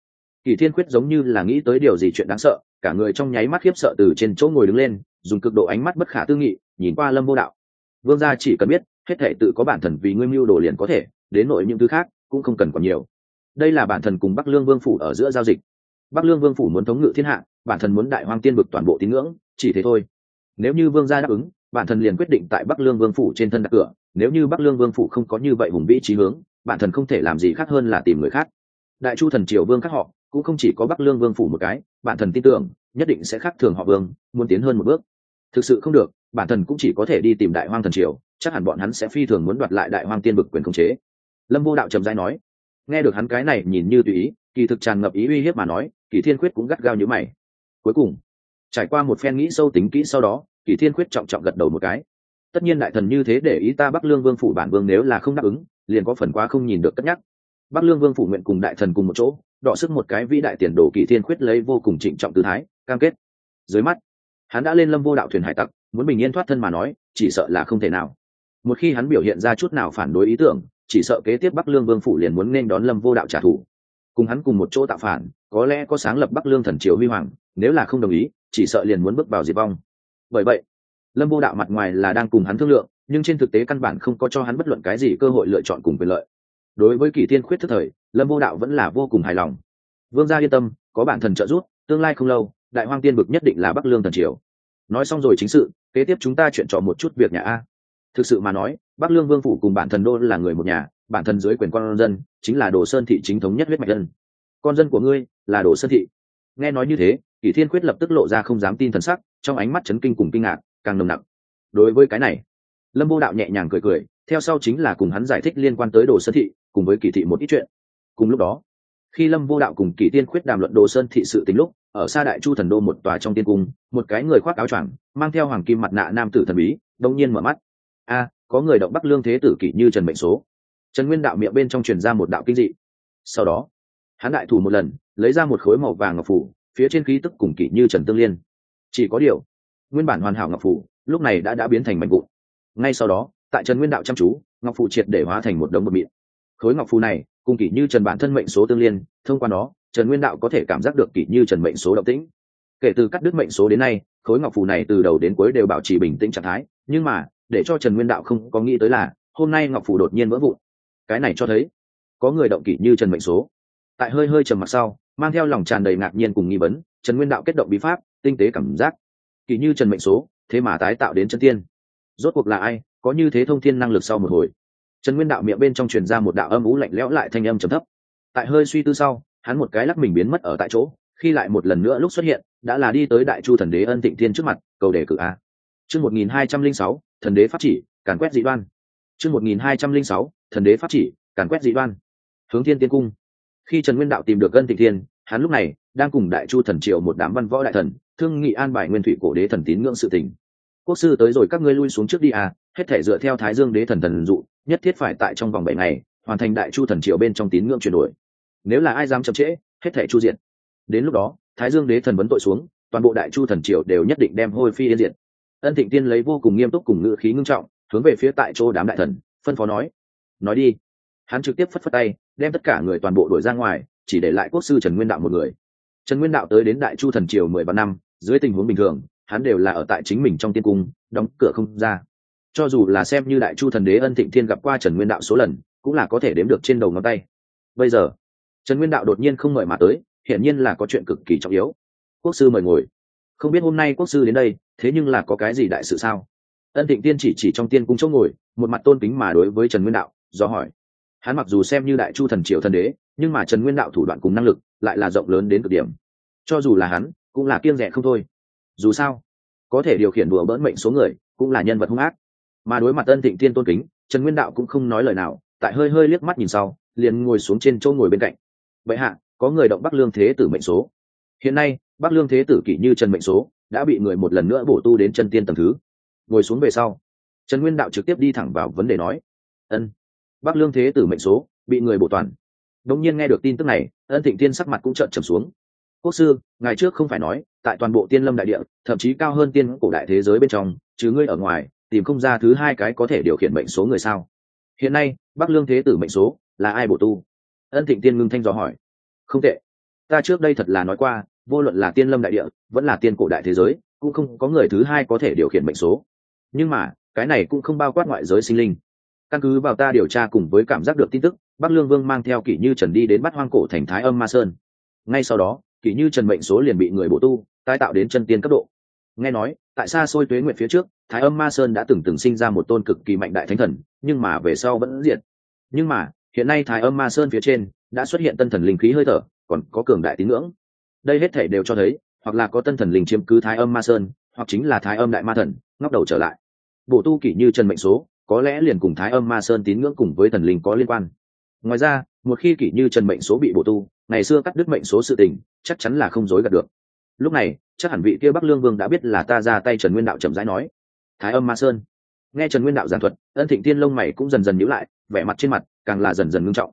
kỳ thiên quyết giống như là nghĩ tới điều gì chuyện đáng sợ, cả người trong nháy mắt khiếp sợ từ trên chỗ ngồi đứng lên, dùng cực độ ánh mắt bất khả tư nghị, nhìn qua lâm vô đạo. Vương gia chỉ cần biết, hết thể tự có bản thần vì ngươi mưu đồ liền có thể, đến nội những thứ khác, cũng không cần còn nhiều. Đây là bản thần cùng bắc lương vương phủ ở giữa giao dịch. Bắc lương vương phủ muốn thống ngự thiên hạ, bản thần muốn đại hoang tiên vực toàn bộ tín ngưỡng, chỉ thế thôi. Nếu như vương gia đáp ứng bản thần liền quyết định tại bắc lương vương phủ trên thân đặt cửa, nếu như bắc lương vương phủ không có như vậy hùng vĩ trí hướng, bản thần không thể làm gì khác hơn là tìm người khác. Đại chu thần triều vương khác họ, cũng không chỉ có bắc lương vương phủ một cái, bản thần tin tưởng, nhất định sẽ khác thường họ vương, muốn tiến hơn một bước. Thực sự không được, bản thần cũng chỉ có thể đi tìm đại hoang thần triều, chắc hẳn bọn hắn sẽ phi thường muốn đoạt lại đại hoang tiên vực quyền khống chế. Lâm vô đạo trầm giai nói, nghe được hắn cái này nhìn như tùy ý, kỳ thực tràn ngập ý uy hiếp mà nói, kỳ thiên quyết cũng gắt gao như mày. Cuối cùng, trải qua một phen nghĩ sâu tính kỹ sau đó kỳ thiên quyết trọng trọng gật đầu một cái. Tất nhiên đại thần như thế để ý ta bắc lương vương phủ bản vương nếu là không đáp ứng, liền có phần quá không nhìn được cất nhắc. Bắc lương vương phủ nguyện cùng đại thần cùng một chỗ, đọ sức một cái vĩ đại tiền đồ kỳ thiên quyết lấy vô cùng trịnh trọng tư thái, cam kết. Dưới mắt, hắn đã lên lâm vô đạo thuyền hải tặc, muốn bình yên thoát thân mà nói, chỉ sợ là không thể nào. Một khi hắn biểu hiện ra chút nào phản đối ý tưởng, chỉ sợ kế tiếp bắc lương vương phủ liền muốn nên đón lâm vô đạo trả thù. Cùng hắn cùng một chỗ tạo phản, có lẽ có sáng lập bắc lương thần triều huy hoàng, nếu là không đồng ý, chỉ sợ liền muốn bước vào diệt vong bởi vậy, lâm vô đạo mặt ngoài là đang cùng hắn thương lượng, nhưng trên thực tế căn bản không có cho hắn bất luận cái gì cơ hội lựa chọn cùng quyền lợi. Đối với kỷ tiên khuyết thức thời, lâm vô đạo vẫn là vô cùng hài lòng. Vương gia yên tâm, có bản thần trợ giúp, tương lai không lâu, đại hoang tiên bực nhất định là bắc lương thần triều. Nói xong rồi chính sự, kế tiếp chúng ta chuyện trò một chút việc nhà a. Thực sự mà nói, bắc lương vương phủ cùng bản thần đô là người một nhà, bản thân dưới quyền con dân, chính là đồ sơn thị chính thống nhất huyết mạch dân. Con dân của ngươi là đồ sơn thị. Nghe nói như thế kỷ thiên quyết lập tức lộ ra không dám tin thần sắc trong ánh mắt chấn kinh cùng kinh ngạc, càng nồng nặng đối với cái này, lâm vô đạo nhẹ nhàng cười cười, theo sau chính là cùng hắn giải thích liên quan tới đồ sơn thị, cùng với kỳ thị một ít chuyện. Cùng lúc đó, khi lâm vô đạo cùng kỳ tiên khuyết đàm luận đồ sơn thị sự tính lúc, ở xa đại chu thần đô một tòa trong tiên cung, một cái người khoác áo choàng, mang theo hoàng kim mặt nạ nam tử thần bí, đông nhiên mở mắt. A, có người động bắc lương thế tử kỷ như trần mệnh số. Trần nguyên đạo miệng bên trong truyền ra một đạo kinh dị. Sau đó, hắn đại thủ một lần, lấy ra một khối màu vàng ngọc phủ, phía trên khí tức cùng kỷ như trần tương liên chỉ có điều, nguyên bản hoàn hảo ngọc phủ, lúc này đã đã biến thành mảnh vụn. Ngay sau đó, tại trần nguyên đạo chăm chú, ngọc phủ triệt để hóa thành một đống bột mịn. Khối ngọc phù này, cùng kỷ như trần bản thân mệnh số tương liên, thông qua nó, trần nguyên đạo có thể cảm giác được kỷ như trần mệnh số động tĩnh. Kể từ cắt đứt mệnh số đến nay, khối ngọc phù này từ đầu đến cuối đều bảo trì bình tĩnh trạng thái, nhưng mà, để cho trần nguyên đạo không có nghĩ tới là, hôm nay ngọc phủ đột nhiên vỡ vụn. Cái này cho thấy, có người động kỷ như trần mệnh số. Tại hơi hơi trầm mặc sau, mang theo lòng tràn đầy ngạc nhiên cùng nghi vấn, trần nguyên đạo kết động bí pháp tinh tế cảm giác. Kỳ như trần mệnh số, thế mà tái tạo đến chân tiên. Rốt cuộc là ai, có như thế thông thiên năng lực sau một hồi? Trần nguyên đạo miệng bên trong truyền ra một đạo âm ú lạnh lẽo lại thanh âm trầm thấp. Tại hơi suy tư sau, hắn một cái lắc mình biến mất ở tại chỗ, khi lại một lần nữa lúc xuất hiện, đã là đi tới đại chu thần đế ân tịnh thiên trước mặt, cầu đề cử a. Chương một nghìn hai trăm linh sáu, thần đế pháp chỉ, càn quét dị đoan. Chương một nghìn hai trăm linh sáu, thần đế pháp chỉ, càn quét dị đoan. Hướng thiên tiên cung. Khi trần nguyên đạo tìm được ân tịnh thiên, hắn lúc này đang cùng đại chu thần triều một đám văn võ đại thần thương nghị an bài nguyên thủy cổ đế thần tín ngưỡng sự tình. Quốc sư tới rồi các ngươi lui xuống trước đi à hết thể dựa theo thái dương đế thần thần dụ, nhất thiết phải tại trong vòng bảy ngày, hoàn thành đại chu thần triều bên trong tín ngưỡng chuyển đổi. Nếu là ai dám chậm trễ, hết thể chu diện đến lúc đó, thái dương đế thần vấn tội xuống, toàn bộ đại chu thần triều đều nhất định đem hôi phi yên diện ân thịnh tiên lấy vô cùng nghiêm túc cùng ngữ khí ngưng trọng, hướng về phía tại chỗ đám đại thần, phân phó nói nói đi. Hắn trực tiếp phất phất tay, đem tất cả người toàn bộ đuổi ra ngoài, chỉ để lại quốc sư trần nguyên đạo một người. Trần nguyên đạo tới đến đại chu thần triều mười ba năm dưới tình huống bình thường, hắn đều là ở tại chính mình trong tiên cung, đóng cửa không ra. Cho dù là xem như đại chu thần đế ân thịnh thiên gặp qua trần nguyên đạo số lần, cũng là có thể đếm được trên đầu ngón tay. Bây giờ, trần nguyên đạo đột nhiên không mời mà tới, hiển nhiên là có chuyện cực kỳ trọng yếu. Quốc sư mời ngồi. Không biết hôm nay quốc sư đến đây, thế nhưng là có cái gì đại sự sao? Ân thịnh tiên chỉ chỉ trong tiên cung chỗ ngồi, một mặt tôn kính mà đối với trần nguyên đạo, do hỏi. Hắn mặc dù xem như đại chu thần triều thần đế, nhưng mà trần nguyên đạo thủ đoạn cùng năng lực lại là rộng lớn đến cực điểm. Cho dù là hắn cũng là kiêng rẻ không thôi. Dù sao, có thể điều khiển đùa bỡn mệnh số người cũng là nhân vật hung ác. Mà đối mặt ân thịnh tiên tôn kính, trần nguyên đạo cũng không nói lời nào, tại hơi hơi liếc mắt nhìn sau, liền ngồi xuống trên chỗ ngồi bên cạnh. Vậy hạ, có người động bắc lương thế tử mệnh số. Hiện nay, bắc lương thế tử kỷ như trần mệnh số, đã bị người một lần nữa bổ tu đến chân tiên tầng thứ. Ngồi xuống về sau, trần nguyên đạo trực tiếp đi thẳng vào vấn đề nói, ân, bắc lương thế tử mệnh số bị người bổ toàn. Đông nhiên nghe được tin tức này, ân thịnh tiên sắc mặt cũng trợn trầm xuống quốc sư ngày trước không phải nói, tại toàn bộ tiên lâm đại địa, thậm chí cao hơn tiên cổ đại thế giới bên trong chứ ngươi ở ngoài, tìm không ra thứ hai cái có thể điều khiển mệnh số người sao? Hiện nay, bắc lương thế tử mệnh số là ai bổ tu? Ân thịnh tiên ngưng thanh dò hỏi. Không tệ. Ta trước đây thật là nói qua, vô luận là tiên lâm đại địa, vẫn là tiên cổ đại thế giới, cũng không có người thứ hai có thể điều khiển mệnh số. Nhưng mà, cái này cũng không bao quát ngoại giới sinh linh. Căn cứ vào ta điều tra cùng với cảm giác được tin tức, bắc lương vương mang theo kỷ như trần đi đến bắt hoang cổ thành thái âm ma sơn. Ngay sau đó kỷ như trần mệnh số liền bị người bổ tu, tái tạo đến chân tiên cấp độ. Nghe nói, tại xa xôi tuế nguyện phía trước, thái âm ma sơn đã từng từng sinh ra một tôn cực kỳ mạnh đại thánh thần, nhưng mà về sau vẫn diệt. Nhưng mà, hiện nay thái âm ma sơn phía trên đã xuất hiện tân thần linh khí hơi thở, còn có cường đại tín ngưỡng. Đây hết thể đều cho thấy, hoặc là có tân thần linh chiếm cứ thái âm ma sơn, hoặc chính là thái âm đại ma thần, ngóc đầu trở lại. Bộ tu kỷ như trần mệnh số, có lẽ liền cùng thái âm ma sơn tín ngưỡng cùng với thần linh có liên quan. Ngoài ra một khi kỷ như trần mệnh số bị bổ tu, ngày xưa cắt đứt mệnh số sự tình, chắc chắn là không dối gạt được. Lúc này, chắc hẳn vị kia bắc lương vương đã biết là ta ra tay trần nguyên đạo chậm rãi nói. Thái âm ma sơn. Nghe trần nguyên đạo giảng thuật, ân thịnh tiên lông mày cũng dần dần nhíu lại, vẻ mặt trên mặt càng là dần dần ngưng trọng.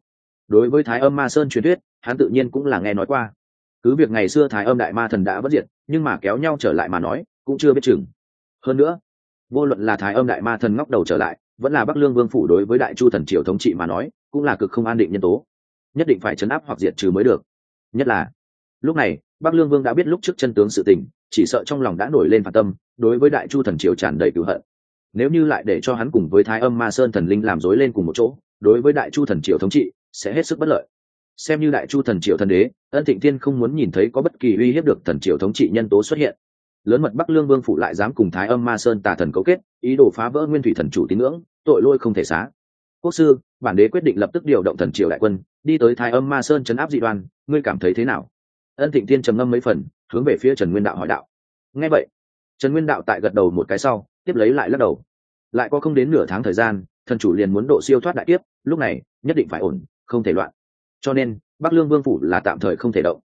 Đối với thái âm ma sơn truyền thuyết, hắn tự nhiên cũng là nghe nói qua. Cứ việc ngày xưa thái âm đại ma thần đã bất diệt, nhưng mà kéo nhau trở lại mà nói, cũng chưa biết chừng. Hơn nữa, vô luận là thái âm đại ma thần ngóc đầu trở lại, vẫn là bắc lương vương phủ đối với đại chu thần triều thống trị mà nói cũng là cực không an định nhân tố. Nhất định phải chấn áp hoặc diệt trừ mới được. Nhất là, lúc này, bắc lương vương đã biết lúc trước chân tướng sự tình, chỉ sợ trong lòng đã nổi lên phản tâm, đối với đại chu thần triều tràn đầy cựu hận. Nếu như lại để cho hắn cùng với thái âm ma sơn thần linh làm dối lên cùng một chỗ, đối với đại chu thần triều thống trị, sẽ hết sức bất lợi. Xem như đại chu thần triều thần đế, ân thịnh thiên không muốn nhìn thấy có bất kỳ uy hiếp được thần triều thống trị nhân tố xuất hiện. Lớn mật bắc lương vương phụ lại dám cùng thái âm ma sơn tà thần cấu kết, ý đồ phá vỡ nguyên thủy thần chủ tín ngưỡng, tội lôi không thể xá quốc sư, bản đế quyết định lập tức điều động thần triều đại quân, đi tới thái âm ma sơn chấn áp dị đoan, ngươi cảm thấy thế nào? Ân thịnh thiên trầm ngâm mấy phần, hướng về phía trần nguyên đạo hỏi đạo. Nghe vậy, trần nguyên đạo tại gật đầu một cái sau, tiếp lấy lại lắc đầu. Lại có không đến nửa tháng thời gian, thần chủ liền muốn độ siêu thoát đại tiếp lúc này, nhất định phải ổn, không thể loạn. Cho nên, bắc lương vương phủ là tạm thời không thể động.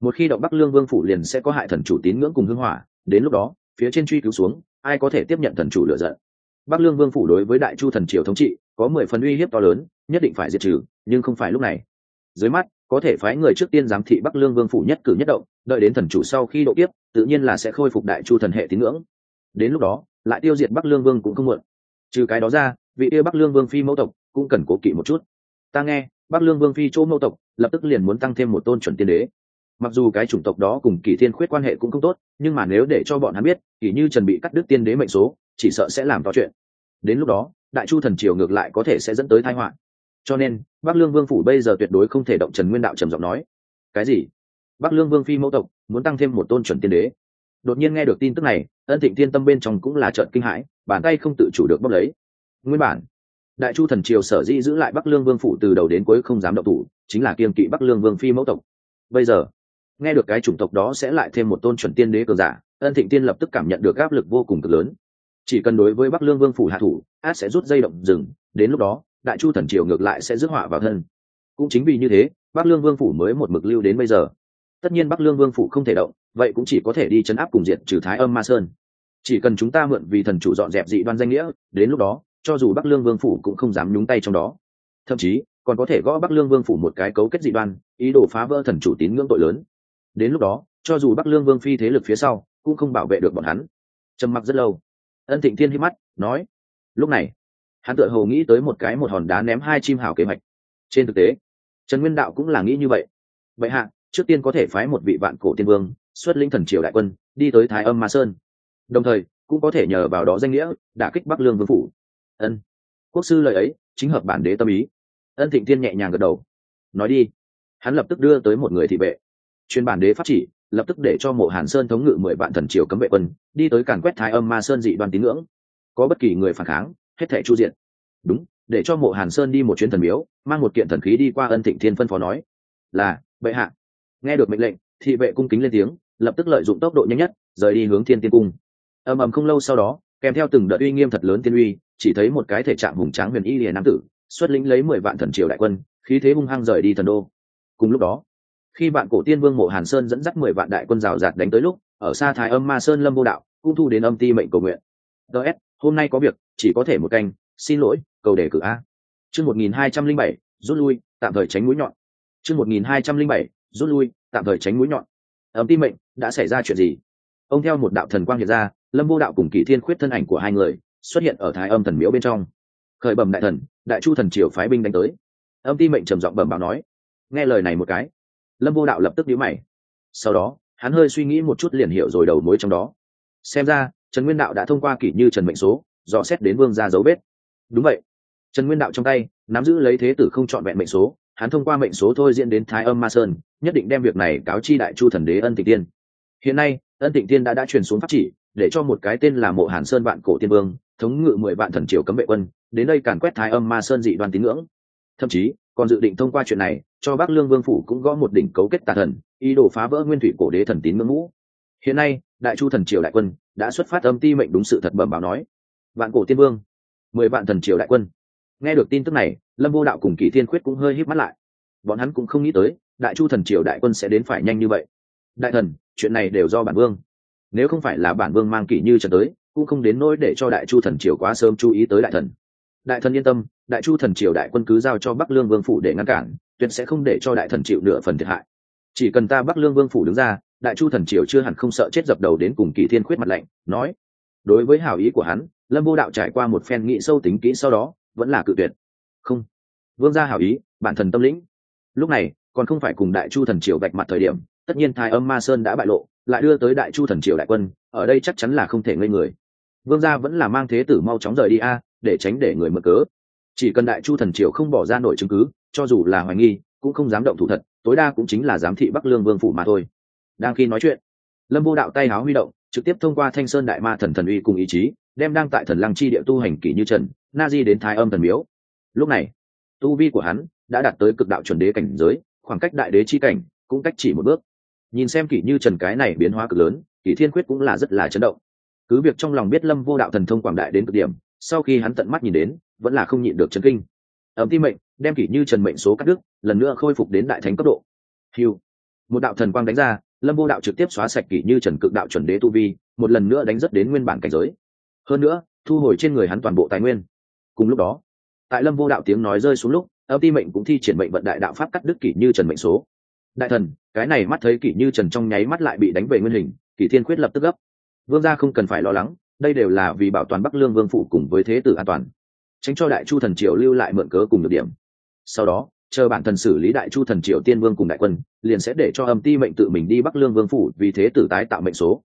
Một khi động bắc lương vương phủ liền sẽ có hại thần chủ tín ngưỡng cùng hưng hỏa, đến lúc đó, phía trên truy cứu xuống, ai có thể tiếp nhận thần chủ lựa giận? Bắc lương vương phủ đối với đại chu thần triều thống trị có mười phần uy hiếp to lớn, nhất định phải diệt trừ, nhưng không phải lúc này. Dưới mắt, có thể phái người trước tiên giám thị bắc lương vương phủ nhất cử nhất động, đợi đến thần chủ sau khi độ tiếp tự nhiên là sẽ khôi phục đại chu thần hệ tín ngưỡng. Đến lúc đó, lại tiêu diệt bắc lương vương cũng không muộn. Trừ cái đó ra, vị yêu bắc lương vương phi mẫu tộc cũng cần cố kỵ một chút. Ta nghe, bắc lương vương phi chỗ mẫu tộc lập tức liền muốn tăng thêm một tôn chuẩn tiên đế. Mặc dù cái chủng tộc đó cùng kỷ thiên khuyết quan hệ cũng không tốt, nhưng mà nếu để cho bọn hắn biết kỳ như trần bị cắt đứt tiên đế mệnh số chỉ sợ sẽ làm to chuyện. Đến lúc đó, đại chu thần triều ngược lại có thể sẽ dẫn tới tai họa. Cho nên, bắc lương vương phủ bây giờ tuyệt đối không thể động trần nguyên đạo trầm giọng nói. Cái gì? Bắc lương vương phi mẫu tộc, muốn tăng thêm một tôn chuẩn tiên đế. Đột nhiên nghe được tin tức này, ân thịnh tiên tâm bên trong cũng là trợn kinh hãi, bàn tay không tự chủ được bốc lấy. Nguyên bản, đại chu thần triều sở dĩ giữ lại bắc lương vương phủ từ đầu đến cuối không dám động thủ, chính là kiên kỵ bắc lương vương phi mẫu tộc. Bây giờ, nghe được cái chủng tộc đó sẽ lại thêm một tôn chuẩn tiên đế cường giả, ân thịnh tiên lập tức cảm nhận được áp lực vô cùng cực lớn chỉ cần đối với bắc lương vương phủ hạ thủ át sẽ rút dây động rừng, đến lúc đó, đại chu thần triều ngược lại sẽ rước họa vào thân. Cũng chính vì như thế, bắc lương vương phủ mới một mực lưu đến bây giờ. Tất nhiên bắc lương vương phủ không thể động, vậy cũng chỉ có thể đi chấn áp cùng diện trừ thái âm ma sơn. Chỉ cần chúng ta mượn vì thần chủ dọn dẹp dị đoan danh nghĩa, đến lúc đó, cho dù bắc lương vương phủ cũng không dám nhúng tay trong đó. Thậm chí, còn có thể gõ bắc lương vương phủ một cái cấu kết dị đoan, ý đồ phá vỡ thần chủ tín ngưỡng tội lớn. Đến lúc đó, cho dù bắc lương vương phi thế lực phía sau, cũng không bảo vệ được bọn hắn. Trầm mặc rất lâu ân thịnh thiên hít mắt, nói, lúc này, hắn tự hồ nghĩ tới một cái một hòn đá ném hai chim hào kế hoạch. Trên thực tế, trần nguyên đạo cũng là nghĩ như vậy. Vậy hạ, trước tiên có thể phái một vị vạn cổ tiên vương, xuất linh thần triều đại quân, đi tới thái âm ma sơn. Đồng thời, cũng có thể nhờ vào đó danh nghĩa, đả kích bắc lương vương phủ. Ân. Quốc sư lời ấy, chính hợp bản đế tâm ý. Ân thịnh Thiên nhẹ nhàng gật đầu, nói đi. Hắn lập tức đưa tới một người thị vệ. Chuyên bản đế pháp chỉ lập tức để cho mộ hàn sơn thống ngự mười vạn thần triều cấm vệ quân, đi tới càn quét thái âm ma sơn dị đoàn tín ngưỡng. Có bất kỳ người phản kháng, hết thể chu diện. Đúng, để cho mộ hàn sơn đi một chuyến thần miếu, mang một kiện thần khí đi qua ân thịnh thiên phân phó nói. Là, bệ hạ. Nghe được mệnh lệnh, thị vệ cung kính lên tiếng, lập tức lợi dụng tốc độ nhanh nhất, rời đi hướng thiên tiên cung. Ầm ầm không lâu sau đó, kèm theo từng đợt uy nghiêm thật lớn tiên uy, chỉ thấy một cái thể trạng hùng tráng huyền y liền nam tử, xuất lĩnh lấy mười vạn thần triều đại quân, khí thế hung hăng rời đi thần đô. Cùng lúc đó khi bạn cổ tiên vương mộ hàn sơn dẫn dắt mười vạn đại quân rào rạt đánh tới lúc, ở xa thái âm ma sơn lâm vô đạo, cũng thu đến âm ti mệnh cầu nguyện. Ts hôm nay có việc, chỉ có thể một canh, xin lỗi, cầu đề cử a. Chương một nghìn hai trăm linh bảy, rút lui, tạm thời tránh mũi nhọn. Chương một nghìn hai trăm linh bảy, rút lui, tạm thời tránh mũi nhọn. Âm ti mệnh, đã xảy ra chuyện gì? Ông theo một đạo thần quang hiện ra, lâm vô đạo cùng kỳ thiên khuyết thân ảnh của hai người, xuất hiện ở thái âm thần miếu bên trong. Khởi bẩm đại thần, đại chu thần triều phái binh đánh tới. Âm ti mệnh trầm giọng bẩm báo nói. Nghe lời này một cái lâm vô đạo lập tức nhíu mày. Sau đó, hắn hơi suy nghĩ một chút liền hiểu rồi đầu mối trong đó. Xem ra, trần nguyên đạo đã thông qua kỷ như trần mệnh số, dò xét đến vương ra dấu vết. Đúng vậy. Trần nguyên đạo trong tay, nắm giữ lấy thế tử không chọn vẹn mệnh số, hắn thông qua mệnh số thôi diễn đến thái âm ma sơn, nhất định đem việc này cáo chi đại chu thần đế ân tịnh tiên. Hiện nay, ân tịnh tiên đã đã truyền xuống pháp chỉ, để cho một cái tên là mộ hàn sơn vạn cổ tiên vương, thống ngự mười vạn thần triều cấm vệ quân, đến đây càn quét thái âm ma sơn dị đoàn tín ngưỡng. Thậm chí còn dự định thông qua chuyện này, cho bắc lương vương phủ cũng gõ một đỉnh cấu kết tà thần, ý đồ phá vỡ nguyên thủy cổ đế thần tín ngưỡng ngũ. Hiện nay, đại chu thần triều đại quân đã xuất phát âm ti mệnh đúng sự thật bẩm báo nói. Vạn cổ tiên vương, mười vạn thần triều đại quân. Nghe được tin tức này, lâm vô đạo cùng kỳ thiên khuyết cũng hơi hít mắt lại. Bọn hắn cũng không nghĩ tới, đại chu thần triều đại quân sẽ đến phải nhanh như vậy. Đại thần, chuyện này đều do bản vương. Nếu không phải là bản vương mang kỷ như trần tới, cũng không đến nỗi để cho đại chu thần triều quá sớm chú ý tới đại thần đại thần yên tâm, đại chu thần triều đại quân cứ giao cho bắc lương vương phủ để ngăn cản, tuyệt sẽ không để cho đại thần chịu nửa phần thiệt hại. Chỉ cần ta bắc lương vương phủ đứng ra, đại chu thần triều chưa hẳn không sợ chết dập đầu đến cùng kỳ thiên khuyết mặt lạnh, nói. Đối với hảo ý của hắn, lâm vô đạo trải qua một phen nghĩ sâu tính kỹ sau đó, vẫn là cự tuyệt. Không. Vương gia hảo ý, bản thần tâm lĩnh. Lúc này, còn không phải cùng đại chu thần triều vạch mặt thời điểm, tất nhiên thái âm ma sơn đã bại lộ, lại đưa tới đại chu thần triều đại quân, ở đây chắc chắn là không thể ngây người. Vương gia vẫn là mang thế tử mau chóng rời đi a để tránh để người mở cớ. Chỉ cần đại chu thần triều không bỏ ra nổi chứng cứ, cho dù là hoài nghi, cũng không dám động thủ thật, tối đa cũng chính là giám thị bắc lương vương phủ mà thôi. Đang khi nói chuyện, lâm vô đạo tay háo huy động, trực tiếp thông qua thanh sơn đại ma thần thần uy cùng ý chí, đem đang tại thần lăng chi địa tu hành kỷ như trần, na di đến thái âm thần miếu. Lúc này, tu vi của hắn đã đạt tới cực đạo chuẩn đế cảnh giới, khoảng cách đại đế chi cảnh cũng cách chỉ một bước. Nhìn xem kỷ như trần cái này biến hóa cực lớn, kỷ thiên quyết cũng là rất là chấn động. Cứ việc trong lòng biết lâm vô đạo thần thông quảng đại đến cực điểm sau khi hắn tận mắt nhìn đến, vẫn là không nhịn được chấn kinh. Ẩm ti mệnh, đem kỷ như trần mệnh số cắt đứt, lần nữa khôi phục đến đại thánh cấp độ. Hiu một đạo thần quang đánh ra, lâm vô đạo trực tiếp xóa sạch kỷ như trần cực đạo chuẩn đế tu vi, một lần nữa đánh rất đến nguyên bản cảnh giới. Hơn nữa, thu hồi trên người hắn toàn bộ tài nguyên. Cùng lúc đó, tại lâm vô đạo tiếng nói rơi xuống lúc âm ti mệnh cũng thi triển mệnh vận đại đạo pháp cắt đứt kỷ như trần mệnh số. Đại thần, cái này mắt thấy kỷ như trần trong nháy mắt lại bị đánh về nguyên hình, kỷ thiên quyết lập tức gấp. Vương gia không cần phải lo lắng đây đều là vì bảo toàn bắc lương vương phủ cùng với thế tử an toàn, tránh cho đại chu thần triều lưu lại mượn cớ cùng được điểm. Sau đó, chờ bản thần xử lý đại chu thần triều tiên vương cùng đại quân, liền sẽ để cho âm ti mệnh tự mình đi bắc lương vương phủ vì thế tử tái tạo mệnh số.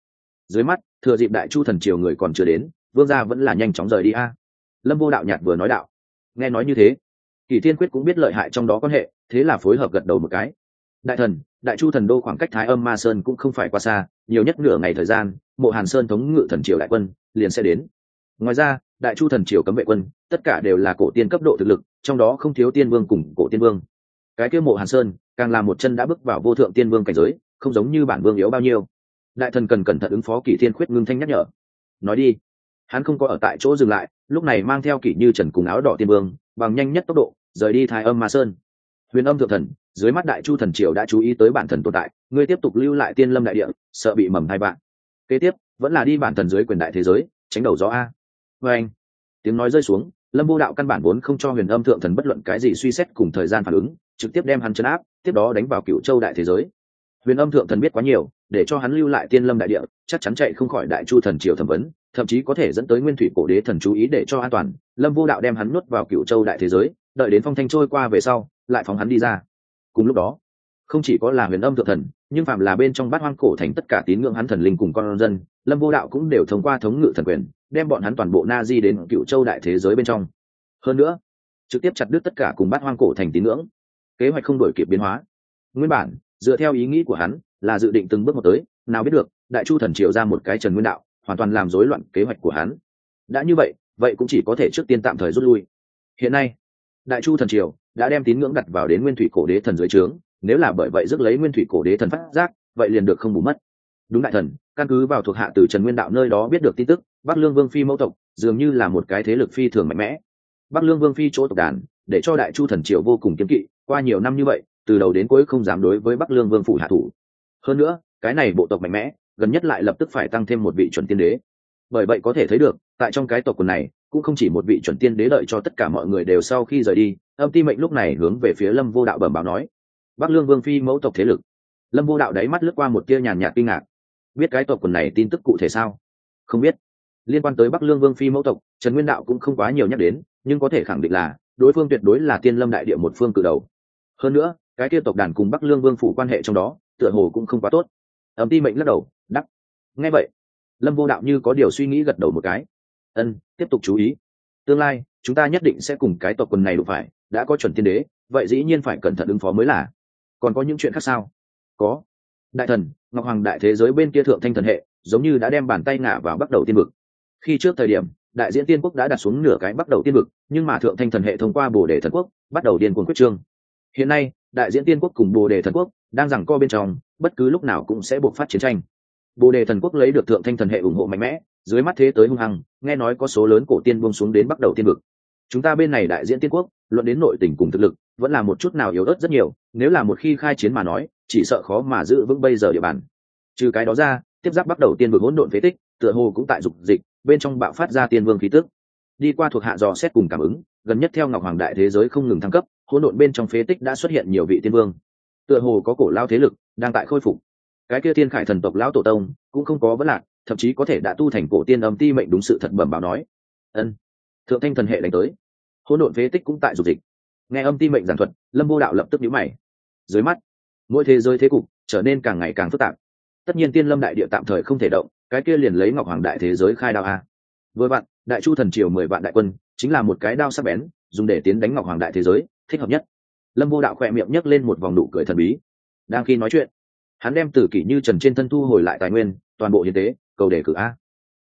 Dưới mắt, thừa dịp đại chu thần triều người còn chưa đến, vương gia vẫn là nhanh chóng rời đi a. Lâm vô đạo nhạt vừa nói đạo. Nghe nói như thế, kỳ thiên quyết cũng biết lợi hại trong đó quan hệ, thế là phối hợp gật đầu một cái. Đại thần, đại chu thần đô khoảng cách thái âm ma sơn cũng không phải qua xa, nhiều nhất nửa ngày thời gian, mộ hàn sơn thống ngự thần triều đại quân liền sẽ đến. Ngoài ra, đại chu thần triều cấm vệ quân, tất cả đều là cổ tiên cấp độ thực lực, trong đó không thiếu tiên vương cùng cổ tiên vương. Cái kia mộ hàn sơn, càng là một chân đã bước vào vô thượng tiên vương cảnh giới, không giống như bản vương yếu bao nhiêu. Đại thần cần cẩn thận ứng phó kỷ thiên khuyết ngưng thanh nhắc nhở. Nói đi, hắn không có ở tại chỗ dừng lại, lúc này mang theo kỷ như trần cùng áo đỏ tiên vương, bằng nhanh nhất tốc độ, rời đi thái âm ma sơn. Huyền âm thượng thần, dưới mắt đại chu thần triều đã chú ý tới bản thần tồn tại, ngươi tiếp tục lưu lại tiên lâm đại địa, sợ bị mầm hai bạn kế tiếp, vẫn là đi bản thần dưới quyền đại thế giới, tránh đầu gió a. Vê anh, tiếng nói rơi xuống, lâm vô đạo căn bản vốn không cho huyền âm thượng thần bất luận cái gì suy xét cùng thời gian phản ứng, trực tiếp đem hắn chấn áp, tiếp đó đánh vào cựu châu đại thế giới. Huyền âm thượng thần biết quá nhiều, để cho hắn lưu lại tiên lâm đại địa, chắc chắn chạy không khỏi đại chu thần triều thẩm vấn, thậm chí có thể dẫn tới nguyên thủy cổ đế thần chú ý để cho an toàn. Lâm vô đạo đem hắn nuốt vào cựu châu đại thế giới, đợi đến phong thanh trôi qua về sau, lại phóng hắn đi ra. Cùng lúc đó không chỉ có là huyền âm thượng thần, nhưng phạm là bên trong bát hoang cổ thành tất cả tín ngưỡng hắn thần linh cùng con dân, lâm vô đạo cũng đều thông qua thống ngự thần quyền, đem bọn hắn toàn bộ na di đến cựu châu đại thế giới bên trong. Hơn nữa, trực tiếp chặt đứt tất cả cùng bát hoang cổ thành tín ngưỡng. Kế hoạch không đổi kịp biến hóa. Nguyên bản, dựa theo ý nghĩ của hắn, là dự định từng bước một tới, nào biết được, đại chu thần triệu ra một cái trần nguyên đạo, hoàn toàn làm rối loạn kế hoạch của hắn. Đã như vậy vậy cũng chỉ có thể trước tiên tạm thời rút lui. Hiện nay, đại chu thần triều đã đem tín ngưỡng đặt vào đến nguyên thủy cổ đế thần dưới trướng nếu là bởi vậy rước lấy nguyên thủy cổ đế thần phát giác, vậy liền được không bù mất. Đúng đại thần, căn cứ vào thuộc hạ từ trần nguyên đạo nơi đó biết được tin tức, bắc lương vương phi mẫu tộc dường như là một cái thế lực phi thường mạnh mẽ. Bắc lương vương phi chỗ tộc đàn, để cho đại chu thần triều vô cùng kiếm kỵ, qua nhiều năm như vậy, từ đầu đến cuối không dám đối với bắc lương vương phủ hạ thủ. Hơn nữa, cái này bộ tộc mạnh mẽ, gần nhất lại lập tức phải tăng thêm một vị chuẩn tiên đế. Bởi vậy có thể thấy được, tại trong cái tộc quần này, cũng không chỉ một vị chuẩn tiên đế đợi cho tất cả mọi người đều sau khi rời đi, âm ti mệnh lúc này hướng về phía lâm vô đạo bẩm báo nói bắc lương vương phi mẫu tộc thế lực. Lâm vô đạo đáy mắt lướt qua một tia nhàn nhạt kinh ngạc. Biết cái tộc quần này tin tức cụ thể sao? Không biết. Liên quan tới bắc lương vương phi mẫu tộc, trần nguyên đạo cũng không quá nhiều nhắc đến, nhưng có thể khẳng định là, đối phương tuyệt đối là tiên lâm đại địa một phương cự đầu. Hơn nữa, cái tia tộc đàn cùng bắc lương vương phủ quan hệ trong đó, tựa hồ cũng không quá tốt. Ấm ti mệnh lắc đầu, đắc. Nghe vậy, lâm vô đạo như có điều suy nghĩ gật đầu một cái. Ân, tiếp tục chú ý. Tương lai, chúng ta nhất định sẽ cùng cái tộc quần này đụng phải, đã có chuẩn tiên đế, vậy dĩ nhiên phải cẩn thận ứng phó mới là còn có những chuyện khác sao? Có. Đại thần, ngọc hoàng đại thế giới bên kia thượng thanh thần hệ, giống như đã đem bàn tay ngả vào bắt đầu tiên vực. Khi trước thời điểm, đại diễn tiên quốc đã đặt xuống nửa cái bắt đầu tiên vực, nhưng mà thượng thanh thần hệ thông qua bồ đề thần quốc, bắt đầu điên cuồng quyết trương. Hiện nay, đại diễn tiên quốc cùng bồ đề thần quốc đang rằng co bên trong, bất cứ lúc nào cũng sẽ buộc phát chiến tranh. Bồ đề thần quốc lấy được thượng thanh thần hệ ủng hộ mạnh mẽ, dưới mắt thế tới hung hăng, nghe nói có số lớn cổ tiên buông xuống đến bắt đầu tiên vực chúng ta bên này đại diễn tiên quốc, luận đến nội tình cùng thực lực, vẫn là một chút nào yếu ớt rất nhiều, nếu là một khi khai chiến mà nói, chỉ sợ khó mà giữ vững bây giờ địa bàn. Trừ cái đó ra, tiếp giáp bắt đầu tiên vương hỗn độn phế tích, tựa hồ cũng tại dục dịch, bên trong bạo phát ra tiên vương khí tức. Đi qua thuộc hạ dò xét cùng cảm ứng, gần nhất theo ngọc hoàng đại thế giới không ngừng thăng cấp, hỗn độn bên trong phế tích đã xuất hiện nhiều vị tiên vương. Tựa hồ có cổ lao thế lực đang tại khôi phục. Cái kia tiên khải thần tộc lão tổ tông cũng không có vấn lạc, thậm chí có thể đã tu thành cổ tiên âm ti mệnh đúng sự thật bẩm báo nói. Ân thượng thanh thần hệ đánh tới. Hỗn độn phế tích cũng tại dục dịch. Nghe âm ti mệnh giản thuật, lâm vô đạo lập tức nhíu mày. Dưới mắt, mỗi thế giới thế cục trở nên càng ngày càng phức tạp. Tất nhiên tiên lâm đại địa tạm thời không thể động, cái kia liền lấy ngọc hoàng đại thế giới khai đao a. Vừa vặn, đại chu thần triều mười vạn đại quân, chính là một cái đao sắc bén, dùng để tiến đánh ngọc hoàng đại thế giới, thích hợp nhất. Lâm vô đạo khỏe miệng nhấc lên một vòng nụ cười thần bí. Đang khi nói chuyện, hắn đem từ kỷ như trần trên thân thu hồi lại tài nguyên, toàn bộ hiến tế, cầu đề cử a.